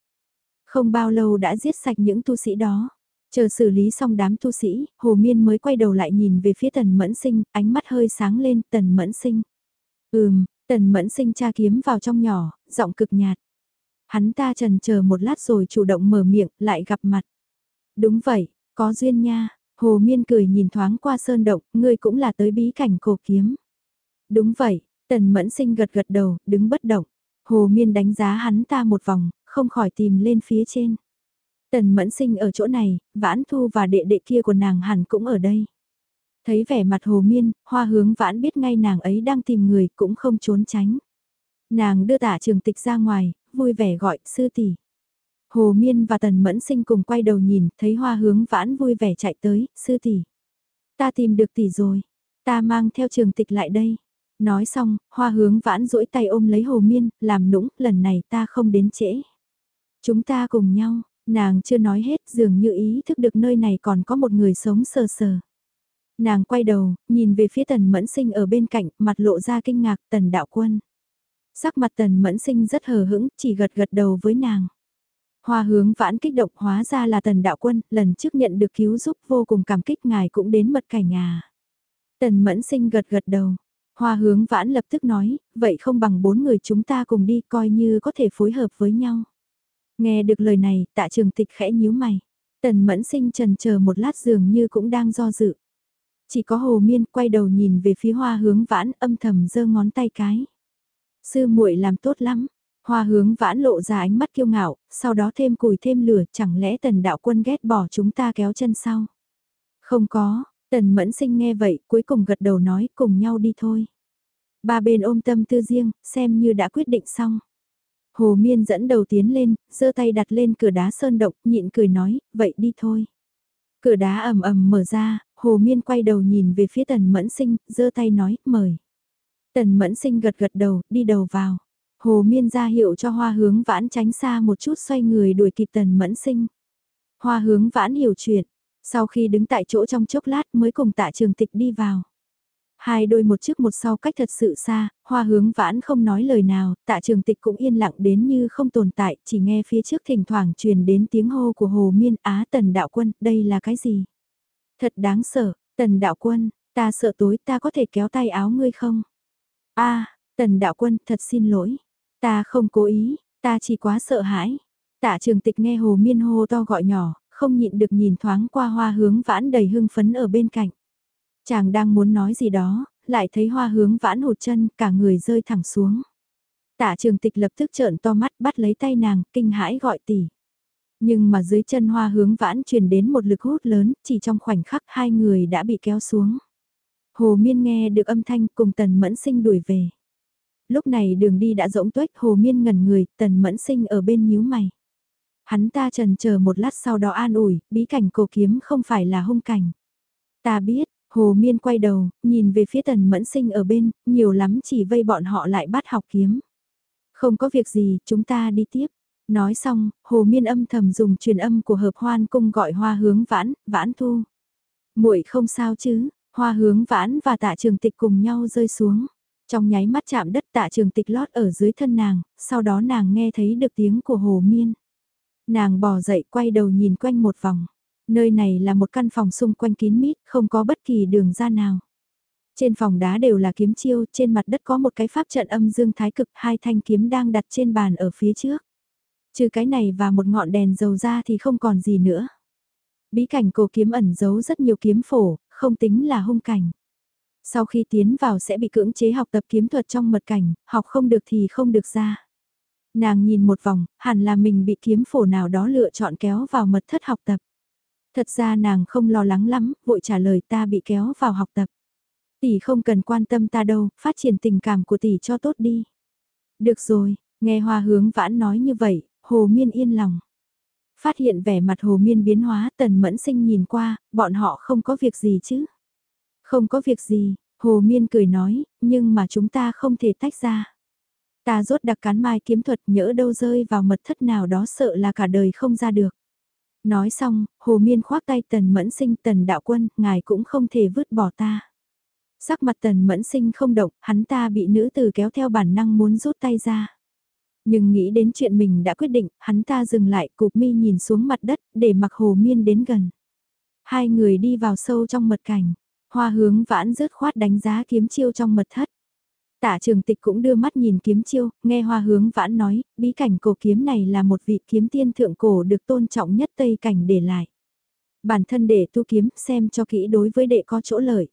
Không bao lâu đã giết sạch những tu sĩ đó. Chờ xử lý xong đám tu sĩ, Hồ Miên mới quay đầu lại nhìn về phía Tần Mẫn Sinh, ánh mắt hơi sáng lên, Tần Mẫn Sinh. Ừm, Tần Mẫn Sinh tra kiếm vào trong nhỏ, giọng cực nhạt. Hắn ta trần chờ một lát rồi chủ động mở miệng, lại gặp mặt. Đúng vậy, có duyên nha, Hồ Miên cười nhìn thoáng qua sơn động, ngươi cũng là tới bí cảnh cổ kiếm. Đúng vậy, Tần Mẫn Sinh gật gật đầu, đứng bất động. Hồ Miên đánh giá hắn ta một vòng, không khỏi tìm lên phía trên. Tần Mẫn Sinh ở chỗ này, Vãn Thu và đệ đệ kia của nàng hẳn cũng ở đây. Thấy vẻ mặt Hồ Miên, hoa hướng Vãn biết ngay nàng ấy đang tìm người cũng không trốn tránh. Nàng đưa tả trường tịch ra ngoài, vui vẻ gọi sư tỷ. Hồ Miên và Tần Mẫn Sinh cùng quay đầu nhìn, thấy hoa hướng Vãn vui vẻ chạy tới, sư tỷ. Ta tìm được tỷ rồi, ta mang theo trường tịch lại đây. Nói xong, hoa hướng vãn duỗi tay ôm lấy hồ miên, làm nũng, lần này ta không đến trễ. Chúng ta cùng nhau, nàng chưa nói hết dường như ý thức được nơi này còn có một người sống sờ sờ. Nàng quay đầu, nhìn về phía tần mẫn sinh ở bên cạnh, mặt lộ ra kinh ngạc tần đạo quân. Sắc mặt tần mẫn sinh rất hờ hững, chỉ gật gật đầu với nàng. Hoa hướng vãn kích động hóa ra là tần đạo quân, lần trước nhận được cứu giúp vô cùng cảm kích ngài cũng đến mật cảnh nhà. Tần mẫn sinh gật gật đầu, Hoa hướng vãn lập tức nói, vậy không bằng bốn người chúng ta cùng đi coi như có thể phối hợp với nhau. Nghe được lời này, tạ trường tịch khẽ nhíu mày. Tần mẫn sinh trần chờ một lát dường như cũng đang do dự. Chỉ có hồ miên quay đầu nhìn về phía hoa hướng vãn âm thầm giơ ngón tay cái. Sư muội làm tốt lắm. Hoa hướng vãn lộ ra ánh mắt kiêu ngạo, sau đó thêm củi thêm lửa, chẳng lẽ tần đạo quân ghét bỏ chúng ta kéo chân sau. Không có, Tần mẫn sinh nghe vậy cuối cùng gật đầu nói cùng nhau đi thôi. Ba bên ôm tâm tư riêng, xem như đã quyết định xong. Hồ Miên dẫn đầu tiến lên, giơ tay đặt lên cửa đá sơn động, nhịn cười nói, vậy đi thôi. Cửa đá ầm ầm mở ra, Hồ Miên quay đầu nhìn về phía Tần Mẫn Sinh, giơ tay nói, mời. Tần Mẫn Sinh gật gật đầu, đi đầu vào. Hồ Miên ra hiệu cho hoa hướng vãn tránh xa một chút xoay người đuổi kịp Tần Mẫn Sinh. Hoa hướng vãn hiểu chuyện, sau khi đứng tại chỗ trong chốc lát mới cùng tạ trường tịch đi vào. Hai đôi một trước một sau cách thật sự xa, hoa hướng vãn không nói lời nào, tạ trường tịch cũng yên lặng đến như không tồn tại, chỉ nghe phía trước thỉnh thoảng truyền đến tiếng hô của hồ miên á tần đạo quân, đây là cái gì? Thật đáng sợ, tần đạo quân, ta sợ tối ta có thể kéo tay áo ngươi không? a tần đạo quân, thật xin lỗi, ta không cố ý, ta chỉ quá sợ hãi. Tạ trường tịch nghe hồ miên hô to gọi nhỏ, không nhịn được nhìn thoáng qua hoa hướng vãn đầy hưng phấn ở bên cạnh. Chàng đang muốn nói gì đó, lại thấy hoa hướng vãn hụt chân, cả người rơi thẳng xuống. Tạ trường tịch lập tức trợn to mắt bắt lấy tay nàng, kinh hãi gọi tỷ. Nhưng mà dưới chân hoa hướng vãn truyền đến một lực hút lớn, chỉ trong khoảnh khắc hai người đã bị kéo xuống. Hồ Miên nghe được âm thanh cùng Tần Mẫn Sinh đuổi về. Lúc này đường đi đã rỗng tuếch Hồ Miên ngẩn người, Tần Mẫn Sinh ở bên nhíu mày. Hắn ta trần chờ một lát sau đó an ủi, bí cảnh cổ kiếm không phải là hung cảnh. Ta biết, Hồ Miên quay đầu, nhìn về phía tần mẫn sinh ở bên, nhiều lắm chỉ vây bọn họ lại bắt học kiếm. Không có việc gì, chúng ta đi tiếp. Nói xong, Hồ Miên âm thầm dùng truyền âm của hợp hoan cung gọi hoa hướng vãn, vãn thu. muội không sao chứ, hoa hướng vãn và tạ trường tịch cùng nhau rơi xuống. Trong nháy mắt chạm đất tạ trường tịch lót ở dưới thân nàng, sau đó nàng nghe thấy được tiếng của Hồ Miên. Nàng bò dậy quay đầu nhìn quanh một vòng. Nơi này là một căn phòng xung quanh kín mít, không có bất kỳ đường ra nào. Trên phòng đá đều là kiếm chiêu, trên mặt đất có một cái pháp trận âm dương thái cực, hai thanh kiếm đang đặt trên bàn ở phía trước. Trừ cái này và một ngọn đèn dầu ra thì không còn gì nữa. Bí cảnh cổ kiếm ẩn giấu rất nhiều kiếm phổ, không tính là hung cảnh. Sau khi tiến vào sẽ bị cưỡng chế học tập kiếm thuật trong mật cảnh, học không được thì không được ra. Nàng nhìn một vòng, hẳn là mình bị kiếm phổ nào đó lựa chọn kéo vào mật thất học tập. Thật ra nàng không lo lắng lắm, vội trả lời ta bị kéo vào học tập. Tỷ không cần quan tâm ta đâu, phát triển tình cảm của tỷ cho tốt đi. Được rồi, nghe hoa hướng vãn nói như vậy, hồ miên yên lòng. Phát hiện vẻ mặt hồ miên biến hóa tần mẫn sinh nhìn qua, bọn họ không có việc gì chứ. Không có việc gì, hồ miên cười nói, nhưng mà chúng ta không thể tách ra. Ta rốt đặc cán mai kiếm thuật nhỡ đâu rơi vào mật thất nào đó sợ là cả đời không ra được. Nói xong, Hồ Miên khoác tay Tần Mẫn Sinh Tần Đạo Quân, ngài cũng không thể vứt bỏ ta. Sắc mặt Tần Mẫn Sinh không động, hắn ta bị nữ tử kéo theo bản năng muốn rút tay ra. Nhưng nghĩ đến chuyện mình đã quyết định, hắn ta dừng lại cụp mi nhìn xuống mặt đất để mặc Hồ Miên đến gần. Hai người đi vào sâu trong mật cảnh, hoa hướng vãn rớt khoát đánh giá kiếm chiêu trong mật thất. Tạ trường tịch cũng đưa mắt nhìn kiếm chiêu, nghe hoa hướng vãn nói, bí cảnh cổ kiếm này là một vị kiếm tiên thượng cổ được tôn trọng nhất Tây Cảnh để lại. Bản thân để tu kiếm xem cho kỹ đối với đệ có chỗ lợi.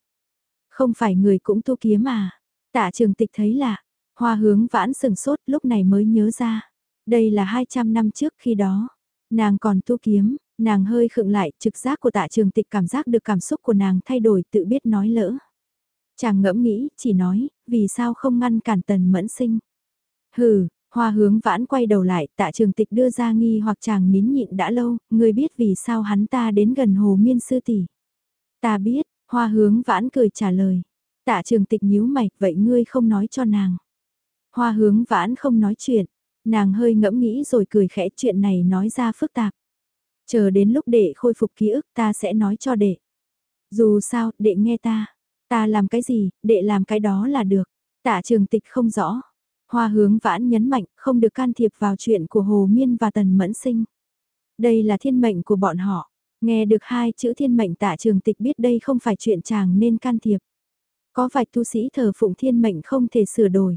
Không phải người cũng tu kiếm à. Tạ trường tịch thấy lạ, hoa hướng vãn sừng sốt lúc này mới nhớ ra. Đây là 200 năm trước khi đó. Nàng còn tu kiếm, nàng hơi khựng lại, trực giác của tạ trường tịch cảm giác được cảm xúc của nàng thay đổi tự biết nói lỡ. Chàng ngẫm nghĩ, chỉ nói, vì sao không ngăn cản tần mẫn sinh. Hừ, hoa hướng vãn quay đầu lại, tạ trường tịch đưa ra nghi hoặc chàng nín nhịn đã lâu, người biết vì sao hắn ta đến gần hồ miên sư tỷ. Ta biết, hoa hướng vãn cười trả lời. Tạ trường tịch nhíu mày, vậy ngươi không nói cho nàng. Hoa hướng vãn không nói chuyện, nàng hơi ngẫm nghĩ rồi cười khẽ chuyện này nói ra phức tạp. Chờ đến lúc đệ khôi phục ký ức ta sẽ nói cho đệ. Dù sao, đệ nghe ta. Ta làm cái gì, đệ làm cái đó là được. Tạ trường tịch không rõ. Hoa hướng vãn nhấn mạnh không được can thiệp vào chuyện của Hồ Miên và Tần Mẫn Sinh. Đây là thiên mệnh của bọn họ. Nghe được hai chữ thiên mệnh tạ trường tịch biết đây không phải chuyện chàng nên can thiệp. Có vài tu sĩ thờ phụng thiên mệnh không thể sửa đổi.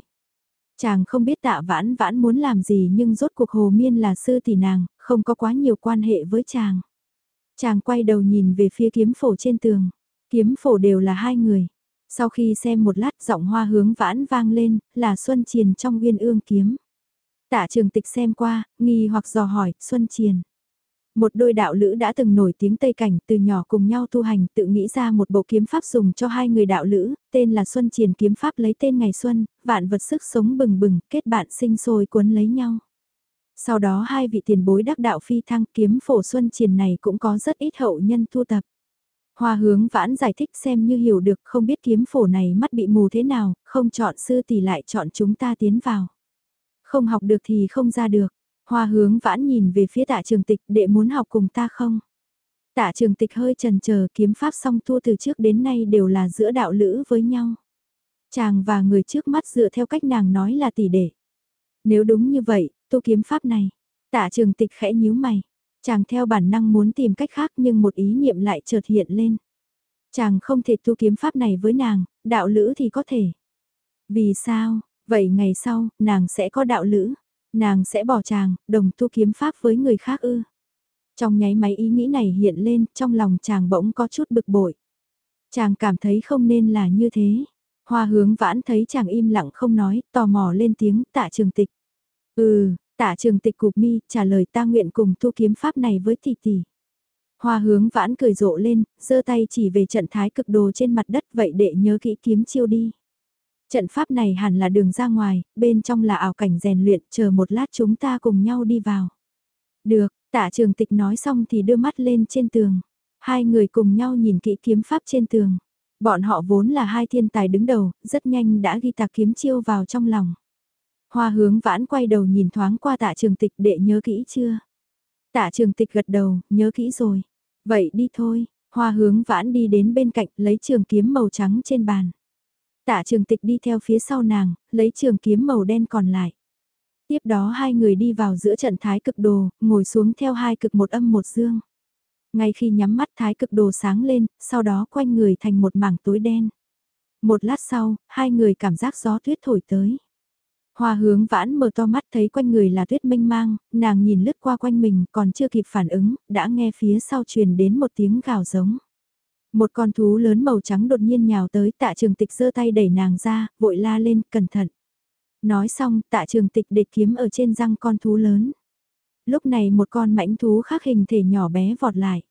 Chàng không biết tạ vãn vãn muốn làm gì nhưng rốt cuộc Hồ Miên là sư tỷ nàng, không có quá nhiều quan hệ với chàng. Chàng quay đầu nhìn về phía kiếm phổ trên tường. Kiếm phổ đều là hai người. Sau khi xem một lát giọng hoa hướng vãn vang lên, là Xuân Triền trong uyên ương kiếm. Tạ trường tịch xem qua, nghi hoặc dò hỏi, Xuân Triền. Một đôi đạo lữ đã từng nổi tiếng Tây Cảnh từ nhỏ cùng nhau tu hành tự nghĩ ra một bộ kiếm pháp dùng cho hai người đạo lữ, tên là Xuân Triền kiếm pháp lấy tên ngày xuân, vạn vật sức sống bừng bừng, kết bạn sinh sôi cuốn lấy nhau. Sau đó hai vị tiền bối đắc đạo phi thăng kiếm phổ Xuân Triền này cũng có rất ít hậu nhân thu tập. Hoa hướng vãn giải thích xem như hiểu được không biết kiếm phổ này mắt bị mù thế nào, không chọn sư tỷ lại chọn chúng ta tiến vào. Không học được thì không ra được. Hoa hướng vãn nhìn về phía tạ trường tịch đệ muốn học cùng ta không? Tạ trường tịch hơi trần chờ kiếm pháp song tu từ trước đến nay đều là giữa đạo lữ với nhau. Chàng và người trước mắt dựa theo cách nàng nói là tỷ đệ. Nếu đúng như vậy, tu kiếm pháp này. Tạ trường tịch khẽ nhíu mày. Chàng theo bản năng muốn tìm cách khác nhưng một ý niệm lại chợt hiện lên. Chàng không thể tu kiếm pháp này với nàng, đạo lữ thì có thể. Vì sao, vậy ngày sau, nàng sẽ có đạo lữ, nàng sẽ bỏ chàng, đồng tu kiếm pháp với người khác ư. Trong nháy máy ý nghĩ này hiện lên, trong lòng chàng bỗng có chút bực bội. Chàng cảm thấy không nên là như thế. Hoa hướng vãn thấy chàng im lặng không nói, tò mò lên tiếng tạ trường tịch. Ừ, Tạ trường tịch cục mi trả lời ta nguyện cùng thu kiếm pháp này với tỷ tỷ. Hoa hướng vãn cười rộ lên, giơ tay chỉ về trận thái cực đồ trên mặt đất vậy để nhớ kỹ kiếm chiêu đi. Trận pháp này hẳn là đường ra ngoài, bên trong là ảo cảnh rèn luyện, chờ một lát chúng ta cùng nhau đi vào. Được, tạ trường tịch nói xong thì đưa mắt lên trên tường. Hai người cùng nhau nhìn kỹ kiếm pháp trên tường. Bọn họ vốn là hai thiên tài đứng đầu, rất nhanh đã ghi tạc kiếm chiêu vào trong lòng. Hoa hướng vãn quay đầu nhìn thoáng qua tạ trường tịch đệ nhớ kỹ chưa? Tạ trường tịch gật đầu, nhớ kỹ rồi. Vậy đi thôi, hoa hướng vãn đi đến bên cạnh lấy trường kiếm màu trắng trên bàn. Tạ trường tịch đi theo phía sau nàng, lấy trường kiếm màu đen còn lại. Tiếp đó hai người đi vào giữa trận thái cực đồ, ngồi xuống theo hai cực một âm một dương. Ngay khi nhắm mắt thái cực đồ sáng lên, sau đó quanh người thành một mảng tối đen. Một lát sau, hai người cảm giác gió tuyết thổi tới. Hoa hướng vãn mở to mắt thấy quanh người là tuyết mênh mang, nàng nhìn lướt qua quanh mình còn chưa kịp phản ứng, đã nghe phía sau truyền đến một tiếng gào giống. Một con thú lớn màu trắng đột nhiên nhào tới tạ trường tịch giơ tay đẩy nàng ra, vội la lên, cẩn thận. Nói xong tạ trường tịch đệt kiếm ở trên răng con thú lớn. Lúc này một con mãnh thú khác hình thể nhỏ bé vọt lại.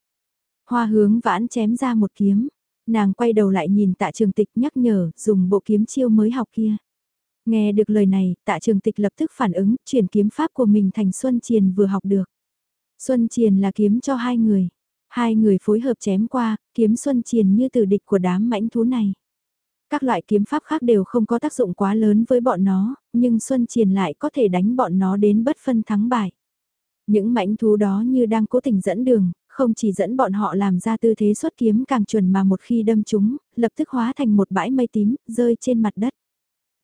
Hoa hướng vãn chém ra một kiếm, nàng quay đầu lại nhìn tạ trường tịch nhắc nhở dùng bộ kiếm chiêu mới học kia. Nghe được lời này, tạ trường tịch lập tức phản ứng, chuyển kiếm pháp của mình thành Xuân Triền vừa học được. Xuân Triền là kiếm cho hai người. Hai người phối hợp chém qua, kiếm Xuân Triền như từ địch của đám mãnh thú này. Các loại kiếm pháp khác đều không có tác dụng quá lớn với bọn nó, nhưng Xuân Triền lại có thể đánh bọn nó đến bất phân thắng bại. Những mãnh thú đó như đang cố tình dẫn đường, không chỉ dẫn bọn họ làm ra tư thế xuất kiếm càng chuẩn mà một khi đâm chúng, lập tức hóa thành một bãi mây tím, rơi trên mặt đất.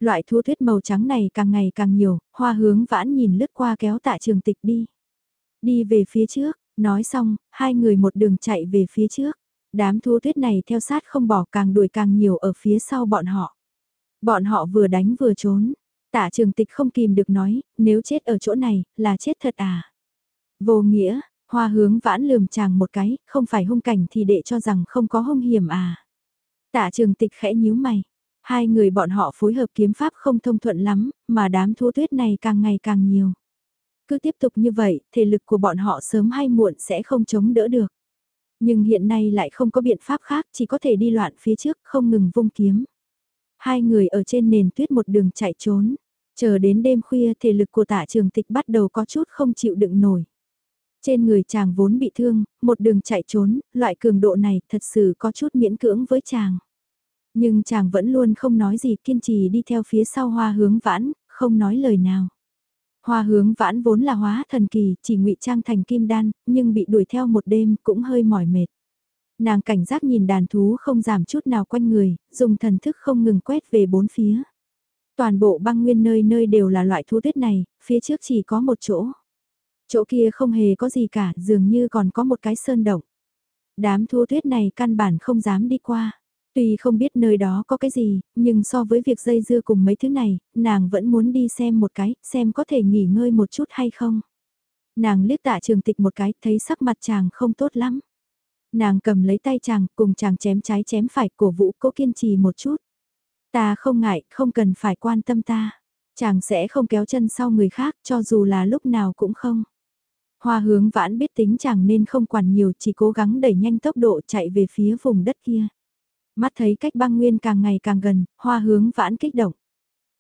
Loại thu thuyết màu trắng này càng ngày càng nhiều, hoa hướng vãn nhìn lướt qua kéo tạ trường tịch đi. Đi về phía trước, nói xong, hai người một đường chạy về phía trước. Đám thu thuyết này theo sát không bỏ càng đuổi càng nhiều ở phía sau bọn họ. Bọn họ vừa đánh vừa trốn. Tạ trường tịch không kìm được nói, nếu chết ở chỗ này, là chết thật à. Vô nghĩa, hoa hướng vãn lườm chàng một cái, không phải hung cảnh thì đệ cho rằng không có hung hiểm à. Tạ trường tịch khẽ nhíu mày. Hai người bọn họ phối hợp kiếm pháp không thông thuận lắm, mà đám thua tuyết này càng ngày càng nhiều. Cứ tiếp tục như vậy, thể lực của bọn họ sớm hay muộn sẽ không chống đỡ được. Nhưng hiện nay lại không có biện pháp khác, chỉ có thể đi loạn phía trước, không ngừng vung kiếm. Hai người ở trên nền tuyết một đường chạy trốn. Chờ đến đêm khuya thể lực của tả trường tịch bắt đầu có chút không chịu đựng nổi. Trên người chàng vốn bị thương, một đường chạy trốn, loại cường độ này thật sự có chút miễn cưỡng với chàng. Nhưng chàng vẫn luôn không nói gì kiên trì đi theo phía sau hoa hướng vãn, không nói lời nào. Hoa hướng vãn vốn là hóa thần kỳ, chỉ ngụy trang thành kim đan, nhưng bị đuổi theo một đêm cũng hơi mỏi mệt. Nàng cảnh giác nhìn đàn thú không giảm chút nào quanh người, dùng thần thức không ngừng quét về bốn phía. Toàn bộ băng nguyên nơi nơi đều là loại thú tuyết này, phía trước chỉ có một chỗ. Chỗ kia không hề có gì cả, dường như còn có một cái sơn động. Đám thú tuyết này căn bản không dám đi qua. Tuy không biết nơi đó có cái gì, nhưng so với việc dây dưa cùng mấy thứ này, nàng vẫn muốn đi xem một cái, xem có thể nghỉ ngơi một chút hay không. Nàng liếc tạ trường tịch một cái, thấy sắc mặt chàng không tốt lắm. Nàng cầm lấy tay chàng, cùng chàng chém trái chém phải, cổ vũ cố kiên trì một chút. Ta không ngại, không cần phải quan tâm ta. Chàng sẽ không kéo chân sau người khác, cho dù là lúc nào cũng không. Hoa hướng vãn biết tính chàng nên không quản nhiều, chỉ cố gắng đẩy nhanh tốc độ chạy về phía vùng đất kia. Mắt thấy cách băng nguyên càng ngày càng gần, hoa hướng vãn kích động.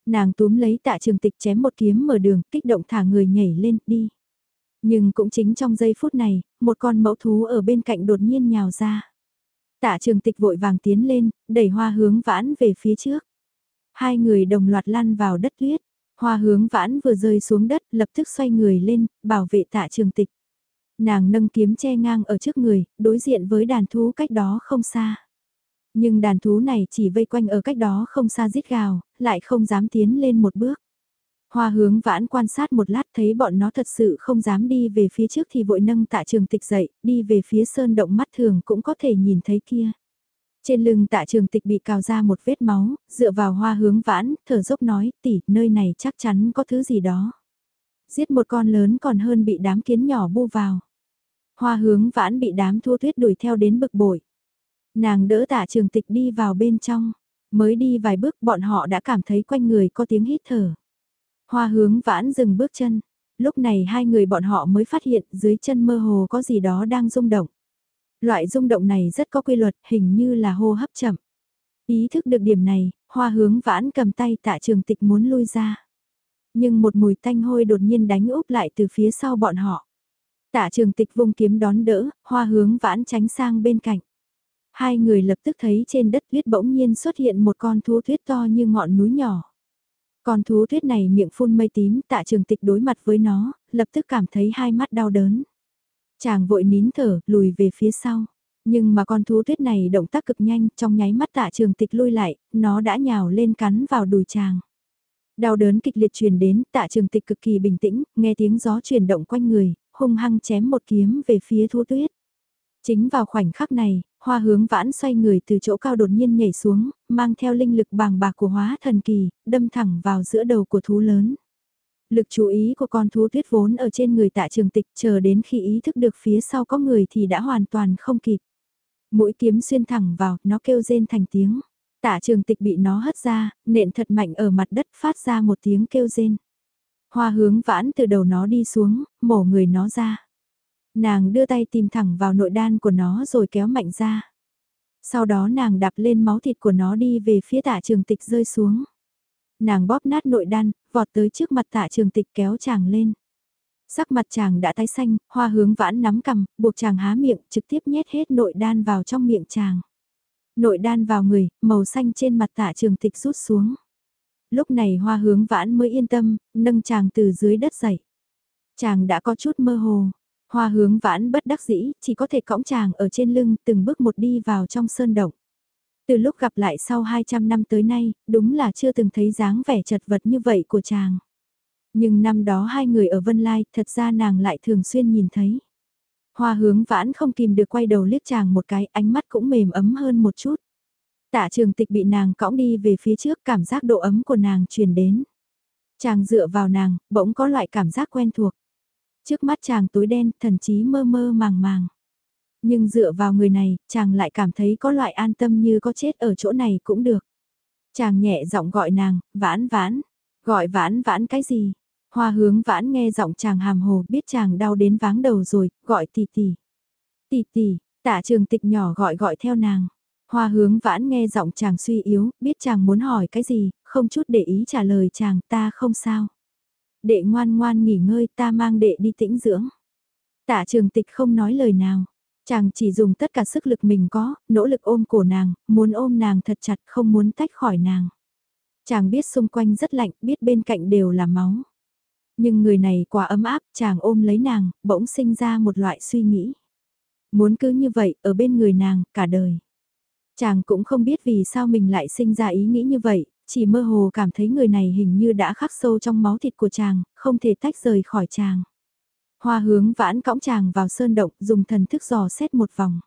Nàng túm lấy tạ trường tịch chém một kiếm mở đường, kích động thả người nhảy lên, đi. Nhưng cũng chính trong giây phút này, một con mẫu thú ở bên cạnh đột nhiên nhào ra. Tạ trường tịch vội vàng tiến lên, đẩy hoa hướng vãn về phía trước. Hai người đồng loạt lăn vào đất tuyết. Hoa hướng vãn vừa rơi xuống đất lập tức xoay người lên, bảo vệ tạ trường tịch. Nàng nâng kiếm che ngang ở trước người, đối diện với đàn thú cách đó không xa. Nhưng đàn thú này chỉ vây quanh ở cách đó không xa giết gào, lại không dám tiến lên một bước. Hoa hướng vãn quan sát một lát thấy bọn nó thật sự không dám đi về phía trước thì vội nâng tạ trường tịch dậy, đi về phía sơn động mắt thường cũng có thể nhìn thấy kia. Trên lưng tạ trường tịch bị cào ra một vết máu, dựa vào hoa hướng vãn, thở dốc nói, tỷ, nơi này chắc chắn có thứ gì đó. Giết một con lớn còn hơn bị đám kiến nhỏ bu vào. Hoa hướng vãn bị đám thua tuyết đuổi theo đến bực bội. Nàng đỡ tạ trường tịch đi vào bên trong. Mới đi vài bước bọn họ đã cảm thấy quanh người có tiếng hít thở. Hoa hướng vãn dừng bước chân. Lúc này hai người bọn họ mới phát hiện dưới chân mơ hồ có gì đó đang rung động. Loại rung động này rất có quy luật hình như là hô hấp chậm. Ý thức được điểm này, hoa hướng vãn cầm tay tạ trường tịch muốn lui ra. Nhưng một mùi tanh hôi đột nhiên đánh úp lại từ phía sau bọn họ. Tạ trường tịch vung kiếm đón đỡ, hoa hướng vãn tránh sang bên cạnh. Hai người lập tức thấy trên đất tuyết bỗng nhiên xuất hiện một con thú tuyết to như ngọn núi nhỏ. Con thú tuyết này miệng phun mây tím, tạ trường tịch đối mặt với nó, lập tức cảm thấy hai mắt đau đớn. Chàng vội nín thở, lùi về phía sau. Nhưng mà con thú tuyết này động tác cực nhanh, trong nháy mắt tạ trường tịch lui lại, nó đã nhào lên cắn vào đùi chàng. Đau đớn kịch liệt truyền đến, tạ trường tịch cực kỳ bình tĩnh, nghe tiếng gió chuyển động quanh người, hung hăng chém một kiếm về phía thú tuyết. Chính vào khoảnh khắc này, hoa hướng vãn xoay người từ chỗ cao đột nhiên nhảy xuống, mang theo linh lực bàng bạc của hóa thần kỳ, đâm thẳng vào giữa đầu của thú lớn. Lực chú ý của con thú tuyết vốn ở trên người tạ trường tịch chờ đến khi ý thức được phía sau có người thì đã hoàn toàn không kịp. Mũi kiếm xuyên thẳng vào, nó kêu rên thành tiếng. Tạ trường tịch bị nó hất ra, nện thật mạnh ở mặt đất phát ra một tiếng kêu rên. Hoa hướng vãn từ đầu nó đi xuống, mổ người nó ra. Nàng đưa tay tìm thẳng vào nội đan của nó rồi kéo mạnh ra. Sau đó nàng đạp lên máu thịt của nó đi về phía tạ trường tịch rơi xuống. Nàng bóp nát nội đan, vọt tới trước mặt tạ trường tịch kéo chàng lên. Sắc mặt chàng đã tái xanh, hoa hướng vãn nắm cầm, buộc chàng há miệng, trực tiếp nhét hết nội đan vào trong miệng chàng. Nội đan vào người, màu xanh trên mặt tạ trường tịch rút xuống. Lúc này hoa hướng vãn mới yên tâm, nâng chàng từ dưới đất dậy. Chàng đã có chút mơ hồ. Hoa hướng vãn bất đắc dĩ, chỉ có thể cõng chàng ở trên lưng từng bước một đi vào trong sơn động. Từ lúc gặp lại sau 200 năm tới nay, đúng là chưa từng thấy dáng vẻ chật vật như vậy của chàng. Nhưng năm đó hai người ở Vân Lai, thật ra nàng lại thường xuyên nhìn thấy. Hoa hướng vãn không kìm được quay đầu liếc chàng một cái, ánh mắt cũng mềm ấm hơn một chút. Tạ trường tịch bị nàng cõng đi về phía trước, cảm giác độ ấm của nàng truyền đến. Chàng dựa vào nàng, bỗng có loại cảm giác quen thuộc. Trước mắt chàng tối đen, thần chí mơ mơ màng màng. Nhưng dựa vào người này, chàng lại cảm thấy có loại an tâm như có chết ở chỗ này cũng được. Chàng nhẹ giọng gọi nàng, vãn vãn. Gọi vãn vãn cái gì? Hoa hướng vãn nghe giọng chàng hàm hồ biết chàng đau đến váng đầu rồi, gọi tỷ tỷ. Tỷ tỷ, tạ trường tịch nhỏ gọi gọi theo nàng. Hoa hướng vãn nghe giọng chàng suy yếu, biết chàng muốn hỏi cái gì, không chút để ý trả lời chàng ta không sao. Đệ ngoan ngoan nghỉ ngơi ta mang đệ đi tĩnh dưỡng. Tạ trường tịch không nói lời nào. Chàng chỉ dùng tất cả sức lực mình có, nỗ lực ôm cổ nàng, muốn ôm nàng thật chặt không muốn tách khỏi nàng. Chàng biết xung quanh rất lạnh, biết bên cạnh đều là máu. Nhưng người này quá ấm áp, chàng ôm lấy nàng, bỗng sinh ra một loại suy nghĩ. Muốn cứ như vậy, ở bên người nàng, cả đời. Chàng cũng không biết vì sao mình lại sinh ra ý nghĩ như vậy, chỉ mơ hồ cảm thấy người này hình như đã khắc sâu trong máu thịt của chàng, không thể tách rời khỏi chàng. Hoa hướng vãn cõng chàng vào sơn động, dùng thần thức dò xét một vòng.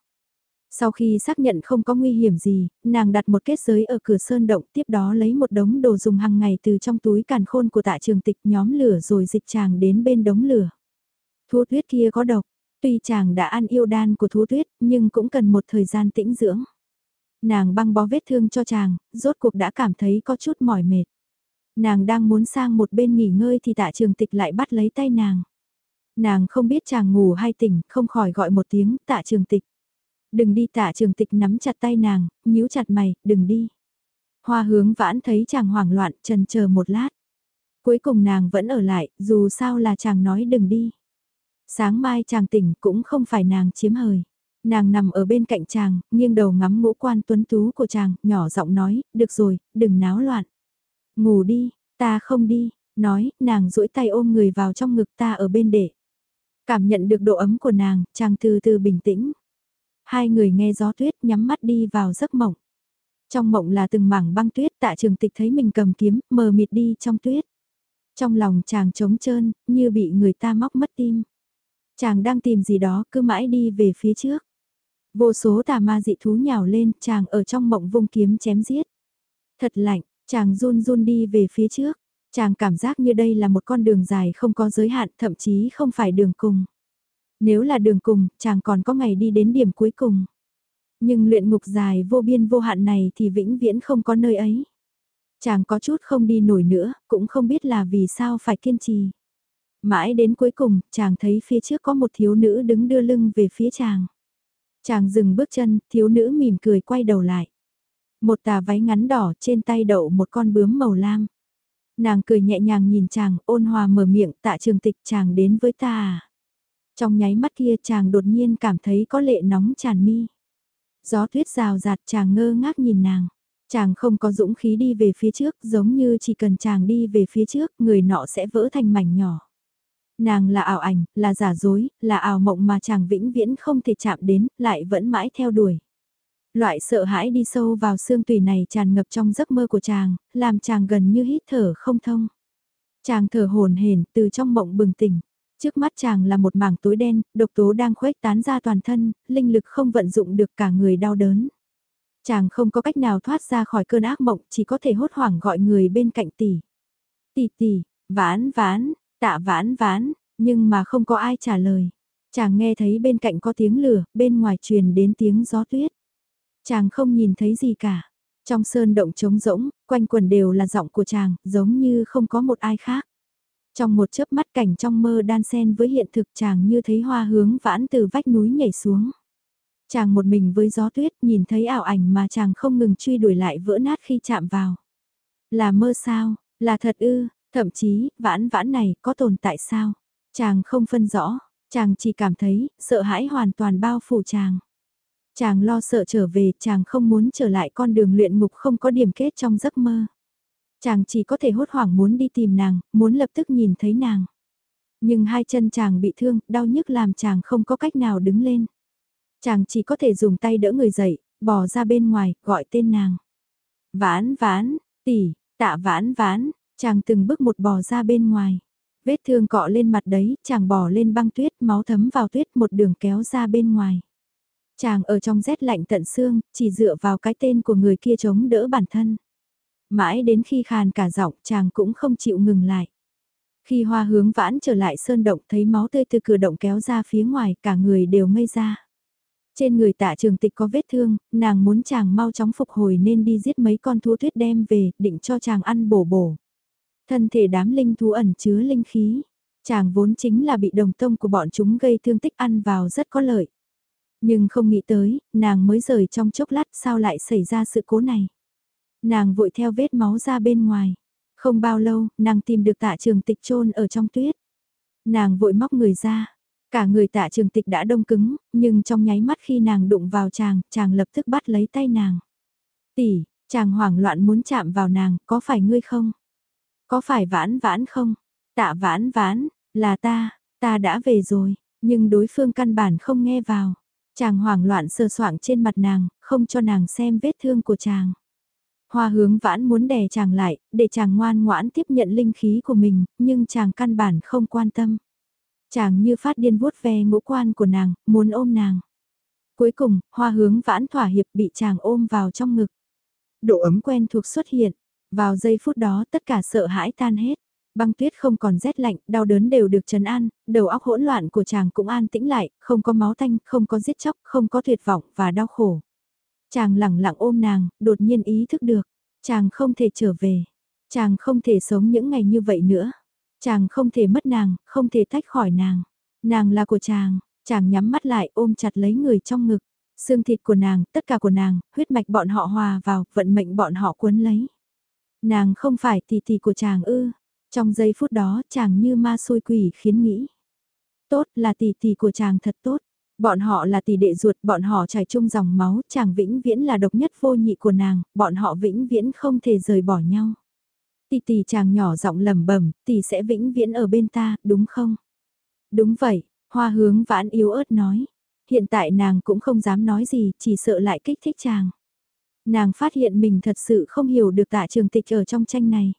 Sau khi xác nhận không có nguy hiểm gì, nàng đặt một kết giới ở cửa sơn động tiếp đó lấy một đống đồ dùng hàng ngày từ trong túi càn khôn của tạ trường tịch nhóm lửa rồi dịch chàng đến bên đống lửa. Thú tuyết kia có độc, tuy chàng đã ăn yêu đan của thú tuyết nhưng cũng cần một thời gian tĩnh dưỡng. Nàng băng bó vết thương cho chàng, rốt cuộc đã cảm thấy có chút mỏi mệt. Nàng đang muốn sang một bên nghỉ ngơi thì tạ trường tịch lại bắt lấy tay nàng. Nàng không biết chàng ngủ hay tỉnh, không khỏi gọi một tiếng tạ trường tịch. Đừng đi tạ trường tịch nắm chặt tay nàng, nhíu chặt mày, đừng đi. Hoa hướng vãn thấy chàng hoảng loạn, trần chờ một lát. Cuối cùng nàng vẫn ở lại, dù sao là chàng nói đừng đi. Sáng mai chàng tỉnh cũng không phải nàng chiếm hời. Nàng nằm ở bên cạnh chàng, nghiêng đầu ngắm ngũ quan tuấn tú của chàng, nhỏ giọng nói, được rồi, đừng náo loạn. Ngủ đi, ta không đi, nói, nàng duỗi tay ôm người vào trong ngực ta ở bên để. Cảm nhận được độ ấm của nàng, chàng từ từ bình tĩnh. Hai người nghe gió tuyết nhắm mắt đi vào giấc mộng. Trong mộng là từng mảng băng tuyết tạ trường tịch thấy mình cầm kiếm, mờ mịt đi trong tuyết. Trong lòng chàng trống trơn, như bị người ta móc mất tim. Chàng đang tìm gì đó, cứ mãi đi về phía trước. Vô số tà ma dị thú nhào lên, chàng ở trong mộng vung kiếm chém giết. Thật lạnh, chàng run run đi về phía trước. Chàng cảm giác như đây là một con đường dài không có giới hạn, thậm chí không phải đường cùng. Nếu là đường cùng, chàng còn có ngày đi đến điểm cuối cùng. Nhưng luyện ngục dài vô biên vô hạn này thì vĩnh viễn không có nơi ấy. Chàng có chút không đi nổi nữa, cũng không biết là vì sao phải kiên trì. Mãi đến cuối cùng, chàng thấy phía trước có một thiếu nữ đứng đưa lưng về phía chàng. Chàng dừng bước chân, thiếu nữ mỉm cười quay đầu lại. Một tà váy ngắn đỏ trên tay đậu một con bướm màu lam. Nàng cười nhẹ nhàng nhìn chàng, ôn hòa mở miệng tạ trường tịch chàng đến với ta à. Trong nháy mắt kia chàng đột nhiên cảm thấy có lệ nóng tràn mi. Gió tuyết rào rạt chàng ngơ ngác nhìn nàng. Chàng không có dũng khí đi về phía trước giống như chỉ cần chàng đi về phía trước người nọ sẽ vỡ thành mảnh nhỏ. Nàng là ảo ảnh, là giả dối, là ảo mộng mà chàng vĩnh viễn không thể chạm đến, lại vẫn mãi theo đuổi. Loại sợ hãi đi sâu vào xương tùy này tràn ngập trong giấc mơ của chàng, làm chàng gần như hít thở không thông. Chàng thở hồn hển từ trong mộng bừng tỉnh. Trước mắt chàng là một mảng tối đen, độc tố đang khuếch tán ra toàn thân, linh lực không vận dụng được cả người đau đớn. Chàng không có cách nào thoát ra khỏi cơn ác mộng, chỉ có thể hốt hoảng gọi người bên cạnh tỷ. Tỷ tỷ, vãn vãn, tạ vãn vãn, nhưng mà không có ai trả lời. Chàng nghe thấy bên cạnh có tiếng lửa, bên ngoài truyền đến tiếng gió tuyết. Chàng không nhìn thấy gì cả. Trong sơn động trống rỗng, quanh quần đều là giọng của chàng, giống như không có một ai khác. Trong một chớp mắt cảnh trong mơ đan xen với hiện thực chàng như thấy hoa hướng vãn từ vách núi nhảy xuống. Chàng một mình với gió tuyết nhìn thấy ảo ảnh mà chàng không ngừng truy đuổi lại vỡ nát khi chạm vào. Là mơ sao, là thật ư, thậm chí, vãn vãn này có tồn tại sao? Chàng không phân rõ, chàng chỉ cảm thấy, sợ hãi hoàn toàn bao phủ chàng. Chàng lo sợ trở về, chàng không muốn trở lại con đường luyện ngục không có điểm kết trong giấc mơ. Chàng chỉ có thể hốt hoảng muốn đi tìm nàng, muốn lập tức nhìn thấy nàng. Nhưng hai chân chàng bị thương, đau nhức làm chàng không có cách nào đứng lên. Chàng chỉ có thể dùng tay đỡ người dậy, bò ra bên ngoài, gọi tên nàng. Vãn vãn, tỷ, tạ vãn vãn, chàng từng bước một bò ra bên ngoài. Vết thương cọ lên mặt đấy, chàng bò lên băng tuyết, máu thấm vào tuyết một đường kéo ra bên ngoài. Chàng ở trong rét lạnh tận xương, chỉ dựa vào cái tên của người kia chống đỡ bản thân. Mãi đến khi khàn cả giọng, chàng cũng không chịu ngừng lại. Khi hoa hướng vãn trở lại sơn động thấy máu tươi từ cửa động kéo ra phía ngoài, cả người đều ngây ra. Trên người tạ trường tịch có vết thương, nàng muốn chàng mau chóng phục hồi nên đi giết mấy con thú tuyết đem về, định cho chàng ăn bổ bổ. Thân thể đám linh thú ẩn chứa linh khí. Chàng vốn chính là bị đồng tông của bọn chúng gây thương tích ăn vào rất có lợi. Nhưng không nghĩ tới, nàng mới rời trong chốc lát sao lại xảy ra sự cố này. Nàng vội theo vết máu ra bên ngoài. Không bao lâu, nàng tìm được tạ trường tịch trôn ở trong tuyết. Nàng vội móc người ra. Cả người tạ trường tịch đã đông cứng, nhưng trong nháy mắt khi nàng đụng vào chàng, chàng lập tức bắt lấy tay nàng. Tỷ, chàng hoảng loạn muốn chạm vào nàng, có phải ngươi không? Có phải vãn vãn không? Tạ vãn vãn, là ta, ta đã về rồi, nhưng đối phương căn bản không nghe vào. Chàng hoảng loạn sờ soạng trên mặt nàng, không cho nàng xem vết thương của chàng. Hoa hướng vãn muốn đè chàng lại, để chàng ngoan ngoãn tiếp nhận linh khí của mình, nhưng chàng căn bản không quan tâm. Chàng như phát điên vuốt ve ngũ quan của nàng, muốn ôm nàng. Cuối cùng, hoa hướng vãn thỏa hiệp bị chàng ôm vào trong ngực. Độ ấm quen thuộc xuất hiện, vào giây phút đó tất cả sợ hãi tan hết. Băng tuyết không còn rét lạnh, đau đớn đều được trấn an, đầu óc hỗn loạn của chàng cũng an tĩnh lại, không có máu tanh, không có giết chóc, không có tuyệt vọng và đau khổ. Chàng lẳng lặng ôm nàng, đột nhiên ý thức được, chàng không thể trở về, chàng không thể sống những ngày như vậy nữa. Chàng không thể mất nàng, không thể tách khỏi nàng. Nàng là của chàng, chàng nhắm mắt lại ôm chặt lấy người trong ngực. Xương thịt của nàng, tất cả của nàng, huyết mạch bọn họ hòa vào, vận mệnh bọn họ cuốn lấy. Nàng không phải tỷ tỷ của chàng ư. Trong giây phút đó chàng như ma xôi quỷ khiến nghĩ. Tốt là tỷ tỷ của chàng thật tốt. Bọn họ là tỷ đệ ruột, bọn họ trải chung dòng máu, chàng vĩnh viễn là độc nhất vô nhị của nàng, bọn họ vĩnh viễn không thể rời bỏ nhau. Tỷ tỷ chàng nhỏ giọng lẩm bẩm, tỷ sẽ vĩnh viễn ở bên ta, đúng không? Đúng vậy, hoa hướng vãn yếu ớt nói. Hiện tại nàng cũng không dám nói gì, chỉ sợ lại kích thích chàng. Nàng phát hiện mình thật sự không hiểu được tạ trường tịch ở trong tranh này.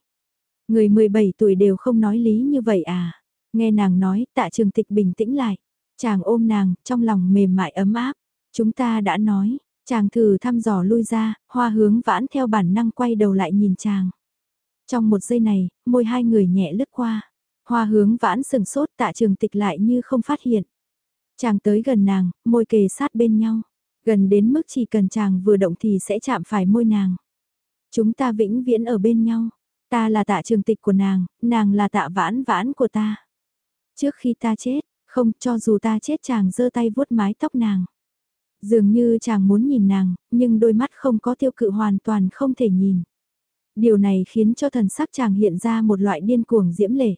Người 17 tuổi đều không nói lý như vậy à? Nghe nàng nói, tạ trường tịch bình tĩnh lại. Chàng ôm nàng, trong lòng mềm mại ấm áp. Chúng ta đã nói, chàng thử thăm dò lui ra, hoa hướng vãn theo bản năng quay đầu lại nhìn chàng. Trong một giây này, môi hai người nhẹ lướt qua. Hoa hướng vãn sừng sốt tạ trường tịch lại như không phát hiện. Chàng tới gần nàng, môi kề sát bên nhau. Gần đến mức chỉ cần chàng vừa động thì sẽ chạm phải môi nàng. Chúng ta vĩnh viễn ở bên nhau. Ta là tạ trường tịch của nàng, nàng là tạ vãn vãn của ta. Trước khi ta chết, không cho dù ta chết chàng giơ tay vuốt mái tóc nàng. Dường như chàng muốn nhìn nàng, nhưng đôi mắt không có tiêu cự hoàn toàn không thể nhìn. Điều này khiến cho thần sắc chàng hiện ra một loại điên cuồng diễm lệ.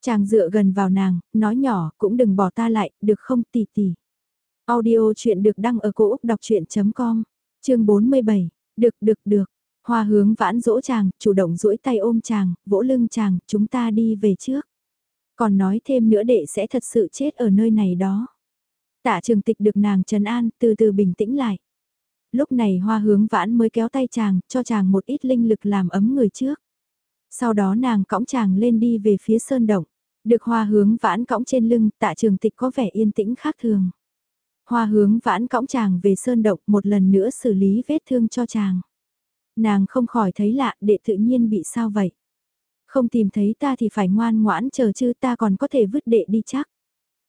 Chàng dựa gần vào nàng, nói nhỏ, cũng đừng bỏ ta lại, được không tỷ tỷ. Audio chuyện được đăng ở cổ Úc đọc chuyện.com, chương 47, được được được. Hoa hướng vãn dỗ chàng, chủ động duỗi tay ôm chàng, vỗ lưng chàng, chúng ta đi về trước. Còn nói thêm nữa đệ sẽ thật sự chết ở nơi này đó. Tạ trường tịch được nàng trần an, từ từ bình tĩnh lại. Lúc này hoa hướng vãn mới kéo tay chàng, cho chàng một ít linh lực làm ấm người trước. Sau đó nàng cõng chàng lên đi về phía sơn động. Được hoa hướng vãn cõng trên lưng, tạ trường tịch có vẻ yên tĩnh khác thường. Hoa hướng vãn cõng chàng về sơn động một lần nữa xử lý vết thương cho chàng. Nàng không khỏi thấy lạ đệ tự nhiên bị sao vậy. Không tìm thấy ta thì phải ngoan ngoãn chờ chứ ta còn có thể vứt đệ đi chắc.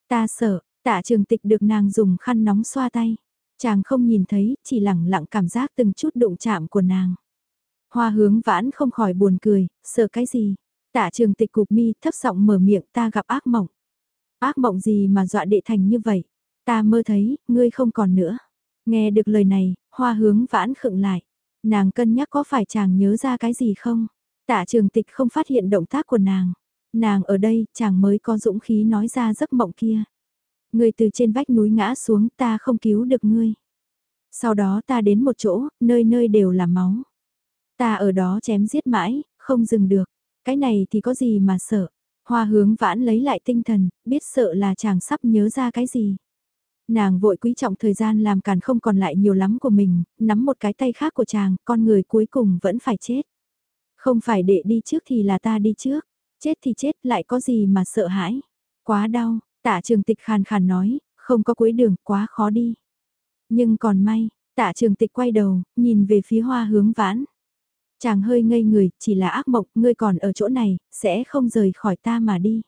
Ta sợ, tạ trường tịch được nàng dùng khăn nóng xoa tay. Chàng không nhìn thấy, chỉ lẳng lặng cảm giác từng chút đụng chạm của nàng. Hoa hướng vãn không khỏi buồn cười, sợ cái gì? Tạ trường tịch cục mi thấp giọng mở miệng ta gặp ác mộng. Ác mộng gì mà dọa đệ thành như vậy? Ta mơ thấy, ngươi không còn nữa. Nghe được lời này, hoa hướng vãn khựng lại. Nàng cân nhắc có phải chàng nhớ ra cái gì không? Tạ trường tịch không phát hiện động tác của nàng. Nàng ở đây, chàng mới có dũng khí nói ra giấc mộng kia. Ngươi từ trên vách núi ngã xuống ta không cứu được ngươi. Sau đó ta đến một chỗ, nơi nơi đều là máu. Ta ở đó chém giết mãi, không dừng được. Cái này thì có gì mà sợ. Hoa hướng vãn lấy lại tinh thần, biết sợ là chàng sắp nhớ ra cái gì. Nàng vội quý trọng thời gian làm càn không còn lại nhiều lắm của mình, nắm một cái tay khác của chàng, con người cuối cùng vẫn phải chết. Không phải đệ đi trước thì là ta đi trước, chết thì chết lại có gì mà sợ hãi. Quá đau, tạ trường tịch khàn khàn nói, không có cuối đường, quá khó đi. Nhưng còn may, tạ trường tịch quay đầu, nhìn về phía hoa hướng vãn. Chàng hơi ngây người, chỉ là ác mộng, ngươi còn ở chỗ này, sẽ không rời khỏi ta mà đi.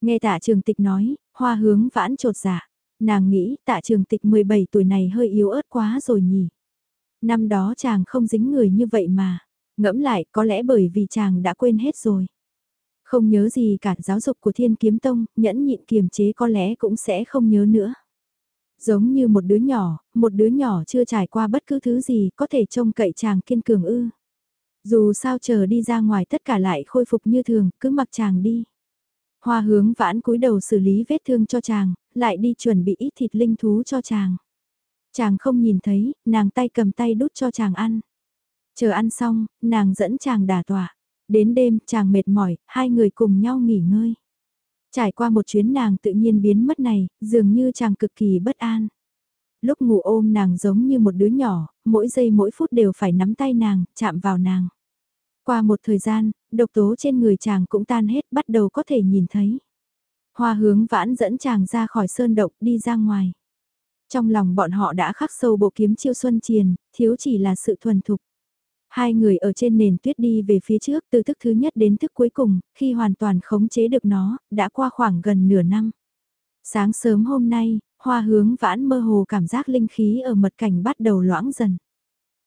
Nghe tạ trường tịch nói, hoa hướng vãn trột dạ Nàng nghĩ tạ trường tịch 17 tuổi này hơi yếu ớt quá rồi nhỉ. Năm đó chàng không dính người như vậy mà. Ngẫm lại có lẽ bởi vì chàng đã quên hết rồi. Không nhớ gì cả giáo dục của thiên kiếm tông, nhẫn nhịn kiềm chế có lẽ cũng sẽ không nhớ nữa. Giống như một đứa nhỏ, một đứa nhỏ chưa trải qua bất cứ thứ gì có thể trông cậy chàng kiên cường ư. Dù sao chờ đi ra ngoài tất cả lại khôi phục như thường, cứ mặc chàng đi. Hoa hướng vãn cúi đầu xử lý vết thương cho chàng, lại đi chuẩn bị ít thịt linh thú cho chàng. Chàng không nhìn thấy, nàng tay cầm tay đút cho chàng ăn. Chờ ăn xong, nàng dẫn chàng đà tỏa. Đến đêm, chàng mệt mỏi, hai người cùng nhau nghỉ ngơi. Trải qua một chuyến nàng tự nhiên biến mất này, dường như chàng cực kỳ bất an. Lúc ngủ ôm nàng giống như một đứa nhỏ, mỗi giây mỗi phút đều phải nắm tay nàng, chạm vào nàng. Qua một thời gian, độc tố trên người chàng cũng tan hết bắt đầu có thể nhìn thấy. Hoa hướng vãn dẫn chàng ra khỏi sơn động đi ra ngoài. Trong lòng bọn họ đã khắc sâu bộ kiếm chiêu xuân triền, thiếu chỉ là sự thuần thục. Hai người ở trên nền tuyết đi về phía trước từ thức thứ nhất đến thức cuối cùng, khi hoàn toàn khống chế được nó, đã qua khoảng gần nửa năm. Sáng sớm hôm nay, hoa hướng vãn mơ hồ cảm giác linh khí ở mật cảnh bắt đầu loãng dần.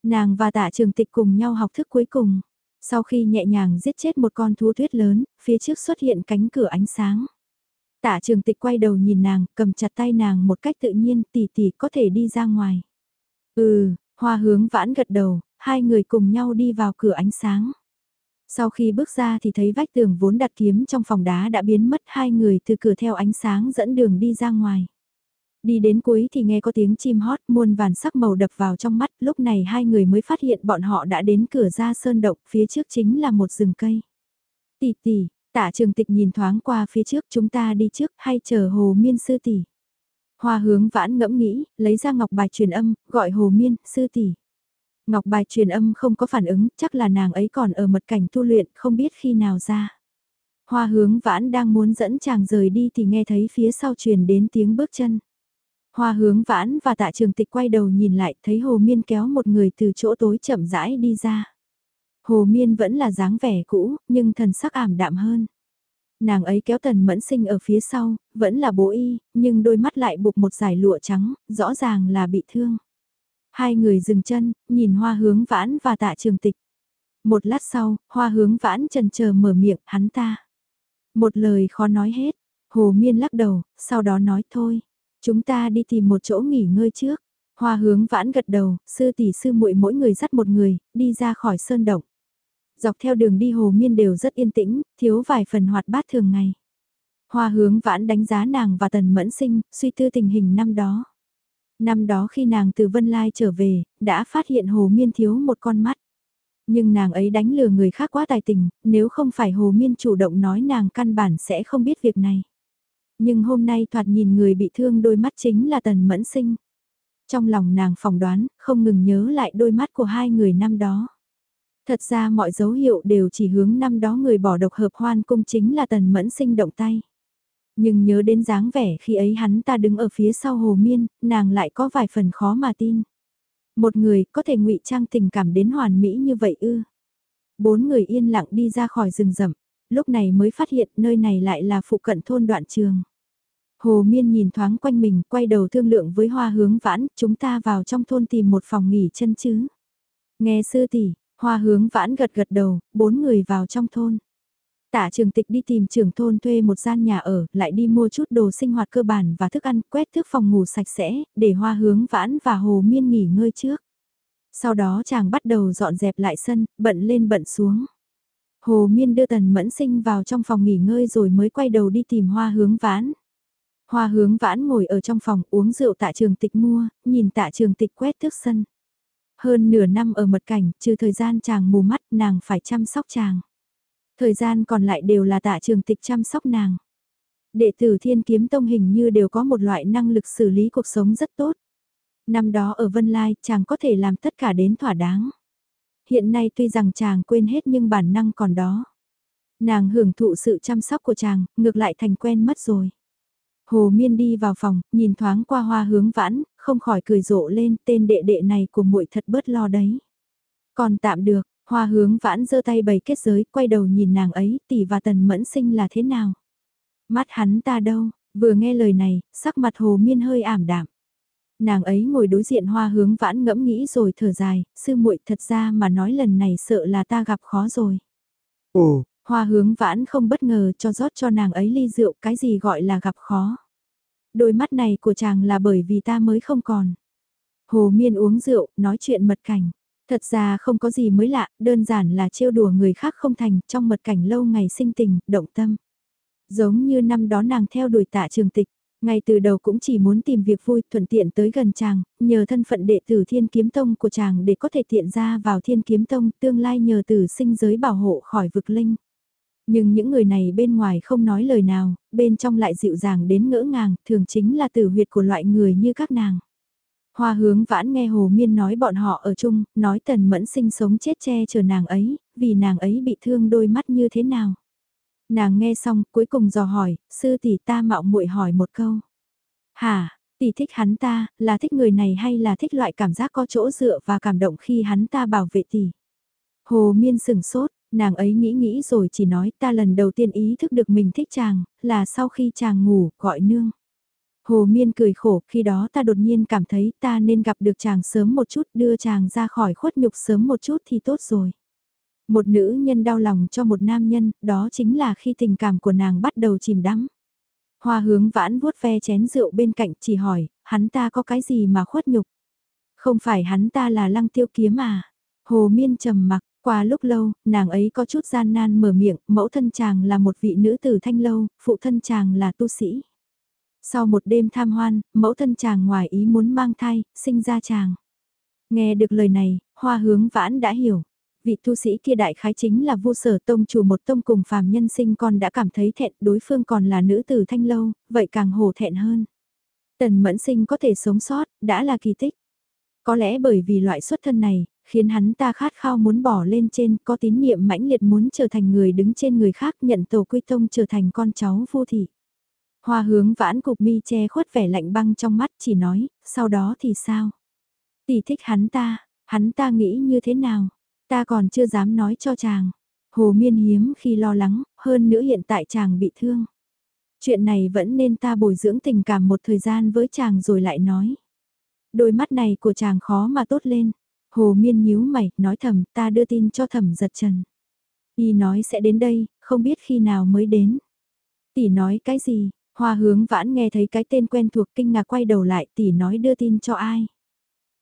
Nàng và tạ trường tịch cùng nhau học thức cuối cùng. Sau khi nhẹ nhàng giết chết một con thú tuyết lớn, phía trước xuất hiện cánh cửa ánh sáng. Tạ trường tịch quay đầu nhìn nàng, cầm chặt tay nàng một cách tự nhiên tỉ tỉ có thể đi ra ngoài. Ừ, hoa hướng vãn gật đầu, hai người cùng nhau đi vào cửa ánh sáng. Sau khi bước ra thì thấy vách tường vốn đặt kiếm trong phòng đá đã biến mất hai người từ cửa theo ánh sáng dẫn đường đi ra ngoài. Đi đến cuối thì nghe có tiếng chim hót muôn vàn sắc màu đập vào trong mắt, lúc này hai người mới phát hiện bọn họ đã đến cửa ra sơn động, phía trước chính là một rừng cây. Tỷ tỷ, tạ trường tịch nhìn thoáng qua phía trước chúng ta đi trước hay chờ hồ miên sư tỷ. Hoa hướng vãn ngẫm nghĩ, lấy ra ngọc bài truyền âm, gọi hồ miên, sư tỷ. Ngọc bài truyền âm không có phản ứng, chắc là nàng ấy còn ở mật cảnh tu luyện, không biết khi nào ra. Hoa hướng vãn đang muốn dẫn chàng rời đi thì nghe thấy phía sau truyền đến tiếng bước chân. Hoa hướng vãn và tạ trường tịch quay đầu nhìn lại thấy Hồ Miên kéo một người từ chỗ tối chậm rãi đi ra. Hồ Miên vẫn là dáng vẻ cũ, nhưng thần sắc ảm đạm hơn. Nàng ấy kéo tần mẫn sinh ở phía sau, vẫn là bố y, nhưng đôi mắt lại buộc một giải lụa trắng, rõ ràng là bị thương. Hai người dừng chân, nhìn hoa hướng vãn và tạ trường tịch. Một lát sau, hoa hướng vãn trần chờ mở miệng, hắn ta. Một lời khó nói hết, hồ miên lắc đầu, sau đó nói thôi. Chúng ta đi tìm một chỗ nghỉ ngơi trước. Hoa hướng vãn gật đầu, sư tỷ sư muội mỗi người dắt một người, đi ra khỏi sơn động. Dọc theo đường đi hồ miên đều rất yên tĩnh, thiếu vài phần hoạt bát thường ngày. Hoa hướng vãn đánh giá nàng và tần mẫn sinh, suy tư tình hình năm đó. Năm đó khi nàng từ Vân Lai trở về, đã phát hiện hồ miên thiếu một con mắt. Nhưng nàng ấy đánh lừa người khác quá tài tình, nếu không phải hồ miên chủ động nói nàng căn bản sẽ không biết việc này nhưng hôm nay thoạt nhìn người bị thương đôi mắt chính là tần mẫn sinh. Trong lòng nàng phỏng đoán, không ngừng nhớ lại đôi mắt của hai người năm đó. Thật ra mọi dấu hiệu đều chỉ hướng năm đó người bỏ độc hợp hoan cung chính là tần mẫn sinh động tay. Nhưng nhớ đến dáng vẻ khi ấy hắn ta đứng ở phía sau hồ miên, nàng lại có vài phần khó mà tin. Một người có thể ngụy trang tình cảm đến hoàn mỹ như vậy ư. Bốn người yên lặng đi ra khỏi rừng rậm, lúc này mới phát hiện nơi này lại là phụ cận thôn đoạn trường. Hồ Miên nhìn thoáng quanh mình, quay đầu thương lượng với hoa hướng vãn, chúng ta vào trong thôn tìm một phòng nghỉ chân chứ. Nghe sư tỷ, hoa hướng vãn gật gật đầu, bốn người vào trong thôn. Tả trường tịch đi tìm trưởng thôn thuê một gian nhà ở, lại đi mua chút đồ sinh hoạt cơ bản và thức ăn, quét thước phòng ngủ sạch sẽ, để hoa hướng vãn và hồ miên nghỉ ngơi trước. Sau đó chàng bắt đầu dọn dẹp lại sân, bận lên bận xuống. Hồ Miên đưa Tần Mẫn Sinh vào trong phòng nghỉ ngơi rồi mới quay đầu đi tìm hoa hướng vãn. Hoa hướng vãn ngồi ở trong phòng uống rượu tạ trường tịch mua, nhìn tạ trường tịch quét thước sân. Hơn nửa năm ở mật cảnh, trừ thời gian chàng mù mắt nàng phải chăm sóc chàng. Thời gian còn lại đều là tạ trường tịch chăm sóc nàng. Đệ tử thiên kiếm tông hình như đều có một loại năng lực xử lý cuộc sống rất tốt. Năm đó ở Vân Lai chàng có thể làm tất cả đến thỏa đáng. Hiện nay tuy rằng chàng quên hết nhưng bản năng còn đó. Nàng hưởng thụ sự chăm sóc của chàng, ngược lại thành quen mất rồi. Hồ Miên đi vào phòng, nhìn thoáng qua hoa hướng vãn, không khỏi cười rộ lên tên đệ đệ này của muội thật bớt lo đấy. Còn tạm được, hoa hướng vãn giơ tay bày kết giới, quay đầu nhìn nàng ấy, tỷ và tần mẫn sinh là thế nào? Mắt hắn ta đâu, vừa nghe lời này, sắc mặt hồ miên hơi ảm đạm. Nàng ấy ngồi đối diện hoa hướng vãn ngẫm nghĩ rồi thở dài, sư muội thật ra mà nói lần này sợ là ta gặp khó rồi. Ồ, hoa hướng vãn không bất ngờ cho rót cho nàng ấy ly rượu cái gì gọi là gặp khó. Đôi mắt này của chàng là bởi vì ta mới không còn. Hồ miên uống rượu, nói chuyện mật cảnh. Thật ra không có gì mới lạ, đơn giản là trêu đùa người khác không thành, trong mật cảnh lâu ngày sinh tình, động tâm. Giống như năm đó nàng theo đuổi tạ trường tịch, ngay từ đầu cũng chỉ muốn tìm việc vui thuận tiện tới gần chàng, nhờ thân phận đệ tử thiên kiếm tông của chàng để có thể tiện ra vào thiên kiếm tông tương lai nhờ tử sinh giới bảo hộ khỏi vực linh. Nhưng những người này bên ngoài không nói lời nào, bên trong lại dịu dàng đến ngỡ ngàng, thường chính là tử huyệt của loại người như các nàng. Hoa hướng vãn nghe Hồ Miên nói bọn họ ở chung, nói tần mẫn sinh sống chết che chờ nàng ấy, vì nàng ấy bị thương đôi mắt như thế nào. Nàng nghe xong cuối cùng dò hỏi, sư tỷ ta mạo muội hỏi một câu. Hả, tỷ thích hắn ta, là thích người này hay là thích loại cảm giác có chỗ dựa và cảm động khi hắn ta bảo vệ tỷ. Hồ Miên sừng sốt, nàng ấy nghĩ nghĩ rồi chỉ nói ta lần đầu tiên ý thức được mình thích chàng, là sau khi chàng ngủ, gọi nương. Hồ Miên cười khổ, khi đó ta đột nhiên cảm thấy ta nên gặp được chàng sớm một chút, đưa chàng ra khỏi khuất nhục sớm một chút thì tốt rồi. Một nữ nhân đau lòng cho một nam nhân, đó chính là khi tình cảm của nàng bắt đầu chìm đắm. Hoa hướng vãn vuốt ve chén rượu bên cạnh chỉ hỏi, hắn ta có cái gì mà khuất nhục? Không phải hắn ta là lăng tiêu kiếm à? Hồ Miên trầm mặc, qua lúc lâu, nàng ấy có chút gian nan mở miệng, mẫu thân chàng là một vị nữ tử thanh lâu, phụ thân chàng là tu sĩ. Sau một đêm tham hoan, mẫu thân chàng ngoài ý muốn mang thai, sinh ra chàng. Nghe được lời này, hoa hướng vãn đã hiểu. Vị tu sĩ kia đại khái chính là vu sở tông chủ một tông cùng phàm nhân sinh con đã cảm thấy thẹn đối phương còn là nữ tử thanh lâu, vậy càng hổ thẹn hơn. Tần mẫn sinh có thể sống sót, đã là kỳ tích. Có lẽ bởi vì loại xuất thân này, khiến hắn ta khát khao muốn bỏ lên trên, có tín niệm mãnh liệt muốn trở thành người đứng trên người khác nhận tổ quy tông trở thành con cháu vô thị. Hoa hướng vãn cục mi che khuất vẻ lạnh băng trong mắt chỉ nói, sau đó thì sao? Tỷ thích hắn ta, hắn ta nghĩ như thế nào? Ta còn chưa dám nói cho chàng. Hồ miên hiếm khi lo lắng, hơn nữa hiện tại chàng bị thương. Chuyện này vẫn nên ta bồi dưỡng tình cảm một thời gian với chàng rồi lại nói. Đôi mắt này của chàng khó mà tốt lên. Hồ miên nhíu mày, nói thầm ta đưa tin cho thẩm giật trần. Y nói sẽ đến đây, không biết khi nào mới đến. Tỷ nói cái gì, Hoa hướng vãn nghe thấy cái tên quen thuộc kinh ngạc quay đầu lại tỷ nói đưa tin cho ai.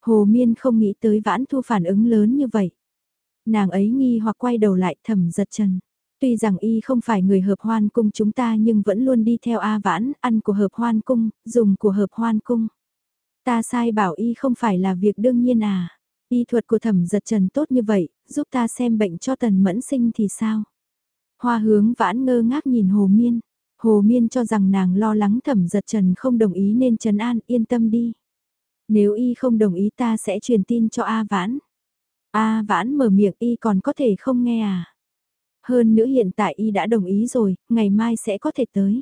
Hồ Miên không nghĩ tới vãn thu phản ứng lớn như vậy. Nàng ấy nghi hoặc quay đầu lại thầm giật chân. Tuy rằng y không phải người hợp hoan cung chúng ta nhưng vẫn luôn đi theo A vãn, ăn của hợp hoan cung, dùng của hợp hoan cung. Ta sai bảo y không phải là việc đương nhiên à. Y thuật của thẩm giật trần tốt như vậy, giúp ta xem bệnh cho tần mẫn sinh thì sao? Hoa hướng vãn ngơ ngác nhìn hồ miên. Hồ Miên cho rằng nàng lo lắng thẩm giật trần không đồng ý nên trần an yên tâm đi. Nếu y không đồng ý ta sẽ truyền tin cho A Vãn. A Vãn mở miệng y còn có thể không nghe à. Hơn nữa hiện tại y đã đồng ý rồi, ngày mai sẽ có thể tới.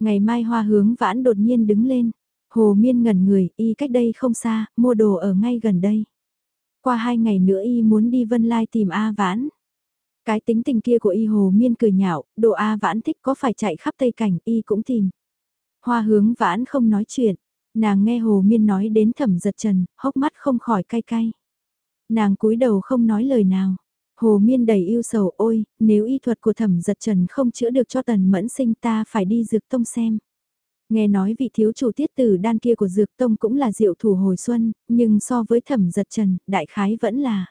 Ngày mai hoa hướng vãn đột nhiên đứng lên. Hồ Miên ngẩn người, y cách đây không xa, mua đồ ở ngay gần đây. Qua hai ngày nữa y muốn đi Vân Lai tìm A Vãn. Cái tính tình kia của y hồ miên cười nhạo, đồ A vãn thích có phải chạy khắp tây cảnh y cũng tìm. Hoa hướng vãn không nói chuyện, nàng nghe hồ miên nói đến thẩm giật trần, hốc mắt không khỏi cay cay. Nàng cúi đầu không nói lời nào. Hồ miên đầy yêu sầu ôi, nếu y thuật của thẩm giật trần không chữa được cho tần mẫn sinh ta phải đi dược tông xem. Nghe nói vị thiếu chủ tiết tử đan kia của dược tông cũng là diệu thủ hồi xuân, nhưng so với thẩm giật trần, đại khái vẫn là.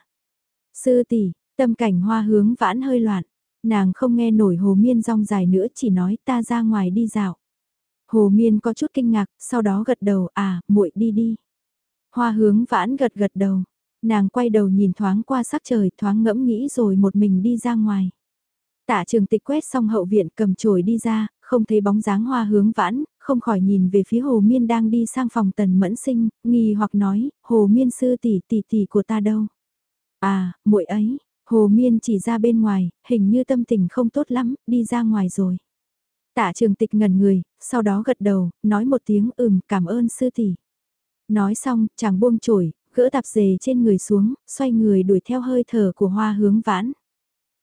Sư tỷ Tâm cảnh hoa hướng vãn hơi loạn, nàng không nghe nổi hồ miên rong dài nữa chỉ nói ta ra ngoài đi dạo. Hồ miên có chút kinh ngạc, sau đó gật đầu à, muội đi đi. Hoa hướng vãn gật gật đầu, nàng quay đầu nhìn thoáng qua sắc trời thoáng ngẫm nghĩ rồi một mình đi ra ngoài. Tạ trường tịch quét xong hậu viện cầm chổi đi ra, không thấy bóng dáng hoa hướng vãn, không khỏi nhìn về phía hồ miên đang đi sang phòng tần mẫn sinh, nghi hoặc nói, hồ miên sư tỷ tỷ tỷ của ta đâu. À, muội ấy, hồ miên chỉ ra bên ngoài, hình như tâm tình không tốt lắm, đi ra ngoài rồi. Tạ trường tịch ngẩn người, sau đó gật đầu, nói một tiếng ừm cảm ơn sư tỷ. Nói xong, chàng buông chổi, gỡ tạp dề trên người xuống, xoay người đuổi theo hơi thở của hoa hướng vãn.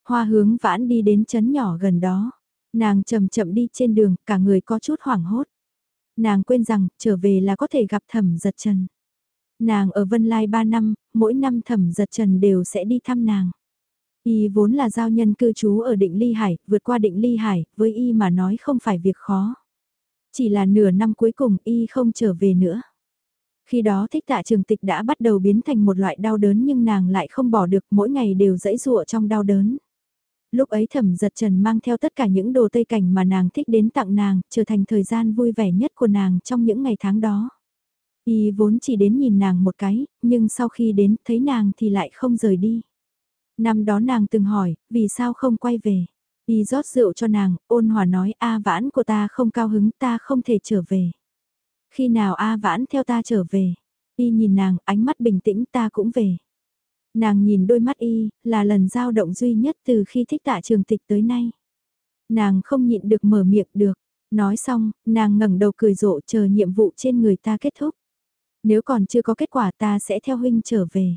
Hoa hướng vãn đi đến chấn nhỏ gần đó. Nàng chậm chậm đi trên đường, cả người có chút hoảng hốt. Nàng quên rằng, trở về là có thể gặp thẩm giật trần. Nàng ở Vân Lai 3 năm, mỗi năm thẩm giật trần đều sẽ đi thăm nàng. Y vốn là giao nhân cư trú ở định Ly Hải, vượt qua định Ly Hải, với Y mà nói không phải việc khó. Chỉ là nửa năm cuối cùng Y không trở về nữa. Khi đó thích tạ trường tịch đã bắt đầu biến thành một loại đau đớn nhưng nàng lại không bỏ được mỗi ngày đều dẫy dụa trong đau đớn. Lúc ấy thẩm giật trần mang theo tất cả những đồ tây cảnh mà nàng thích đến tặng nàng, trở thành thời gian vui vẻ nhất của nàng trong những ngày tháng đó. Y vốn chỉ đến nhìn nàng một cái, nhưng sau khi đến thấy nàng thì lại không rời đi. Năm đó nàng từng hỏi, vì sao không quay về? Y rót rượu cho nàng, ôn hòa nói A vãn của ta không cao hứng ta không thể trở về. Khi nào A vãn theo ta trở về? Y nhìn nàng, ánh mắt bình tĩnh ta cũng về. Nàng nhìn đôi mắt y, là lần giao động duy nhất từ khi thích tạ trường tịch tới nay. Nàng không nhịn được mở miệng được. Nói xong, nàng ngẩng đầu cười rộ chờ nhiệm vụ trên người ta kết thúc. Nếu còn chưa có kết quả ta sẽ theo huynh trở về.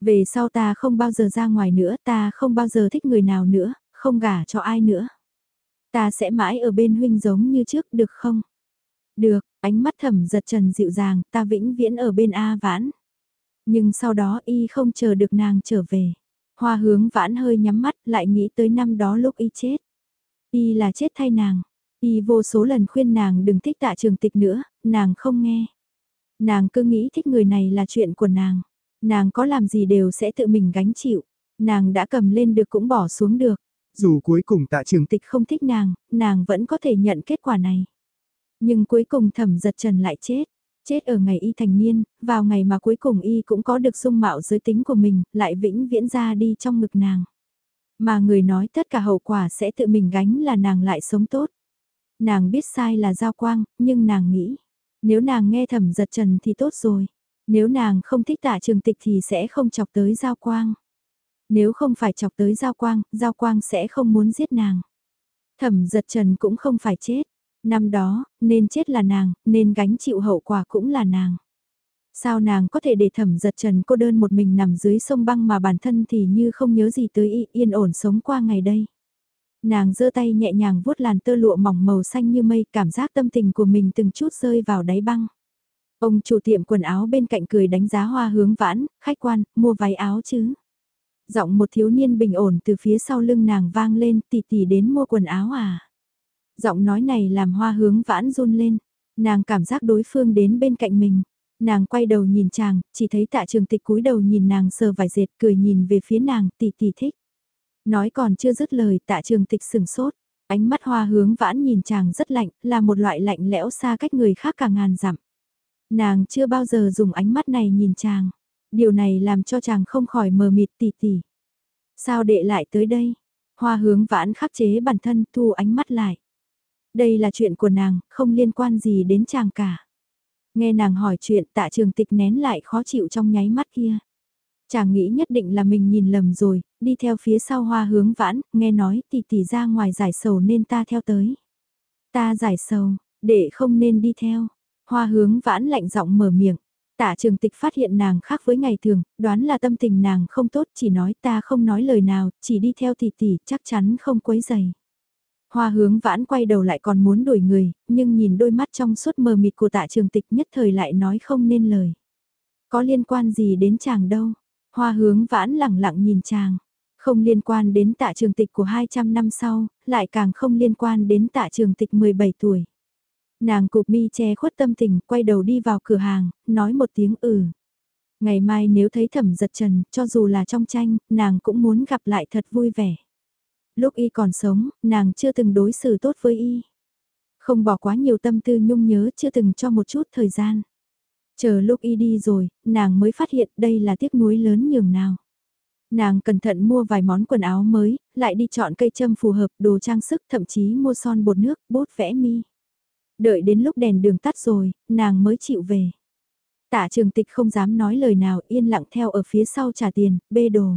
Về sau ta không bao giờ ra ngoài nữa, ta không bao giờ thích người nào nữa, không gả cho ai nữa. Ta sẽ mãi ở bên huynh giống như trước, được không? Được, ánh mắt thẩm giật trần dịu dàng, ta vĩnh viễn ở bên A vãn. Nhưng sau đó y không chờ được nàng trở về. Hoa hướng vãn hơi nhắm mắt lại nghĩ tới năm đó lúc y chết. Y là chết thay nàng. Y vô số lần khuyên nàng đừng thích tạ trường tịch nữa, nàng không nghe. Nàng cứ nghĩ thích người này là chuyện của nàng. Nàng có làm gì đều sẽ tự mình gánh chịu. Nàng đã cầm lên được cũng bỏ xuống được. Dù cuối cùng tạ trường tịch không thích nàng, nàng vẫn có thể nhận kết quả này. Nhưng cuối cùng thẩm giật trần lại chết. Chết ở ngày y thành niên, vào ngày mà cuối cùng y cũng có được dung mạo giới tính của mình, lại vĩnh viễn ra đi trong ngực nàng. Mà người nói tất cả hậu quả sẽ tự mình gánh là nàng lại sống tốt. Nàng biết sai là giao quang, nhưng nàng nghĩ, nếu nàng nghe thẩm giật trần thì tốt rồi. Nếu nàng không thích tạ trường tịch thì sẽ không chọc tới giao quang. Nếu không phải chọc tới giao quang, giao quang sẽ không muốn giết nàng. Thẩm giật trần cũng không phải chết. Năm đó, nên chết là nàng, nên gánh chịu hậu quả cũng là nàng. Sao nàng có thể để thẩm giật trần cô đơn một mình nằm dưới sông băng mà bản thân thì như không nhớ gì tới y, yên ổn sống qua ngày đây. Nàng giơ tay nhẹ nhàng vuốt làn tơ lụa mỏng màu xanh như mây cảm giác tâm tình của mình từng chút rơi vào đáy băng. Ông chủ tiệm quần áo bên cạnh cười đánh giá hoa hướng vãn, khách quan, mua váy áo chứ. Giọng một thiếu niên bình ổn từ phía sau lưng nàng vang lên tì tì đến mua quần áo à. Giọng nói này làm hoa hướng vãn run lên, nàng cảm giác đối phương đến bên cạnh mình. Nàng quay đầu nhìn chàng, chỉ thấy tạ trường tịch cúi đầu nhìn nàng sờ vải dệt cười nhìn về phía nàng tì tì thích. Nói còn chưa dứt lời tạ trường tịch sừng sốt, ánh mắt hoa hướng vãn nhìn chàng rất lạnh, là một loại lạnh lẽo xa cách người khác cả ngàn dặm. Nàng chưa bao giờ dùng ánh mắt này nhìn chàng. Điều này làm cho chàng không khỏi mờ mịt tì tì Sao đệ lại tới đây? Hoa hướng vãn khắc chế bản thân thu ánh mắt lại. Đây là chuyện của nàng, không liên quan gì đến chàng cả. Nghe nàng hỏi chuyện tạ trường tịch nén lại khó chịu trong nháy mắt kia. Chàng nghĩ nhất định là mình nhìn lầm rồi, đi theo phía sau hoa hướng vãn, nghe nói tỷ tỷ ra ngoài giải sầu nên ta theo tới. Ta giải sầu, để không nên đi theo. Hoa hướng vãn lạnh giọng mở miệng. Tạ trường tịch phát hiện nàng khác với ngày thường, đoán là tâm tình nàng không tốt, chỉ nói ta không nói lời nào, chỉ đi theo tỷ tỷ, chắc chắn không quấy dày. Hoa hướng vãn quay đầu lại còn muốn đuổi người, nhưng nhìn đôi mắt trong suốt mờ mịt của tạ trường tịch nhất thời lại nói không nên lời. Có liên quan gì đến chàng đâu. Hoa hướng vãn lẳng lặng nhìn chàng. Không liên quan đến tạ trường tịch của 200 năm sau, lại càng không liên quan đến tạ trường tịch 17 tuổi. Nàng cục mi che khuất tâm tình, quay đầu đi vào cửa hàng, nói một tiếng ừ. Ngày mai nếu thấy thẩm giật trần, cho dù là trong tranh, nàng cũng muốn gặp lại thật vui vẻ. Lúc y còn sống, nàng chưa từng đối xử tốt với y. Không bỏ quá nhiều tâm tư nhung nhớ, chưa từng cho một chút thời gian. Chờ lúc y đi rồi, nàng mới phát hiện đây là tiếc nuối lớn nhường nào. Nàng cẩn thận mua vài món quần áo mới, lại đi chọn cây châm phù hợp, đồ trang sức, thậm chí mua son bột nước, bút vẽ mi. Đợi đến lúc đèn đường tắt rồi, nàng mới chịu về. Tạ trường tịch không dám nói lời nào yên lặng theo ở phía sau trả tiền, bê đồ.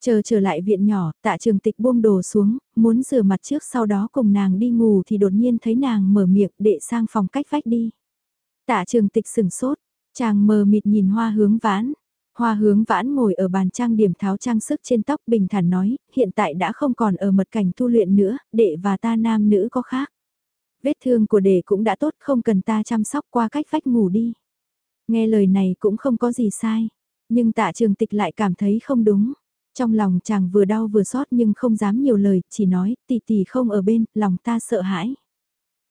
Chờ trở lại viện nhỏ, tạ trường tịch buông đồ xuống, muốn rửa mặt trước sau đó cùng nàng đi ngủ thì đột nhiên thấy nàng mở miệng đệ sang phòng cách vách đi. Tạ trường tịch sừng sốt, chàng mờ mịt nhìn hoa hướng vãn. Hoa hướng vãn ngồi ở bàn trang điểm tháo trang sức trên tóc bình thản nói, hiện tại đã không còn ở mật cảnh tu luyện nữa, đệ và ta nam nữ có khác. Vết thương của đệ cũng đã tốt không cần ta chăm sóc qua cách vách ngủ đi. Nghe lời này cũng không có gì sai, nhưng tạ trường tịch lại cảm thấy không đúng. Trong lòng chàng vừa đau vừa xót nhưng không dám nhiều lời, chỉ nói, tỷ tỷ không ở bên, lòng ta sợ hãi.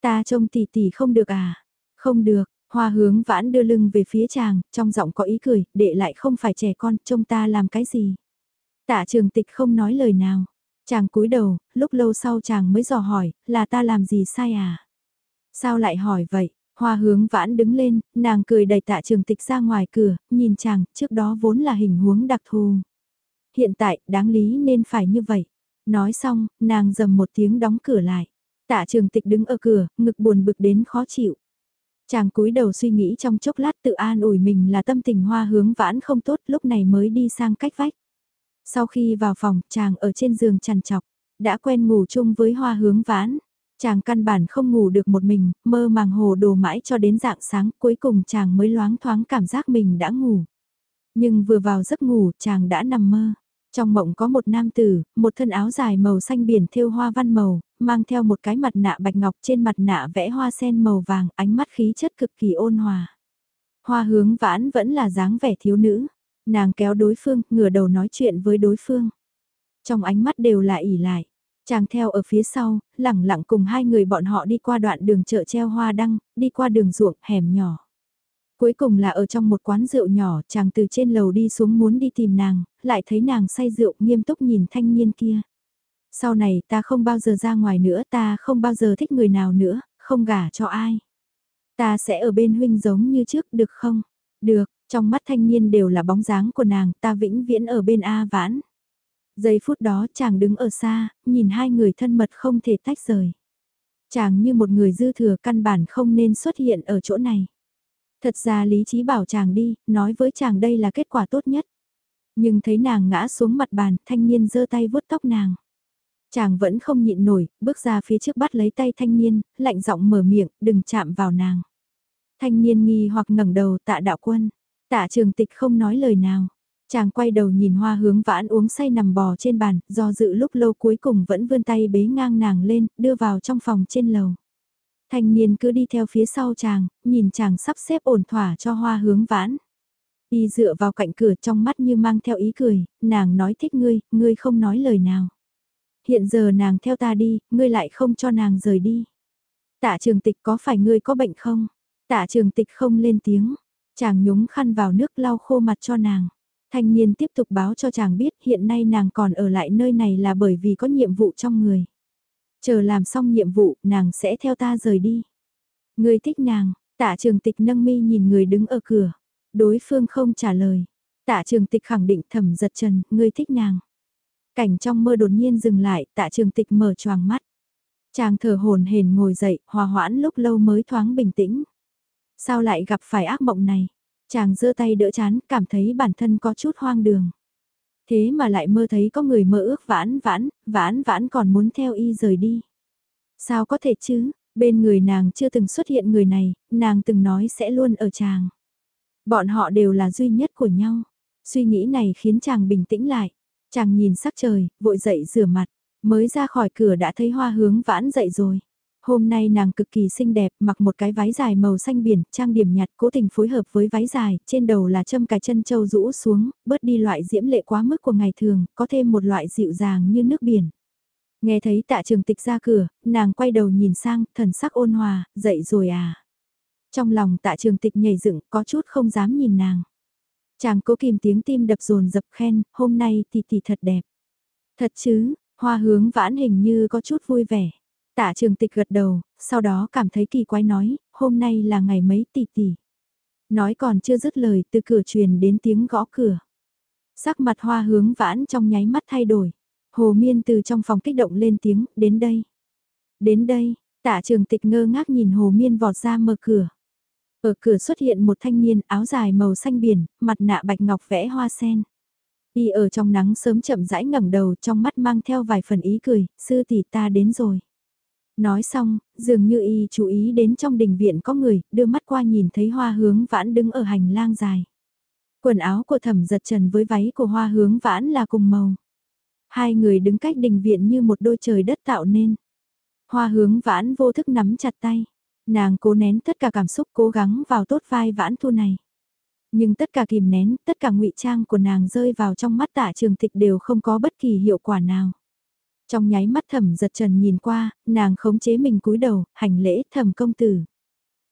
Ta trông tỷ tỷ không được à? Không được, hoa hướng vãn đưa lưng về phía chàng, trong giọng có ý cười, đệ lại không phải trẻ con, trông ta làm cái gì? Tạ trường tịch không nói lời nào. Chàng cúi đầu, lúc lâu sau chàng mới dò hỏi, là ta làm gì sai à? Sao lại hỏi vậy? Hoa hướng vãn đứng lên, nàng cười đẩy tạ trường tịch ra ngoài cửa, nhìn chàng, trước đó vốn là hình huống đặc thù. Hiện tại, đáng lý nên phải như vậy. Nói xong, nàng dầm một tiếng đóng cửa lại. Tạ trường tịch đứng ở cửa, ngực buồn bực đến khó chịu. Chàng cúi đầu suy nghĩ trong chốc lát tự an ủi mình là tâm tình hoa hướng vãn không tốt lúc này mới đi sang cách vách. Sau khi vào phòng, chàng ở trên giường chằn chọc, đã quen ngủ chung với hoa hướng vãn. Chàng căn bản không ngủ được một mình, mơ màng hồ đồ mãi cho đến dạng sáng, cuối cùng chàng mới loáng thoáng cảm giác mình đã ngủ. Nhưng vừa vào giấc ngủ, chàng đã nằm mơ. Trong mộng có một nam tử, một thân áo dài màu xanh biển thêu hoa văn màu, mang theo một cái mặt nạ bạch ngọc trên mặt nạ vẽ hoa sen màu vàng, ánh mắt khí chất cực kỳ ôn hòa. Hoa hướng vãn vẫn là dáng vẻ thiếu nữ, nàng kéo đối phương, ngửa đầu nói chuyện với đối phương. Trong ánh mắt đều là ỉ lại. Chàng theo ở phía sau, lẳng lặng cùng hai người bọn họ đi qua đoạn đường chợ treo hoa đăng, đi qua đường ruộng hẻm nhỏ. Cuối cùng là ở trong một quán rượu nhỏ, chàng từ trên lầu đi xuống muốn đi tìm nàng, lại thấy nàng say rượu nghiêm túc nhìn thanh niên kia. Sau này ta không bao giờ ra ngoài nữa, ta không bao giờ thích người nào nữa, không gả cho ai. Ta sẽ ở bên huynh giống như trước, được không? Được, trong mắt thanh niên đều là bóng dáng của nàng, ta vĩnh viễn ở bên A vãn. Giây phút đó chàng đứng ở xa, nhìn hai người thân mật không thể tách rời. Chàng như một người dư thừa căn bản không nên xuất hiện ở chỗ này. Thật ra lý trí bảo chàng đi, nói với chàng đây là kết quả tốt nhất. Nhưng thấy nàng ngã xuống mặt bàn, thanh niên giơ tay vuốt tóc nàng. Chàng vẫn không nhịn nổi, bước ra phía trước bắt lấy tay thanh niên, lạnh giọng mở miệng, đừng chạm vào nàng. Thanh niên nghi hoặc ngẩng đầu tạ đạo quân. Tạ trường tịch không nói lời nào. Chàng quay đầu nhìn hoa hướng vãn uống say nằm bò trên bàn, do dự lúc lâu cuối cùng vẫn vươn tay bế ngang nàng lên, đưa vào trong phòng trên lầu. Thanh niên cứ đi theo phía sau chàng, nhìn chàng sắp xếp ổn thỏa cho hoa hướng vãn. Y dựa vào cạnh cửa trong mắt như mang theo ý cười, nàng nói thích ngươi, ngươi không nói lời nào. Hiện giờ nàng theo ta đi, ngươi lại không cho nàng rời đi. Tạ trường tịch có phải ngươi có bệnh không? Tạ trường tịch không lên tiếng, chàng nhúng khăn vào nước lau khô mặt cho nàng. Thanh niên tiếp tục báo cho chàng biết hiện nay nàng còn ở lại nơi này là bởi vì có nhiệm vụ trong người. Chờ làm xong nhiệm vụ, nàng sẽ theo ta rời đi. Người thích nàng, tạ trường tịch nâng mi nhìn người đứng ở cửa. Đối phương không trả lời. Tạ trường tịch khẳng định thầm giật trần, người thích nàng. Cảnh trong mơ đột nhiên dừng lại, tạ trường tịch mở choàng mắt. Chàng thở hồn hển ngồi dậy, hòa hoãn lúc lâu mới thoáng bình tĩnh. Sao lại gặp phải ác mộng này? Chàng giơ tay đỡ chán, cảm thấy bản thân có chút hoang đường. Thế mà lại mơ thấy có người mơ ước vãn vãn, vãn vãn còn muốn theo y rời đi. Sao có thể chứ, bên người nàng chưa từng xuất hiện người này, nàng từng nói sẽ luôn ở chàng. Bọn họ đều là duy nhất của nhau. Suy nghĩ này khiến chàng bình tĩnh lại. Chàng nhìn sắc trời, vội dậy rửa mặt, mới ra khỏi cửa đã thấy hoa hướng vãn dậy rồi. Hôm nay nàng cực kỳ xinh đẹp, mặc một cái váy dài màu xanh biển, trang điểm nhạt, cố tình phối hợp với váy dài, trên đầu là châm cài chân châu rũ xuống, bớt đi loại diễm lệ quá mức của ngày thường, có thêm một loại dịu dàng như nước biển. Nghe thấy tạ trường tịch ra cửa, nàng quay đầu nhìn sang, thần sắc ôn hòa, dậy rồi à. Trong lòng tạ trường tịch nhảy dựng, có chút không dám nhìn nàng. Chàng cố kìm tiếng tim đập rồn dập khen, hôm nay thì tỷ thật đẹp. Thật chứ, hoa hướng vãn hình như có chút vui vẻ. Tạ trường tịch gật đầu, sau đó cảm thấy kỳ quái nói, hôm nay là ngày mấy tỷ tỷ. Nói còn chưa dứt lời từ cửa truyền đến tiếng gõ cửa. Sắc mặt hoa hướng vãn trong nháy mắt thay đổi. Hồ Miên từ trong phòng kích động lên tiếng, đến đây. Đến đây, tạ trường tịch ngơ ngác nhìn Hồ Miên vọt ra mở cửa. Ở cửa xuất hiện một thanh niên áo dài màu xanh biển, mặt nạ bạch ngọc vẽ hoa sen. Y ở trong nắng sớm chậm rãi ngẩng đầu trong mắt mang theo vài phần ý cười, sư tỷ ta đến rồi. Nói xong, dường như y chú ý đến trong đình viện có người, đưa mắt qua nhìn thấy hoa hướng vãn đứng ở hành lang dài. Quần áo của thẩm giật trần với váy của hoa hướng vãn là cùng màu. Hai người đứng cách đình viện như một đôi trời đất tạo nên. Hoa hướng vãn vô thức nắm chặt tay. Nàng cố nén tất cả cảm xúc cố gắng vào tốt vai vãn thu này. Nhưng tất cả kìm nén, tất cả ngụy trang của nàng rơi vào trong mắt tạ trường tịch đều không có bất kỳ hiệu quả nào. Trong nháy mắt thẩm giật trần nhìn qua, nàng khống chế mình cúi đầu, hành lễ thẩm công tử.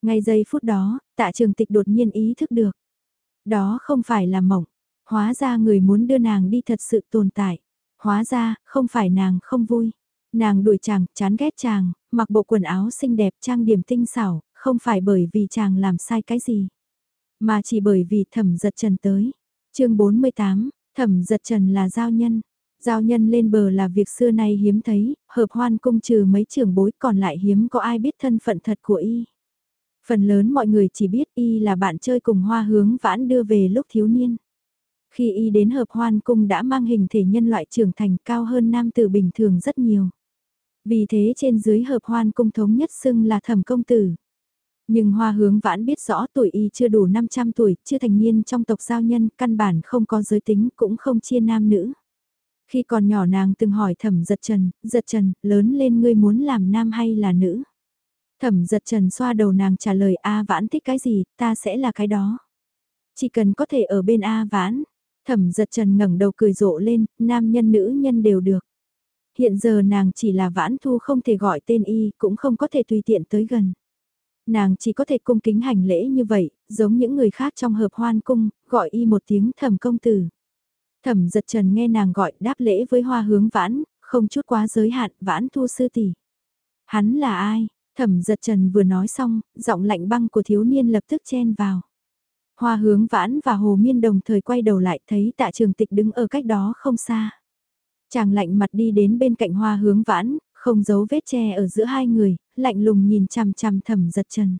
Ngay giây phút đó, tạ trường tịch đột nhiên ý thức được. Đó không phải là mộng, hóa ra người muốn đưa nàng đi thật sự tồn tại. Hóa ra, không phải nàng không vui. Nàng đuổi chàng, chán ghét chàng, mặc bộ quần áo xinh đẹp trang điểm tinh xảo, không phải bởi vì chàng làm sai cái gì. Mà chỉ bởi vì thẩm giật trần tới. chương 48, thẩm giật trần là giao nhân. Giao nhân lên bờ là việc xưa nay hiếm thấy, hợp hoan cung trừ mấy trưởng bối còn lại hiếm có ai biết thân phận thật của y. Phần lớn mọi người chỉ biết y là bạn chơi cùng hoa hướng vãn đưa về lúc thiếu niên. Khi y đến hợp hoan cung đã mang hình thể nhân loại trưởng thành cao hơn nam tử bình thường rất nhiều. Vì thế trên dưới hợp hoan cung thống nhất xưng là thẩm công tử. Nhưng hoa hướng vãn biết rõ tuổi y chưa đủ 500 tuổi, chưa thành niên trong tộc giao nhân, căn bản không có giới tính, cũng không chia nam nữ. Khi còn nhỏ nàng từng hỏi thẩm giật trần, giật trần, lớn lên ngươi muốn làm nam hay là nữ? Thẩm giật trần xoa đầu nàng trả lời A vãn thích cái gì, ta sẽ là cái đó. Chỉ cần có thể ở bên A vãn, thẩm giật trần ngẩng đầu cười rộ lên, nam nhân nữ nhân đều được. Hiện giờ nàng chỉ là vãn thu không thể gọi tên y, cũng không có thể tùy tiện tới gần. Nàng chỉ có thể cung kính hành lễ như vậy, giống những người khác trong hợp hoan cung, gọi y một tiếng thẩm công tử. Thẩm giật trần nghe nàng gọi đáp lễ với hoa hướng vãn, không chút quá giới hạn, vãn thu sư tỷ. Hắn là ai? Thẩm giật trần vừa nói xong, giọng lạnh băng của thiếu niên lập tức chen vào. Hoa hướng vãn và hồ miên đồng thời quay đầu lại thấy tạ trường tịch đứng ở cách đó không xa. Chàng lạnh mặt đi đến bên cạnh hoa hướng vãn, không giấu vết che ở giữa hai người, lạnh lùng nhìn chằm chằm thẩm giật trần.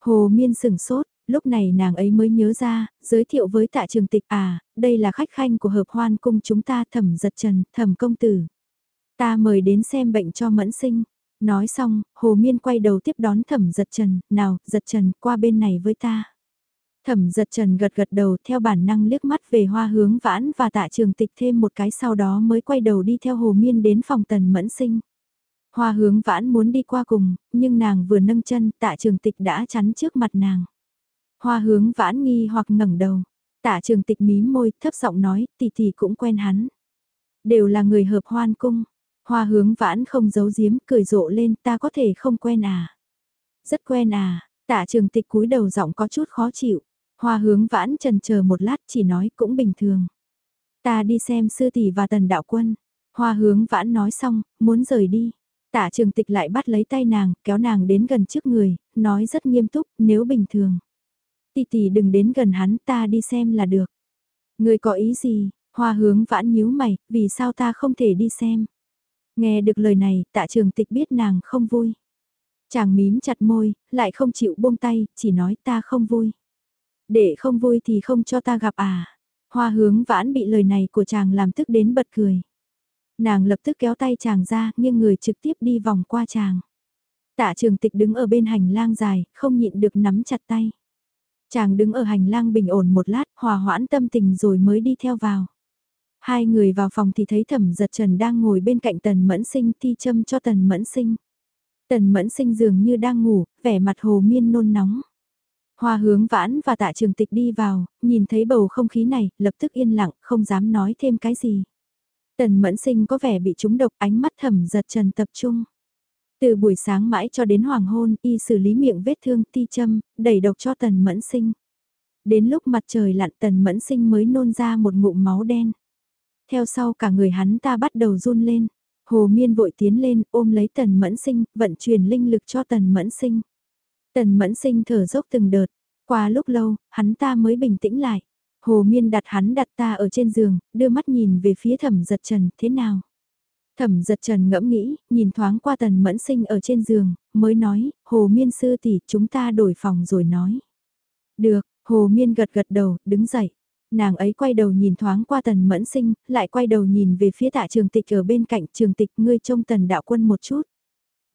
Hồ miên sừng sốt, lúc này nàng ấy mới nhớ ra, giới thiệu với tạ trường tịch à, đây là khách khanh của hợp hoan cung chúng ta thẩm giật trần, thẩm công tử. Ta mời đến xem bệnh cho mẫn sinh. Nói xong, hồ miên quay đầu tiếp đón thẩm giật trần, nào, giật trần, qua bên này với ta. Thẩm giật trần gật gật đầu theo bản năng liếc mắt về hoa hướng vãn và tạ trường tịch thêm một cái sau đó mới quay đầu đi theo hồ miên đến phòng tần mẫn sinh. Hoa hướng vãn muốn đi qua cùng, nhưng nàng vừa nâng chân tạ trường tịch đã chắn trước mặt nàng. Hoa hướng vãn nghi hoặc ngẩng đầu. Tạ trường tịch mí môi thấp giọng nói tỷ tỷ cũng quen hắn. Đều là người hợp hoan cung. Hoa hướng vãn không giấu giếm cười rộ lên ta có thể không quen à. Rất quen à, tạ trường tịch cúi đầu giọng có chút khó chịu. Hoa hướng vãn trần chờ một lát chỉ nói cũng bình thường. Ta đi xem sư tỷ và tần đạo quân. Hoa hướng vãn nói xong, muốn rời đi. Tạ trường tịch lại bắt lấy tay nàng, kéo nàng đến gần trước người, nói rất nghiêm túc, nếu bình thường. Tỷ tỷ đừng đến gần hắn ta đi xem là được. Người có ý gì, hoa hướng vãn nhíu mày, vì sao ta không thể đi xem. Nghe được lời này, tạ trường tịch biết nàng không vui. Chàng mím chặt môi, lại không chịu buông tay, chỉ nói ta không vui. Để không vui thì không cho ta gặp à. Hoa hướng vãn bị lời này của chàng làm tức đến bật cười. Nàng lập tức kéo tay chàng ra, nhưng người trực tiếp đi vòng qua chàng. Tạ trường tịch đứng ở bên hành lang dài, không nhịn được nắm chặt tay. Chàng đứng ở hành lang bình ổn một lát, hòa hoãn tâm tình rồi mới đi theo vào. Hai người vào phòng thì thấy thẩm giật trần đang ngồi bên cạnh tần mẫn sinh thi châm cho tần mẫn sinh. Tần mẫn sinh dường như đang ngủ, vẻ mặt hồ miên nôn nóng. Hoa hướng vãn và tạ trường tịch đi vào, nhìn thấy bầu không khí này, lập tức yên lặng, không dám nói thêm cái gì. Tần mẫn sinh có vẻ bị trúng độc ánh mắt thẩm giật trần tập trung. Từ buổi sáng mãi cho đến hoàng hôn, y xử lý miệng vết thương ti châm, đẩy độc cho tần mẫn sinh. Đến lúc mặt trời lặn tần mẫn sinh mới nôn ra một ngụm máu đen. Theo sau cả người hắn ta bắt đầu run lên. Hồ Miên vội tiến lên ôm lấy tần mẫn sinh, vận chuyển linh lực cho tần mẫn sinh. Tần mẫn sinh thở dốc từng đợt. Qua lúc lâu, hắn ta mới bình tĩnh lại. Hồ Miên đặt hắn đặt ta ở trên giường, đưa mắt nhìn về phía thẩm giật trần, thế nào? Thẩm giật trần ngẫm nghĩ, nhìn thoáng qua tần mẫn sinh ở trên giường, mới nói, Hồ Miên sư tỷ chúng ta đổi phòng rồi nói. Được, Hồ Miên gật gật đầu, đứng dậy. Nàng ấy quay đầu nhìn thoáng qua tần mẫn sinh, lại quay đầu nhìn về phía tạ trường tịch ở bên cạnh trường tịch ngươi trông tần đạo quân một chút.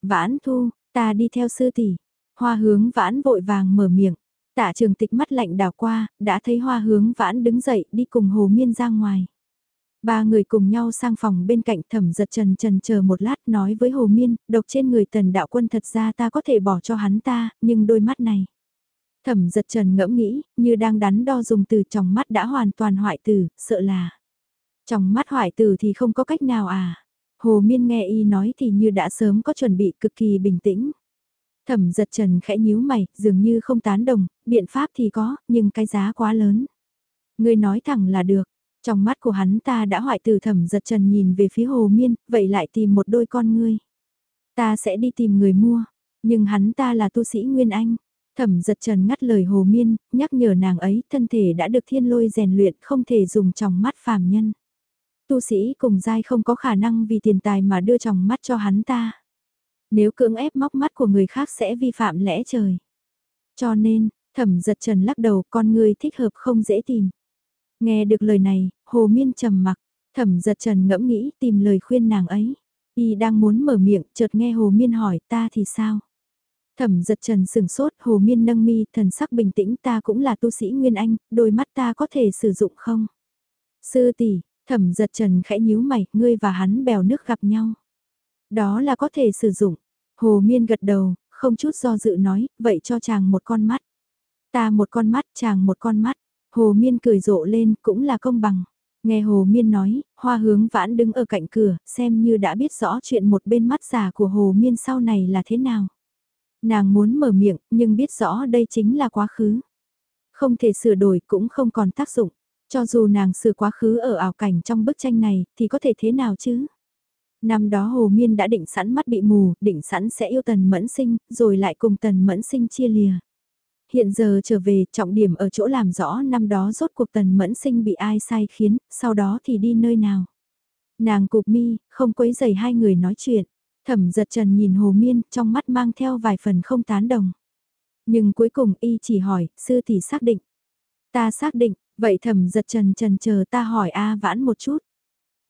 Vãn thu, ta đi theo sư tỷ. Hoa hướng vãn vội vàng mở miệng. Tạ trường tịch mắt lạnh đảo qua, đã thấy hoa hướng vãn đứng dậy đi cùng hồ miên ra ngoài. Ba người cùng nhau sang phòng bên cạnh thẩm giật trần trần chờ một lát nói với hồ miên, độc trên người tần đạo quân thật ra ta có thể bỏ cho hắn ta, nhưng đôi mắt này. Thẩm giật trần ngẫm nghĩ, như đang đắn đo dùng từ trong mắt đã hoàn toàn hoại tử, sợ là. Trong mắt hoại tử thì không có cách nào à. Hồ Miên nghe y nói thì như đã sớm có chuẩn bị cực kỳ bình tĩnh. Thẩm giật trần khẽ nhíu mày, dường như không tán đồng, biện pháp thì có, nhưng cái giá quá lớn. Người nói thẳng là được, trong mắt của hắn ta đã hoại từ thẩm giật trần nhìn về phía hồ miên, vậy lại tìm một đôi con ngươi. Ta sẽ đi tìm người mua, nhưng hắn ta là tu sĩ Nguyên Anh. Thẩm giật trần ngắt lời hồ miên, nhắc nhở nàng ấy thân thể đã được thiên lôi rèn luyện không thể dùng trong mắt phàm nhân. Tu sĩ cùng giai không có khả năng vì tiền tài mà đưa trong mắt cho hắn ta. Nếu cưỡng ép móc mắt của người khác sẽ vi phạm lẽ trời. Cho nên, thẩm giật trần lắc đầu con người thích hợp không dễ tìm. Nghe được lời này, hồ miên trầm mặc, thẩm giật trần ngẫm nghĩ tìm lời khuyên nàng ấy. Y đang muốn mở miệng, chợt nghe hồ miên hỏi ta thì sao? Thẩm giật trần sừng sốt, hồ miên nâng mi, thần sắc bình tĩnh ta cũng là tu sĩ Nguyên Anh, đôi mắt ta có thể sử dụng không? Sư tỷ, thẩm giật trần khẽ nhíu mày, ngươi và hắn bèo nước gặp nhau. Đó là có thể sử dụng. Hồ miên gật đầu, không chút do dự nói, vậy cho chàng một con mắt. Ta một con mắt, chàng một con mắt. Hồ miên cười rộ lên, cũng là công bằng. Nghe Hồ Miên nói, hoa hướng vãn đứng ở cạnh cửa, xem như đã biết rõ chuyện một bên mắt giả của Hồ Miên sau này là thế nào. Nàng muốn mở miệng, nhưng biết rõ đây chính là quá khứ. Không thể sửa đổi cũng không còn tác dụng. Cho dù nàng sửa quá khứ ở ảo cảnh trong bức tranh này, thì có thể thế nào chứ? Năm đó Hồ Miên đã định sẵn mắt bị mù, định sẵn sẽ yêu Tần Mẫn Sinh, rồi lại cùng Tần Mẫn Sinh chia lìa. Hiện giờ trở về, trọng điểm ở chỗ làm rõ năm đó rốt cuộc Tần Mẫn Sinh bị ai sai khiến, sau đó thì đi nơi nào. Nàng cục mi, không quấy giày hai người nói chuyện. Thẩm giật trần nhìn Hồ Miên, trong mắt mang theo vài phần không tán đồng. Nhưng cuối cùng y chỉ hỏi, sư tỷ xác định. Ta xác định, vậy thẩm giật trần trần chờ ta hỏi A vãn một chút.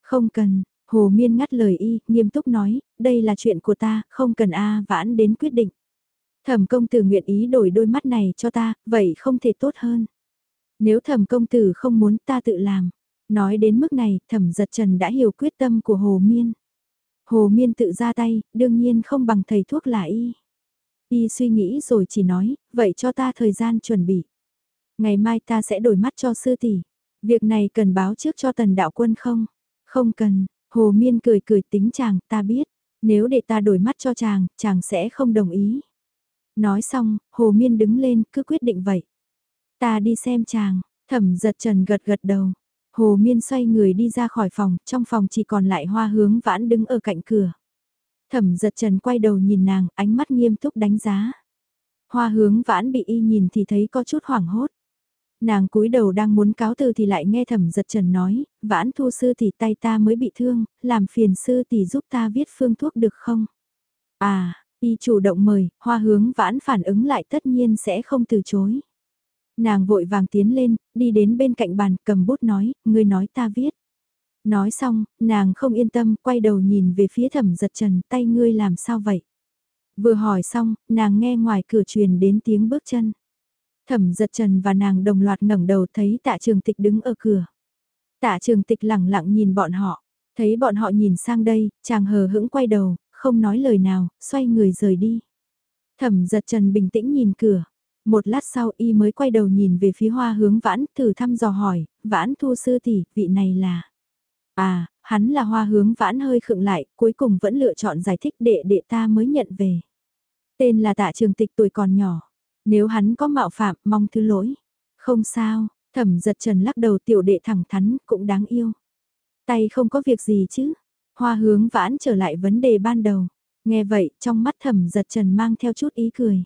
Không cần, Hồ Miên ngắt lời y, nghiêm túc nói, đây là chuyện của ta, không cần A vãn đến quyết định. Thẩm công tử nguyện ý đổi đôi mắt này cho ta, vậy không thể tốt hơn. Nếu thẩm công tử không muốn ta tự làm. Nói đến mức này, thẩm giật trần đã hiểu quyết tâm của Hồ Miên. Hồ Miên tự ra tay, đương nhiên không bằng thầy thuốc là y. Y suy nghĩ rồi chỉ nói, vậy cho ta thời gian chuẩn bị. Ngày mai ta sẽ đổi mắt cho sư tỷ. Việc này cần báo trước cho tần đạo quân không? Không cần, Hồ Miên cười cười tính chàng, ta biết. Nếu để ta đổi mắt cho chàng, chàng sẽ không đồng ý. Nói xong, Hồ Miên đứng lên, cứ quyết định vậy. Ta đi xem chàng, thẩm giật trần gật gật đầu. Hồ Miên xoay người đi ra khỏi phòng, trong phòng chỉ còn lại hoa hướng vãn đứng ở cạnh cửa. Thẩm giật trần quay đầu nhìn nàng, ánh mắt nghiêm túc đánh giá. Hoa hướng vãn bị y nhìn thì thấy có chút hoảng hốt. Nàng cúi đầu đang muốn cáo từ thì lại nghe thẩm giật trần nói, vãn thu sư thì tay ta mới bị thương, làm phiền sư tỷ giúp ta viết phương thuốc được không? À, y chủ động mời, hoa hướng vãn phản ứng lại tất nhiên sẽ không từ chối. Nàng vội vàng tiến lên, đi đến bên cạnh bàn, cầm bút nói, ngươi nói ta viết. Nói xong, nàng không yên tâm, quay đầu nhìn về phía thẩm giật trần, tay ngươi làm sao vậy? Vừa hỏi xong, nàng nghe ngoài cửa truyền đến tiếng bước chân. Thẩm giật trần và nàng đồng loạt ngẩng đầu thấy tạ trường tịch đứng ở cửa. Tạ trường tịch lẳng lặng nhìn bọn họ, thấy bọn họ nhìn sang đây, chàng hờ hững quay đầu, không nói lời nào, xoay người rời đi. Thẩm giật trần bình tĩnh nhìn cửa, một lát sau y mới quay đầu nhìn về phía hoa hướng vãn, thử thăm dò hỏi, vãn thu sư tỷ, vị này là... À, hắn là hoa hướng vãn hơi khựng lại, cuối cùng vẫn lựa chọn giải thích đệ đệ ta mới nhận về. Tên là tạ trường tịch tuổi còn nhỏ. Nếu hắn có mạo phạm, mong thứ lỗi. Không sao, thẩm giật trần lắc đầu tiểu đệ thẳng thắn, cũng đáng yêu. Tay không có việc gì chứ. Hoa hướng vãn trở lại vấn đề ban đầu. Nghe vậy, trong mắt thẩm giật trần mang theo chút ý cười.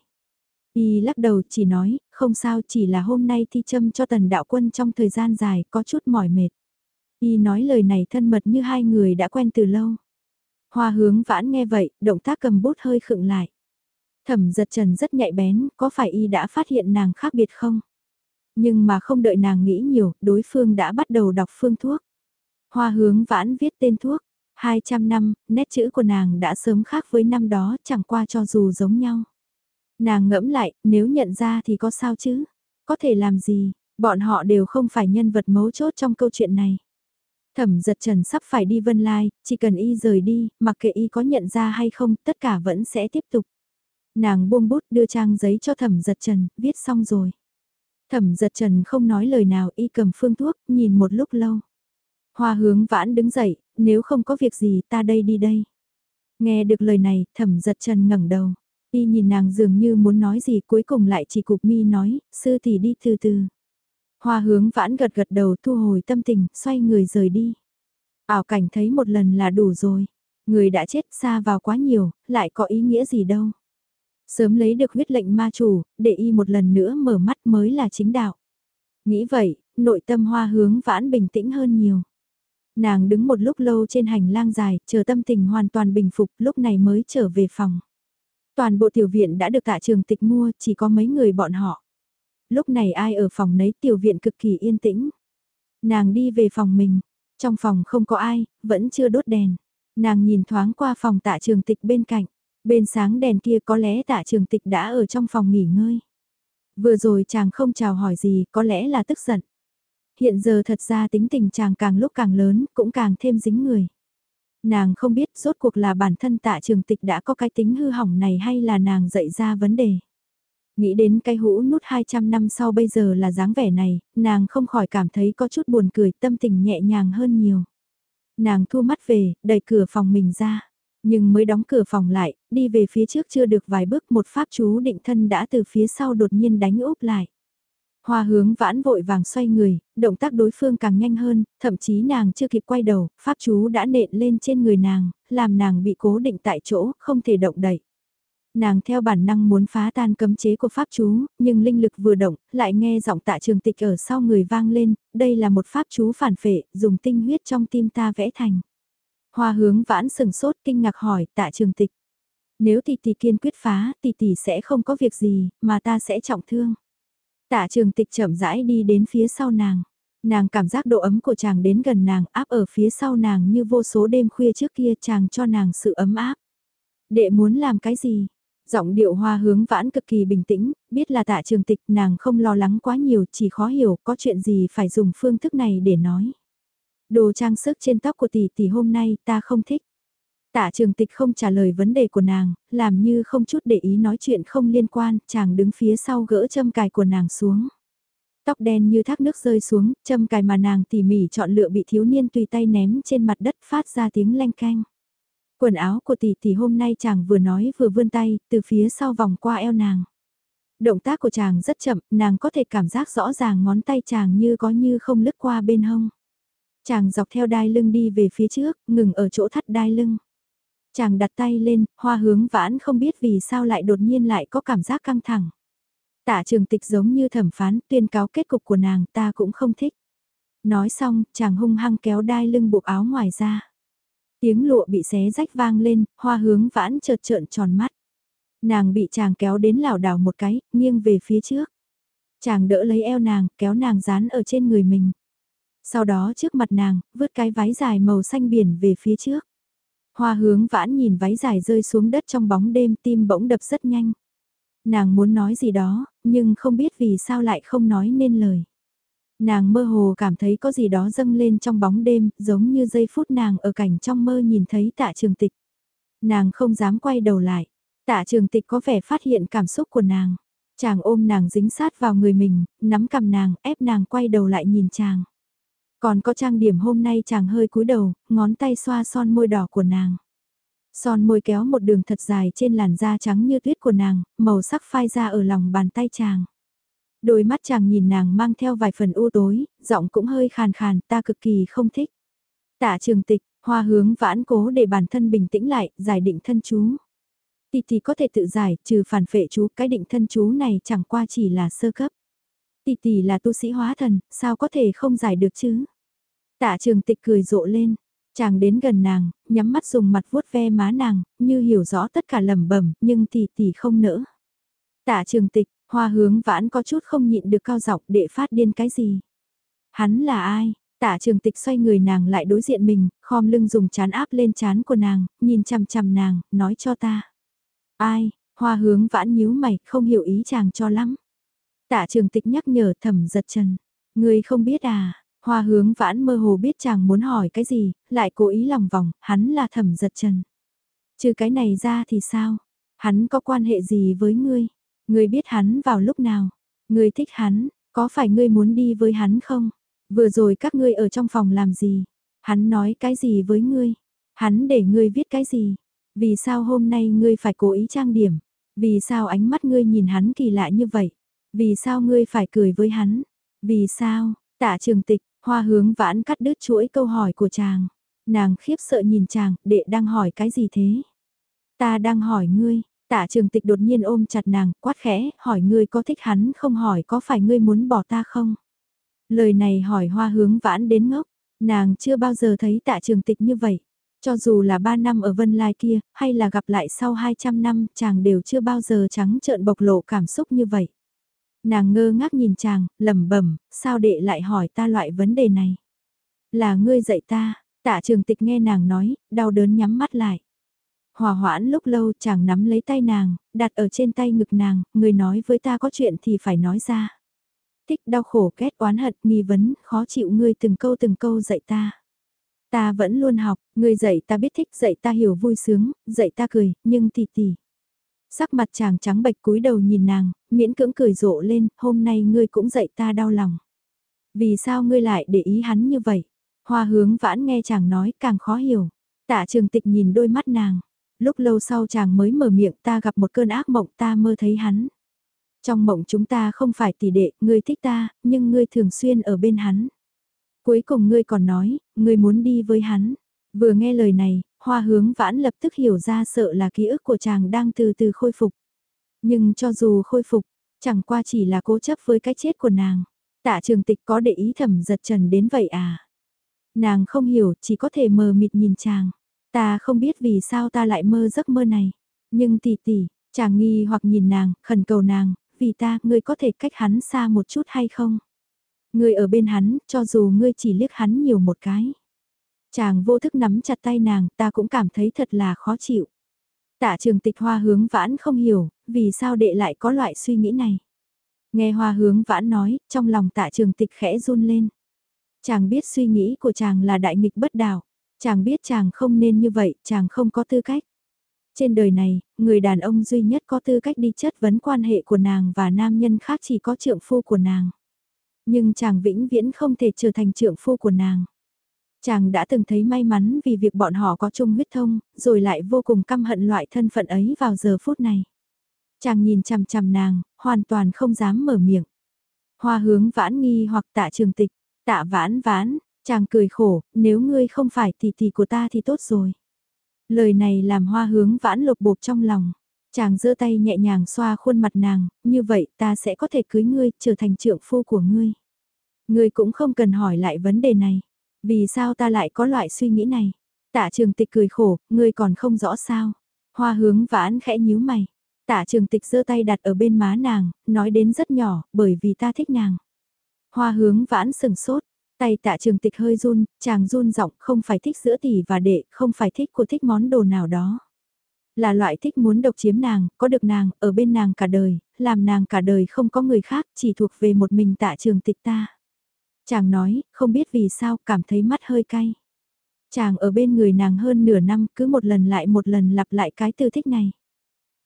Y lắc đầu chỉ nói, không sao chỉ là hôm nay thi châm cho tần đạo quân trong thời gian dài có chút mỏi mệt. Y nói lời này thân mật như hai người đã quen từ lâu. Hoa hướng vãn nghe vậy, động tác cầm bút hơi khựng lại. Thẩm giật trần rất nhạy bén, có phải y đã phát hiện nàng khác biệt không? Nhưng mà không đợi nàng nghĩ nhiều, đối phương đã bắt đầu đọc phương thuốc. Hoa hướng vãn viết tên thuốc, 200 năm, nét chữ của nàng đã sớm khác với năm đó, chẳng qua cho dù giống nhau. Nàng ngẫm lại, nếu nhận ra thì có sao chứ? Có thể làm gì? Bọn họ đều không phải nhân vật mấu chốt trong câu chuyện này. Thẩm giật trần sắp phải đi Vân Lai, chỉ cần y rời đi, mặc kệ y có nhận ra hay không, tất cả vẫn sẽ tiếp tục. Nàng buông bút đưa trang giấy cho thẩm giật trần, viết xong rồi. Thẩm giật trần không nói lời nào y cầm phương thuốc, nhìn một lúc lâu. Hoa hướng vãn đứng dậy, nếu không có việc gì ta đây đi đây. Nghe được lời này, thẩm giật trần ngẩng đầu. Y nhìn nàng dường như muốn nói gì cuối cùng lại chỉ cục mi nói, sư thì đi từ từ. Hoa hướng vãn gật gật đầu thu hồi tâm tình, xoay người rời đi. Ảo cảnh thấy một lần là đủ rồi. Người đã chết xa vào quá nhiều, lại có ý nghĩa gì đâu. Sớm lấy được huyết lệnh ma chủ, để y một lần nữa mở mắt mới là chính đạo. Nghĩ vậy, nội tâm hoa hướng vãn bình tĩnh hơn nhiều. Nàng đứng một lúc lâu trên hành lang dài, chờ tâm tình hoàn toàn bình phục, lúc này mới trở về phòng. Toàn bộ tiểu viện đã được tạ trường tịch mua, chỉ có mấy người bọn họ. Lúc này ai ở phòng nấy tiểu viện cực kỳ yên tĩnh. Nàng đi về phòng mình, trong phòng không có ai, vẫn chưa đốt đèn. Nàng nhìn thoáng qua phòng tạ trường tịch bên cạnh, bên sáng đèn kia có lẽ tạ trường tịch đã ở trong phòng nghỉ ngơi. Vừa rồi chàng không chào hỏi gì, có lẽ là tức giận. Hiện giờ thật ra tính tình chàng càng lúc càng lớn, cũng càng thêm dính người. Nàng không biết rốt cuộc là bản thân tạ trường tịch đã có cái tính hư hỏng này hay là nàng dạy ra vấn đề. Nghĩ đến cái hũ nút 200 năm sau bây giờ là dáng vẻ này, nàng không khỏi cảm thấy có chút buồn cười tâm tình nhẹ nhàng hơn nhiều. Nàng thu mắt về, đẩy cửa phòng mình ra. Nhưng mới đóng cửa phòng lại, đi về phía trước chưa được vài bước một pháp chú định thân đã từ phía sau đột nhiên đánh úp lại. Hoa hướng vãn vội vàng xoay người, động tác đối phương càng nhanh hơn, thậm chí nàng chưa kịp quay đầu, pháp chú đã nện lên trên người nàng, làm nàng bị cố định tại chỗ, không thể động đậy. Nàng theo bản năng muốn phá tan cấm chế của pháp chú, nhưng linh lực vừa động, lại nghe giọng tạ trường tịch ở sau người vang lên, đây là một pháp chú phản phệ, dùng tinh huyết trong tim ta vẽ thành. Hoa hướng vãn sừng sốt kinh ngạc hỏi tạ trường tịch. Nếu tỷ tỷ kiên quyết phá, tỷ tỷ sẽ không có việc gì, mà ta sẽ trọng thương. Tạ trường tịch chậm rãi đi đến phía sau nàng. Nàng cảm giác độ ấm của chàng đến gần nàng áp ở phía sau nàng như vô số đêm khuya trước kia chàng cho nàng sự ấm áp. Đệ muốn làm cái gì? Giọng điệu hoa hướng vãn cực kỳ bình tĩnh, biết là tạ trường tịch nàng không lo lắng quá nhiều chỉ khó hiểu có chuyện gì phải dùng phương thức này để nói. Đồ trang sức trên tóc của tỷ tỷ hôm nay ta không thích. Tạ trường tịch không trả lời vấn đề của nàng, làm như không chút để ý nói chuyện không liên quan, chàng đứng phía sau gỡ châm cài của nàng xuống. Tóc đen như thác nước rơi xuống, châm cài mà nàng tỉ mỉ chọn lựa bị thiếu niên tùy tay ném trên mặt đất phát ra tiếng leng canh. Quần áo của tỷ tỷ hôm nay chàng vừa nói vừa vươn tay, từ phía sau vòng qua eo nàng. Động tác của chàng rất chậm, nàng có thể cảm giác rõ ràng ngón tay chàng như có như không lướt qua bên hông. Chàng dọc theo đai lưng đi về phía trước, ngừng ở chỗ thắt đai lưng. Chàng đặt tay lên, hoa hướng vãn không biết vì sao lại đột nhiên lại có cảm giác căng thẳng. Tạ trường tịch giống như thẩm phán tuyên cáo kết cục của nàng ta cũng không thích. Nói xong, chàng hung hăng kéo đai lưng buộc áo ngoài ra. Tiếng lụa bị xé rách vang lên, hoa hướng vãn chợt trợn tròn mắt. Nàng bị chàng kéo đến lảo đảo một cái, nghiêng về phía trước. Chàng đỡ lấy eo nàng, kéo nàng dán ở trên người mình. Sau đó trước mặt nàng, vứt cái váy dài màu xanh biển về phía trước. Hoa hướng vãn nhìn váy dài rơi xuống đất trong bóng đêm tim bỗng đập rất nhanh. Nàng muốn nói gì đó, nhưng không biết vì sao lại không nói nên lời. Nàng mơ hồ cảm thấy có gì đó dâng lên trong bóng đêm, giống như giây phút nàng ở cảnh trong mơ nhìn thấy tạ trường tịch. Nàng không dám quay đầu lại. Tạ trường tịch có vẻ phát hiện cảm xúc của nàng. Chàng ôm nàng dính sát vào người mình, nắm cầm nàng, ép nàng quay đầu lại nhìn chàng. Còn có trang điểm hôm nay chàng hơi cúi đầu, ngón tay xoa son môi đỏ của nàng. Son môi kéo một đường thật dài trên làn da trắng như tuyết của nàng, màu sắc phai ra ở lòng bàn tay chàng. Đôi mắt chàng nhìn nàng mang theo vài phần u tối, giọng cũng hơi khàn khàn, ta cực kỳ không thích. Tạ trường tịch, hoa hướng vãn cố để bản thân bình tĩnh lại, giải định thân chú. Tì tì có thể tự giải, trừ phản phệ chú, cái định thân chú này chẳng qua chỉ là sơ cấp. Tì tì là tu sĩ hóa thần, sao có thể không giải được chứ? Tạ trường tịch cười rộ lên, chàng đến gần nàng, nhắm mắt dùng mặt vuốt ve má nàng, như hiểu rõ tất cả lầm bẩm nhưng tỷ tỷ không nỡ. Tạ trường tịch, hoa hướng vãn có chút không nhịn được cao giọng để phát điên cái gì. Hắn là ai? Tạ trường tịch xoay người nàng lại đối diện mình, khom lưng dùng chán áp lên chán của nàng, nhìn chằm chằm nàng, nói cho ta. Ai, hoa hướng vãn nhíu mày, không hiểu ý chàng cho lắm. Tạ trường tịch nhắc nhở thẩm giật trần. Người không biết à, hoa hướng vãn mơ hồ biết chàng muốn hỏi cái gì, lại cố ý lòng vòng, hắn là thẩm giật trần. Trừ cái này ra thì sao? Hắn có quan hệ gì với ngươi? Ngươi biết hắn vào lúc nào? Ngươi thích hắn, có phải ngươi muốn đi với hắn không? Vừa rồi các ngươi ở trong phòng làm gì? Hắn nói cái gì với ngươi? Hắn để ngươi viết cái gì? Vì sao hôm nay ngươi phải cố ý trang điểm? Vì sao ánh mắt ngươi nhìn hắn kỳ lạ như vậy? Vì sao ngươi phải cười với hắn? Vì sao? Tạ trường tịch, hoa hướng vãn cắt đứt chuỗi câu hỏi của chàng. Nàng khiếp sợ nhìn chàng, đệ đang hỏi cái gì thế? Ta đang hỏi ngươi, tạ trường tịch đột nhiên ôm chặt nàng, quát khẽ, hỏi ngươi có thích hắn không hỏi có phải ngươi muốn bỏ ta không? Lời này hỏi hoa hướng vãn đến ngốc, nàng chưa bao giờ thấy tạ trường tịch như vậy. Cho dù là 3 năm ở Vân Lai kia, hay là gặp lại sau 200 năm, chàng đều chưa bao giờ trắng trợn bộc lộ cảm xúc như vậy. Nàng ngơ ngác nhìn chàng, lẩm bẩm, sao đệ lại hỏi ta loại vấn đề này? Là ngươi dạy ta, tạ trường tịch nghe nàng nói, đau đớn nhắm mắt lại. Hòa hoãn lúc lâu chàng nắm lấy tay nàng, đặt ở trên tay ngực nàng, người nói với ta có chuyện thì phải nói ra. Thích đau khổ kết oán hận, nghi vấn, khó chịu ngươi từng câu từng câu dạy ta. Ta vẫn luôn học, ngươi dạy ta biết thích, dạy ta hiểu vui sướng, dạy ta cười, nhưng tì tì. Sắc mặt chàng trắng bệch cúi đầu nhìn nàng, miễn cưỡng cười rộ lên, hôm nay ngươi cũng dạy ta đau lòng. Vì sao ngươi lại để ý hắn như vậy? Hoa hướng vãn nghe chàng nói càng khó hiểu. Tạ trường tịch nhìn đôi mắt nàng. Lúc lâu sau chàng mới mở miệng ta gặp một cơn ác mộng ta mơ thấy hắn. Trong mộng chúng ta không phải tỷ đệ, ngươi thích ta, nhưng ngươi thường xuyên ở bên hắn. Cuối cùng ngươi còn nói, ngươi muốn đi với hắn. Vừa nghe lời này, hoa hướng vãn lập tức hiểu ra sợ là ký ức của chàng đang từ từ khôi phục. Nhưng cho dù khôi phục, chẳng qua chỉ là cố chấp với cái chết của nàng. Tạ trường tịch có để ý thẩm giật trần đến vậy à? Nàng không hiểu, chỉ có thể mờ mịt nhìn chàng. Ta không biết vì sao ta lại mơ giấc mơ này. Nhưng tỷ tỷ, chàng nghi hoặc nhìn nàng, khẩn cầu nàng, vì ta, ngươi có thể cách hắn xa một chút hay không? Ngươi ở bên hắn, cho dù ngươi chỉ liếc hắn nhiều một cái. Chàng vô thức nắm chặt tay nàng, ta cũng cảm thấy thật là khó chịu. Tạ trường tịch hoa hướng vãn không hiểu, vì sao đệ lại có loại suy nghĩ này. Nghe hoa hướng vãn nói, trong lòng tạ trường tịch khẽ run lên. Chàng biết suy nghĩ của chàng là đại nghịch bất đạo. Chàng biết chàng không nên như vậy, chàng không có tư cách. Trên đời này, người đàn ông duy nhất có tư cách đi chất vấn quan hệ của nàng và nam nhân khác chỉ có trượng phu của nàng. Nhưng chàng vĩnh viễn không thể trở thành trượng phu của nàng. Chàng đã từng thấy may mắn vì việc bọn họ có chung huyết thông, rồi lại vô cùng căm hận loại thân phận ấy vào giờ phút này. Chàng nhìn chằm chằm nàng, hoàn toàn không dám mở miệng. Hoa hướng vãn nghi hoặc tạ trường tịch, tạ vãn vãn, chàng cười khổ, nếu ngươi không phải tỷ tỷ của ta thì tốt rồi. Lời này làm hoa hướng vãn lục bột trong lòng. Chàng giơ tay nhẹ nhàng xoa khuôn mặt nàng, như vậy ta sẽ có thể cưới ngươi, trở thành trượng phu của ngươi. Ngươi cũng không cần hỏi lại vấn đề này. Vì sao ta lại có loại suy nghĩ này? Tạ trường tịch cười khổ, ngươi còn không rõ sao. Hoa hướng vãn khẽ nhíu mày. Tạ trường tịch giơ tay đặt ở bên má nàng, nói đến rất nhỏ, bởi vì ta thích nàng. Hoa hướng vãn sừng sốt, tay tạ trường tịch hơi run, chàng run giọng không phải thích giữa tỷ và đệ, không phải thích của thích món đồ nào đó. Là loại thích muốn độc chiếm nàng, có được nàng, ở bên nàng cả đời, làm nàng cả đời không có người khác, chỉ thuộc về một mình tạ trường tịch ta. Chàng nói, không biết vì sao, cảm thấy mắt hơi cay. Chàng ở bên người nàng hơn nửa năm, cứ một lần lại một lần lặp lại cái tư thích này.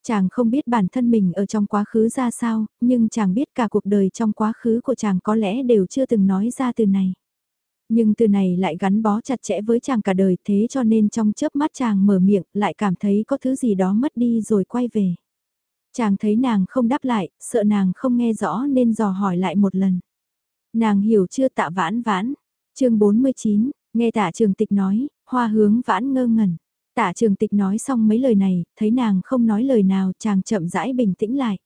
Chàng không biết bản thân mình ở trong quá khứ ra sao, nhưng chàng biết cả cuộc đời trong quá khứ của chàng có lẽ đều chưa từng nói ra từ này. Nhưng từ này lại gắn bó chặt chẽ với chàng cả đời thế cho nên trong chớp mắt chàng mở miệng lại cảm thấy có thứ gì đó mất đi rồi quay về. Chàng thấy nàng không đáp lại, sợ nàng không nghe rõ nên dò hỏi lại một lần. Nàng hiểu chưa tạ vãn vãn. chương 49, nghe tạ trường tịch nói, hoa hướng vãn ngơ ngẩn. Tạ trường tịch nói xong mấy lời này, thấy nàng không nói lời nào, chàng chậm rãi bình tĩnh lại.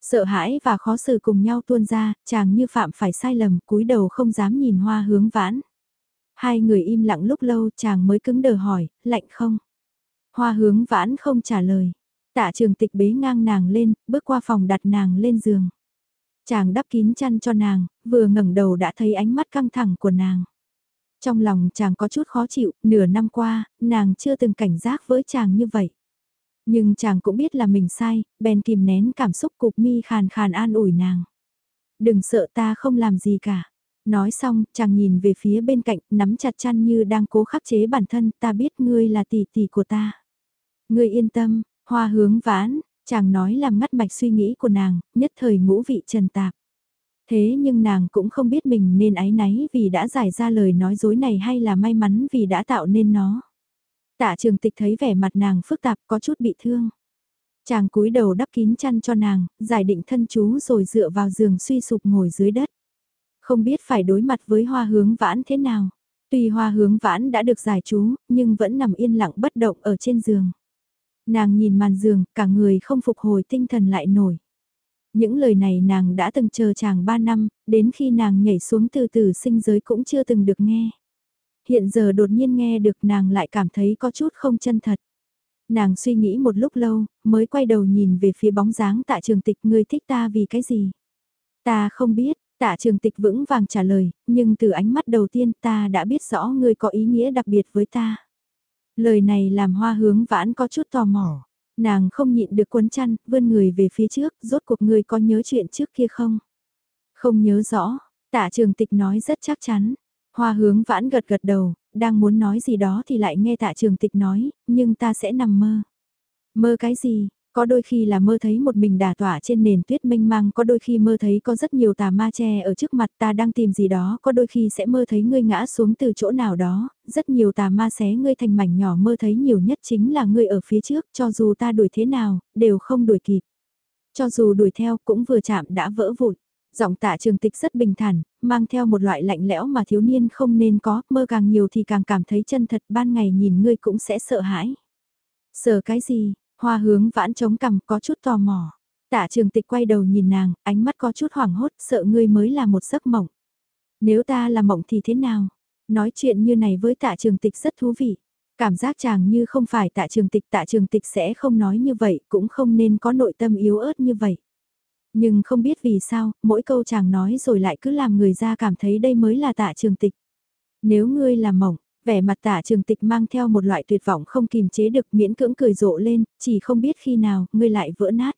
Sợ hãi và khó xử cùng nhau tuôn ra, chàng như phạm phải sai lầm, cúi đầu không dám nhìn hoa hướng vãn. Hai người im lặng lúc lâu chàng mới cứng đờ hỏi, lạnh không? Hoa hướng vãn không trả lời. Tạ trường tịch bế ngang nàng lên, bước qua phòng đặt nàng lên giường. Chàng đắp kín chăn cho nàng, vừa ngẩng đầu đã thấy ánh mắt căng thẳng của nàng. Trong lòng chàng có chút khó chịu, nửa năm qua, nàng chưa từng cảnh giác với chàng như vậy. Nhưng chàng cũng biết là mình sai, bèn kìm nén cảm xúc cục mi khàn khàn an ủi nàng. Đừng sợ ta không làm gì cả. Nói xong, chàng nhìn về phía bên cạnh, nắm chặt chăn như đang cố khắc chế bản thân, ta biết ngươi là tỷ tỷ của ta. Ngươi yên tâm, hoa hướng vãn, chàng nói làm ngắt mạch suy nghĩ của nàng, nhất thời ngũ vị trần tạp. Thế nhưng nàng cũng không biết mình nên ái náy vì đã giải ra lời nói dối này hay là may mắn vì đã tạo nên nó. Tạ trường tịch thấy vẻ mặt nàng phức tạp có chút bị thương. Chàng cúi đầu đắp kín chăn cho nàng, giải định thân chú rồi dựa vào giường suy sụp ngồi dưới đất. Không biết phải đối mặt với hoa hướng vãn thế nào. Tuy hoa hướng vãn đã được giải chú, nhưng vẫn nằm yên lặng bất động ở trên giường. Nàng nhìn màn giường, cả người không phục hồi tinh thần lại nổi. Những lời này nàng đã từng chờ chàng 3 năm, đến khi nàng nhảy xuống từ từ sinh giới cũng chưa từng được nghe. Hiện giờ đột nhiên nghe được nàng lại cảm thấy có chút không chân thật. Nàng suy nghĩ một lúc lâu, mới quay đầu nhìn về phía bóng dáng tạ trường tịch ngươi thích ta vì cái gì. Ta không biết, tạ trường tịch vững vàng trả lời, nhưng từ ánh mắt đầu tiên ta đã biết rõ ngươi có ý nghĩa đặc biệt với ta. Lời này làm hoa hướng vãn có chút tò mò. Nàng không nhịn được quấn chăn, vươn người về phía trước, rốt cuộc người có nhớ chuyện trước kia không? Không nhớ rõ, tạ trường tịch nói rất chắc chắn. Hoa hướng vãn gật gật đầu, đang muốn nói gì đó thì lại nghe tạ trường tịch nói, nhưng ta sẽ nằm mơ. Mơ cái gì, có đôi khi là mơ thấy một mình đà tỏa trên nền tuyết mênh mang, có đôi khi mơ thấy có rất nhiều tà ma che ở trước mặt ta đang tìm gì đó, có đôi khi sẽ mơ thấy ngươi ngã xuống từ chỗ nào đó, rất nhiều tà ma xé ngươi thành mảnh nhỏ mơ thấy nhiều nhất chính là ngươi ở phía trước, cho dù ta đuổi thế nào, đều không đuổi kịp. Cho dù đuổi theo cũng vừa chạm đã vỡ vụn. Giọng tạ trường tịch rất bình thản, mang theo một loại lạnh lẽo mà thiếu niên không nên có, mơ càng nhiều thì càng cảm thấy chân thật, ban ngày nhìn ngươi cũng sẽ sợ hãi. Sợ cái gì, Hoa hướng vãn chống cằm có chút tò mò. Tạ trường tịch quay đầu nhìn nàng, ánh mắt có chút hoảng hốt, sợ ngươi mới là một giấc mộng. Nếu ta là mộng thì thế nào? Nói chuyện như này với tạ trường tịch rất thú vị. Cảm giác chàng như không phải tạ trường tịch, tạ trường tịch sẽ không nói như vậy, cũng không nên có nội tâm yếu ớt như vậy. Nhưng không biết vì sao, mỗi câu chàng nói rồi lại cứ làm người ra cảm thấy đây mới là tạ trường tịch. Nếu ngươi là mộng, Vẻ mặt tả trường tịch mang theo một loại tuyệt vọng không kìm chế được miễn cưỡng cười rộ lên, chỉ không biết khi nào, ngươi lại vỡ nát.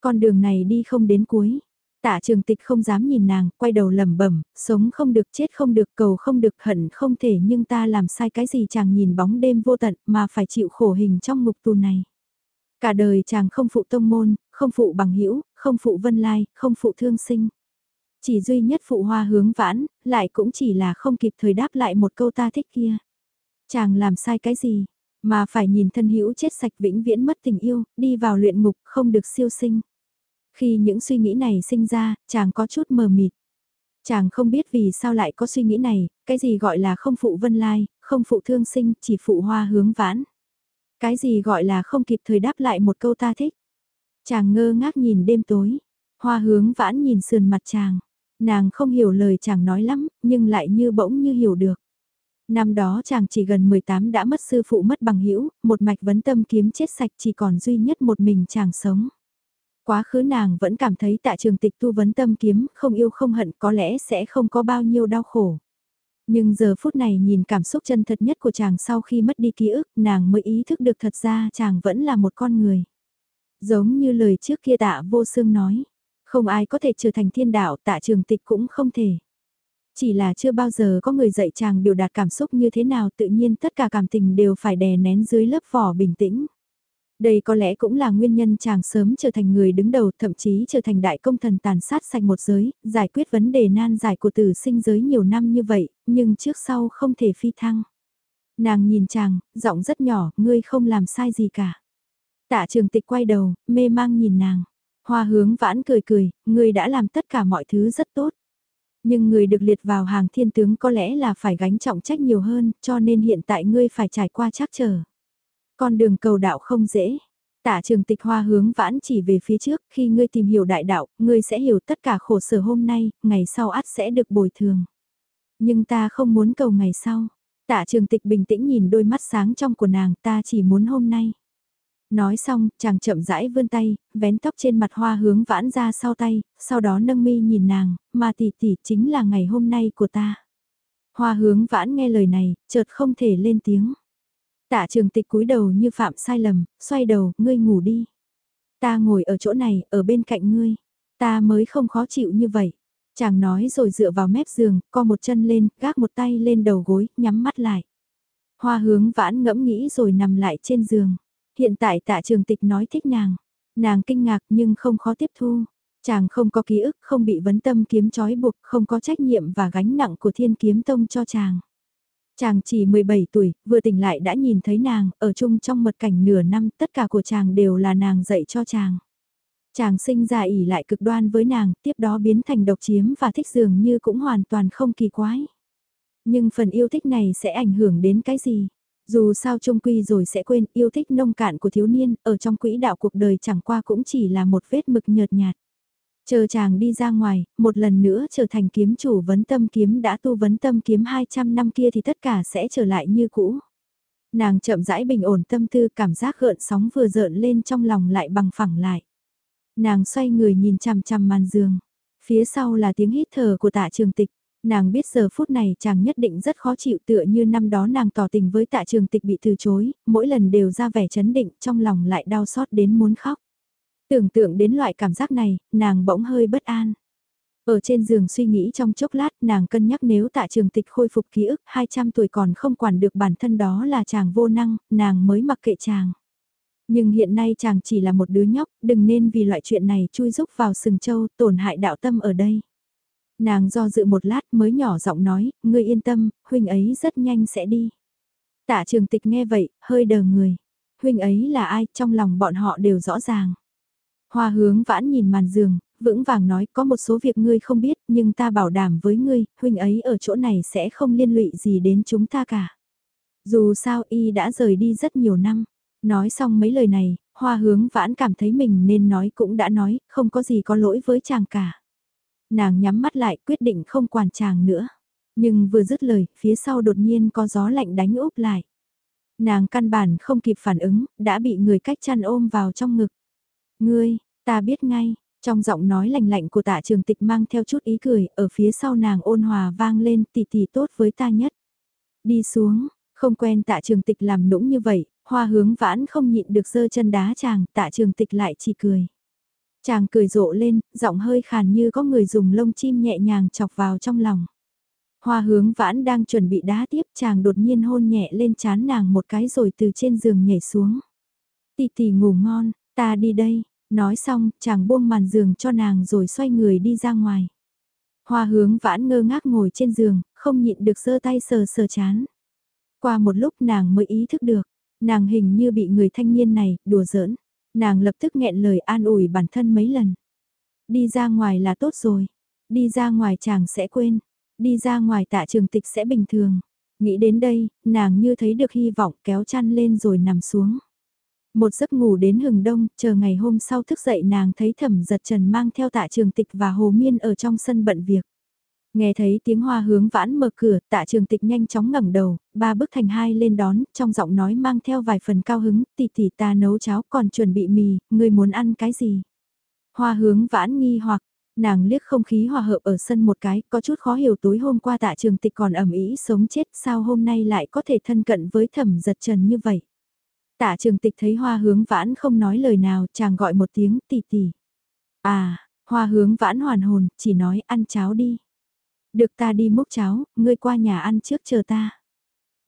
Con đường này đi không đến cuối. Tạ trường tịch không dám nhìn nàng, quay đầu lẩm bẩm, sống không được chết không được cầu không được hận không thể nhưng ta làm sai cái gì chàng nhìn bóng đêm vô tận mà phải chịu khổ hình trong ngục tù này. Cả đời chàng không phụ tông môn, không phụ bằng hữu không phụ vân lai, không phụ thương sinh. Chỉ duy nhất phụ hoa hướng vãn, lại cũng chỉ là không kịp thời đáp lại một câu ta thích kia. Chàng làm sai cái gì, mà phải nhìn thân hữu chết sạch vĩnh viễn mất tình yêu, đi vào luyện ngục không được siêu sinh. Khi những suy nghĩ này sinh ra, chàng có chút mờ mịt. Chàng không biết vì sao lại có suy nghĩ này, cái gì gọi là không phụ vân lai, không phụ thương sinh, chỉ phụ hoa hướng vãn. Cái gì gọi là không kịp thời đáp lại một câu ta thích. Chàng ngơ ngác nhìn đêm tối, hoa hướng vãn nhìn sườn mặt chàng. Nàng không hiểu lời chàng nói lắm, nhưng lại như bỗng như hiểu được. Năm đó chàng chỉ gần 18 đã mất sư phụ mất bằng hữu một mạch vấn tâm kiếm chết sạch chỉ còn duy nhất một mình chàng sống. Quá khứ nàng vẫn cảm thấy tại trường tịch tu vấn tâm kiếm, không yêu không hận có lẽ sẽ không có bao nhiêu đau khổ. Nhưng giờ phút này nhìn cảm xúc chân thật nhất của chàng sau khi mất đi ký ức, nàng mới ý thức được thật ra chàng vẫn là một con người. Giống như lời trước kia tạ vô xương nói. Không ai có thể trở thành thiên đạo tạ trường tịch cũng không thể. Chỉ là chưa bao giờ có người dạy chàng biểu đạt cảm xúc như thế nào tự nhiên tất cả cảm tình đều phải đè nén dưới lớp vỏ bình tĩnh. Đây có lẽ cũng là nguyên nhân chàng sớm trở thành người đứng đầu thậm chí trở thành đại công thần tàn sát sạch một giới, giải quyết vấn đề nan giải của tử sinh giới nhiều năm như vậy, nhưng trước sau không thể phi thăng. Nàng nhìn chàng, giọng rất nhỏ, ngươi không làm sai gì cả. Tạ trường tịch quay đầu, mê mang nhìn nàng. Hoa hướng vãn cười cười, người đã làm tất cả mọi thứ rất tốt. Nhưng người được liệt vào hàng thiên tướng có lẽ là phải gánh trọng trách nhiều hơn, cho nên hiện tại ngươi phải trải qua trắc trở. Con đường cầu đạo không dễ. Tả trường tịch hoa hướng vãn chỉ về phía trước, khi ngươi tìm hiểu đại đạo, ngươi sẽ hiểu tất cả khổ sở hôm nay, ngày sau ắt sẽ được bồi thường. Nhưng ta không muốn cầu ngày sau. Tạ trường tịch bình tĩnh nhìn đôi mắt sáng trong của nàng ta chỉ muốn hôm nay. Nói xong, chàng chậm rãi vươn tay, vén tóc trên mặt hoa hướng vãn ra sau tay, sau đó nâng mi nhìn nàng, mà tỷ tỷ chính là ngày hôm nay của ta. Hoa hướng vãn nghe lời này, chợt không thể lên tiếng. Tạ trường tịch cúi đầu như phạm sai lầm, xoay đầu, ngươi ngủ đi. Ta ngồi ở chỗ này, ở bên cạnh ngươi. Ta mới không khó chịu như vậy. Chàng nói rồi dựa vào mép giường, co một chân lên, gác một tay lên đầu gối, nhắm mắt lại. Hoa hướng vãn ngẫm nghĩ rồi nằm lại trên giường. Hiện tại tạ trường tịch nói thích nàng. Nàng kinh ngạc nhưng không khó tiếp thu. Chàng không có ký ức, không bị vấn tâm kiếm trói buộc, không có trách nhiệm và gánh nặng của thiên kiếm tông cho chàng. Chàng chỉ 17 tuổi, vừa tỉnh lại đã nhìn thấy nàng, ở chung trong mật cảnh nửa năm, tất cả của chàng đều là nàng dạy cho chàng. Chàng sinh ra ỉ lại cực đoan với nàng, tiếp đó biến thành độc chiếm và thích dường như cũng hoàn toàn không kỳ quái. Nhưng phần yêu thích này sẽ ảnh hưởng đến cái gì? Dù sao trung quy rồi sẽ quên yêu thích nông cạn của thiếu niên, ở trong quỹ đạo cuộc đời chẳng qua cũng chỉ là một vết mực nhợt nhạt. Chờ chàng đi ra ngoài, một lần nữa trở thành kiếm chủ vấn tâm kiếm đã tu vấn tâm kiếm 200 năm kia thì tất cả sẽ trở lại như cũ. Nàng chậm rãi bình ổn tâm tư cảm giác gợn sóng vừa rợn lên trong lòng lại bằng phẳng lại. Nàng xoay người nhìn chằm chằm màn giường. Phía sau là tiếng hít thở của tạ trường tịch. Nàng biết giờ phút này chàng nhất định rất khó chịu tựa như năm đó nàng tỏ tình với tạ trường tịch bị từ chối, mỗi lần đều ra vẻ chấn định trong lòng lại đau xót đến muốn khóc. Tưởng tượng đến loại cảm giác này, nàng bỗng hơi bất an. Ở trên giường suy nghĩ trong chốc lát nàng cân nhắc nếu tạ trường tịch khôi phục ký ức 200 tuổi còn không quản được bản thân đó là chàng vô năng, nàng mới mặc kệ chàng. Nhưng hiện nay chàng chỉ là một đứa nhóc, đừng nên vì loại chuyện này chui rúc vào sừng châu tổn hại đạo tâm ở đây. Nàng do dự một lát mới nhỏ giọng nói, ngươi yên tâm, huynh ấy rất nhanh sẽ đi. Tạ trường tịch nghe vậy, hơi đờ người. Huynh ấy là ai, trong lòng bọn họ đều rõ ràng. Hoa hướng vãn nhìn màn giường, vững vàng nói có một số việc ngươi không biết nhưng ta bảo đảm với ngươi, huynh ấy ở chỗ này sẽ không liên lụy gì đến chúng ta cả. Dù sao y đã rời đi rất nhiều năm. Nói xong mấy lời này, hoa hướng vãn cảm thấy mình nên nói cũng đã nói, không có gì có lỗi với chàng cả. Nàng nhắm mắt lại quyết định không quản chàng nữa. Nhưng vừa dứt lời, phía sau đột nhiên có gió lạnh đánh úp lại. Nàng căn bản không kịp phản ứng, đã bị người cách chăn ôm vào trong ngực. Ngươi, ta biết ngay, trong giọng nói lạnh lạnh của tạ trường tịch mang theo chút ý cười, ở phía sau nàng ôn hòa vang lên tỷ tỷ tốt với ta nhất. Đi xuống, không quen tạ trường tịch làm nũng như vậy, hoa hướng vãn không nhịn được giơ chân đá chàng, tạ trường tịch lại chỉ cười. Chàng cười rộ lên, giọng hơi khàn như có người dùng lông chim nhẹ nhàng chọc vào trong lòng. Hoa hướng vãn đang chuẩn bị đá tiếp chàng đột nhiên hôn nhẹ lên chán nàng một cái rồi từ trên giường nhảy xuống. Tì tì ngủ ngon, ta đi đây, nói xong chàng buông màn giường cho nàng rồi xoay người đi ra ngoài. Hoa hướng vãn ngơ ngác ngồi trên giường, không nhịn được giơ tay sờ sờ chán. Qua một lúc nàng mới ý thức được, nàng hình như bị người thanh niên này đùa giỡn. Nàng lập tức nghẹn lời an ủi bản thân mấy lần. Đi ra ngoài là tốt rồi. Đi ra ngoài chàng sẽ quên. Đi ra ngoài tạ trường tịch sẽ bình thường. Nghĩ đến đây, nàng như thấy được hy vọng kéo chăn lên rồi nằm xuống. Một giấc ngủ đến hừng đông, chờ ngày hôm sau thức dậy nàng thấy thẩm giật trần mang theo tạ trường tịch và hồ miên ở trong sân bận việc. Nghe thấy tiếng hoa hướng vãn mở cửa, tạ trường tịch nhanh chóng ngẩng đầu, ba bước thành hai lên đón, trong giọng nói mang theo vài phần cao hứng, tỷ tỷ ta nấu cháo còn chuẩn bị mì, ngươi muốn ăn cái gì? Hoa hướng vãn nghi hoặc, nàng liếc không khí hòa hợp ở sân một cái, có chút khó hiểu tối hôm qua tạ trường tịch còn ẩm ý sống chết, sao hôm nay lại có thể thân cận với thẩm giật trần như vậy? Tạ trường tịch thấy hoa hướng vãn không nói lời nào, chàng gọi một tiếng tỷ tỷ. À, hoa hướng vãn hoàn hồn, chỉ nói ăn cháo đi. Được ta đi múc cháo, ngươi qua nhà ăn trước chờ ta.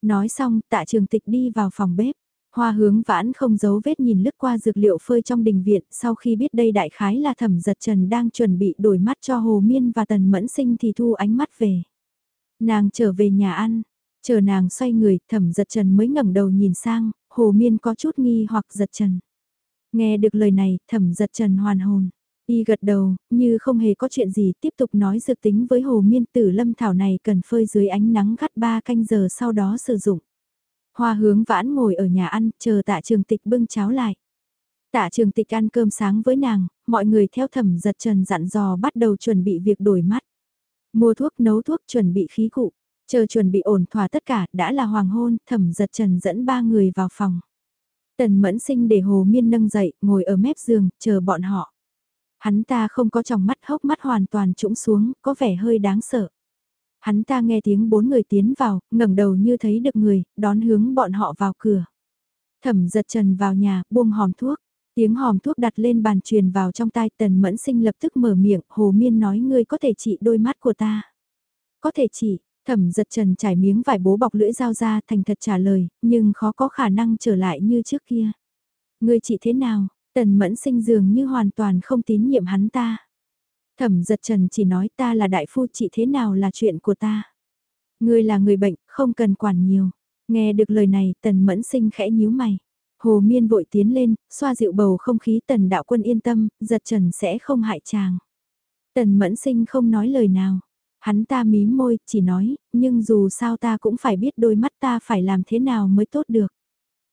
Nói xong, tạ trường tịch đi vào phòng bếp. Hoa hướng vãn không giấu vết nhìn lướt qua dược liệu phơi trong đình viện sau khi biết đây đại khái là thẩm giật trần đang chuẩn bị đổi mắt cho Hồ Miên và Tần Mẫn Sinh thì thu ánh mắt về. Nàng trở về nhà ăn, chờ nàng xoay người thẩm giật trần mới ngẩng đầu nhìn sang, Hồ Miên có chút nghi hoặc giật trần. Nghe được lời này thẩm giật trần hoàn hồn. Y gật đầu, như không hề có chuyện gì tiếp tục nói dược tính với hồ miên tử lâm thảo này cần phơi dưới ánh nắng gắt 3 canh giờ sau đó sử dụng. Hoa hướng vãn ngồi ở nhà ăn, chờ tạ trường tịch bưng cháo lại. Tạ trường tịch ăn cơm sáng với nàng, mọi người theo thẩm giật trần dặn dò bắt đầu chuẩn bị việc đổi mắt. Mua thuốc nấu thuốc chuẩn bị khí cụ, chờ chuẩn bị ổn thỏa tất cả đã là hoàng hôn, thẩm giật trần dẫn ba người vào phòng. Tần mẫn sinh để hồ miên nâng dậy, ngồi ở mép giường, chờ bọn họ. Hắn ta không có trong mắt hốc mắt hoàn toàn trũng xuống, có vẻ hơi đáng sợ. Hắn ta nghe tiếng bốn người tiến vào, ngẩng đầu như thấy được người, đón hướng bọn họ vào cửa. Thẩm giật trần vào nhà, buông hòm thuốc. Tiếng hòm thuốc đặt lên bàn truyền vào trong tai tần mẫn sinh lập tức mở miệng, hồ miên nói ngươi có thể trị đôi mắt của ta. Có thể trị, thẩm giật trần trải miếng vải bố bọc lưỡi dao ra thành thật trả lời, nhưng khó có khả năng trở lại như trước kia. Ngươi trị thế nào, tần mẫn sinh dường như hoàn toàn không tín nhiệm hắn ta. Thẩm giật trần chỉ nói ta là đại phu trị thế nào là chuyện của ta. Ngươi là người bệnh, không cần quản nhiều. Nghe được lời này tần mẫn sinh khẽ nhíu mày. Hồ Miên vội tiến lên, xoa dịu bầu không khí tần đạo quân yên tâm, giật trần sẽ không hại chàng. Tần mẫn sinh không nói lời nào. Hắn ta mím môi, chỉ nói, nhưng dù sao ta cũng phải biết đôi mắt ta phải làm thế nào mới tốt được.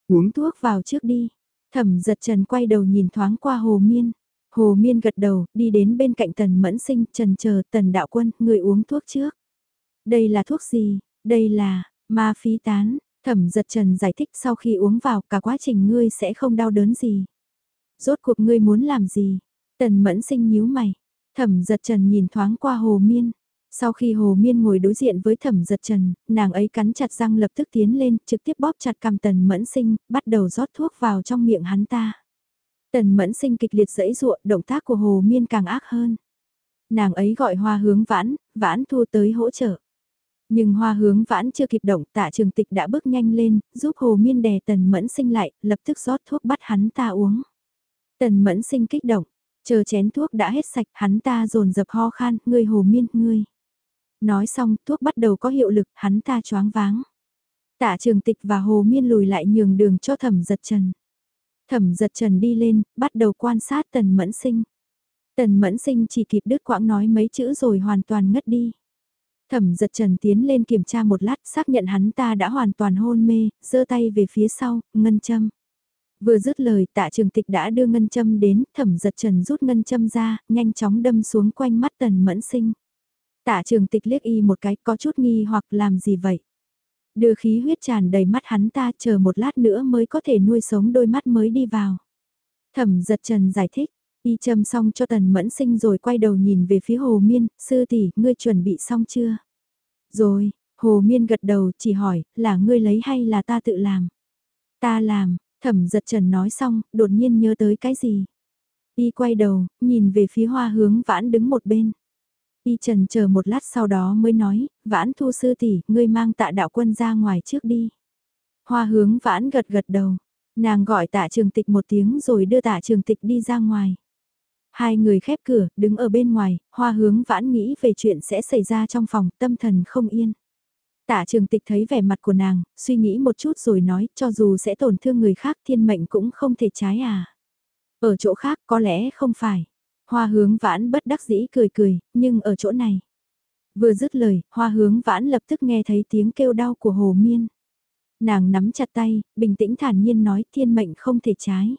Uống thuốc vào trước đi. Thẩm giật trần quay đầu nhìn thoáng qua Hồ Miên. Hồ Miên gật đầu, đi đến bên cạnh tần mẫn sinh, trần chờ tần đạo quân, người uống thuốc trước. Đây là thuốc gì? Đây là, ma phí tán, Thẩm giật trần giải thích sau khi uống vào cả quá trình ngươi sẽ không đau đớn gì. Rốt cuộc ngươi muốn làm gì? Tần mẫn sinh nhíu mày. Thẩm giật trần nhìn thoáng qua hồ miên. Sau khi hồ miên ngồi đối diện với thẩm giật trần, nàng ấy cắn chặt răng lập tức tiến lên, trực tiếp bóp chặt cằm tần mẫn sinh, bắt đầu rót thuốc vào trong miệng hắn ta. Tần mẫn sinh kịch liệt dẫy ruộng, động tác của hồ miên càng ác hơn. Nàng ấy gọi hoa hướng vãn, vãn thu tới hỗ trợ. Nhưng hoa hướng vãn chưa kịp động tạ trường tịch đã bước nhanh lên, giúp hồ miên đè tần mẫn sinh lại, lập tức rót thuốc bắt hắn ta uống. Tần mẫn sinh kích động, chờ chén thuốc đã hết sạch hắn ta dồn dập ho khan, ngươi hồ miên, ngươi. Nói xong thuốc bắt đầu có hiệu lực, hắn ta choáng váng. Tạ trường tịch và hồ miên lùi lại nhường đường cho thẩm giật trần. Thẩm giật trần đi lên, bắt đầu quan sát tần mẫn sinh. Tần mẫn sinh chỉ kịp đứt quãng nói mấy chữ rồi hoàn toàn ngất đi. Thẩm giật trần tiến lên kiểm tra một lát xác nhận hắn ta đã hoàn toàn hôn mê, giơ tay về phía sau, ngân châm. Vừa dứt lời tạ trường tịch đã đưa ngân châm đến, thẩm giật trần rút ngân châm ra, nhanh chóng đâm xuống quanh mắt tần mẫn sinh. Tạ trường tịch liếc y một cái có chút nghi hoặc làm gì vậy. Đưa khí huyết tràn đầy mắt hắn ta chờ một lát nữa mới có thể nuôi sống đôi mắt mới đi vào. Thẩm giật trần giải thích, Y châm xong cho tần mẫn sinh rồi quay đầu nhìn về phía hồ miên, sư tỷ, ngươi chuẩn bị xong chưa? Rồi, hồ miên gật đầu chỉ hỏi, là ngươi lấy hay là ta tự làm? Ta làm, thẩm giật trần nói xong, đột nhiên nhớ tới cái gì? Y quay đầu, nhìn về phía hoa hướng vãn đứng một bên. Y trần chờ một lát sau đó mới nói, vãn thu sư tỷ, ngươi mang tạ đạo quân ra ngoài trước đi. Hoa hướng vãn gật gật đầu, nàng gọi tạ trường tịch một tiếng rồi đưa tạ trường tịch đi ra ngoài. Hai người khép cửa, đứng ở bên ngoài, hoa hướng vãn nghĩ về chuyện sẽ xảy ra trong phòng, tâm thần không yên. Tạ trường tịch thấy vẻ mặt của nàng, suy nghĩ một chút rồi nói, cho dù sẽ tổn thương người khác thiên mệnh cũng không thể trái à. Ở chỗ khác có lẽ không phải. Hoa hướng vãn bất đắc dĩ cười cười, nhưng ở chỗ này. Vừa dứt lời, hoa hướng vãn lập tức nghe thấy tiếng kêu đau của hồ miên. Nàng nắm chặt tay, bình tĩnh thản nhiên nói thiên mệnh không thể trái.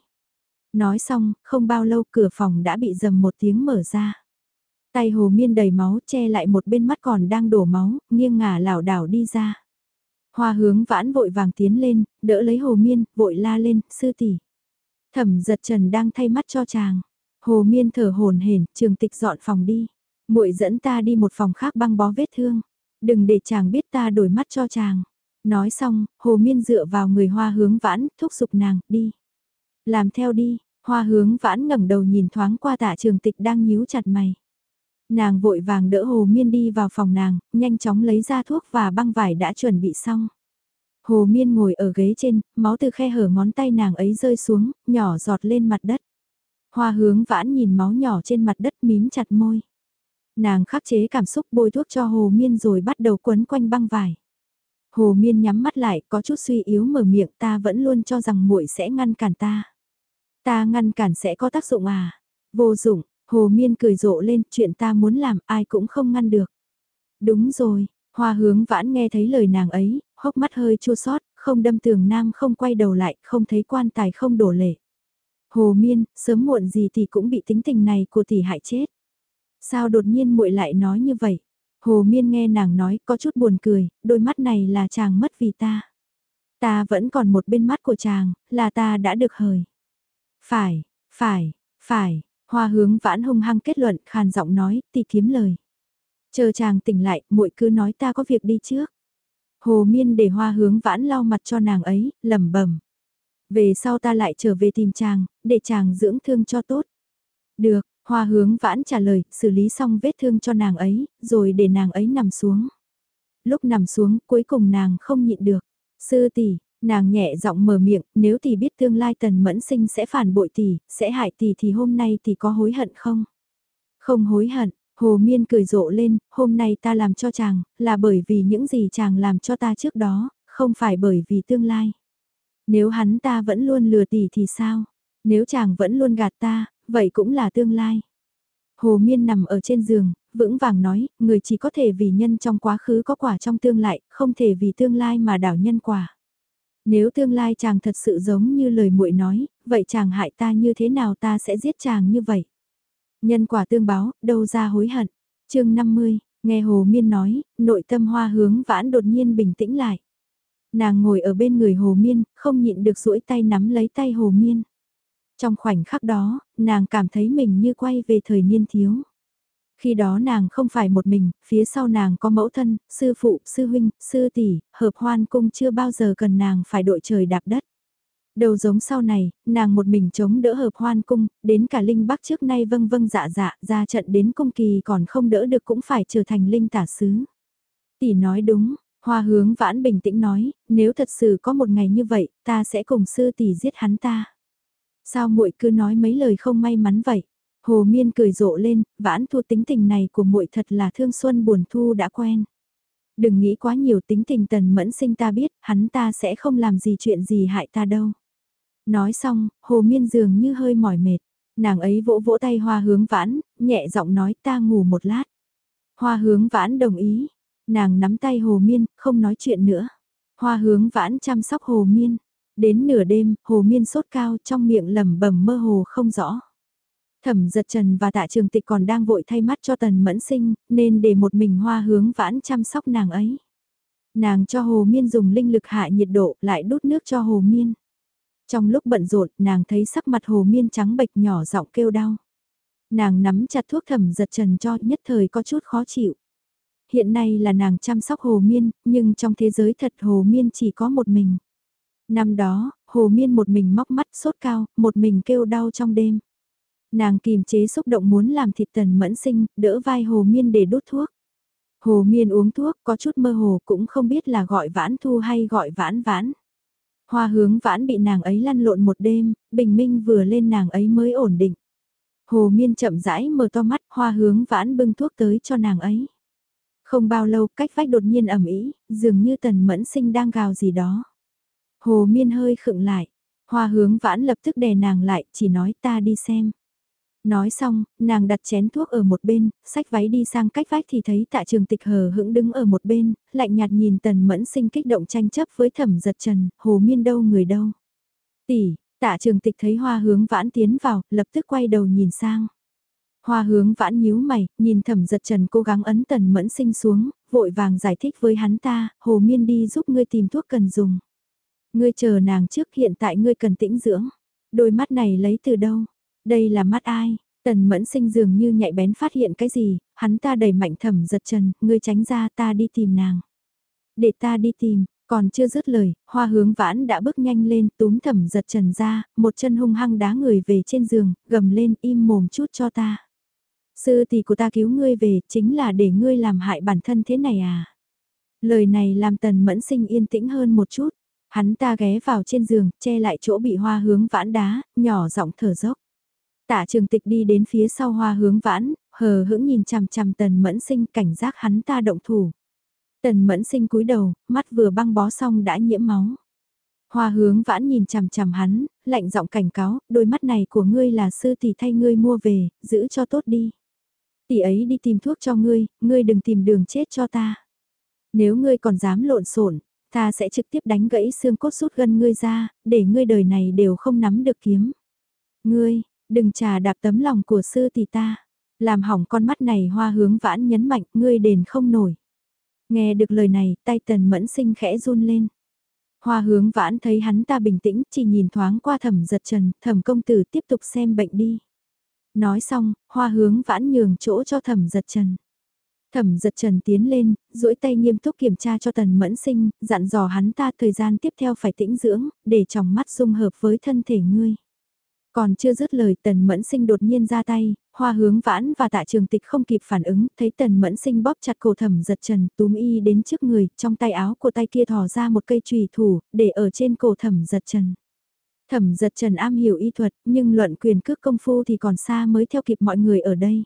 Nói xong, không bao lâu cửa phòng đã bị dầm một tiếng mở ra. Tay hồ miên đầy máu che lại một bên mắt còn đang đổ máu, nghiêng ngả lảo đảo đi ra. Hoa hướng vãn vội vàng tiến lên, đỡ lấy hồ miên, vội la lên, sư tỷ. Thẩm giật trần đang thay mắt cho chàng. Hồ miên thở hồn hển, trường tịch dọn phòng đi. muội dẫn ta đi một phòng khác băng bó vết thương. Đừng để chàng biết ta đổi mắt cho chàng. Nói xong, hồ miên dựa vào người hoa hướng vãn, thúc giục nàng, đi. Làm theo đi, hoa hướng vãn ngẩng đầu nhìn thoáng qua tạ trường tịch đang nhíu chặt mày. Nàng vội vàng đỡ Hồ Miên đi vào phòng nàng, nhanh chóng lấy ra thuốc và băng vải đã chuẩn bị xong. Hồ Miên ngồi ở ghế trên, máu từ khe hở ngón tay nàng ấy rơi xuống, nhỏ giọt lên mặt đất. Hoa hướng vãn nhìn máu nhỏ trên mặt đất mím chặt môi. Nàng khắc chế cảm xúc bôi thuốc cho Hồ Miên rồi bắt đầu quấn quanh băng vải. Hồ Miên nhắm mắt lại có chút suy yếu mở miệng ta vẫn luôn cho rằng muội sẽ ngăn cản ta. Ta ngăn cản sẽ có tác dụng à? Vô dụng, Hồ Miên cười rộ lên, chuyện ta muốn làm ai cũng không ngăn được. Đúng rồi, hoa hướng vãn nghe thấy lời nàng ấy, hốc mắt hơi chua sót, không đâm tường nam không quay đầu lại, không thấy quan tài không đổ lệ. Hồ miên, sớm muộn gì thì cũng bị tính tình này của tỷ hại chết. Sao đột nhiên muội lại nói như vậy? Hồ miên nghe nàng nói có chút buồn cười, đôi mắt này là chàng mất vì ta. Ta vẫn còn một bên mắt của chàng, là ta đã được hời. Phải, phải, phải, hoa hướng vãn hung hăng kết luận khàn giọng nói, tỷ kiếm lời. Chờ chàng tỉnh lại, muội cứ nói ta có việc đi trước. Hồ miên để hoa hướng vãn lau mặt cho nàng ấy, lẩm bẩm về sau ta lại trở về tìm chàng, để chàng dưỡng thương cho tốt. Được, hoa hướng vãn trả lời, xử lý xong vết thương cho nàng ấy, rồi để nàng ấy nằm xuống. Lúc nằm xuống, cuối cùng nàng không nhịn được. Sư tỷ, nàng nhẹ giọng mở miệng, nếu tỷ biết tương lai tần mẫn sinh sẽ phản bội tỷ, sẽ hại tỷ thì hôm nay tỷ có hối hận không? Không hối hận, Hồ Miên cười rộ lên, hôm nay ta làm cho chàng, là bởi vì những gì chàng làm cho ta trước đó, không phải bởi vì tương lai. Nếu hắn ta vẫn luôn lừa tỷ thì sao? Nếu chàng vẫn luôn gạt ta, vậy cũng là tương lai. Hồ Miên nằm ở trên giường, vững vàng nói, người chỉ có thể vì nhân trong quá khứ có quả trong tương lai, không thể vì tương lai mà đảo nhân quả. Nếu tương lai chàng thật sự giống như lời muội nói, vậy chàng hại ta như thế nào ta sẽ giết chàng như vậy? Nhân quả tương báo, đâu ra hối hận. chương 50, nghe Hồ Miên nói, nội tâm hoa hướng vãn đột nhiên bình tĩnh lại. Nàng ngồi ở bên người Hồ Miên, không nhịn được duỗi tay nắm lấy tay Hồ Miên. Trong khoảnh khắc đó, nàng cảm thấy mình như quay về thời niên thiếu. Khi đó nàng không phải một mình, phía sau nàng có mẫu thân, sư phụ, sư huynh, sư tỷ, hợp hoan cung chưa bao giờ cần nàng phải đội trời đạp đất. Đầu giống sau này, nàng một mình chống đỡ hợp hoan cung, đến cả linh bắc trước nay vâng vâng dạ dạ, ra trận đến cung kỳ còn không đỡ được cũng phải trở thành linh tả sứ. Tỷ nói đúng, hoa hướng vãn bình tĩnh nói, nếu thật sự có một ngày như vậy, ta sẽ cùng sư tỷ giết hắn ta. Sao muội cứ nói mấy lời không may mắn vậy? Hồ Miên cười rộ lên, vãn thu tính tình này của muội thật là thương xuân buồn thu đã quen. Đừng nghĩ quá nhiều tính tình tần mẫn sinh ta biết, hắn ta sẽ không làm gì chuyện gì hại ta đâu. Nói xong, hồ miên dường như hơi mỏi mệt. Nàng ấy vỗ vỗ tay hoa hướng vãn, nhẹ giọng nói ta ngủ một lát. Hoa hướng vãn đồng ý. Nàng nắm tay hồ miên, không nói chuyện nữa. Hoa hướng vãn chăm sóc hồ miên. Đến nửa đêm, hồ miên sốt cao trong miệng lẩm bẩm mơ hồ không rõ. Thẩm giật trần và tạ trường tịch còn đang vội thay mắt cho tần mẫn sinh, nên để một mình hoa hướng vãn chăm sóc nàng ấy. Nàng cho hồ miên dùng linh lực hạ nhiệt độ lại đút nước cho hồ miên. Trong lúc bận rộn, nàng thấy sắc mặt hồ miên trắng bệch nhỏ giọng kêu đau. Nàng nắm chặt thuốc thẩm giật trần cho nhất thời có chút khó chịu. Hiện nay là nàng chăm sóc hồ miên, nhưng trong thế giới thật hồ miên chỉ có một mình. Năm đó, hồ miên một mình móc mắt sốt cao, một mình kêu đau trong đêm. Nàng kìm chế xúc động muốn làm thịt tần mẫn sinh, đỡ vai hồ miên để đốt thuốc. Hồ miên uống thuốc có chút mơ hồ cũng không biết là gọi vãn thu hay gọi vãn vãn. Hoa hướng vãn bị nàng ấy lăn lộn một đêm, bình minh vừa lên nàng ấy mới ổn định. Hồ miên chậm rãi mở to mắt, hoa hướng vãn bưng thuốc tới cho nàng ấy. Không bao lâu cách vách đột nhiên ẩm ý, dường như tần mẫn sinh đang gào gì đó. Hồ miên hơi khựng lại, hoa hướng vãn lập tức đè nàng lại, chỉ nói ta đi xem. Nói xong, nàng đặt chén thuốc ở một bên, sách váy đi sang cách vách thì thấy tạ trường tịch hờ hững đứng ở một bên, lạnh nhạt nhìn tần mẫn sinh kích động tranh chấp với thẩm giật trần, hồ miên đâu người đâu. Tỷ, tạ trường tịch thấy hoa hướng vãn tiến vào, lập tức quay đầu nhìn sang. Hoa hướng vãn nhíu mày, nhìn thẩm giật trần cố gắng ấn tần mẫn sinh xuống, vội vàng giải thích với hắn ta, hồ miên đi giúp ngươi tìm thuốc cần dùng. Ngươi chờ nàng trước hiện tại ngươi cần tĩnh dưỡng. Đôi mắt này lấy từ đâu? Đây là mắt ai? Tần mẫn sinh dường như nhạy bén phát hiện cái gì, hắn ta đẩy mạnh thẩm giật trần, ngươi tránh ra ta đi tìm nàng. Để ta đi tìm, còn chưa dứt lời, hoa hướng vãn đã bước nhanh lên túm thẩm giật trần ra, một chân hung hăng đá người về trên giường, gầm lên im mồm chút cho ta. Sư tỷ của ta cứu ngươi về chính là để ngươi làm hại bản thân thế này à? Lời này làm tần mẫn sinh yên tĩnh hơn một chút. Hắn ta ghé vào trên giường, che lại chỗ bị hoa hướng vãn đá, nhỏ giọng thở dốc. Tạ trường tịch đi đến phía sau hoa hướng vãn, hờ hững nhìn chằm chằm tần mẫn sinh cảnh giác hắn ta động thủ. Tần mẫn sinh cúi đầu, mắt vừa băng bó xong đã nhiễm máu. Hoa hướng vãn nhìn chằm chằm hắn, lạnh giọng cảnh cáo, đôi mắt này của ngươi là sư tỷ thay ngươi mua về, giữ cho tốt đi. Tỷ ấy đi tìm thuốc cho ngươi, ngươi đừng tìm đường chết cho ta. Nếu ngươi còn dám lộn xộn, Ta sẽ trực tiếp đánh gãy xương cốt rút gân ngươi ra, để ngươi đời này đều không nắm được kiếm. Ngươi, đừng trà đạp tấm lòng của sư tỷ ta. Làm hỏng con mắt này hoa hướng vãn nhấn mạnh, ngươi đền không nổi. Nghe được lời này, tay tần mẫn sinh khẽ run lên. Hoa hướng vãn thấy hắn ta bình tĩnh, chỉ nhìn thoáng qua thẩm giật trần, thẩm công tử tiếp tục xem bệnh đi. Nói xong, hoa hướng vãn nhường chỗ cho thẩm giật trần. Thẩm giật trần tiến lên, duỗi tay nghiêm túc kiểm tra cho tần mẫn sinh, dặn dò hắn ta thời gian tiếp theo phải tĩnh dưỡng, để trong mắt dung hợp với thân thể ngươi. Còn chưa dứt lời tần mẫn sinh đột nhiên ra tay, hoa hướng vãn và tạ trường tịch không kịp phản ứng, thấy tần mẫn sinh bóp chặt cổ thẩm giật trần túm y đến trước người, trong tay áo của tay kia thò ra một cây trùy thủ, để ở trên cổ thẩm giật trần. Thẩm giật trần am hiểu y thuật, nhưng luận quyền cước công phu thì còn xa mới theo kịp mọi người ở đây.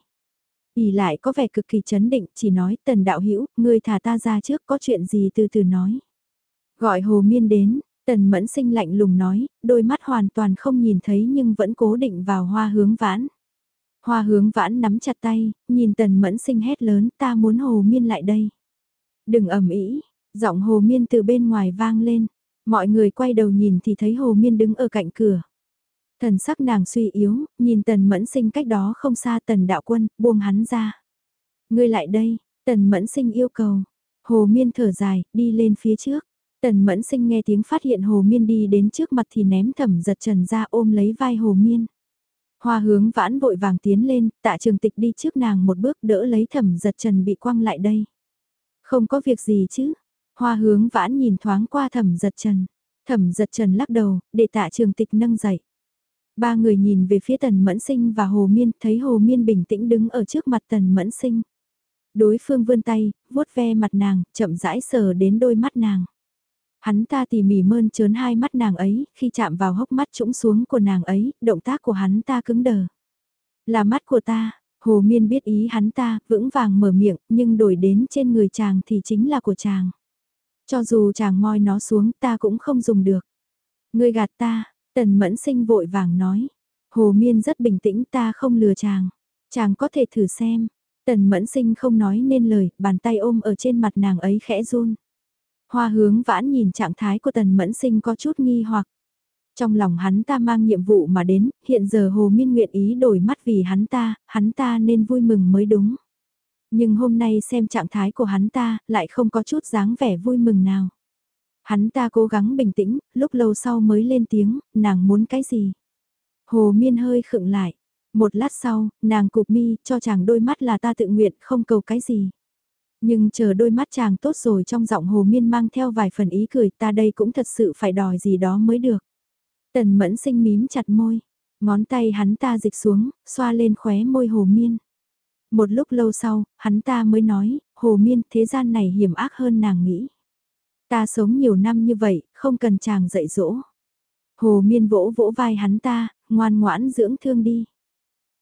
Y lại có vẻ cực kỳ chấn định, chỉ nói tần đạo hữu người thả ta ra trước có chuyện gì từ từ nói. Gọi hồ miên đến, tần mẫn sinh lạnh lùng nói, đôi mắt hoàn toàn không nhìn thấy nhưng vẫn cố định vào hoa hướng vãn. Hoa hướng vãn nắm chặt tay, nhìn tần mẫn sinh hét lớn ta muốn hồ miên lại đây. Đừng ầm ĩ giọng hồ miên từ bên ngoài vang lên. Mọi người quay đầu nhìn thì thấy hồ miên đứng ở cạnh cửa. Thần sắc nàng suy yếu, nhìn tần mẫn sinh cách đó không xa tần đạo quân, buông hắn ra. Ngươi lại đây, tần mẫn sinh yêu cầu. Hồ miên thở dài, đi lên phía trước. Tần mẫn sinh nghe tiếng phát hiện hồ miên đi đến trước mặt thì ném thẩm giật trần ra ôm lấy vai hồ miên. Hoa hướng vãn vội vàng tiến lên, tạ trường tịch đi trước nàng một bước đỡ lấy thẩm giật trần bị quăng lại đây. Không có việc gì chứ. Hoa hướng vãn nhìn thoáng qua thẩm giật trần. Thẩm giật trần lắc đầu, để tạ trường tịch nâng dậy. Ba người nhìn về phía tần mẫn sinh và hồ miên, thấy hồ miên bình tĩnh đứng ở trước mặt tần mẫn sinh. Đối phương vươn tay, vuốt ve mặt nàng, chậm rãi sờ đến đôi mắt nàng. Hắn ta tỉ mỉ mơn trớn hai mắt nàng ấy, khi chạm vào hốc mắt trũng xuống của nàng ấy, động tác của hắn ta cứng đờ. Là mắt của ta, hồ miên biết ý hắn ta, vững vàng mở miệng, nhưng đổi đến trên người chàng thì chính là của chàng. Cho dù chàng moi nó xuống ta cũng không dùng được. Ngươi gạt ta, tần mẫn sinh vội vàng nói. Hồ miên rất bình tĩnh ta không lừa chàng. Chàng có thể thử xem. Tần mẫn sinh không nói nên lời, bàn tay ôm ở trên mặt nàng ấy khẽ run. Hoa hướng vãn nhìn trạng thái của tần mẫn sinh có chút nghi hoặc. Trong lòng hắn ta mang nhiệm vụ mà đến, hiện giờ Hồ Miên nguyện ý đổi mắt vì hắn ta, hắn ta nên vui mừng mới đúng. Nhưng hôm nay xem trạng thái của hắn ta, lại không có chút dáng vẻ vui mừng nào. Hắn ta cố gắng bình tĩnh, lúc lâu sau mới lên tiếng, nàng muốn cái gì? Hồ Miên hơi khựng lại. Một lát sau, nàng cụp mi, cho chàng đôi mắt là ta tự nguyện, không cầu cái gì. Nhưng chờ đôi mắt chàng tốt rồi trong giọng hồ miên mang theo vài phần ý cười ta đây cũng thật sự phải đòi gì đó mới được. Tần mẫn sinh mím chặt môi, ngón tay hắn ta dịch xuống, xoa lên khóe môi hồ miên. Một lúc lâu sau, hắn ta mới nói, hồ miên thế gian này hiểm ác hơn nàng nghĩ. Ta sống nhiều năm như vậy, không cần chàng dạy dỗ. Hồ miên vỗ vỗ vai hắn ta, ngoan ngoãn dưỡng thương đi.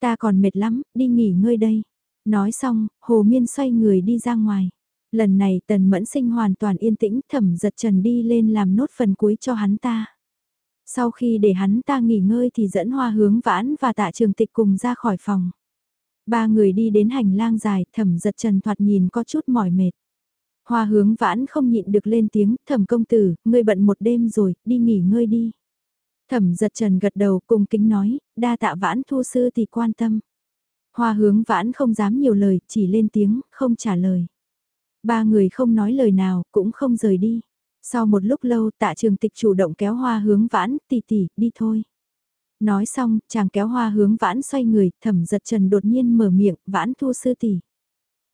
Ta còn mệt lắm, đi nghỉ ngơi đây. Nói xong, Hồ Miên xoay người đi ra ngoài. Lần này tần mẫn sinh hoàn toàn yên tĩnh thẩm giật trần đi lên làm nốt phần cuối cho hắn ta. Sau khi để hắn ta nghỉ ngơi thì dẫn hoa hướng vãn và tạ trường tịch cùng ra khỏi phòng. Ba người đi đến hành lang dài, thẩm giật trần thoạt nhìn có chút mỏi mệt. Hoa hướng vãn không nhịn được lên tiếng, thẩm công tử, ngươi bận một đêm rồi, đi nghỉ ngơi đi. Thẩm giật trần gật đầu cùng kính nói, đa tạ vãn thu sư thì quan tâm. Hoa hướng vãn không dám nhiều lời, chỉ lên tiếng, không trả lời. Ba người không nói lời nào, cũng không rời đi. Sau một lúc lâu tạ trường tịch chủ động kéo hoa hướng vãn, tỷ tỷ, đi thôi. Nói xong, chàng kéo hoa hướng vãn xoay người, thẩm giật trần đột nhiên mở miệng, vãn thu sư tỷ.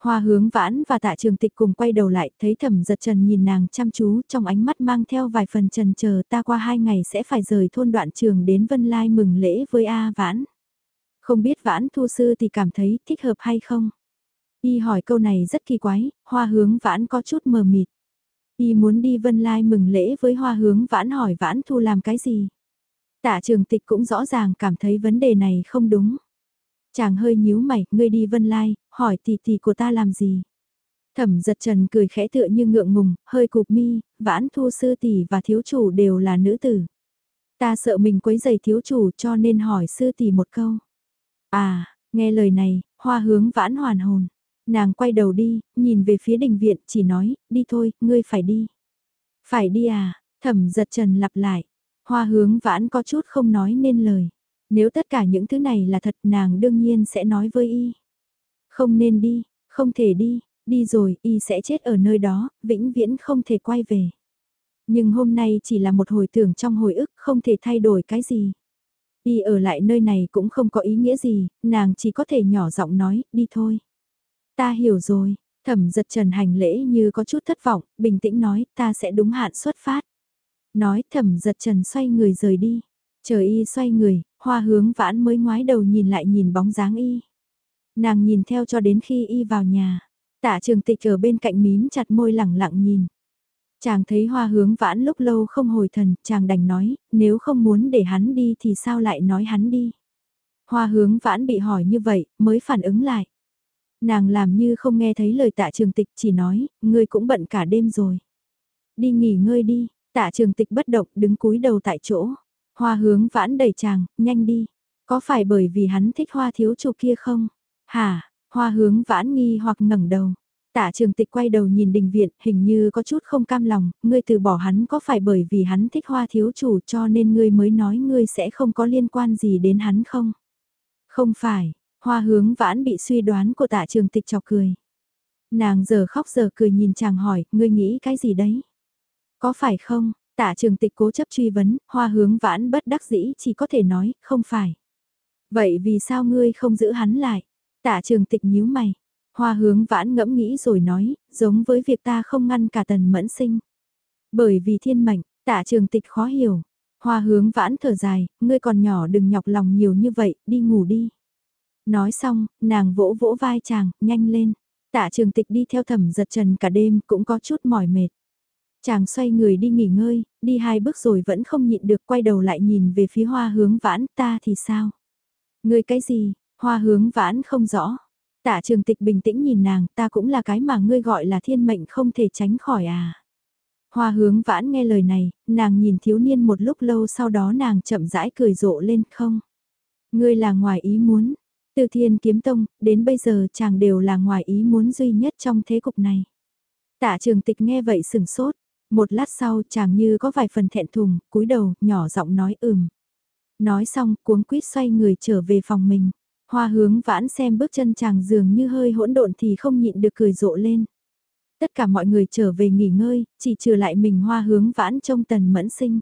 Hoa hướng vãn và tạ trường tịch cùng quay đầu lại, thấy thẩm giật trần nhìn nàng chăm chú, trong ánh mắt mang theo vài phần trần chờ ta qua hai ngày sẽ phải rời thôn đoạn trường đến Vân Lai mừng lễ với A vãn. Không biết vãn thu sư thì cảm thấy thích hợp hay không? Y hỏi câu này rất kỳ quái, hoa hướng vãn có chút mờ mịt. Y muốn đi vân lai mừng lễ với hoa hướng vãn hỏi vãn thu làm cái gì? Tạ trường tịch cũng rõ ràng cảm thấy vấn đề này không đúng. Chàng hơi nhíu mày, ngươi đi vân lai, hỏi tỷ tỷ của ta làm gì? Thẩm giật trần cười khẽ tựa như ngượng ngùng, hơi cụp mi, vãn thu sư tỷ và thiếu chủ đều là nữ tử. Ta sợ mình quấy giày thiếu chủ cho nên hỏi sư tỷ một câu. À, nghe lời này, hoa hướng vãn hoàn hồn. Nàng quay đầu đi, nhìn về phía đình viện, chỉ nói, đi thôi, ngươi phải đi. Phải đi à, thẩm giật trần lặp lại. Hoa hướng vãn có chút không nói nên lời. Nếu tất cả những thứ này là thật nàng đương nhiên sẽ nói với y. Không nên đi, không thể đi, đi rồi y sẽ chết ở nơi đó, vĩnh viễn không thể quay về. Nhưng hôm nay chỉ là một hồi tưởng trong hồi ức không thể thay đổi cái gì. Y ở lại nơi này cũng không có ý nghĩa gì, nàng chỉ có thể nhỏ giọng nói, đi thôi. Ta hiểu rồi, thẩm giật trần hành lễ như có chút thất vọng, bình tĩnh nói, ta sẽ đúng hạn xuất phát. Nói thẩm giật trần xoay người rời đi. Chờ y xoay người, hoa hướng vãn mới ngoái đầu nhìn lại nhìn bóng dáng y. Nàng nhìn theo cho đến khi y vào nhà. Tạ trường tịch ở bên cạnh mím chặt môi lẳng lặng nhìn. Chàng thấy hoa hướng vãn lúc lâu không hồi thần, chàng đành nói, nếu không muốn để hắn đi thì sao lại nói hắn đi. Hoa hướng vãn bị hỏi như vậy, mới phản ứng lại. Nàng làm như không nghe thấy lời tạ trường tịch chỉ nói, ngươi cũng bận cả đêm rồi. Đi nghỉ ngơi đi, tạ trường tịch bất động đứng cúi đầu tại chỗ. Hoa hướng vãn đẩy chàng, nhanh đi. Có phải bởi vì hắn thích hoa thiếu chủ kia không? Hả, hoa hướng vãn nghi hoặc ngẩng đầu. Tạ trường tịch quay đầu nhìn đình viện, hình như có chút không cam lòng, ngươi từ bỏ hắn có phải bởi vì hắn thích hoa thiếu chủ cho nên ngươi mới nói ngươi sẽ không có liên quan gì đến hắn không? Không phải, hoa hướng vãn bị suy đoán của tạ trường tịch chọc cười. Nàng giờ khóc giờ cười nhìn chàng hỏi, ngươi nghĩ cái gì đấy? Có phải không? Tạ trường tịch cố chấp truy vấn, hoa hướng vãn bất đắc dĩ chỉ có thể nói, không phải. Vậy vì sao ngươi không giữ hắn lại? Tạ trường tịch nhíu mày. Hoa hướng vãn ngẫm nghĩ rồi nói, giống với việc ta không ngăn cả tần mẫn sinh. Bởi vì thiên mệnh, tạ trường tịch khó hiểu. Hoa hướng vãn thở dài, ngươi còn nhỏ đừng nhọc lòng nhiều như vậy, đi ngủ đi. Nói xong, nàng vỗ vỗ vai chàng, nhanh lên. Tạ trường tịch đi theo thẩm giật trần cả đêm cũng có chút mỏi mệt. Chàng xoay người đi nghỉ ngơi, đi hai bước rồi vẫn không nhịn được quay đầu lại nhìn về phía hoa hướng vãn ta thì sao? Ngươi cái gì? Hoa hướng vãn không rõ. Tạ trường tịch bình tĩnh nhìn nàng, ta cũng là cái mà ngươi gọi là thiên mệnh không thể tránh khỏi à. Hoa hướng vãn nghe lời này, nàng nhìn thiếu niên một lúc lâu sau đó nàng chậm rãi cười rộ lên không. Ngươi là ngoài ý muốn. Từ thiên kiếm tông, đến bây giờ chàng đều là ngoài ý muốn duy nhất trong thế cục này. Tạ trường tịch nghe vậy sừng sốt. Một lát sau chàng như có vài phần thẹn thùng, cúi đầu, nhỏ giọng nói ừm. Nói xong, cuống quýt xoay người trở về phòng mình. Hoa hướng vãn xem bước chân chàng dường như hơi hỗn độn thì không nhịn được cười rộ lên. Tất cả mọi người trở về nghỉ ngơi, chỉ trừ lại mình hoa hướng vãn trông tần mẫn sinh.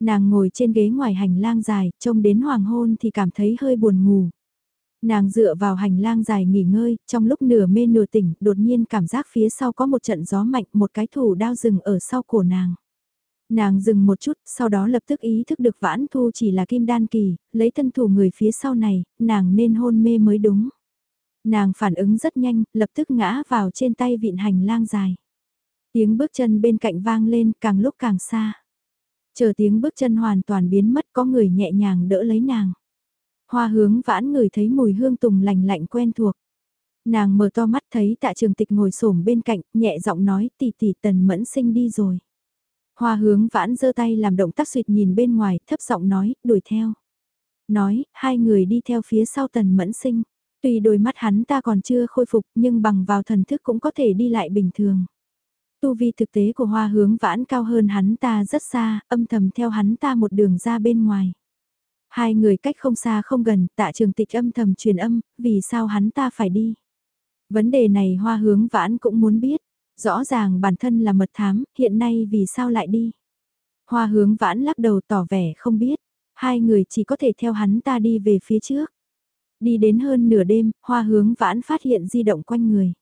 Nàng ngồi trên ghế ngoài hành lang dài, trông đến hoàng hôn thì cảm thấy hơi buồn ngủ. Nàng dựa vào hành lang dài nghỉ ngơi, trong lúc nửa mê nửa tỉnh, đột nhiên cảm giác phía sau có một trận gió mạnh, một cái thủ đao rừng ở sau cổ nàng. Nàng dừng một chút, sau đó lập tức ý thức được vãn thu chỉ là kim đan kỳ, lấy thân thủ người phía sau này, nàng nên hôn mê mới đúng. Nàng phản ứng rất nhanh, lập tức ngã vào trên tay vịn hành lang dài. Tiếng bước chân bên cạnh vang lên càng lúc càng xa. Chờ tiếng bước chân hoàn toàn biến mất có người nhẹ nhàng đỡ lấy nàng. Hoa hướng vãn người thấy mùi hương tùng lành lạnh quen thuộc. Nàng mở to mắt thấy tạ trường tịch ngồi xổm bên cạnh, nhẹ giọng nói tỷ tỷ tần mẫn sinh đi rồi. Hoa hướng vãn giơ tay làm động tác suyệt nhìn bên ngoài, thấp giọng nói, đuổi theo. Nói, hai người đi theo phía sau tần mẫn sinh. Tuy đôi mắt hắn ta còn chưa khôi phục nhưng bằng vào thần thức cũng có thể đi lại bình thường. Tu vi thực tế của hoa hướng vãn cao hơn hắn ta rất xa, âm thầm theo hắn ta một đường ra bên ngoài. Hai người cách không xa không gần, tạ trường tịch âm thầm truyền âm, vì sao hắn ta phải đi. Vấn đề này hoa hướng vãn cũng muốn biết, rõ ràng bản thân là mật thám, hiện nay vì sao lại đi. Hoa hướng vãn lắc đầu tỏ vẻ không biết, hai người chỉ có thể theo hắn ta đi về phía trước. Đi đến hơn nửa đêm, hoa hướng vãn phát hiện di động quanh người.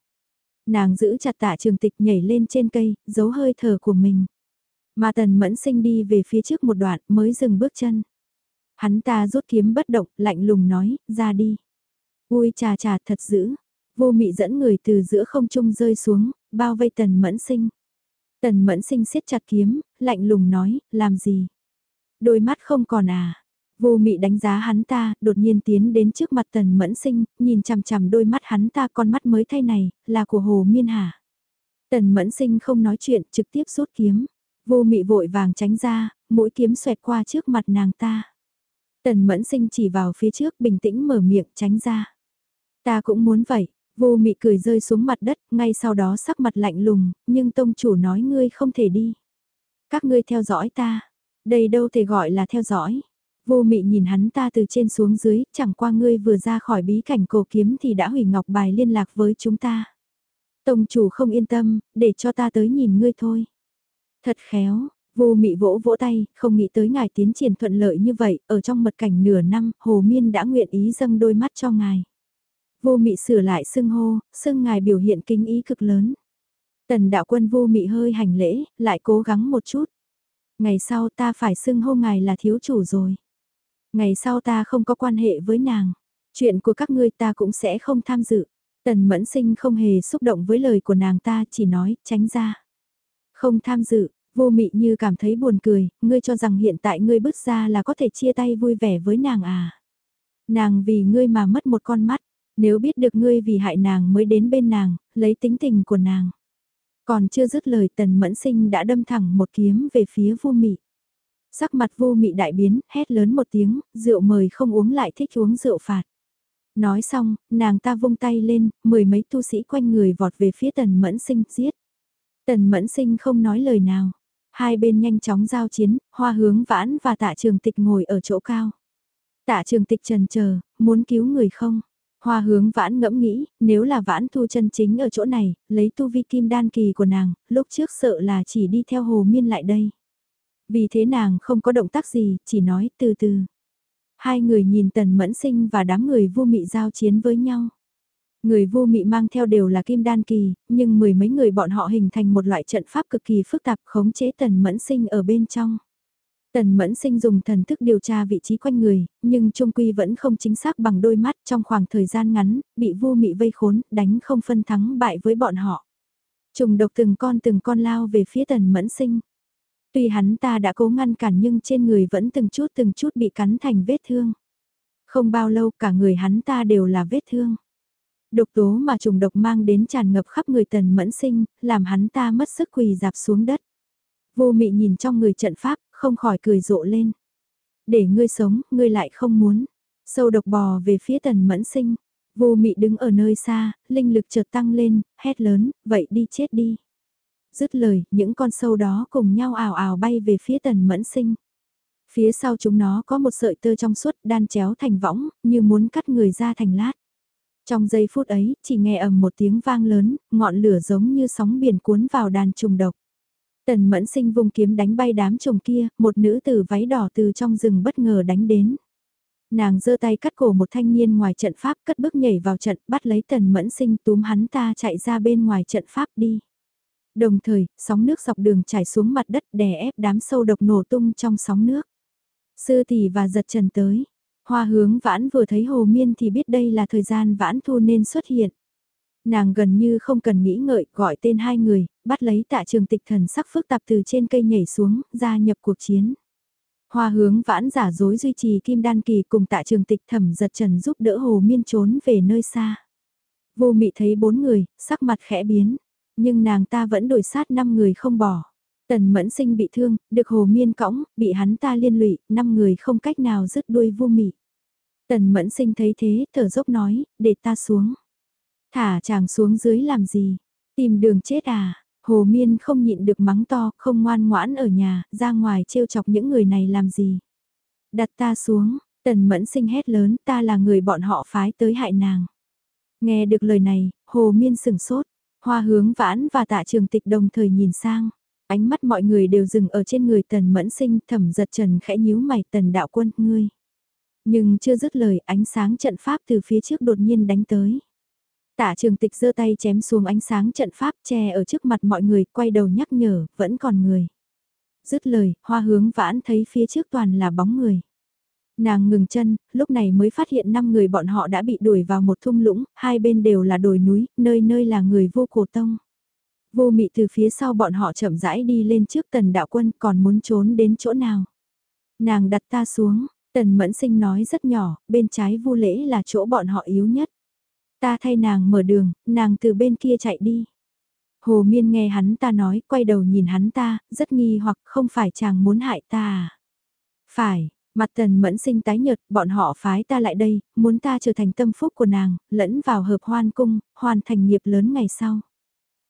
Nàng giữ chặt tạ trường tịch nhảy lên trên cây, giấu hơi thở của mình. Mà tần mẫn sinh đi về phía trước một đoạn mới dừng bước chân. Hắn ta rút kiếm bất động, lạnh lùng nói, ra đi. Ui trà trà thật dữ. Vô mị dẫn người từ giữa không trung rơi xuống, bao vây tần mẫn sinh. Tần mẫn sinh siết chặt kiếm, lạnh lùng nói, làm gì? Đôi mắt không còn à? Vô mị đánh giá hắn ta, đột nhiên tiến đến trước mặt tần mẫn sinh, nhìn chằm chằm đôi mắt hắn ta con mắt mới thay này, là của Hồ Miên Hà. Tần mẫn sinh không nói chuyện, trực tiếp rút kiếm. Vô mị vội vàng tránh ra, mũi kiếm xoẹt qua trước mặt nàng ta. Tần mẫn sinh chỉ vào phía trước bình tĩnh mở miệng tránh ra. Ta cũng muốn vậy, vô mị cười rơi xuống mặt đất, ngay sau đó sắc mặt lạnh lùng, nhưng tông chủ nói ngươi không thể đi. Các ngươi theo dõi ta. Đây đâu thể gọi là theo dõi. Vô mị nhìn hắn ta từ trên xuống dưới, chẳng qua ngươi vừa ra khỏi bí cảnh cổ kiếm thì đã hủy ngọc bài liên lạc với chúng ta. Tông chủ không yên tâm, để cho ta tới nhìn ngươi thôi. Thật khéo, vô mị vỗ vỗ tay, không nghĩ tới ngài tiến triển thuận lợi như vậy, ở trong mật cảnh nửa năm, hồ miên đã nguyện ý dâng đôi mắt cho ngài. Vô mị sửa lại xưng hô, xưng ngài biểu hiện kinh ý cực lớn. Tần đạo quân vô mị hơi hành lễ, lại cố gắng một chút. Ngày sau ta phải xưng hô ngài là thiếu chủ rồi. Ngày sau ta không có quan hệ với nàng. Chuyện của các ngươi ta cũng sẽ không tham dự. Tần mẫn sinh không hề xúc động với lời của nàng ta chỉ nói tránh ra. Không tham dự, vô mị như cảm thấy buồn cười, ngươi cho rằng hiện tại ngươi bước ra là có thể chia tay vui vẻ với nàng à. Nàng vì ngươi mà mất một con mắt, nếu biết được ngươi vì hại nàng mới đến bên nàng, lấy tính tình của nàng. Còn chưa dứt lời tần mẫn sinh đã đâm thẳng một kiếm về phía vô mị. Sắc mặt vô mị đại biến, hét lớn một tiếng, rượu mời không uống lại thích uống rượu phạt. Nói xong, nàng ta vung tay lên, mười mấy tu sĩ quanh người vọt về phía tần mẫn sinh, giết. Tần mẫn sinh không nói lời nào. Hai bên nhanh chóng giao chiến, hoa hướng vãn và tạ trường tịch ngồi ở chỗ cao. Tạ trường tịch trần chờ muốn cứu người không? Hoa hướng vãn ngẫm nghĩ, nếu là vãn thu chân chính ở chỗ này, lấy tu vi kim đan kỳ của nàng, lúc trước sợ là chỉ đi theo hồ miên lại đây. Vì thế nàng không có động tác gì, chỉ nói từ từ. Hai người nhìn tần mẫn sinh và đám người vô mị giao chiến với nhau. Người vô mị mang theo đều là kim đan kỳ, nhưng mười mấy người bọn họ hình thành một loại trận pháp cực kỳ phức tạp khống chế tần mẫn sinh ở bên trong. Tần mẫn sinh dùng thần thức điều tra vị trí quanh người, nhưng trung quy vẫn không chính xác bằng đôi mắt trong khoảng thời gian ngắn, bị vô mị vây khốn, đánh không phân thắng bại với bọn họ. Trùng độc từng con từng con lao về phía tần mẫn sinh. Tuy hắn ta đã cố ngăn cản nhưng trên người vẫn từng chút từng chút bị cắn thành vết thương. Không bao lâu cả người hắn ta đều là vết thương. Độc tố mà trùng độc mang đến tràn ngập khắp người tần mẫn sinh, làm hắn ta mất sức quỳ dạp xuống đất. Vô mị nhìn trong người trận pháp, không khỏi cười rộ lên. Để ngươi sống, ngươi lại không muốn. Sâu độc bò về phía tần mẫn sinh. Vô mị đứng ở nơi xa, linh lực chợt tăng lên, hét lớn, vậy đi chết đi. Dứt lời, những con sâu đó cùng nhau ảo ảo bay về phía tần mẫn sinh. Phía sau chúng nó có một sợi tơ trong suốt đan chéo thành võng, như muốn cắt người ra thành lát. Trong giây phút ấy, chỉ nghe ầm một tiếng vang lớn, ngọn lửa giống như sóng biển cuốn vào đàn trùng độc. Tần mẫn sinh vùng kiếm đánh bay đám trùng kia, một nữ tử váy đỏ từ trong rừng bất ngờ đánh đến. Nàng giơ tay cắt cổ một thanh niên ngoài trận pháp cất bước nhảy vào trận bắt lấy tần mẫn sinh túm hắn ta chạy ra bên ngoài trận pháp đi. Đồng thời, sóng nước dọc đường chảy xuống mặt đất đè ép đám sâu độc nổ tung trong sóng nước. Sư tỷ và giật trần tới. Hoa hướng vãn vừa thấy hồ miên thì biết đây là thời gian vãn thu nên xuất hiện. Nàng gần như không cần nghĩ ngợi gọi tên hai người, bắt lấy tạ trường tịch thần sắc phức tạp từ trên cây nhảy xuống, gia nhập cuộc chiến. Hoa hướng vãn giả dối duy trì kim đan kỳ cùng tạ trường tịch thẩm giật trần giúp đỡ hồ miên trốn về nơi xa. Vô mị thấy bốn người, sắc mặt khẽ biến, nhưng nàng ta vẫn đổi sát năm người không bỏ. Tần mẫn sinh bị thương, được hồ miên cõng, bị hắn ta liên lụy, năm người không cách nào dứt đuôi vô mị. Tần mẫn sinh thấy thế, thở dốc nói, để ta xuống. Thả chàng xuống dưới làm gì? Tìm đường chết à? Hồ Miên không nhịn được mắng to, không ngoan ngoãn ở nhà, ra ngoài trêu chọc những người này làm gì? Đặt ta xuống, tần mẫn sinh hét lớn, ta là người bọn họ phái tới hại nàng. Nghe được lời này, Hồ Miên sừng sốt, hoa hướng vãn và tạ trường tịch đồng thời nhìn sang. Ánh mắt mọi người đều dừng ở trên người tần mẫn sinh thẩm giật trần khẽ nhíu mày tần đạo quân, ngươi. Nhưng chưa dứt lời ánh sáng trận pháp từ phía trước đột nhiên đánh tới. Tạ trường tịch giơ tay chém xuống ánh sáng trận pháp che ở trước mặt mọi người, quay đầu nhắc nhở, vẫn còn người. Dứt lời, hoa hướng vãn thấy phía trước toàn là bóng người. Nàng ngừng chân, lúc này mới phát hiện năm người bọn họ đã bị đuổi vào một thung lũng, hai bên đều là đồi núi, nơi nơi là người vô cổ tông. Vô mị từ phía sau bọn họ chậm rãi đi lên trước tần đạo quân còn muốn trốn đến chỗ nào. Nàng đặt ta xuống, tần mẫn sinh nói rất nhỏ, bên trái vô lễ là chỗ bọn họ yếu nhất. Ta thay nàng mở đường, nàng từ bên kia chạy đi. Hồ Miên nghe hắn ta nói, quay đầu nhìn hắn ta, rất nghi hoặc không phải chàng muốn hại ta à? Phải, mặt tần mẫn sinh tái nhợt, bọn họ phái ta lại đây, muốn ta trở thành tâm phúc của nàng, lẫn vào hợp hoan cung, hoàn thành nghiệp lớn ngày sau.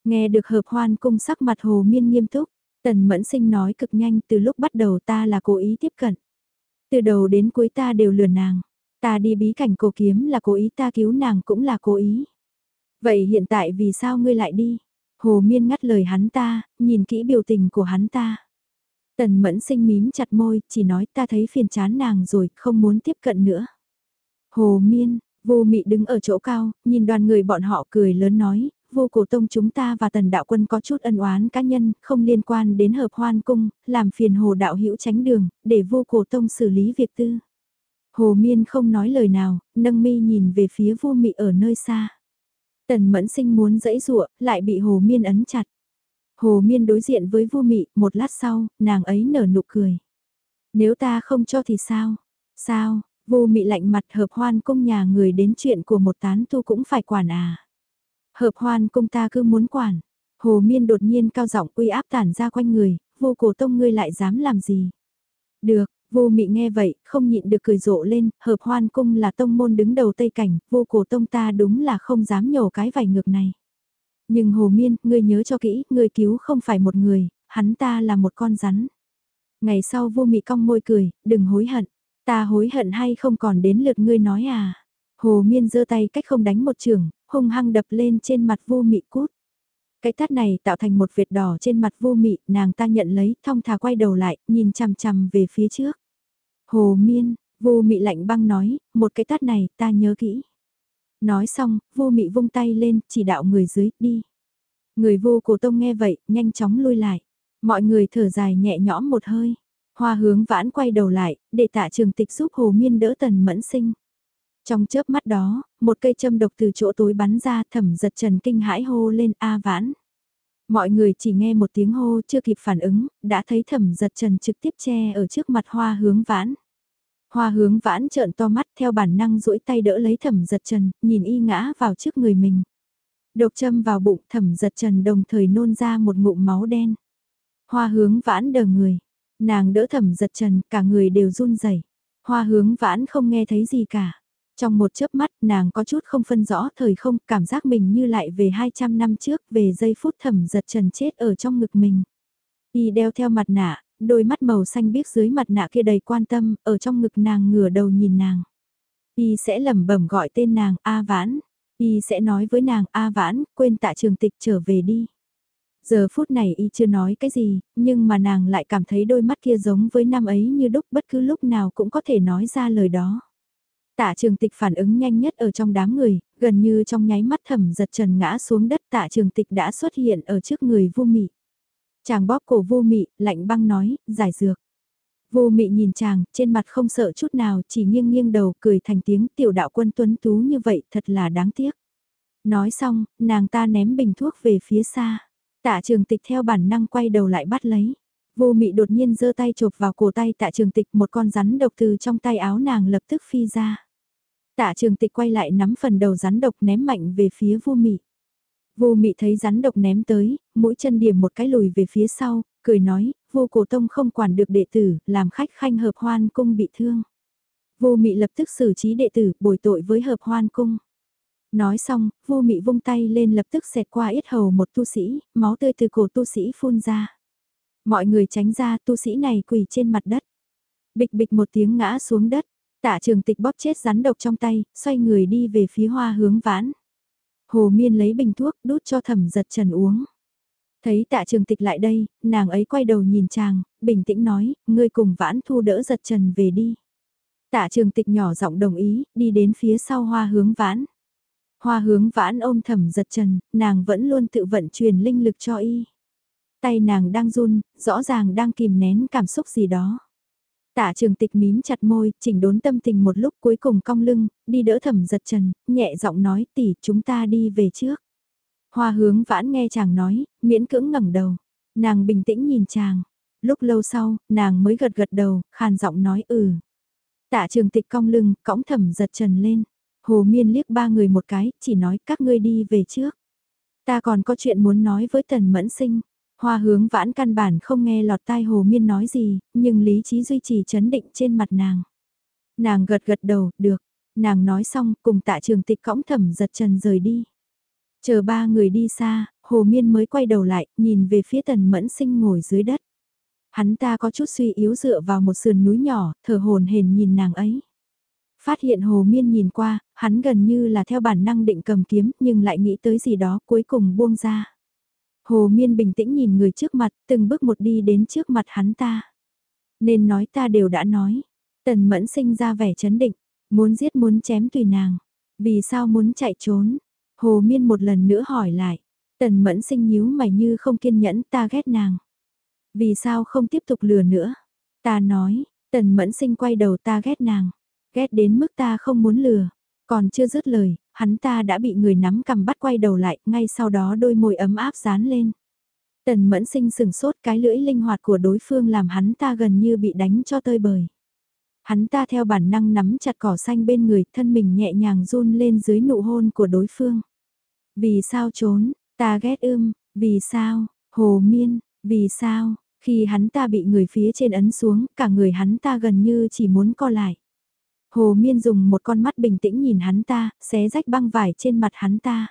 Nghe được hợp hoan cung sắc mặt Hồ Miên nghiêm túc, Tần mẫn sinh nói cực nhanh từ lúc bắt đầu ta là cố ý tiếp cận. Từ đầu đến cuối ta đều lừa nàng. Ta đi bí cảnh cổ kiếm là cố ý ta cứu nàng cũng là cố ý. Vậy hiện tại vì sao ngươi lại đi? Hồ Miên ngắt lời hắn ta, nhìn kỹ biểu tình của hắn ta. Tần mẫn sinh mím chặt môi, chỉ nói ta thấy phiền chán nàng rồi, không muốn tiếp cận nữa. Hồ Miên, vô mị đứng ở chỗ cao, nhìn đoàn người bọn họ cười lớn nói, vô cổ tông chúng ta và tần đạo quân có chút ân oán cá nhân, không liên quan đến hợp hoan cung, làm phiền hồ đạo hữu tránh đường, để vô cổ tông xử lý việc tư. Hồ Miên không nói lời nào, nâng mi nhìn về phía vô mị ở nơi xa. Tần mẫn sinh muốn dẫy dụa, lại bị Hồ Miên ấn chặt. Hồ Miên đối diện với vô mị, một lát sau, nàng ấy nở nụ cười. Nếu ta không cho thì sao? Sao? Vô mị lạnh mặt hợp hoan cung nhà người đến chuyện của một tán tu cũng phải quản à? Hợp hoan cung ta cứ muốn quản. Hồ Miên đột nhiên cao giọng uy áp tản ra quanh người, vô cổ tông ngươi lại dám làm gì? Được, vô mị nghe vậy, không nhịn được cười rộ lên, hợp hoan cung là tông môn đứng đầu tây cảnh, vô cổ tông ta đúng là không dám nhổ cái vải ngược này. Nhưng Hồ Miên, ngươi nhớ cho kỹ, ngươi cứu không phải một người, hắn ta là một con rắn. Ngày sau vô mị cong môi cười, đừng hối hận. Ta hối hận hay không còn đến lượt ngươi nói à. Hồ Miên giơ tay cách không đánh một trường, hung hăng đập lên trên mặt vô mị cút. Cái tát này tạo thành một vệt đỏ trên mặt vô mị, nàng ta nhận lấy, thong thả quay đầu lại, nhìn chằm chằm về phía trước. Hồ Miên, vô mị lạnh băng nói, một cái tát này ta nhớ kỹ. Nói xong, vô mị vung tay lên, chỉ đạo người dưới, đi. Người vô cổ tông nghe vậy, nhanh chóng lui lại. Mọi người thở dài nhẹ nhõm một hơi. Hoa hướng vãn quay đầu lại, để tạ trường tịch giúp hồ miên đỡ tần mẫn sinh. Trong chớp mắt đó, một cây châm độc từ chỗ tối bắn ra thẩm giật trần kinh hãi hô lên A vãn. Mọi người chỉ nghe một tiếng hô chưa kịp phản ứng, đã thấy thẩm giật trần trực tiếp che ở trước mặt hoa hướng vãn. Hoa hướng vãn trợn to mắt theo bản năng duỗi tay đỡ lấy thẩm giật trần, nhìn y ngã vào trước người mình. Độc châm vào bụng thẩm giật trần đồng thời nôn ra một ngụm máu đen. Hoa hướng vãn đờ người. Nàng đỡ thẩm giật trần, cả người đều run rẩy. Hoa hướng vãn không nghe thấy gì cả. Trong một chớp mắt nàng có chút không phân rõ thời không, cảm giác mình như lại về 200 năm trước, về giây phút thẩm giật trần chết ở trong ngực mình. Y đeo theo mặt nạ, đôi mắt màu xanh biếc dưới mặt nạ kia đầy quan tâm, ở trong ngực nàng ngửa đầu nhìn nàng. Y sẽ lẩm bẩm gọi tên nàng A Vãn. Y sẽ nói với nàng A Vãn, quên tạ trường tịch trở về đi. Giờ phút này y chưa nói cái gì, nhưng mà nàng lại cảm thấy đôi mắt kia giống với năm ấy như đúc bất cứ lúc nào cũng có thể nói ra lời đó. Tạ trường tịch phản ứng nhanh nhất ở trong đám người, gần như trong nháy mắt thẩm giật trần ngã xuống đất tạ trường tịch đã xuất hiện ở trước người vô mị. Chàng bóp cổ vô mị, lạnh băng nói, giải dược. Vô mị nhìn chàng, trên mặt không sợ chút nào, chỉ nghiêng nghiêng đầu, cười thành tiếng tiểu đạo quân tuấn tú như vậy, thật là đáng tiếc. Nói xong, nàng ta ném bình thuốc về phía xa. Tạ trường tịch theo bản năng quay đầu lại bắt lấy. Vô mị đột nhiên giơ tay chộp vào cổ tay tạ trường tịch một con rắn độc từ trong tay áo nàng lập tức phi ra. Tạ trường tịch quay lại nắm phần đầu rắn độc ném mạnh về phía vô mị. Vô mị thấy rắn độc ném tới, mũi chân điểm một cái lùi về phía sau, cười nói, vô cổ tông không quản được đệ tử, làm khách khanh hợp hoan cung bị thương. Vô mị lập tức xử trí đệ tử, bồi tội với hợp hoan cung. Nói xong, vô mị vung tay lên lập tức xẹt qua yết hầu một tu sĩ, máu tươi từ cổ tu sĩ phun ra. Mọi người tránh ra tu sĩ này quỳ trên mặt đất. Bịch bịch một tiếng ngã xuống đất, tạ trường tịch bóp chết rắn độc trong tay, xoay người đi về phía hoa hướng vãn. Hồ Miên lấy bình thuốc đút cho thẩm giật trần uống. Thấy tạ trường tịch lại đây, nàng ấy quay đầu nhìn chàng, bình tĩnh nói, ngươi cùng vãn thu đỡ giật trần về đi. Tạ trường tịch nhỏ giọng đồng ý, đi đến phía sau hoa hướng vãn. Hoa hướng vãn ôm thẩm giật trần, nàng vẫn luôn tự vận truyền linh lực cho y. Tay nàng đang run, rõ ràng đang kìm nén cảm xúc gì đó. Tạ trường tịch mím chặt môi, chỉnh đốn tâm tình một lúc cuối cùng cong lưng, đi đỡ thẩm giật trần, nhẹ giọng nói tỷ chúng ta đi về trước. Hoa hướng vãn nghe chàng nói, miễn cưỡng ngẩng đầu. Nàng bình tĩnh nhìn chàng. Lúc lâu sau, nàng mới gật gật đầu, khàn giọng nói ừ. Tạ trường tịch cong lưng, cõng thẩm giật trần lên. Hồ miên liếc ba người một cái, chỉ nói các ngươi đi về trước. Ta còn có chuyện muốn nói với tần mẫn sinh. Hoa hướng vãn căn bản không nghe lọt tai hồ miên nói gì, nhưng lý trí duy trì chấn định trên mặt nàng. Nàng gật gật đầu, được. Nàng nói xong, cùng tạ trường tịch cõng thẩm giật trần rời đi. Chờ ba người đi xa, Hồ Miên mới quay đầu lại, nhìn về phía tần mẫn sinh ngồi dưới đất. Hắn ta có chút suy yếu dựa vào một sườn núi nhỏ, thở hồn hển nhìn nàng ấy. Phát hiện Hồ Miên nhìn qua, hắn gần như là theo bản năng định cầm kiếm nhưng lại nghĩ tới gì đó cuối cùng buông ra. Hồ Miên bình tĩnh nhìn người trước mặt, từng bước một đi đến trước mặt hắn ta. Nên nói ta đều đã nói. Tần mẫn sinh ra vẻ chấn định, muốn giết muốn chém tùy nàng. Vì sao muốn chạy trốn? Hồ Miên một lần nữa hỏi lại. Tần mẫn sinh nhíu mày như không kiên nhẫn ta ghét nàng. Vì sao không tiếp tục lừa nữa? Ta nói, tần mẫn sinh quay đầu ta ghét nàng. Ghét đến mức ta không muốn lừa. Còn chưa dứt lời, hắn ta đã bị người nắm cầm bắt quay đầu lại, ngay sau đó đôi môi ấm áp dán lên. Tần mẫn sinh sừng sốt cái lưỡi linh hoạt của đối phương làm hắn ta gần như bị đánh cho tơi bời. Hắn ta theo bản năng nắm chặt cỏ xanh bên người, thân mình nhẹ nhàng run lên dưới nụ hôn của đối phương. Vì sao trốn, ta ghét ưm, vì sao, hồ miên, vì sao, khi hắn ta bị người phía trên ấn xuống, cả người hắn ta gần như chỉ muốn co lại. Hồ Miên dùng một con mắt bình tĩnh nhìn hắn ta, xé rách băng vải trên mặt hắn ta.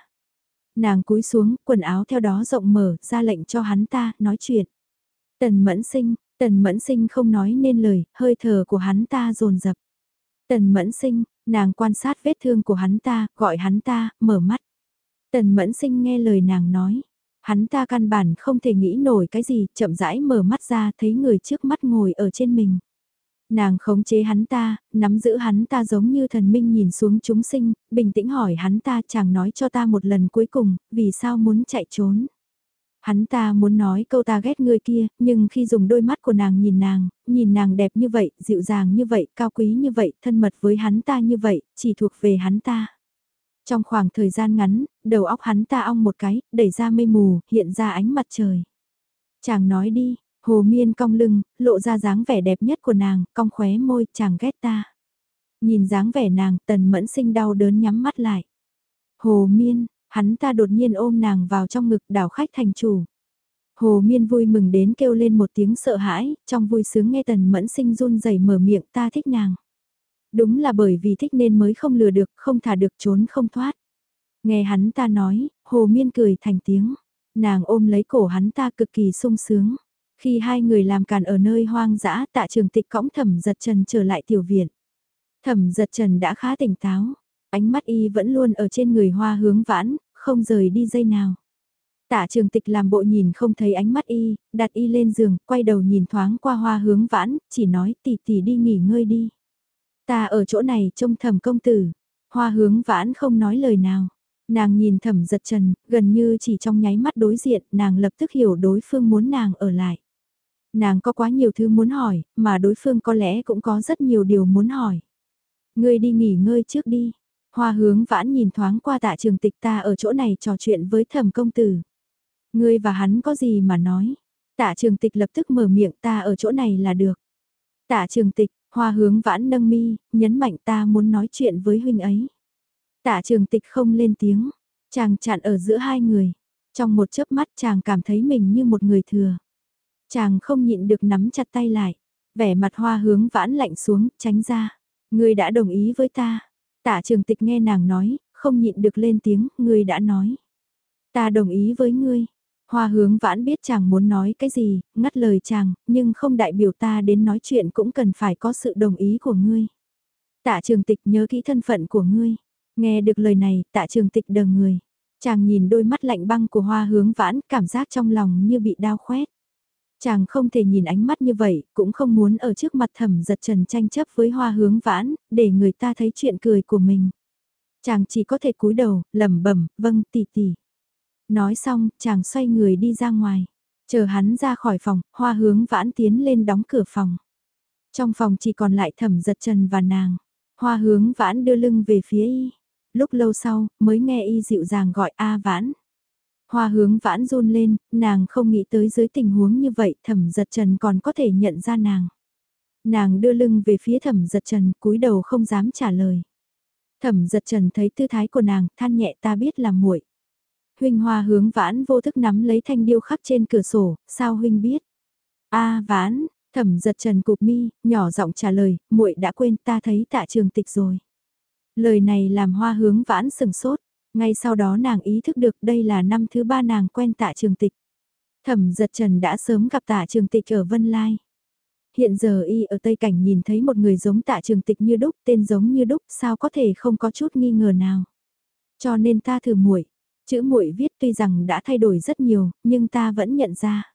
Nàng cúi xuống, quần áo theo đó rộng mở, ra lệnh cho hắn ta, nói chuyện. Tần mẫn sinh, tần mẫn sinh không nói nên lời, hơi thở của hắn ta rồn rập. Tần mẫn sinh, nàng quan sát vết thương của hắn ta, gọi hắn ta, mở mắt. Tần mẫn sinh nghe lời nàng nói. Hắn ta căn bản không thể nghĩ nổi cái gì, chậm rãi mở mắt ra thấy người trước mắt ngồi ở trên mình. Nàng khống chế hắn ta, nắm giữ hắn ta giống như thần minh nhìn xuống chúng sinh, bình tĩnh hỏi hắn ta chàng nói cho ta một lần cuối cùng, vì sao muốn chạy trốn. Hắn ta muốn nói câu ta ghét người kia, nhưng khi dùng đôi mắt của nàng nhìn nàng, nhìn nàng đẹp như vậy, dịu dàng như vậy, cao quý như vậy, thân mật với hắn ta như vậy, chỉ thuộc về hắn ta. Trong khoảng thời gian ngắn, đầu óc hắn ta ong một cái, đẩy ra mây mù, hiện ra ánh mặt trời. Chàng nói đi, Hồ Miên cong lưng, lộ ra dáng vẻ đẹp nhất của nàng, cong khóe môi, chàng ghét ta. Nhìn dáng vẻ nàng, tần mẫn sinh đau đớn nhắm mắt lại. Hồ Miên, hắn ta đột nhiên ôm nàng vào trong ngực đảo khách thành chủ. Hồ Miên vui mừng đến kêu lên một tiếng sợ hãi, trong vui sướng nghe tần mẫn sinh run rẩy mở miệng ta thích nàng. Đúng là bởi vì thích nên mới không lừa được, không thả được trốn không thoát. Nghe hắn ta nói, Hồ Miên cười thành tiếng. Nàng ôm lấy cổ hắn ta cực kỳ sung sướng. Khi hai người làm càn ở nơi hoang dã tạ trường tịch cõng thẩm giật trần trở lại tiểu viện. Thẩm giật trần đã khá tỉnh táo, ánh mắt y vẫn luôn ở trên người hoa hướng vãn, không rời đi dây nào. Tạ trường tịch làm bộ nhìn không thấy ánh mắt y, đặt y lên giường, quay đầu nhìn thoáng qua hoa hướng vãn, chỉ nói tỷ tỷ đi nghỉ ngơi đi. Ta ở chỗ này trông thẩm công tử, hoa hướng vãn không nói lời nào. Nàng nhìn thẩm giật trần, gần như chỉ trong nháy mắt đối diện, nàng lập tức hiểu đối phương muốn nàng ở lại. Nàng có quá nhiều thứ muốn hỏi, mà đối phương có lẽ cũng có rất nhiều điều muốn hỏi. Ngươi đi nghỉ ngơi trước đi. Hoa hướng vãn nhìn thoáng qua tạ trường tịch ta ở chỗ này trò chuyện với thẩm công tử. Ngươi và hắn có gì mà nói. Tạ trường tịch lập tức mở miệng ta ở chỗ này là được. Tạ trường tịch, hoa hướng vãn nâng mi, nhấn mạnh ta muốn nói chuyện với huynh ấy. Tạ trường tịch không lên tiếng, chàng chặn ở giữa hai người. Trong một chớp mắt chàng cảm thấy mình như một người thừa. Chàng không nhịn được nắm chặt tay lại, vẻ mặt hoa hướng vãn lạnh xuống, tránh ra. Ngươi đã đồng ý với ta. Tạ trường tịch nghe nàng nói, không nhịn được lên tiếng, ngươi đã nói. Ta đồng ý với ngươi. Hoa hướng vãn biết chàng muốn nói cái gì, ngắt lời chàng, nhưng không đại biểu ta đến nói chuyện cũng cần phải có sự đồng ý của ngươi. Tạ trường tịch nhớ kỹ thân phận của ngươi. Nghe được lời này, tạ trường tịch đờ người. Chàng nhìn đôi mắt lạnh băng của hoa hướng vãn, cảm giác trong lòng như bị đau khoét. Chàng không thể nhìn ánh mắt như vậy, cũng không muốn ở trước mặt thẩm giật trần tranh chấp với hoa hướng vãn, để người ta thấy chuyện cười của mình. Chàng chỉ có thể cúi đầu, lẩm bẩm, vâng tỷ tỷ. Nói xong, chàng xoay người đi ra ngoài. Chờ hắn ra khỏi phòng, hoa hướng vãn tiến lên đóng cửa phòng. Trong phòng chỉ còn lại thẩm giật trần và nàng. Hoa hướng vãn đưa lưng về phía y. Lúc lâu sau, mới nghe y dịu dàng gọi A vãn. Hoa hướng vãn run lên, nàng không nghĩ tới dưới tình huống như vậy thẩm giật trần còn có thể nhận ra nàng. Nàng đưa lưng về phía thẩm giật trần cúi đầu không dám trả lời. Thẩm giật trần thấy tư thái của nàng than nhẹ ta biết là muội. Huynh hoa hướng vãn vô thức nắm lấy thanh điêu khắc trên cửa sổ, sao huynh biết? a vãn, thẩm giật trần cục mi, nhỏ giọng trả lời, muội đã quên ta thấy tạ trường tịch rồi. Lời này làm hoa hướng vãn sừng sốt, ngay sau đó nàng ý thức được đây là năm thứ ba nàng quen tạ trường tịch. Thẩm giật trần đã sớm gặp tạ trường tịch ở Vân Lai. Hiện giờ y ở Tây Cảnh nhìn thấy một người giống tạ trường tịch như đúc, tên giống như đúc, sao có thể không có chút nghi ngờ nào. Cho nên ta thử muội chữ muội viết tuy rằng đã thay đổi rất nhiều, nhưng ta vẫn nhận ra.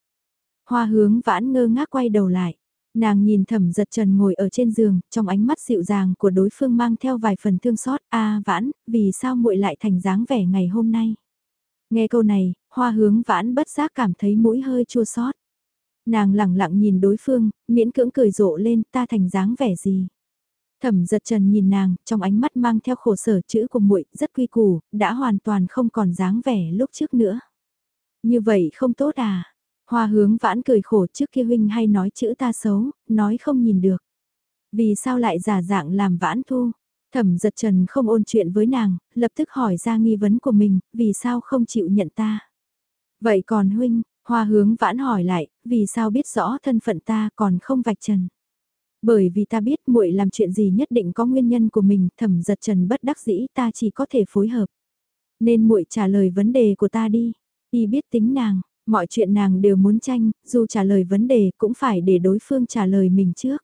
Hoa hướng vãn ngơ ngác quay đầu lại. Nàng nhìn thẩm giật trần ngồi ở trên giường, trong ánh mắt dịu dàng của đối phương mang theo vài phần thương xót. a vãn, vì sao muội lại thành dáng vẻ ngày hôm nay? Nghe câu này, hoa hướng vãn bất giác cảm thấy mũi hơi chua xót. Nàng lẳng lặng nhìn đối phương, miễn cưỡng cười rộ lên ta thành dáng vẻ gì? Thẩm giật trần nhìn nàng, trong ánh mắt mang theo khổ sở chữ của muội rất quy củ, đã hoàn toàn không còn dáng vẻ lúc trước nữa. Như vậy không tốt à? Hoa hướng vãn cười khổ trước kia huynh hay nói chữ ta xấu, nói không nhìn được. Vì sao lại giả dạng làm vãn thu? Thẩm giật trần không ôn chuyện với nàng, lập tức hỏi ra nghi vấn của mình, vì sao không chịu nhận ta? Vậy còn huynh, hoa hướng vãn hỏi lại, vì sao biết rõ thân phận ta còn không vạch trần? Bởi vì ta biết muội làm chuyện gì nhất định có nguyên nhân của mình, thẩm giật trần bất đắc dĩ ta chỉ có thể phối hợp. Nên muội trả lời vấn đề của ta đi. Y biết tính nàng, mọi chuyện nàng đều muốn tranh, dù trả lời vấn đề cũng phải để đối phương trả lời mình trước.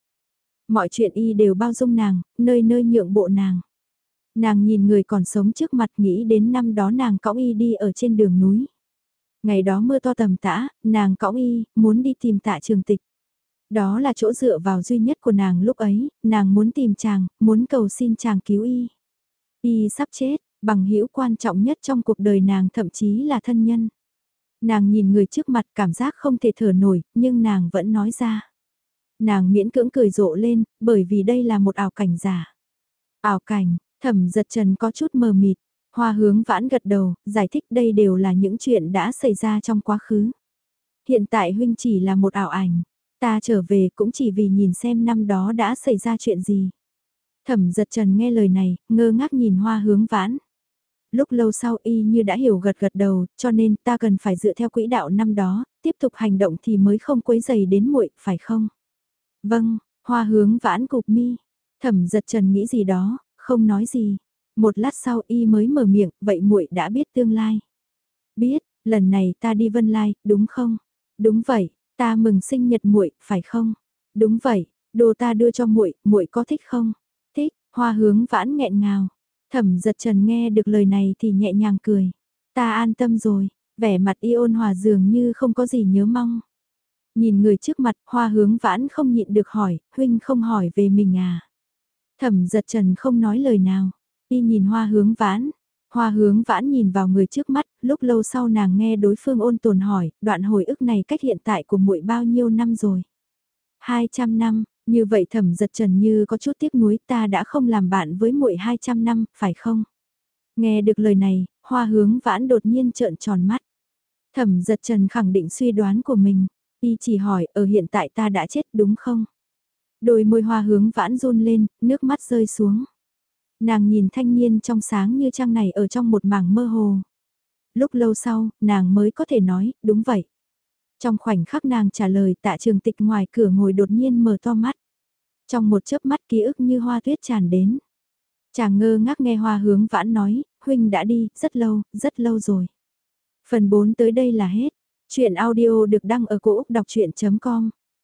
Mọi chuyện y đều bao dung nàng, nơi nơi nhượng bộ nàng. Nàng nhìn người còn sống trước mặt nghĩ đến năm đó nàng cõng y đi ở trên đường núi. Ngày đó mưa to tầm tã, nàng cõng y, muốn đi tìm tạ trường tịch. Đó là chỗ dựa vào duy nhất của nàng lúc ấy, nàng muốn tìm chàng, muốn cầu xin chàng cứu y. Y sắp chết, bằng hữu quan trọng nhất trong cuộc đời nàng thậm chí là thân nhân. Nàng nhìn người trước mặt cảm giác không thể thở nổi, nhưng nàng vẫn nói ra. Nàng miễn cưỡng cười rộ lên, bởi vì đây là một ảo cảnh giả. Ảo cảnh, thẩm giật trần có chút mờ mịt, hoa hướng vãn gật đầu, giải thích đây đều là những chuyện đã xảy ra trong quá khứ. Hiện tại huynh chỉ là một ảo ảnh, Ta trở về cũng chỉ vì nhìn xem năm đó đã xảy ra chuyện gì. Thẩm giật trần nghe lời này, ngơ ngác nhìn hoa hướng vãn. Lúc lâu sau y như đã hiểu gật gật đầu, cho nên ta cần phải dựa theo quỹ đạo năm đó, tiếp tục hành động thì mới không quấy dày đến muội, phải không? Vâng, hoa hướng vãn cục mi. Thẩm giật trần nghĩ gì đó, không nói gì. Một lát sau y mới mở miệng, vậy muội đã biết tương lai. Biết, lần này ta đi Vân Lai, đúng không? Đúng vậy, Ta mừng sinh nhật muội, phải không? Đúng vậy, đồ ta đưa cho muội, muội có thích không? Thích, hoa hướng vãn nghẹn ngào. Thẩm giật trần nghe được lời này thì nhẹ nhàng cười. Ta an tâm rồi, vẻ mặt y ôn hòa dường như không có gì nhớ mong. Nhìn người trước mặt, hoa hướng vãn không nhịn được hỏi, huynh không hỏi về mình à? Thẩm giật trần không nói lời nào, y nhìn hoa hướng vãn, Hoa hướng vãn nhìn vào người trước mắt, lúc lâu sau nàng nghe đối phương ôn tồn hỏi, đoạn hồi ức này cách hiện tại của muội bao nhiêu năm rồi? 200 năm, như vậy thẩm giật trần như có chút tiếc nuối ta đã không làm bạn với muội 200 năm, phải không? Nghe được lời này, hoa hướng vãn đột nhiên trợn tròn mắt. Thẩm giật trần khẳng định suy đoán của mình, y chỉ hỏi ở hiện tại ta đã chết đúng không? Đôi môi hoa hướng vãn run lên, nước mắt rơi xuống. Nàng nhìn thanh niên trong sáng như trăng này ở trong một mảng mơ hồ. Lúc lâu sau, nàng mới có thể nói, đúng vậy. Trong khoảnh khắc nàng trả lời tạ trường tịch ngoài cửa ngồi đột nhiên mở to mắt. Trong một chớp mắt ký ức như hoa tuyết tràn đến. Chàng ngơ ngác nghe hoa hướng vãn nói, huynh đã đi, rất lâu, rất lâu rồi. Phần 4 tới đây là hết. Chuyện audio được đăng ở cổ Úc đọc chuyện.com